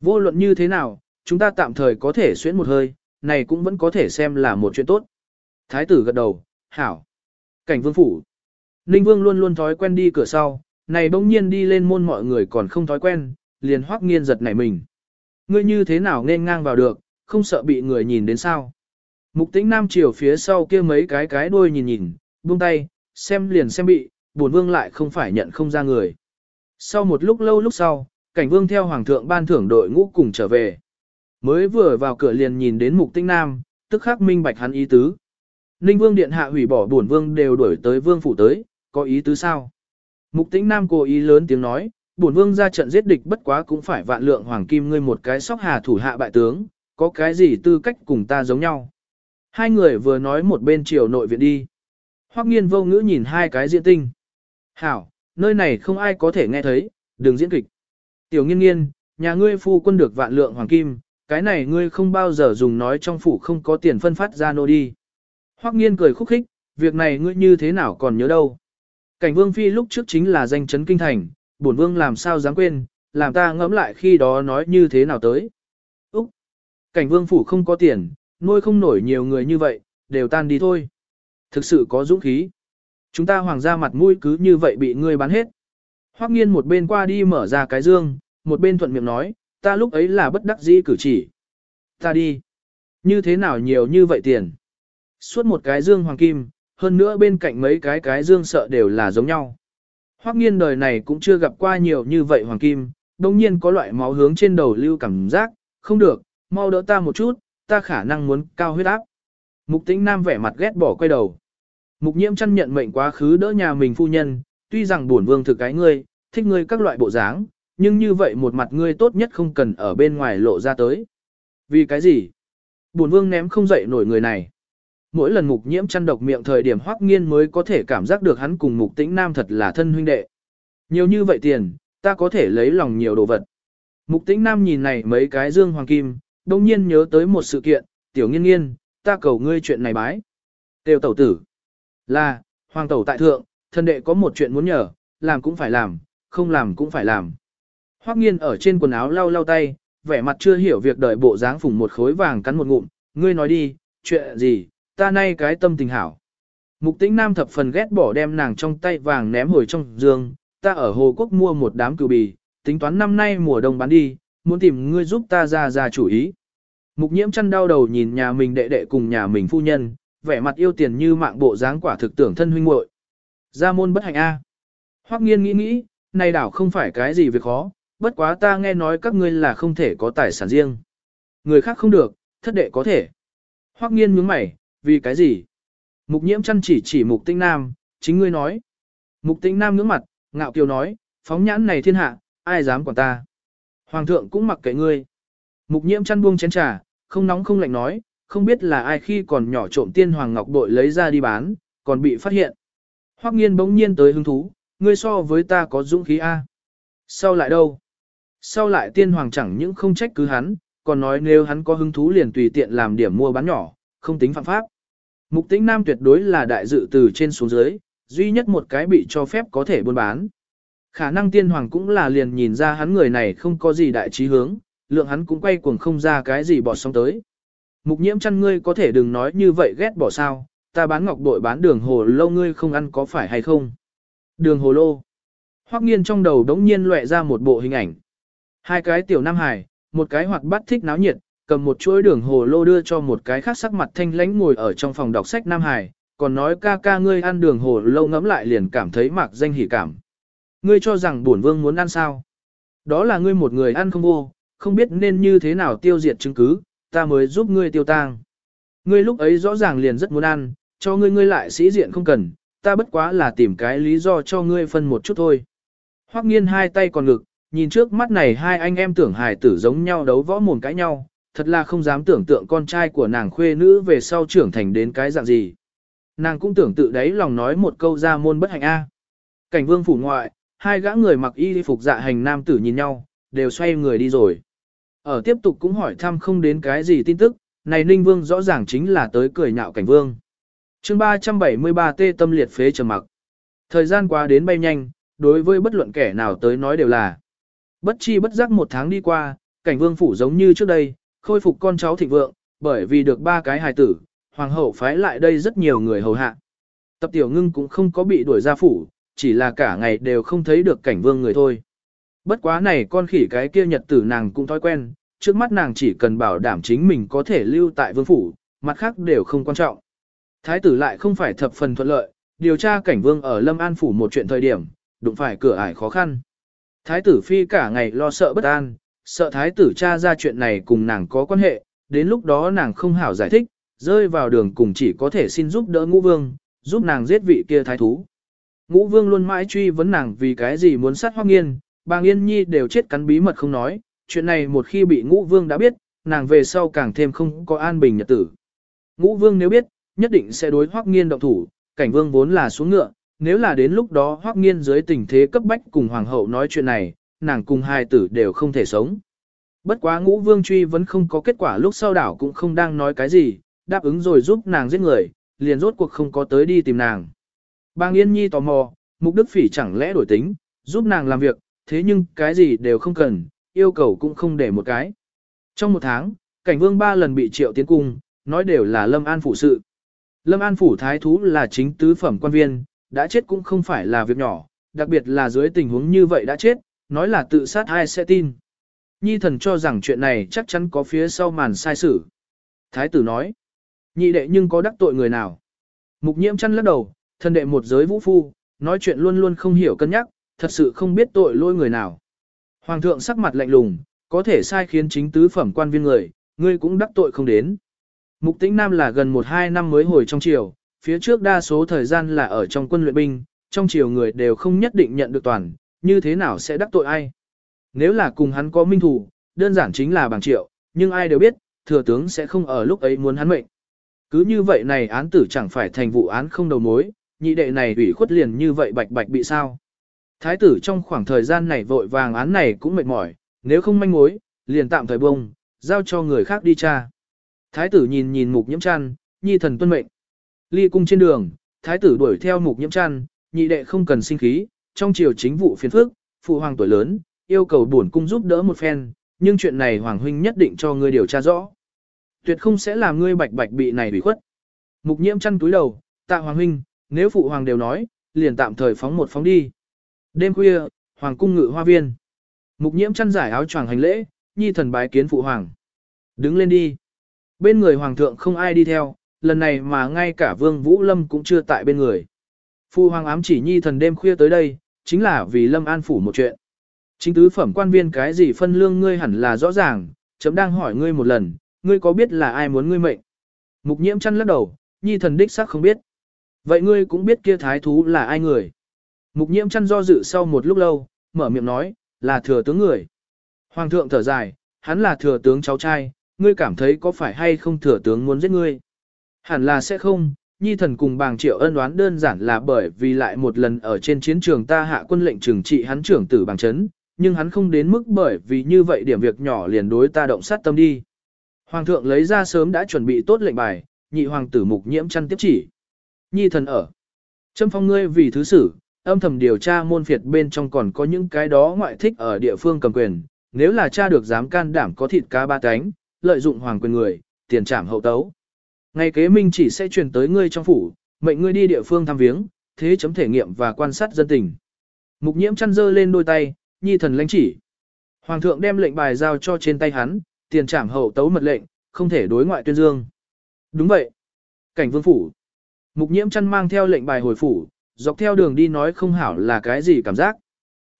Vô luận như thế nào, chúng ta tạm thời có thể xuyến một hơi, này cũng vẫn có thể xem là một chuyện tốt. Thái tử gật đầu, hảo. Cảnh vương phủ. Ninh vương luôn luôn thói quen đi cửa sau, này bỗng nhiên đi lên môn mọi người còn không thói quen, liền hoắc nghiên giật nảy mình. Ngươi như thế nào nên ngang vào được, không sợ bị người nhìn đến sao. Mục tĩnh nam chiều phía sau kia mấy cái cái đuôi nhìn nhìn, buông tay, xem liền xem bị, buồn vương lại không phải nhận không ra người. Sau một lúc lâu lúc sau, cảnh vương theo hoàng thượng ban thưởng đội ngũ cùng trở về. Mới vừa vào cửa liền nhìn đến mục tinh nam, tức khắc minh bạch hắn ý tứ. Ninh vương điện hạ hủy bỏ bổn vương đều đuổi tới vương phủ tới, có ý tứ sao? Mục tĩnh nam cố ý lớn tiếng nói, bổn vương ra trận giết địch bất quá cũng phải vạn lượng hoàng kim ngươi một cái sóc hà thủ hạ bại tướng, có cái gì tư cách cùng ta giống nhau. Hai người vừa nói một bên triều nội viện đi. Hoắc nghiên vô ngữ nhìn hai cái diễn tinh. Hảo, nơi này không ai có thể nghe thấy, đừng diễn kịch. Tiểu nghiên nghiên, nhà ngươi phu quân được vạn lượng hoàng kim, cái này ngươi không bao giờ dùng nói trong phủ không có tiền phân phát ra nô đi. Hoắc nghiên cười khúc khích, việc này ngươi như thế nào còn nhớ đâu. Cảnh vương phi lúc trước chính là danh chấn kinh thành, bổn vương làm sao dám quên, làm ta ngẫm lại khi đó nói như thế nào tới. Úc! Cảnh vương phủ không có tiền, nuôi không nổi nhiều người như vậy, đều tan đi thôi. Thực sự có dũng khí. Chúng ta hoàng gia mặt mũi cứ như vậy bị ngươi bán hết. Hoắc nghiên một bên qua đi mở ra cái dương, một bên thuận miệng nói, ta lúc ấy là bất đắc dĩ cử chỉ. Ta đi. Như thế nào nhiều như vậy tiền? Suốt một cái dương hoàng kim, hơn nữa bên cạnh mấy cái cái dương sợ đều là giống nhau. Hoắc nghiên đời này cũng chưa gặp qua nhiều như vậy hoàng kim, đồng nhiên có loại máu hướng trên đầu lưu cảm giác, không được, mau đỡ ta một chút, ta khả năng muốn cao huyết áp. Mục tĩnh nam vẻ mặt ghét bỏ quay đầu. Mục nhiễm chăn nhận mệnh quá khứ đỡ nhà mình phu nhân, tuy rằng buồn vương thực cái ngươi, thích ngươi các loại bộ dáng, nhưng như vậy một mặt ngươi tốt nhất không cần ở bên ngoài lộ ra tới. Vì cái gì? Bổn vương ném không dậy nổi người này. Mỗi lần mục nhiễm chăn độc miệng thời điểm hoắc nghiên mới có thể cảm giác được hắn cùng mục tĩnh nam thật là thân huynh đệ. Nhiều như vậy tiền, ta có thể lấy lòng nhiều đồ vật. Mục tĩnh nam nhìn này mấy cái dương hoàng kim, đồng nhiên nhớ tới một sự kiện, tiểu nghiên nghiên, ta cầu ngươi chuyện này bái. Tiêu tẩu tử. Là, hoàng tẩu tại thượng, thân đệ có một chuyện muốn nhờ, làm cũng phải làm, không làm cũng phải làm. Hoắc nghiên ở trên quần áo lau lau tay, vẻ mặt chưa hiểu việc đợi bộ dáng phủng một khối vàng cắn một ngụm, ngươi nói đi, chuyện gì, ta nay cái tâm tình hảo. Mục tĩnh nam thập phần ghét bỏ đem nàng trong tay vàng ném hồi trong giường, ta ở Hồ Quốc mua một đám cừu bì, tính toán năm nay mùa đông bán đi, muốn tìm ngươi giúp ta ra ra chủ ý. Mục nhiễm chăn đau đầu nhìn nhà mình đệ đệ cùng nhà mình phu nhân, vẻ mặt yêu tiền như mạng bộ dáng quả thực tưởng thân huynh muội. Gia môn bất hạnh A. Hoắc nghiên nghĩ nghĩ, này đảo không phải cái gì việc khó, bất quá ta nghe nói các ngươi là không thể có tài sản riêng. Người khác không được, thất đệ có thể. Hoắc nghiên nhướng mày, vì cái gì? Mục nhiễm chăn chỉ chỉ mục tinh nam, chính ngươi nói. Mục tinh nam ngưỡng mặt, ngạo kiều nói, phóng nhãn này thiên hạ, ai dám quản ta. Hoàng thượng cũng mặc kệ ngươi. Mục nhiễm chăn buông chén trà, không nóng không lạnh nói, không biết là ai khi còn nhỏ trộm tiên hoàng ngọc bội lấy ra đi bán, còn bị phát hiện. Hoắc nghiên bỗng nhiên tới hứng thú, ngươi so với ta có dũng khí A. Sau lại đâu? Sau lại tiên hoàng chẳng những không trách cứ hắn, còn nói nếu hắn có hứng thú liền tùy tiện làm điểm mua bán nhỏ, không tính phạm pháp. Mục tĩnh nam tuyệt đối là đại dự từ trên xuống dưới, duy nhất một cái bị cho phép có thể buôn bán. Khả năng tiên hoàng cũng là liền nhìn ra hắn người này không có gì đại trí hướng, lượng hắn cũng quay cuồng không ra cái gì bỏ xong tới. Mục nhiễm chăn ngươi có thể đừng nói như vậy ghét bỏ sao, ta bán ngọc bội bán đường hồ lô ngươi không ăn có phải hay không? Đường hồ lô. Hoắc nghiên trong đầu đống nhiên lóe ra một bộ hình ảnh. Hai cái tiểu nam hải, một cái hoạt bát thích náo nhiệt, cầm một chuỗi đường hồ lô đưa cho một cái khác sắc mặt thanh lãnh ngồi ở trong phòng đọc sách nam hải, còn nói ca ca ngươi ăn đường hồ lô ngẫm lại liền cảm thấy mạc danh hỉ cảm. Ngươi cho rằng bổn vương muốn ăn sao? Đó là ngươi một người ăn không vô, không biết nên như thế nào tiêu diệt chứng cứ, ta mới giúp ngươi tiêu tang. Ngươi lúc ấy rõ ràng liền rất muốn ăn, cho ngươi ngươi lại sĩ diện không cần, ta bất quá là tìm cái lý do cho ngươi phân một chút thôi. Hoắc nghiên hai tay còn ngực, nhìn trước mắt này hai anh em tưởng hài tử giống nhau đấu võ mồm cãi nhau, thật là không dám tưởng tượng con trai của nàng khuê nữ về sau trưởng thành đến cái dạng gì. Nàng cũng tưởng tự đấy lòng nói một câu ra môn bất hạnh a. Cảnh vương phủ ngoại, hai gã người mặc y phục dạ hành nam tử nhìn nhau, đều xoay người đi rồi. Ở tiếp tục cũng hỏi thăm không đến cái gì tin tức, này Ninh Vương rõ ràng chính là tới cười nhạo cảnh vương. chương 373 tê tâm liệt phế trầm mặc. Thời gian qua đến bay nhanh, đối với bất luận kẻ nào tới nói đều là. Bất chi bất giác một tháng đi qua, cảnh vương phủ giống như trước đây, khôi phục con cháu thịnh vượng, bởi vì được ba cái hài tử, hoàng hậu phái lại đây rất nhiều người hầu hạ. Tập tiểu ngưng cũng không có bị đuổi ra phủ, chỉ là cả ngày đều không thấy được cảnh vương người thôi. Bất quá này con khỉ cái kia nhật tử nàng cũng thói quen, trước mắt nàng chỉ cần bảo đảm chính mình có thể lưu tại vương phủ, mặt khác đều không quan trọng. Thái tử lại không phải thập phần thuận lợi, điều tra cảnh vương ở Lâm An phủ một chuyện thời điểm, đụng phải cửa ải khó khăn. Thái tử phi cả ngày lo sợ bất an, sợ thái tử cha ra chuyện này cùng nàng có quan hệ, đến lúc đó nàng không hảo giải thích, rơi vào đường cùng chỉ có thể xin giúp đỡ ngũ vương, giúp nàng giết vị kia thái thú. Ngũ vương luôn mãi truy vấn nàng vì cái gì muốn sát hoác nghiên, bàng yên nhi đều chết cắn bí mật không nói, chuyện này một khi bị ngũ vương đã biết, nàng về sau càng thêm không có an bình nhật tử. Ngũ vương nếu biết, nhất định sẽ đối hoác nghiên động thủ, cảnh vương vốn là xuống ngựa, nếu là đến lúc đó hoác nghiên dưới tình thế cấp bách cùng hoàng hậu nói chuyện này, nàng cùng hai tử đều không thể sống. Bất quá ngũ vương truy vẫn không có kết quả lúc sau đảo cũng không đang nói cái gì, đáp ứng rồi giúp nàng giết người, liền rốt cuộc không có tới đi tìm nàng. Bang Yên Nhi tò mò, mục đức phỉ chẳng lẽ đổi tính, giúp nàng làm việc, thế nhưng cái gì đều không cần, yêu cầu cũng không để một cái. Trong một tháng, cảnh vương ba lần bị triệu tiến cung, nói đều là Lâm An phủ sự. Lâm An phủ thái thú là chính tứ phẩm quan viên, đã chết cũng không phải là việc nhỏ, đặc biệt là dưới tình huống như vậy đã chết, nói là tự sát ai sẽ tin. Nhi thần cho rằng chuyện này chắc chắn có phía sau màn sai sử. Thái tử nói, nhị đệ nhưng có đắc tội người nào. Mục nhiễm chăn lắc đầu, thần đệ một giới vũ phu, nói chuyện luôn luôn không hiểu cân nhắc, thật sự không biết tội lỗi người nào. Hoàng thượng sắc mặt lạnh lùng, có thể sai khiến chính tứ phẩm quan viên người, ngươi cũng đắc tội không đến. Mục tĩnh nam là gần 1-2 năm mới hồi trong triều, phía trước đa số thời gian là ở trong quân luyện binh, trong chiều người đều không nhất định nhận được toàn, như thế nào sẽ đắc tội ai. Nếu là cùng hắn có minh thủ, đơn giản chính là bằng triệu, nhưng ai đều biết, thừa tướng sẽ không ở lúc ấy muốn hắn mệnh. Cứ như vậy này án tử chẳng phải thành vụ án không đầu mối, nhị đệ này ủy khuất liền như vậy bạch bạch bị sao. Thái tử trong khoảng thời gian này vội vàng án này cũng mệt mỏi, nếu không manh mối, liền tạm thời bông, giao cho người khác đi tra. Thái tử nhìn nhìn mục nhiễm chăn, nhi thần tuân mệnh. Ly cung trên đường, thái tử đuổi theo mục nhiễm chăn, nhị đệ không cần sinh khí, trong triều chính vụ phiền phức, phụ hoàng tuổi lớn, yêu cầu bổn cung giúp đỡ một phen, nhưng chuyện này hoàng huynh nhất định cho ngươi điều tra rõ. Tuyệt không sẽ làm ngươi bạch bạch bị này bị khuất. Mục nhiễm chăn túi đầu, tạ hoàng huynh, nếu phụ hoàng đều nói, liền tạm thời phóng một phóng đi. Đêm khuya, hoàng cung ngự hoa viên. Mục nhiễm chăn giải áo choàng hành lễ, nhi thần bái kiến phụ hoàng. Đứng lên đi. Bên người hoàng thượng không ai đi theo, lần này mà ngay cả vương vũ lâm cũng chưa tại bên người. phu hoàng ám chỉ nhi thần đêm khuya tới đây, chính là vì lâm an phủ một chuyện. Chính tứ phẩm quan viên cái gì phân lương ngươi hẳn là rõ ràng, chấm đang hỏi ngươi một lần, ngươi có biết là ai muốn ngươi mệnh? Mục nhiễm chăn lắc đầu, nhi thần đích xác không biết. Vậy ngươi cũng biết kia thái thú là ai người? Mục nhiễm chăn do dự sau một lúc lâu, mở miệng nói, là thừa tướng người. Hoàng thượng thở dài, hắn là thừa tướng cháu trai, ngươi cảm thấy có phải hay không thừa tướng muốn giết ngươi? Hẳn là sẽ không, nhi thần cùng bàng triệu ân đoán đơn giản là bởi vì lại một lần ở trên chiến trường ta hạ quân lệnh trừng trị hắn trưởng tử bàng chấn, nhưng hắn không đến mức bởi vì như vậy điểm việc nhỏ liền đối ta động sát tâm đi. Hoàng thượng lấy ra sớm đã chuẩn bị tốt lệnh bài, nhị hoàng tử mục nhiễm chăn tiếp chỉ. Nhi thần ở. Châm phong ngươi vì thứ sử, âm thầm điều tra môn phiệt bên trong còn có những cái đó ngoại thích ở địa phương cầm quyền, nếu là cha được dám can đảm có thịt cá ba cánh, lợi dụng hoàng quyền người, tiền trảm hậu tấu. Ngày kế minh chỉ sẽ truyền tới ngươi trong phủ, mệnh ngươi đi địa phương thăm viếng, thế chấm thể nghiệm và quan sát dân tình. Mục nhiễm chăn dơ lên đôi tay, nhi thần lãnh chỉ. Hoàng thượng đem lệnh bài giao cho trên tay hắn, tiền trảm hậu tấu mật lệnh, không thể đối ngoại tuyên dương. Đúng vậy. Cảnh vương phủ. Mục nhiễm chăn mang theo lệnh bài hồi phủ, dọc theo đường đi nói không hảo là cái gì cảm giác.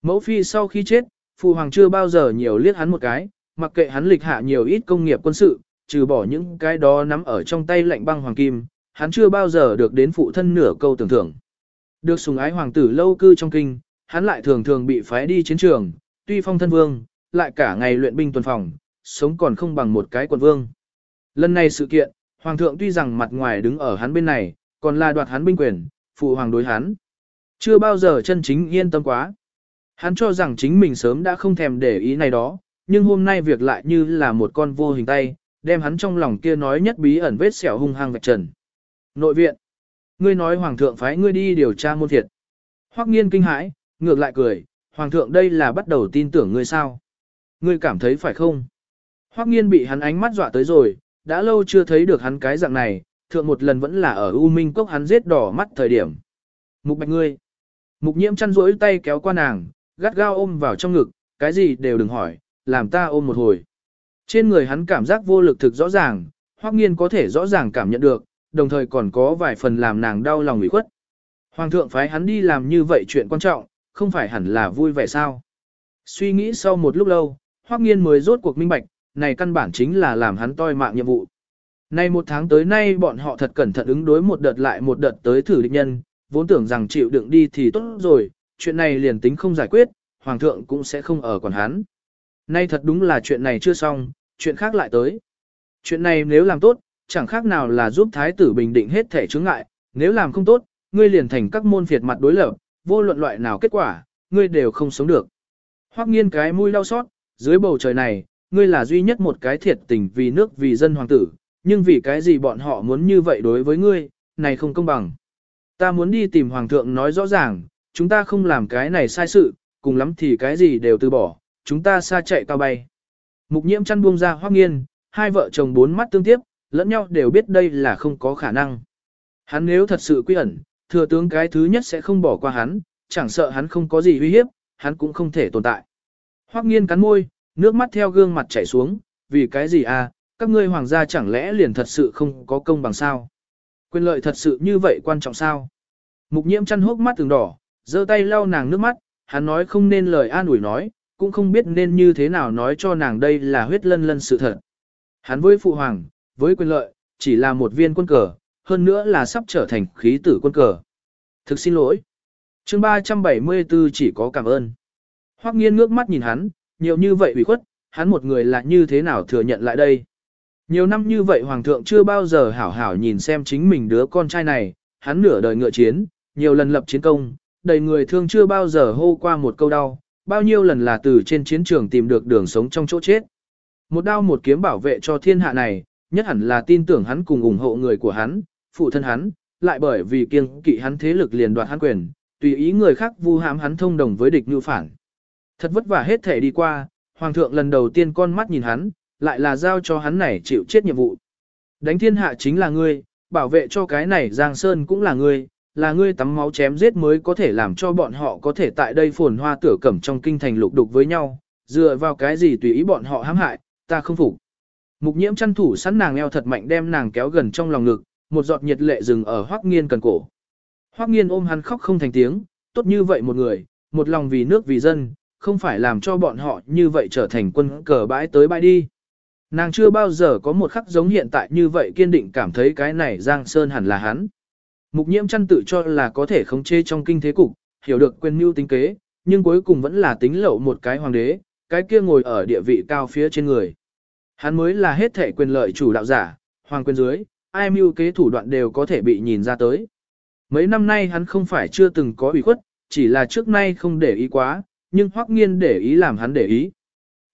Mẫu phi sau khi chết, phụ hoàng chưa bao giờ nhiều liếc hắn một cái, mặc kệ hắn lịch hạ nhiều ít công nghiệp quân sự, trừ bỏ những cái đó nắm ở trong tay lạnh băng hoàng kim, hắn chưa bao giờ được đến phụ thân nửa câu tưởng thưởng. Được sùng ái hoàng tử lâu cư trong kinh, hắn lại thường thường bị phái đi chiến trường, tuy phong thân vương, lại cả ngày luyện binh tuần phòng, sống còn không bằng một cái quận vương. Lần này sự kiện, hoàng thượng tuy rằng mặt ngoài đứng ở hắn bên này, còn là đoạt hắn binh quyền, phụ hoàng đối hắn. Chưa bao giờ chân chính yên tâm quá. Hắn cho rằng chính mình sớm đã không thèm để ý này đó, nhưng hôm nay việc lại như là một con vô hình tay, đem hắn trong lòng kia nói nhất bí ẩn vết sẹo hung hăng vạch trần. Nội viện. Ngươi nói hoàng thượng phái ngươi đi điều tra môn thiệt. Hoắc nghiên kinh hãi, ngược lại cười, hoàng thượng đây là bắt đầu tin tưởng ngươi sao. Ngươi cảm thấy phải không? Hoắc nghiên bị hắn ánh mắt dọa tới rồi, đã lâu chưa thấy được hắn cái dạng này, thượng một lần vẫn là ở U Minh Cốc hắn giết đỏ mắt thời điểm. Mục bạch ngươi. Mục nhiễm chăn rỗi tay kéo qua nàng, gắt gao ôm vào trong ngực, cái gì đều đừng hỏi, làm ta ôm một hồi. Trên người hắn cảm giác vô lực thực rõ ràng, hoắc nghiên có thể rõ ràng cảm nhận được, đồng thời còn có vài phần làm nàng đau lòng ủy khuất. Hoàng thượng phái hắn đi làm như vậy chuyện quan trọng, không phải hẳn là vui vẻ sao. Suy nghĩ sau một lúc lâu, hoắc nghiên mới rốt cuộc minh bạch, này căn bản chính là làm hắn toi mạng nhiệm vụ. Nay một tháng tới nay bọn họ thật cẩn thận ứng đối một đợt lại một đợt tới thử địch nhân, vốn tưởng rằng chịu đựng đi thì tốt rồi, chuyện này liền tính không giải quyết, hoàng thượng cũng sẽ không ở quản hắn. Nay thật đúng là chuyện này chưa xong, chuyện khác lại tới. Chuyện này nếu làm tốt, chẳng khác nào là giúp thái tử bình định hết thể chướng ngại, nếu làm không tốt, ngươi liền thành các môn phiệt mặt đối lập, vô luận loại nào kết quả, ngươi đều không sống được. Hoắc nghiên cái mũi đau xót, dưới bầu trời này, ngươi là duy nhất một cái thiệt tình vì nước vì dân hoàng tử, nhưng vì cái gì bọn họ muốn như vậy đối với ngươi, này không công bằng. Ta muốn đi tìm hoàng thượng nói rõ ràng, chúng ta không làm cái này sai sự, cùng lắm thì cái gì đều từ bỏ, chúng ta xa chạy cao bay. Mục nhiễm chăn buông ra hoác nghiên, hai vợ chồng bốn mắt tương tiếp, lẫn nhau đều biết đây là không có khả năng. Hắn nếu thật sự quy ẩn, thừa tướng cái thứ nhất sẽ không bỏ qua hắn, chẳng sợ hắn không có gì uy hiếp, hắn cũng không thể tồn tại. Hoắc nghiên cắn môi, nước mắt theo gương mặt chảy xuống, vì cái gì à, các ngươi hoàng gia chẳng lẽ liền thật sự không có công bằng sao? Quyền lợi thật sự như vậy quan trọng sao? Mục nhiễm chăn hốc mắt từng đỏ, giơ tay lau nàng nước mắt, hắn nói không nên lời an ủi nói, cũng không biết nên như thế nào nói cho nàng đây là huyết lân lân sự thật. Hắn với phụ hoàng, với quyền lợi, chỉ là một viên quân cờ, hơn nữa là sắp trở thành khí tử quân cờ. Thực xin lỗi. chương 374 chỉ có cảm ơn. Hoắc nghiên ngước mắt nhìn hắn, nhiều như vậy ủy khuất, hắn một người là như thế nào thừa nhận lại đây. Nhiều năm như vậy hoàng thượng chưa bao giờ hảo hảo nhìn xem chính mình đứa con trai này, hắn nửa đời ngựa chiến, nhiều lần lập chiến công, đầy người thương chưa bao giờ hô qua một câu đau, bao nhiêu lần là từ trên chiến trường tìm được đường sống trong chỗ chết. Một đao một kiếm bảo vệ cho thiên hạ này, nhất hẳn là tin tưởng hắn cùng ủng hộ người của hắn, phụ thân hắn, lại bởi vì kiêng kỵ hắn thế lực liền đoạt hắn quyền, tùy ý người khác vu hãm hắn thông đồng với địch như phản. Thật vất vả hết thể đi qua, hoàng thượng lần đầu tiên con mắt nhìn hắn, lại là giao cho hắn này chịu chết nhiệm vụ. Đánh thiên hạ chính là ngươi, bảo vệ cho cái này Giang Sơn cũng là ngươi, là ngươi tắm máu chém giết mới có thể làm cho bọn họ có thể tại đây phồn hoa tửa cẩm trong kinh thành lục đục với nhau, dựa vào cái gì tùy ý bọn họ hãm hại, ta không phục. Mục nhiễm chăn thủ sẵn nàng eo thật mạnh đem nàng kéo gần trong lòng ngực, một giọt nhiệt lệ dừng ở hoác nghiên cần cổ. Hoác nghiên ôm hắn khóc không thành tiếng, tốt như vậy một người, một lòng vì nước vì dân, không phải làm cho bọn họ như vậy trở thành quân cờ bãi tới bãi đi. Nàng chưa bao giờ có một khắc giống hiện tại như vậy kiên định cảm thấy cái này Giang Sơn hẳn là hắn. Mục nhiễm chăn tự cho là có thể khống chế trong kinh thế cục, hiểu được quyền mưu tính kế, nhưng cuối cùng vẫn là tính lậu một cái hoàng đế, cái kia ngồi ở địa vị cao phía trên người. Hắn mới là hết thể quyền lợi chủ đạo giả, hoàng quyền dưới, ai mưu kế thủ đoạn đều có thể bị nhìn ra tới. Mấy năm nay hắn không phải chưa từng có ủy khuất, chỉ là trước nay không để ý quá, nhưng hoắc nghiên để ý làm hắn để ý.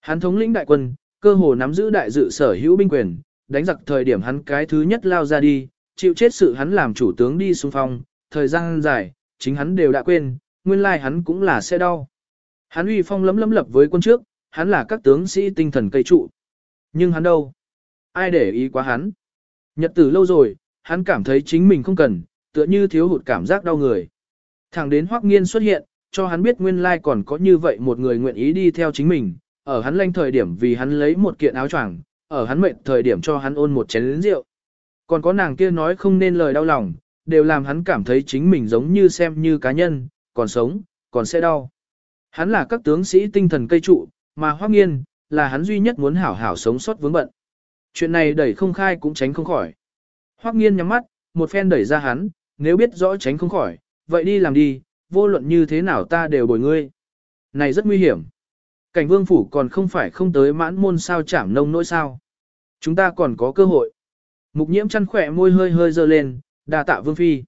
Hắn thống lĩnh đại quân, cơ hồ nắm giữ đại dự sở hữu binh quyền, đánh giặc thời điểm hắn cái thứ nhất lao ra đi, chịu chết sự hắn làm chủ tướng đi xung phong, thời gian dài, chính hắn đều đã quên, nguyên lai hắn cũng là xe đau. Hắn uy phong lấm lấm lập với quân trước, hắn là các tướng sĩ tinh thần cây trụ. Nhưng hắn đâu? Ai để ý quá hắn? Nhật tử lâu rồi, hắn cảm thấy chính mình không cần, tựa như thiếu hụt cảm giác đau người. Thẳng đến Hoắc Nghiên xuất hiện, cho hắn biết nguyên lai còn có như vậy một người nguyện ý đi theo chính mình, ở hắn lanh thời điểm vì hắn lấy một kiện áo choàng, ở hắn mệnh thời điểm cho hắn ôn một chén rượu. Còn có nàng kia nói không nên lời đau lòng, đều làm hắn cảm thấy chính mình giống như xem như cá nhân, còn sống, còn sẽ đau. Hắn là các tướng sĩ tinh thần cây trụ, mà Hoắc Nghiên là hắn duy nhất muốn hảo hảo sống sót vướng bận. Chuyện này đẩy không khai cũng tránh không khỏi. Hoắc Nghiên nhắm mắt, một phen đẩy ra hắn, nếu biết rõ tránh không khỏi, vậy đi làm đi, vô luận như thế nào ta đều bồi ngươi. Này rất nguy hiểm. Cảnh vương phủ còn không phải không tới mãn môn sao chảm nông nỗi sao. Chúng ta còn có cơ hội. Mục nhiễm chăn khỏe môi hơi hơi dơ lên, đà tạ vương phi.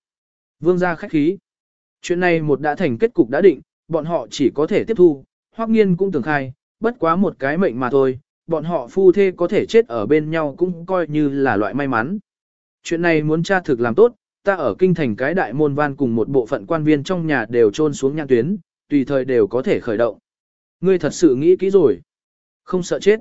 Vương gia khách khí. Chuyện này một đã thành kết cục đã định, bọn họ chỉ có thể tiếp thu, hoắc nghiên cũng tưởng khai, bất quá một cái mệnh mà thôi, bọn họ phu thê có thể chết ở bên nhau cũng coi như là loại may mắn. Chuyện này muốn tra thực làm tốt, ta ở kinh thành cái đại môn van cùng một bộ phận quan viên trong nhà đều trôn xuống nhãn tuyến, tùy thời đều có thể khởi động. Ngươi thật sự nghĩ kỹ rồi. Không sợ chết.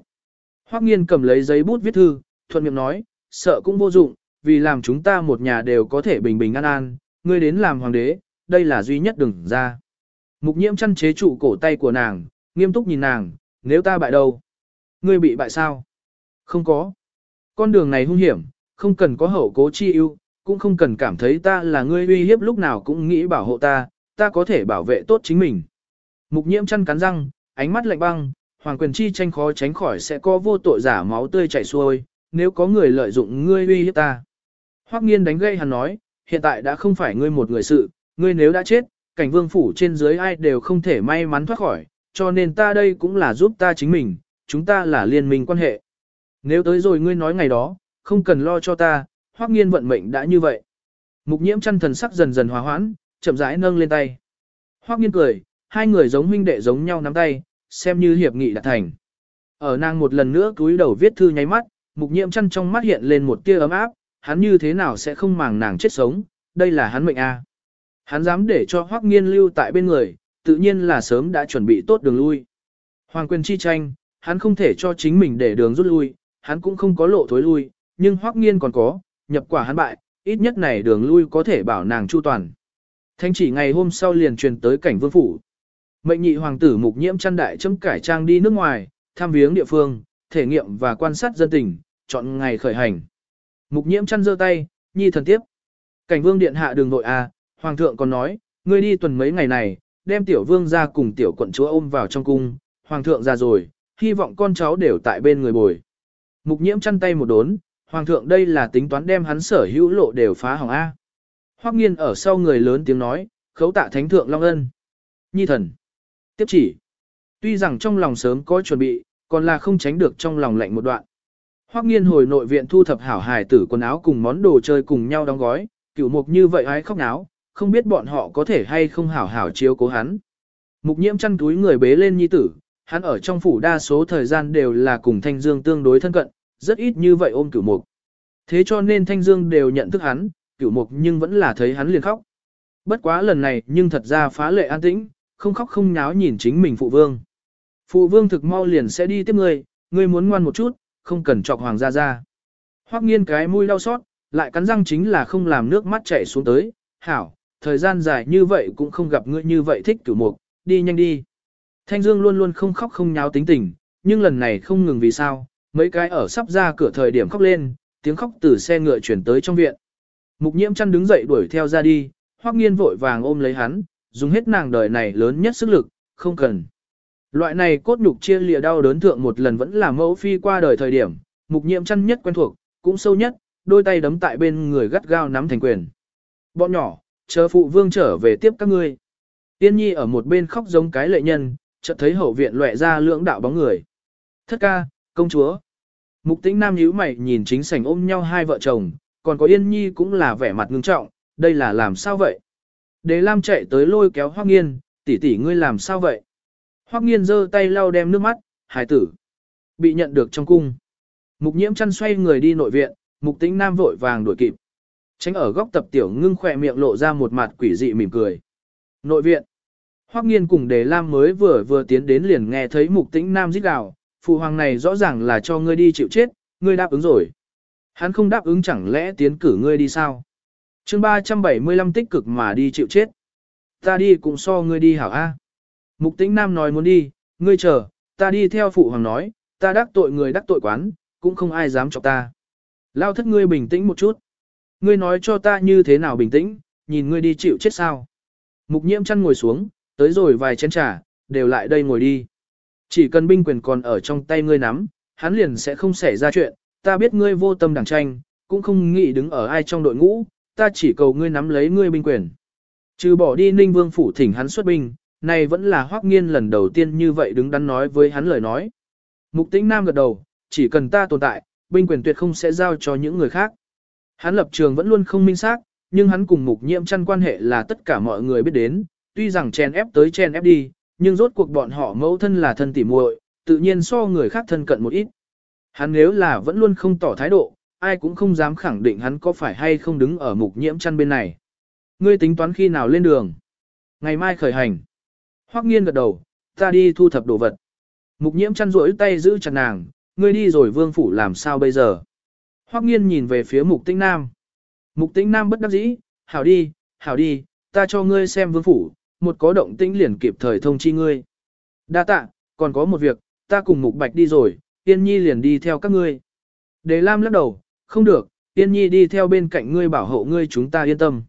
Hoắc nghiên cầm lấy giấy bút viết thư, thuận miệng nói, sợ cũng vô dụng, vì làm chúng ta một nhà đều có thể bình bình an an, ngươi đến làm hoàng đế, đây là duy nhất đừng ra. Mục nhiễm chăn chế trụ cổ tay của nàng, nghiêm túc nhìn nàng, nếu ta bại đâu? Ngươi bị bại sao? Không có. Con đường này hung hiểm, không cần có hậu cố chi ưu, cũng không cần cảm thấy ta là ngươi uy hiếp lúc nào cũng nghĩ bảo hộ ta, ta có thể bảo vệ tốt chính mình. Mục nhiễm chăn cắn răng, ánh mắt lạnh băng, hoàng quyền chi tranh khó tránh khỏi sẽ có vô tội giả máu tươi chảy xuôi, nếu có người lợi dụng ngươi uy hiếp ta. Hoắc nghiên đánh gây hắn nói, hiện tại đã không phải ngươi một người sự, ngươi nếu đã chết, cảnh vương phủ trên dưới ai đều không thể may mắn thoát khỏi, cho nên ta đây cũng là giúp ta chính mình, chúng ta là liên minh quan hệ. Nếu tới rồi ngươi nói ngày đó, không cần lo cho ta, hoắc nghiên vận mệnh đã như vậy. Mục nhiễm chăn thần sắc dần dần hòa hoãn, chậm rãi nâng lên tay. Hoắc nghiên cười, hai người giống huynh đệ giống nhau nắm tay, xem như hiệp nghị đạt thành. Ở nàng một lần nữa cúi đầu viết thư nháy mắt, mục nhiễm chăn trong mắt hiện lên một tia ấm áp, hắn như thế nào sẽ không màng nàng chết sống, đây là hắn mệnh a. Hắn dám để cho Hoắc Nghiên lưu tại bên người, tự nhiên là sớm đã chuẩn bị tốt đường lui. Hoàng quyền chi tranh, hắn không thể cho chính mình để đường rút lui, hắn cũng không có lộ thối lui, nhưng Hoắc Nghiên còn có, nhập quả hắn bại, ít nhất này đường lui có thể bảo nàng chu toàn. Thanh chỉ ngày hôm sau liền truyền tới cảnh vương phủ. Mệnh nhị hoàng tử mục nhiễm chăn đại chấm cải trang đi nước ngoài, tham viếng địa phương, thể nghiệm và quan sát dân tình, chọn ngày khởi hành. Mục nhiễm chăn giơ tay, nhi thần tiếp. Cảnh vương điện hạ đường nội a, hoàng thượng còn nói, ngươi đi tuần mấy ngày này, đem tiểu vương ra cùng tiểu quận chúa ôm vào trong cung, hoàng thượng ra rồi, hy vọng con cháu đều tại bên người bồi. Mục nhiễm chăn tay một đốn, hoàng thượng đây là tính toán đem hắn sở hữu lộ đều phá hỏng A. Hoắc nghiên ở sau người lớn tiếng nói, khấu tạ thánh thượng long ân. Nhi thần. Tiếp chỉ. Tuy rằng trong lòng sớm có chuẩn bị, còn là không tránh được trong lòng lạnh một đoạn. Hoắc nghiên hồi nội viện thu thập hảo hài tử quần áo cùng món đồ chơi cùng nhau đóng gói, cửu mục như vậy ai khóc náo, không biết bọn họ có thể hay không hảo hảo chiếu cố hắn. Mục nhiễm chăn túi người bế lên nhi tử, hắn ở trong phủ đa số thời gian đều là cùng Thanh Dương tương đối thân cận, rất ít như vậy ôm cửu mục. Thế cho nên Thanh Dương đều nhận thức hắn, cửu mục nhưng vẫn là thấy hắn liền khóc. Bất quá lần này nhưng thật ra phá lệ an tĩnh, không khóc không nháo nhìn chính mình phụ vương. Phụ vương thực mau liền sẽ đi tiếp ngươi, ngươi muốn ngoan một chút, không cần chọc hoàng gia ra. Hoắc nghiên cái mũi đau xót, lại cắn răng chính là không làm nước mắt chảy xuống tới, hảo, thời gian dài như vậy cũng không gặp ngươi như vậy thích cửu mục, đi nhanh đi. Thanh Dương luôn luôn không khóc không nháo tính tình, nhưng lần này không ngừng vì sao, mấy cái ở sắp ra cửa thời điểm khóc lên, tiếng khóc từ xe ngựa chuyển tới trong viện. Mục nhiễm chăn đứng dậy đuổi theo ra đi, hoắc nghiên vội vàng ôm lấy hắn, dùng hết nàng đời này lớn nhất sức lực, không cần. Loại này cốt nhục chia lìa đau đớn thượng một lần vẫn là mẫu phi qua đời thời điểm, mục nhiễm chăn nhất quen thuộc, cũng sâu nhất, đôi tay đấm tại bên người gắt gao nắm thành quyền. Bọn nhỏ, chờ phụ vương trở về tiếp các ngươi. Tiên nhi ở một bên khóc giống cái lệ nhân, chợt thấy hậu viện lệ ra lưỡng đạo bóng người. Thất ca, công chúa. Mục tĩnh nam nhíu mày nhìn chính sảnh ôm nhau hai vợ chồng, còn có yên nhi cũng là vẻ mặt ngưng trọng, đây là làm sao vậy? Đế Lam chạy tới lôi kéo Hoắc Nghiên, tỷ tỷ ngươi làm sao vậy? Hoắc Nghiên giơ tay lau đem nước mắt, hải tử. Bị nhận được trong cung. Mục nhiễm chăn xoay người đi nội viện, mục tĩnh nam vội vàng đuổi kịp. Tránh ở góc tập tiểu ngưng khỏe miệng lộ ra một mặt quỷ dị mỉm cười. Nội viện. Hoắc nghiên cùng đề lam mới vừa vừa tiến đến liền nghe thấy mục tĩnh nam rít gào, phụ hoàng này rõ ràng là cho ngươi đi chịu chết, ngươi đáp ứng rồi. Hắn không đáp ứng chẳng lẽ tiến cử ngươi đi sao? chương 375 tích cực mà đi chịu chết. Ta đi cũng so ngươi đi hảo A. Mục tĩnh nam nói muốn đi, ngươi chờ, ta đi theo phụ hoàng nói, ta đắc tội người đắc tội quán, cũng không ai dám chọc ta. Lao thất ngươi bình tĩnh một chút. Ngươi nói cho ta như thế nào bình tĩnh, nhìn ngươi đi chịu chết sao. Mục nhiễm chăn ngồi xuống, tới rồi vài chén trà, đều lại đây ngồi đi. Chỉ cần binh quyền còn ở trong tay ngươi nắm, hắn liền sẽ không xảy ra chuyện, ta biết ngươi vô tâm đảng tranh, cũng không nghĩ đứng ở ai trong đội ngũ, ta chỉ cầu ngươi nắm lấy ngươi binh quyền. Trừ bỏ đi ninh vương phủ thỉnh hắn xuất binh, này vẫn là hoắc nghiên lần đầu tiên như vậy đứng đắn nói với hắn lời nói. Mục tĩnh nam gật đầu, chỉ cần ta tồn tại, binh quyền tuyệt không sẽ giao cho những người khác. Hắn lập trường vẫn luôn không minh xác, nhưng hắn cùng mục nhiễm chăn quan hệ là tất cả mọi người biết đến, tuy rằng chen ép tới chen ép đi, nhưng rốt cuộc bọn họ mẫu thân là thân tỉ muội, tự nhiên so người khác thân cận một ít. Hắn nếu là vẫn luôn không tỏ thái độ, ai cũng không dám khẳng định hắn có phải hay không đứng ở mục nhiễm chăn bên này. Ngươi tính toán khi nào lên đường? Ngày mai khởi hành. Hoắc nghiên gật đầu, ta đi thu thập đồ vật. Mục nhiễm chăn rỗi tay giữ chặt nàng, ngươi đi rồi vương phủ làm sao bây giờ? Hoắc nghiên nhìn về phía mục tĩnh nam. Mục tĩnh nam bất đắc dĩ, hảo đi, hảo đi, ta cho ngươi xem vương phủ, một có động tĩnh liền kịp thời thông chi ngươi. Đa tạ, còn có một việc, ta cùng mục bạch đi rồi, tiên nhi liền đi theo các ngươi. Đề Lam lắc đầu, không được, tiên nhi đi theo bên cạnh ngươi bảo hộ ngươi chúng ta yên tâm.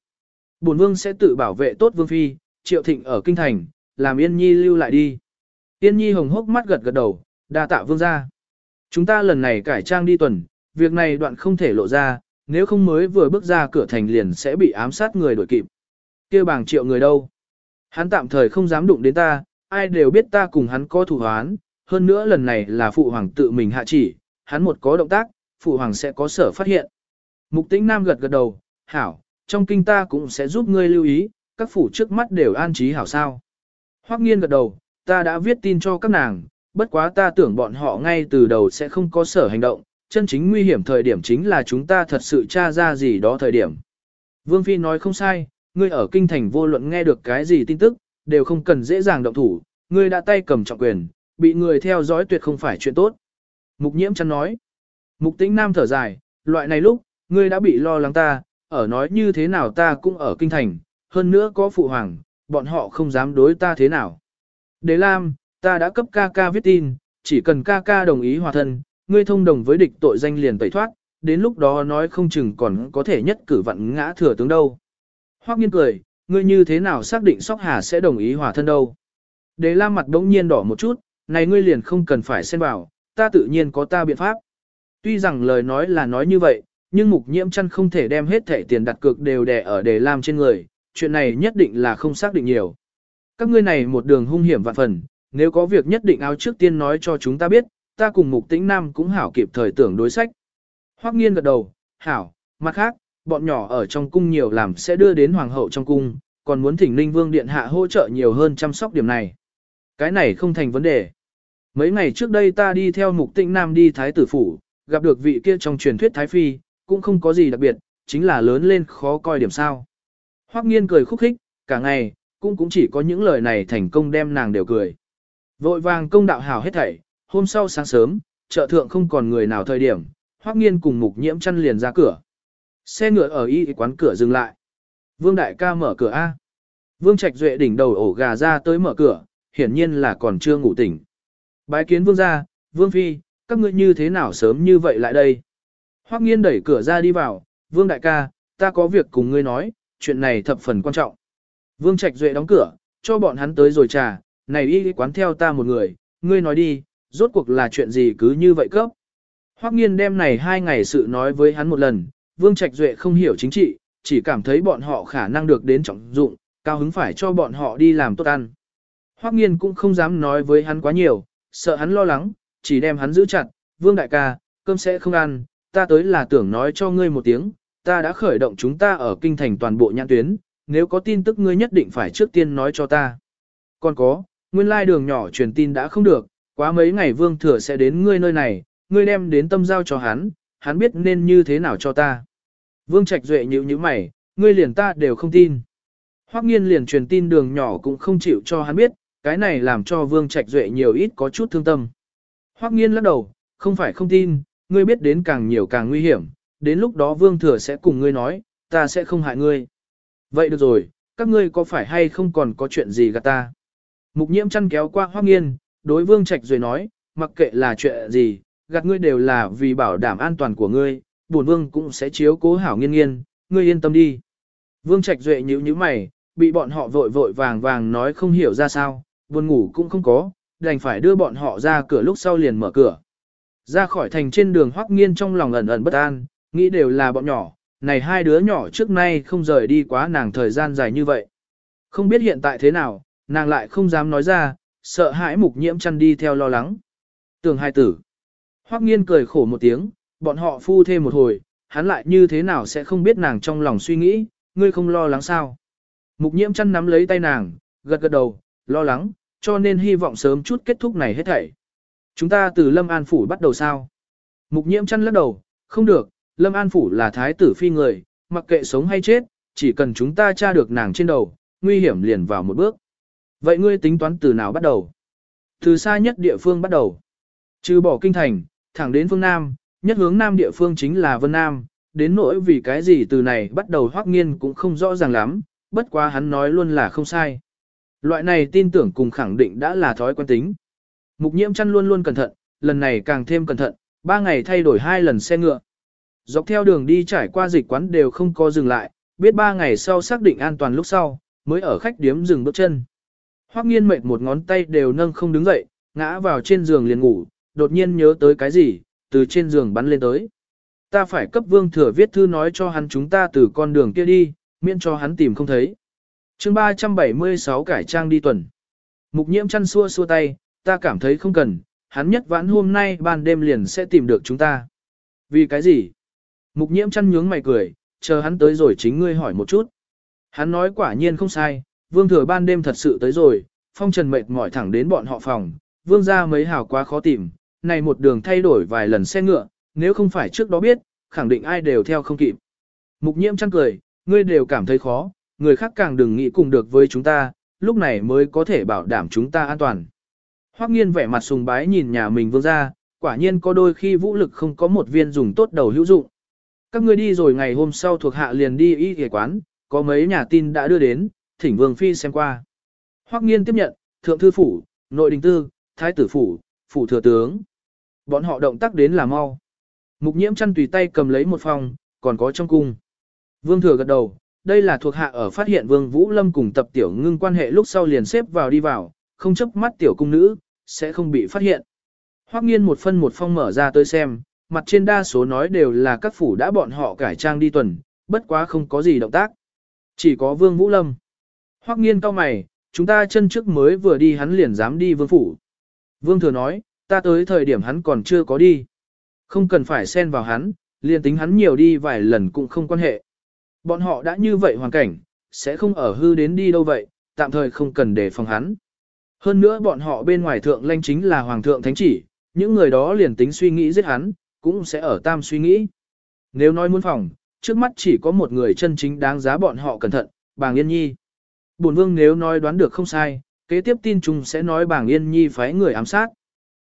Bổn vương sẽ tự bảo vệ tốt vương phi, triệu thịnh ở kinh thành, làm yên nhi lưu lại đi. Yên nhi hồng hốc mắt gật gật đầu, đa tạ vương gia. Chúng ta lần này cải trang đi tuần, việc này đoạn không thể lộ ra, nếu không mới vừa bước ra cửa thành liền sẽ bị ám sát người đuổi kịp. kia bảng triệu người đâu? Hắn tạm thời không dám đụng đến ta, ai đều biết ta cùng hắn có thủ hoán, hơn nữa lần này là phụ hoàng tự mình hạ chỉ, hắn một có động tác, phụ hoàng sẽ có sở phát hiện. Mục tĩnh nam gật gật đầu, hảo, trong kinh ta cũng sẽ giúp ngươi lưu ý, các phủ trước mắt đều an trí hảo sao. Hoắc nghiên gật đầu, ta đã viết tin cho các nàng, bất quá ta tưởng bọn họ ngay từ đầu sẽ không có sở hành động, chân chính nguy hiểm thời điểm chính là chúng ta thật sự tra ra gì đó thời điểm. Vương Phi nói không sai, ngươi ở kinh thành vô luận nghe được cái gì tin tức, đều không cần dễ dàng động thủ, ngươi đã tay cầm trọng quyền, bị người theo dõi tuyệt không phải chuyện tốt. Mục nhiễm chăn nói. Mục tĩnh nam thở dài, loại này lúc, ngươi đã bị lo lắng ta, ở nói như thế nào ta cũng ở kinh thành, hơn nữa có phụ hoàng, bọn họ không dám đối ta thế nào. Đế Lam, ta đã cấp ca ca viết tin, chỉ cần ca ca đồng ý hòa thân, ngươi thông đồng với địch tội danh liền tẩy thoát, đến lúc đó nói không chừng còn có thể nhất cử vận ngã thừa tướng đâu. Hoắc nghiên cười, ngươi như thế nào xác định Sóc Hà sẽ đồng ý hòa thân đâu. Đế Lam mặt đống nhiên đỏ một chút, này ngươi liền không cần phải xen vào, ta tự nhiên có ta biện pháp. Tuy rằng lời nói là nói như vậy, nhưng mục nhiễm chăn không thể đem hết thẻ tiền đặt cược đều đè ở Đề Lam trên người, chuyện này nhất định là không xác định nhiều. Các ngươi này một đường hung hiểm vạn phần, nếu có việc nhất định áo trước tiên nói cho chúng ta biết, ta cùng mục tĩnh nam cũng hảo kịp thời tưởng đối sách. Hoắc nghiên gật đầu, hảo, mặt khác, bọn nhỏ ở trong cung nhiều làm sẽ đưa đến hoàng hậu trong cung, còn muốn thỉnh ninh vương điện hạ hỗ trợ nhiều hơn chăm sóc điểm này. Cái này không thành vấn đề. Mấy ngày trước đây ta đi theo mục tĩnh nam đi thái tử phủ, gặp được vị kia trong truyền thuyết thái phi, cũng không có gì đặc biệt, chính là lớn lên khó coi điểm sao. Hoắc nghiên cười khúc khích, cả ngày, cũng cũng chỉ có những lời này thành công đem nàng đều cười. Vội vàng công đạo hào hết thảy, hôm sau sáng sớm, chợ thượng không còn người nào thời điểm, Hoắc Nghiên cùng Mục Nhiễm chăn liền ra cửa. Xe ngựa ở y quán cửa dừng lại. Vương đại ca mở cửa a. Vương Trạch Duệ đỉnh đầu ổ gà ra tới mở cửa, hiển nhiên là còn chưa ngủ tỉnh. Bái kiến Vương gia, Vương phi, các ngươi như thế nào sớm như vậy lại đây? Hoắc Nghiên đẩy cửa ra đi vào, "Vương đại ca, ta có việc cùng ngươi nói, chuyện này thập phần quan trọng." Vương Trạch Duệ đóng cửa, cho bọn hắn tới rồi trà, "Này y quán theo ta một người, ngươi nói đi, rốt cuộc là chuyện gì cứ như vậy cấp?" Hoắc Nghiên đem này hai ngày sự nói với hắn một lần, Vương Trạch Duệ không hiểu chính trị, chỉ cảm thấy bọn họ khả năng được đến trọng dụng, cao hứng phải cho bọn họ đi làm tốt ăn. Hoắc Nghiên cũng không dám nói với hắn quá nhiều, sợ hắn lo lắng, chỉ đem hắn giữ chặt, "Vương đại ca, cơm sẽ không ăn, ta tới là tưởng nói cho ngươi một tiếng, ta đã khởi động chúng ta ở kinh thành toàn bộ nhãn tuyến, nếu có tin tức ngươi nhất định phải trước tiên nói cho ta." Còn có, nguyên lai đường nhỏ truyền tin đã không được, quá mấy ngày Vương thừa sẽ đến ngươi nơi này, ngươi đem đến tâm giao cho hắn, hắn biết nên như thế nào cho ta. Vương Trạch Duệ nhíu nhíu mày, ngươi liền ta đều không tin. Hoắc Nghiên liền truyền tin đường nhỏ cũng không chịu cho hắn biết, cái này làm cho Vương Trạch Duệ nhiều ít có chút thương tâm. Hoắc Nghiên lắc đầu, không phải không tin, ngươi biết đến càng nhiều càng nguy hiểm, đến lúc đó Vương Thừa sẽ cùng ngươi nói, ta sẽ không hại ngươi. Vậy được rồi, các ngươi có phải hay không còn có chuyện gì gạt ta? Mục Nhiễm chăn kéo qua Hoắc Nghiên, đối Vương Trạch Duệ nói, mặc kệ là chuyện gì, gạt ngươi đều là vì bảo đảm an toàn của ngươi, bổn vương cũng sẽ chiếu cố hảo nghiên nghiên, ngươi yên tâm đi. Vương Trạch Duệ nhíu nhíu mày, bị bọn họ vội vội vàng vàng nói không hiểu ra sao, buồn ngủ cũng không có, đành phải đưa bọn họ ra cửa lúc sau liền mở cửa. Ra khỏi thành trên đường Hoắc Nghiên trong lòng ẩn ẩn bất an, nghĩ đều là bọn nhỏ, này hai đứa nhỏ trước nay không rời đi quá nàng thời gian dài như vậy. Không biết hiện tại thế nào, nàng lại không dám nói ra, sợ hãi mục nhiễm chăn đi theo lo lắng. Tường hai tử. Hoắc nghiên cười khổ một tiếng, bọn họ phu thêm một hồi, hắn lại như thế nào sẽ không biết nàng trong lòng suy nghĩ, ngươi không lo lắng sao. Mục nhiễm chăn nắm lấy tay nàng, gật gật đầu, lo lắng, cho nên hy vọng sớm chút kết thúc này hết thảy. Chúng ta từ Lâm An Phủ bắt đầu sao? Mục nhiễm chăn lắc đầu, không được, Lâm An Phủ là thái tử phi người, mặc kệ sống hay chết, chỉ cần chúng ta tra được nàng trên đầu, nguy hiểm liền vào một bước. Vậy ngươi tính toán từ nào bắt đầu? Từ xa nhất địa phương bắt đầu. Trừ bỏ kinh thành, thẳng đến phương Nam, nhất hướng Nam địa phương chính là Vân Nam, đến nỗi vì cái gì từ này bắt đầu hoác nghiên cũng không rõ ràng lắm, bất quá hắn nói luôn là không sai. Loại này tin tưởng cùng khẳng định đã là thói quen tính. Mục nhiễm chăn luôn luôn cẩn thận, lần này càng thêm cẩn thận, ba ngày thay đổi hai lần xe ngựa. Dọc theo đường đi trải qua dịch quán đều không có dừng lại, biết ba ngày sau xác định an toàn lúc sau, mới ở khách điếm dừng bước chân. Hoắc nghiên mệt một ngón tay đều nâng không đứng dậy, ngã vào trên giường liền ngủ, đột nhiên nhớ tới cái gì, từ trên giường bắn lên tới. Ta phải cấp vương thừa viết thư nói cho hắn chúng ta từ con đường kia đi, miễn cho hắn tìm không thấy. chương 376 cải trang đi tuần. Mục nhiễm chăn xua xua tay, ta cảm thấy không cần, hắn nhất vãn hôm nay ban đêm liền sẽ tìm được chúng ta. Vì cái gì? Mục nhiễm chăn nhướng mày cười, chờ hắn tới rồi chính ngươi hỏi một chút. Hắn nói quả nhiên không sai, vương thừa ban đêm thật sự tới rồi, phong trần mệt mỏi thẳng đến bọn họ phòng, vương ra mấy hào quá khó tìm, này một đường thay đổi vài lần xe ngựa, nếu không phải trước đó biết, khẳng định ai đều theo không kịp. Mục nhiễm chăn cười, ngươi đều cảm thấy khó, người khác càng đừng nghĩ cùng được với chúng ta, lúc này mới có thể bảo đảm chúng ta an toàn. Hoắc nghiên vẻ mặt sùng bái nhìn nhà mình vương ra, quả nhiên có đôi khi vũ lực không có một viên dùng tốt đầu hữu dụng. Các ngươi đi rồi ngày hôm sau thuộc hạ liền đi y y quán, có mấy nhà tin đã đưa đến, thỉnh vương phi xem qua. Hoắc nghiên tiếp nhận, thượng thư phủ, nội đình tư, thái tử phủ, phủ thừa tướng. Bọn họ động tác đến là mau. Mục nhiễm chăn tùy tay cầm lấy một phòng, còn có trong cung. Vương thừa gật đầu, đây là thuộc hạ ở phát hiện Vương Vũ Lâm cùng tập tiểu ngưng quan hệ lúc sau liền xếp vào đi vào, không chấp mắt tiểu cung nữ, sẽ không bị phát hiện. Hoắc nghiên một phân một phong mở ra tới xem, mặt trên đa số nói đều là các phủ đã bọn họ cải trang đi tuần, bất quá không có gì động tác. Chỉ có Vương Vũ Lâm. Hoắc nghiên cao mày, chúng ta chân trước mới vừa đi hắn liền dám đi vương phủ. Vương thừa nói, ta tới thời điểm hắn còn chưa có đi. Không cần phải xen vào hắn, liền tính hắn nhiều đi vài lần cũng không quan hệ. Bọn họ đã như vậy hoàn cảnh, sẽ không ở hư đến đi đâu vậy, tạm thời không cần để phòng hắn. Hơn nữa bọn họ bên ngoài thượng lanh chính là hoàng thượng thánh chỉ, những người đó liền tính suy nghĩ giết hắn, cũng sẽ ở tam suy nghĩ. Nếu nói muốn phòng, trước mắt chỉ có một người chân chính đáng giá bọn họ cẩn thận, bàng yên nhi. bổn vương nếu nói đoán được không sai, kế tiếp tin chúng sẽ nói bảng yên nhi phái người ám sát.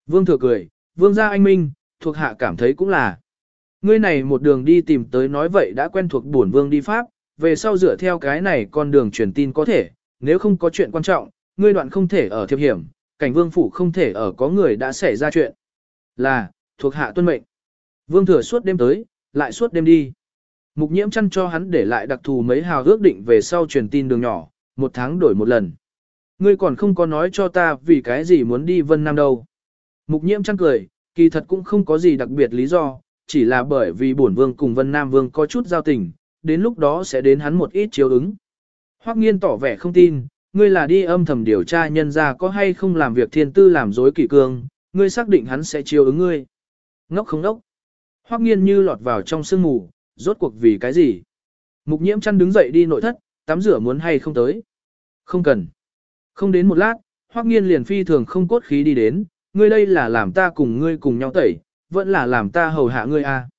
Vương thừa cười, vương gia anh minh, thuộc hạ cảm thấy cũng là. Ngươi này một đường đi tìm tới nói vậy đã quen thuộc bổn vương đi pháp, về sau dựa theo cái này con đường truyền tin có thể, nếu không có chuyện quan trọng, ngươi đoạn không thể ở thiệp hiểm, cảnh vương phủ không thể ở có người đã xảy ra chuyện. Là, thuộc hạ tuân mệnh. Vương thừa suốt đêm tới, lại suốt đêm đi. Mục nhiễm chăn cho hắn để lại đặc thù mấy hào ước định về sau truyền tin đường nhỏ, một tháng đổi một lần. Ngươi còn không có nói cho ta vì cái gì muốn đi Vân Nam đâu. Mục nhiễm chăn cười, kỳ thật cũng không có gì đặc biệt lý do, chỉ là bởi vì bổn vương cùng Vân Nam vương có chút giao tình, đến lúc đó sẽ đến hắn một ít chiếu ứng. Hoắc nghiên tỏ vẻ không tin, ngươi là đi âm thầm điều tra nhân ra có hay không làm việc thiên tư làm dối kỳ cương, ngươi xác định hắn sẽ chiếu ứng ngươi. Ngốc không ngốc. Hoắc nghiên như lọt vào trong sương mù, rốt cuộc vì cái gì? Mục nhiễm chăn đứng dậy đi nội thất, tắm rửa muốn hay không tới? Không cần. Không đến một lát, Hoắc nghiên liền phi thường không cốt khí đi đến, ngươi đây là làm ta cùng ngươi cùng nhau tẩy, vẫn là làm ta hầu hạ ngươi à.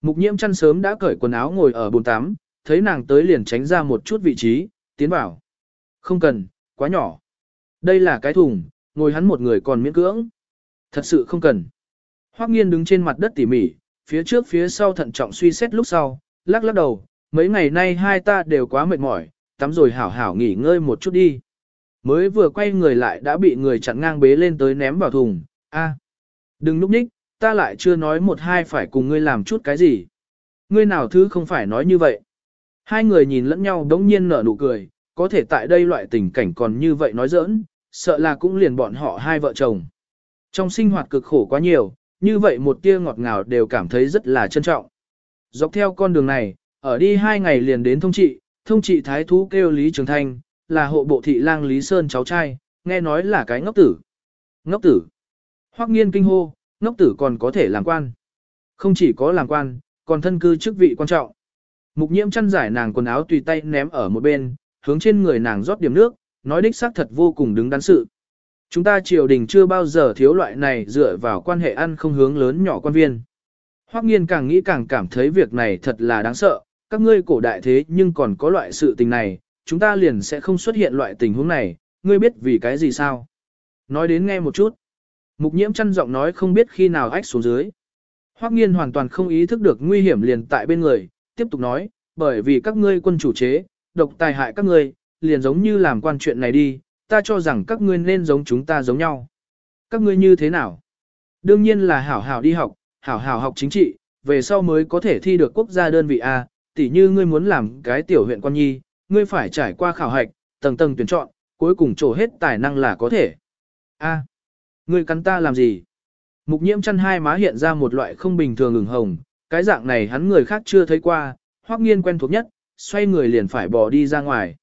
Mục nhiễm chăn sớm đã cởi quần áo ngồi ở bồn tắm, thấy nàng tới liền tránh ra một chút vị trí, tiến vào. Không cần, quá nhỏ. Đây là cái thùng, ngồi hắn một người còn miễn cưỡng. Thật sự không cần. Hoắc nghiên đứng trên mặt đất tỉ mỉ, phía trước phía sau thận trọng suy xét lúc sau, lắc lắc đầu, mấy ngày nay hai ta đều quá mệt mỏi, tắm rồi hảo hảo nghỉ ngơi một chút đi. Mới vừa quay người lại đã bị người chặn ngang bế lên tới ném vào thùng, a, đừng núp ních, ta lại chưa nói một hai phải cùng ngươi làm chút cái gì. Ngươi nào thứ không phải nói như vậy. Hai người nhìn lẫn nhau đống nhiên nở nụ cười, có thể tại đây loại tình cảnh còn như vậy nói giỡn, sợ là cũng liền bọn họ hai vợ chồng. Trong sinh hoạt cực khổ quá nhiều, như vậy một tia ngọt ngào đều cảm thấy rất là trân trọng. Dọc theo con đường này, ở đi hai ngày liền đến thông trị, thông trị thái thú kêu Lý Trường Thanh, là hộ bộ thị lang Lý Sơn cháu trai, nghe nói là cái ngốc tử. Ngốc tử. Hoắc nghiên kinh hô, ngốc tử còn có thể làm quan. Không chỉ có làm quan, còn thân cư chức vị quan trọng. Mục nhiễm chăn giải nàng quần áo tùy tay ném ở một bên, hướng trên người nàng rót điểm nước, nói đích xác thật vô cùng đứng đắn sự. Chúng ta triều đình chưa bao giờ thiếu loại này dựa vào quan hệ ăn không hướng lớn nhỏ quan viên. Hoắc nghiên càng nghĩ càng cảm thấy việc này thật là đáng sợ, các ngươi cổ đại thế nhưng còn có loại sự tình này, chúng ta liền sẽ không xuất hiện loại tình huống này, ngươi biết vì cái gì sao? Nói đến nghe một chút. Mục nhiễm chăn giọng nói không biết khi nào ách xuống dưới. Hoắc nghiên hoàn toàn không ý thức được nguy hiểm liền tại bên người, tiếp tục nói, bởi vì các ngươi quân chủ chế, độc tài hại các ngươi, liền giống như làm quan chuyện này đi, ta cho rằng các ngươi nên giống chúng ta giống nhau. Các ngươi như thế nào? Đương nhiên là hảo hảo đi học, hảo hảo học chính trị, về sau mới có thể thi được quốc gia đơn vị A, tỉ như ngươi muốn làm cái tiểu huyện quan nhi, ngươi phải trải qua khảo hạch, tầng tầng tuyển chọn, cuối cùng trổ hết tài năng là có thể. A, ngươi cắn ta làm gì? Mục nhiễm chăn hai má hiện ra một loại không bình thường ửng hồng, cái dạng này hắn người khác chưa thấy qua, hoắc nghiên quen thuộc nhất, xoay người liền phải bỏ đi ra ngoài.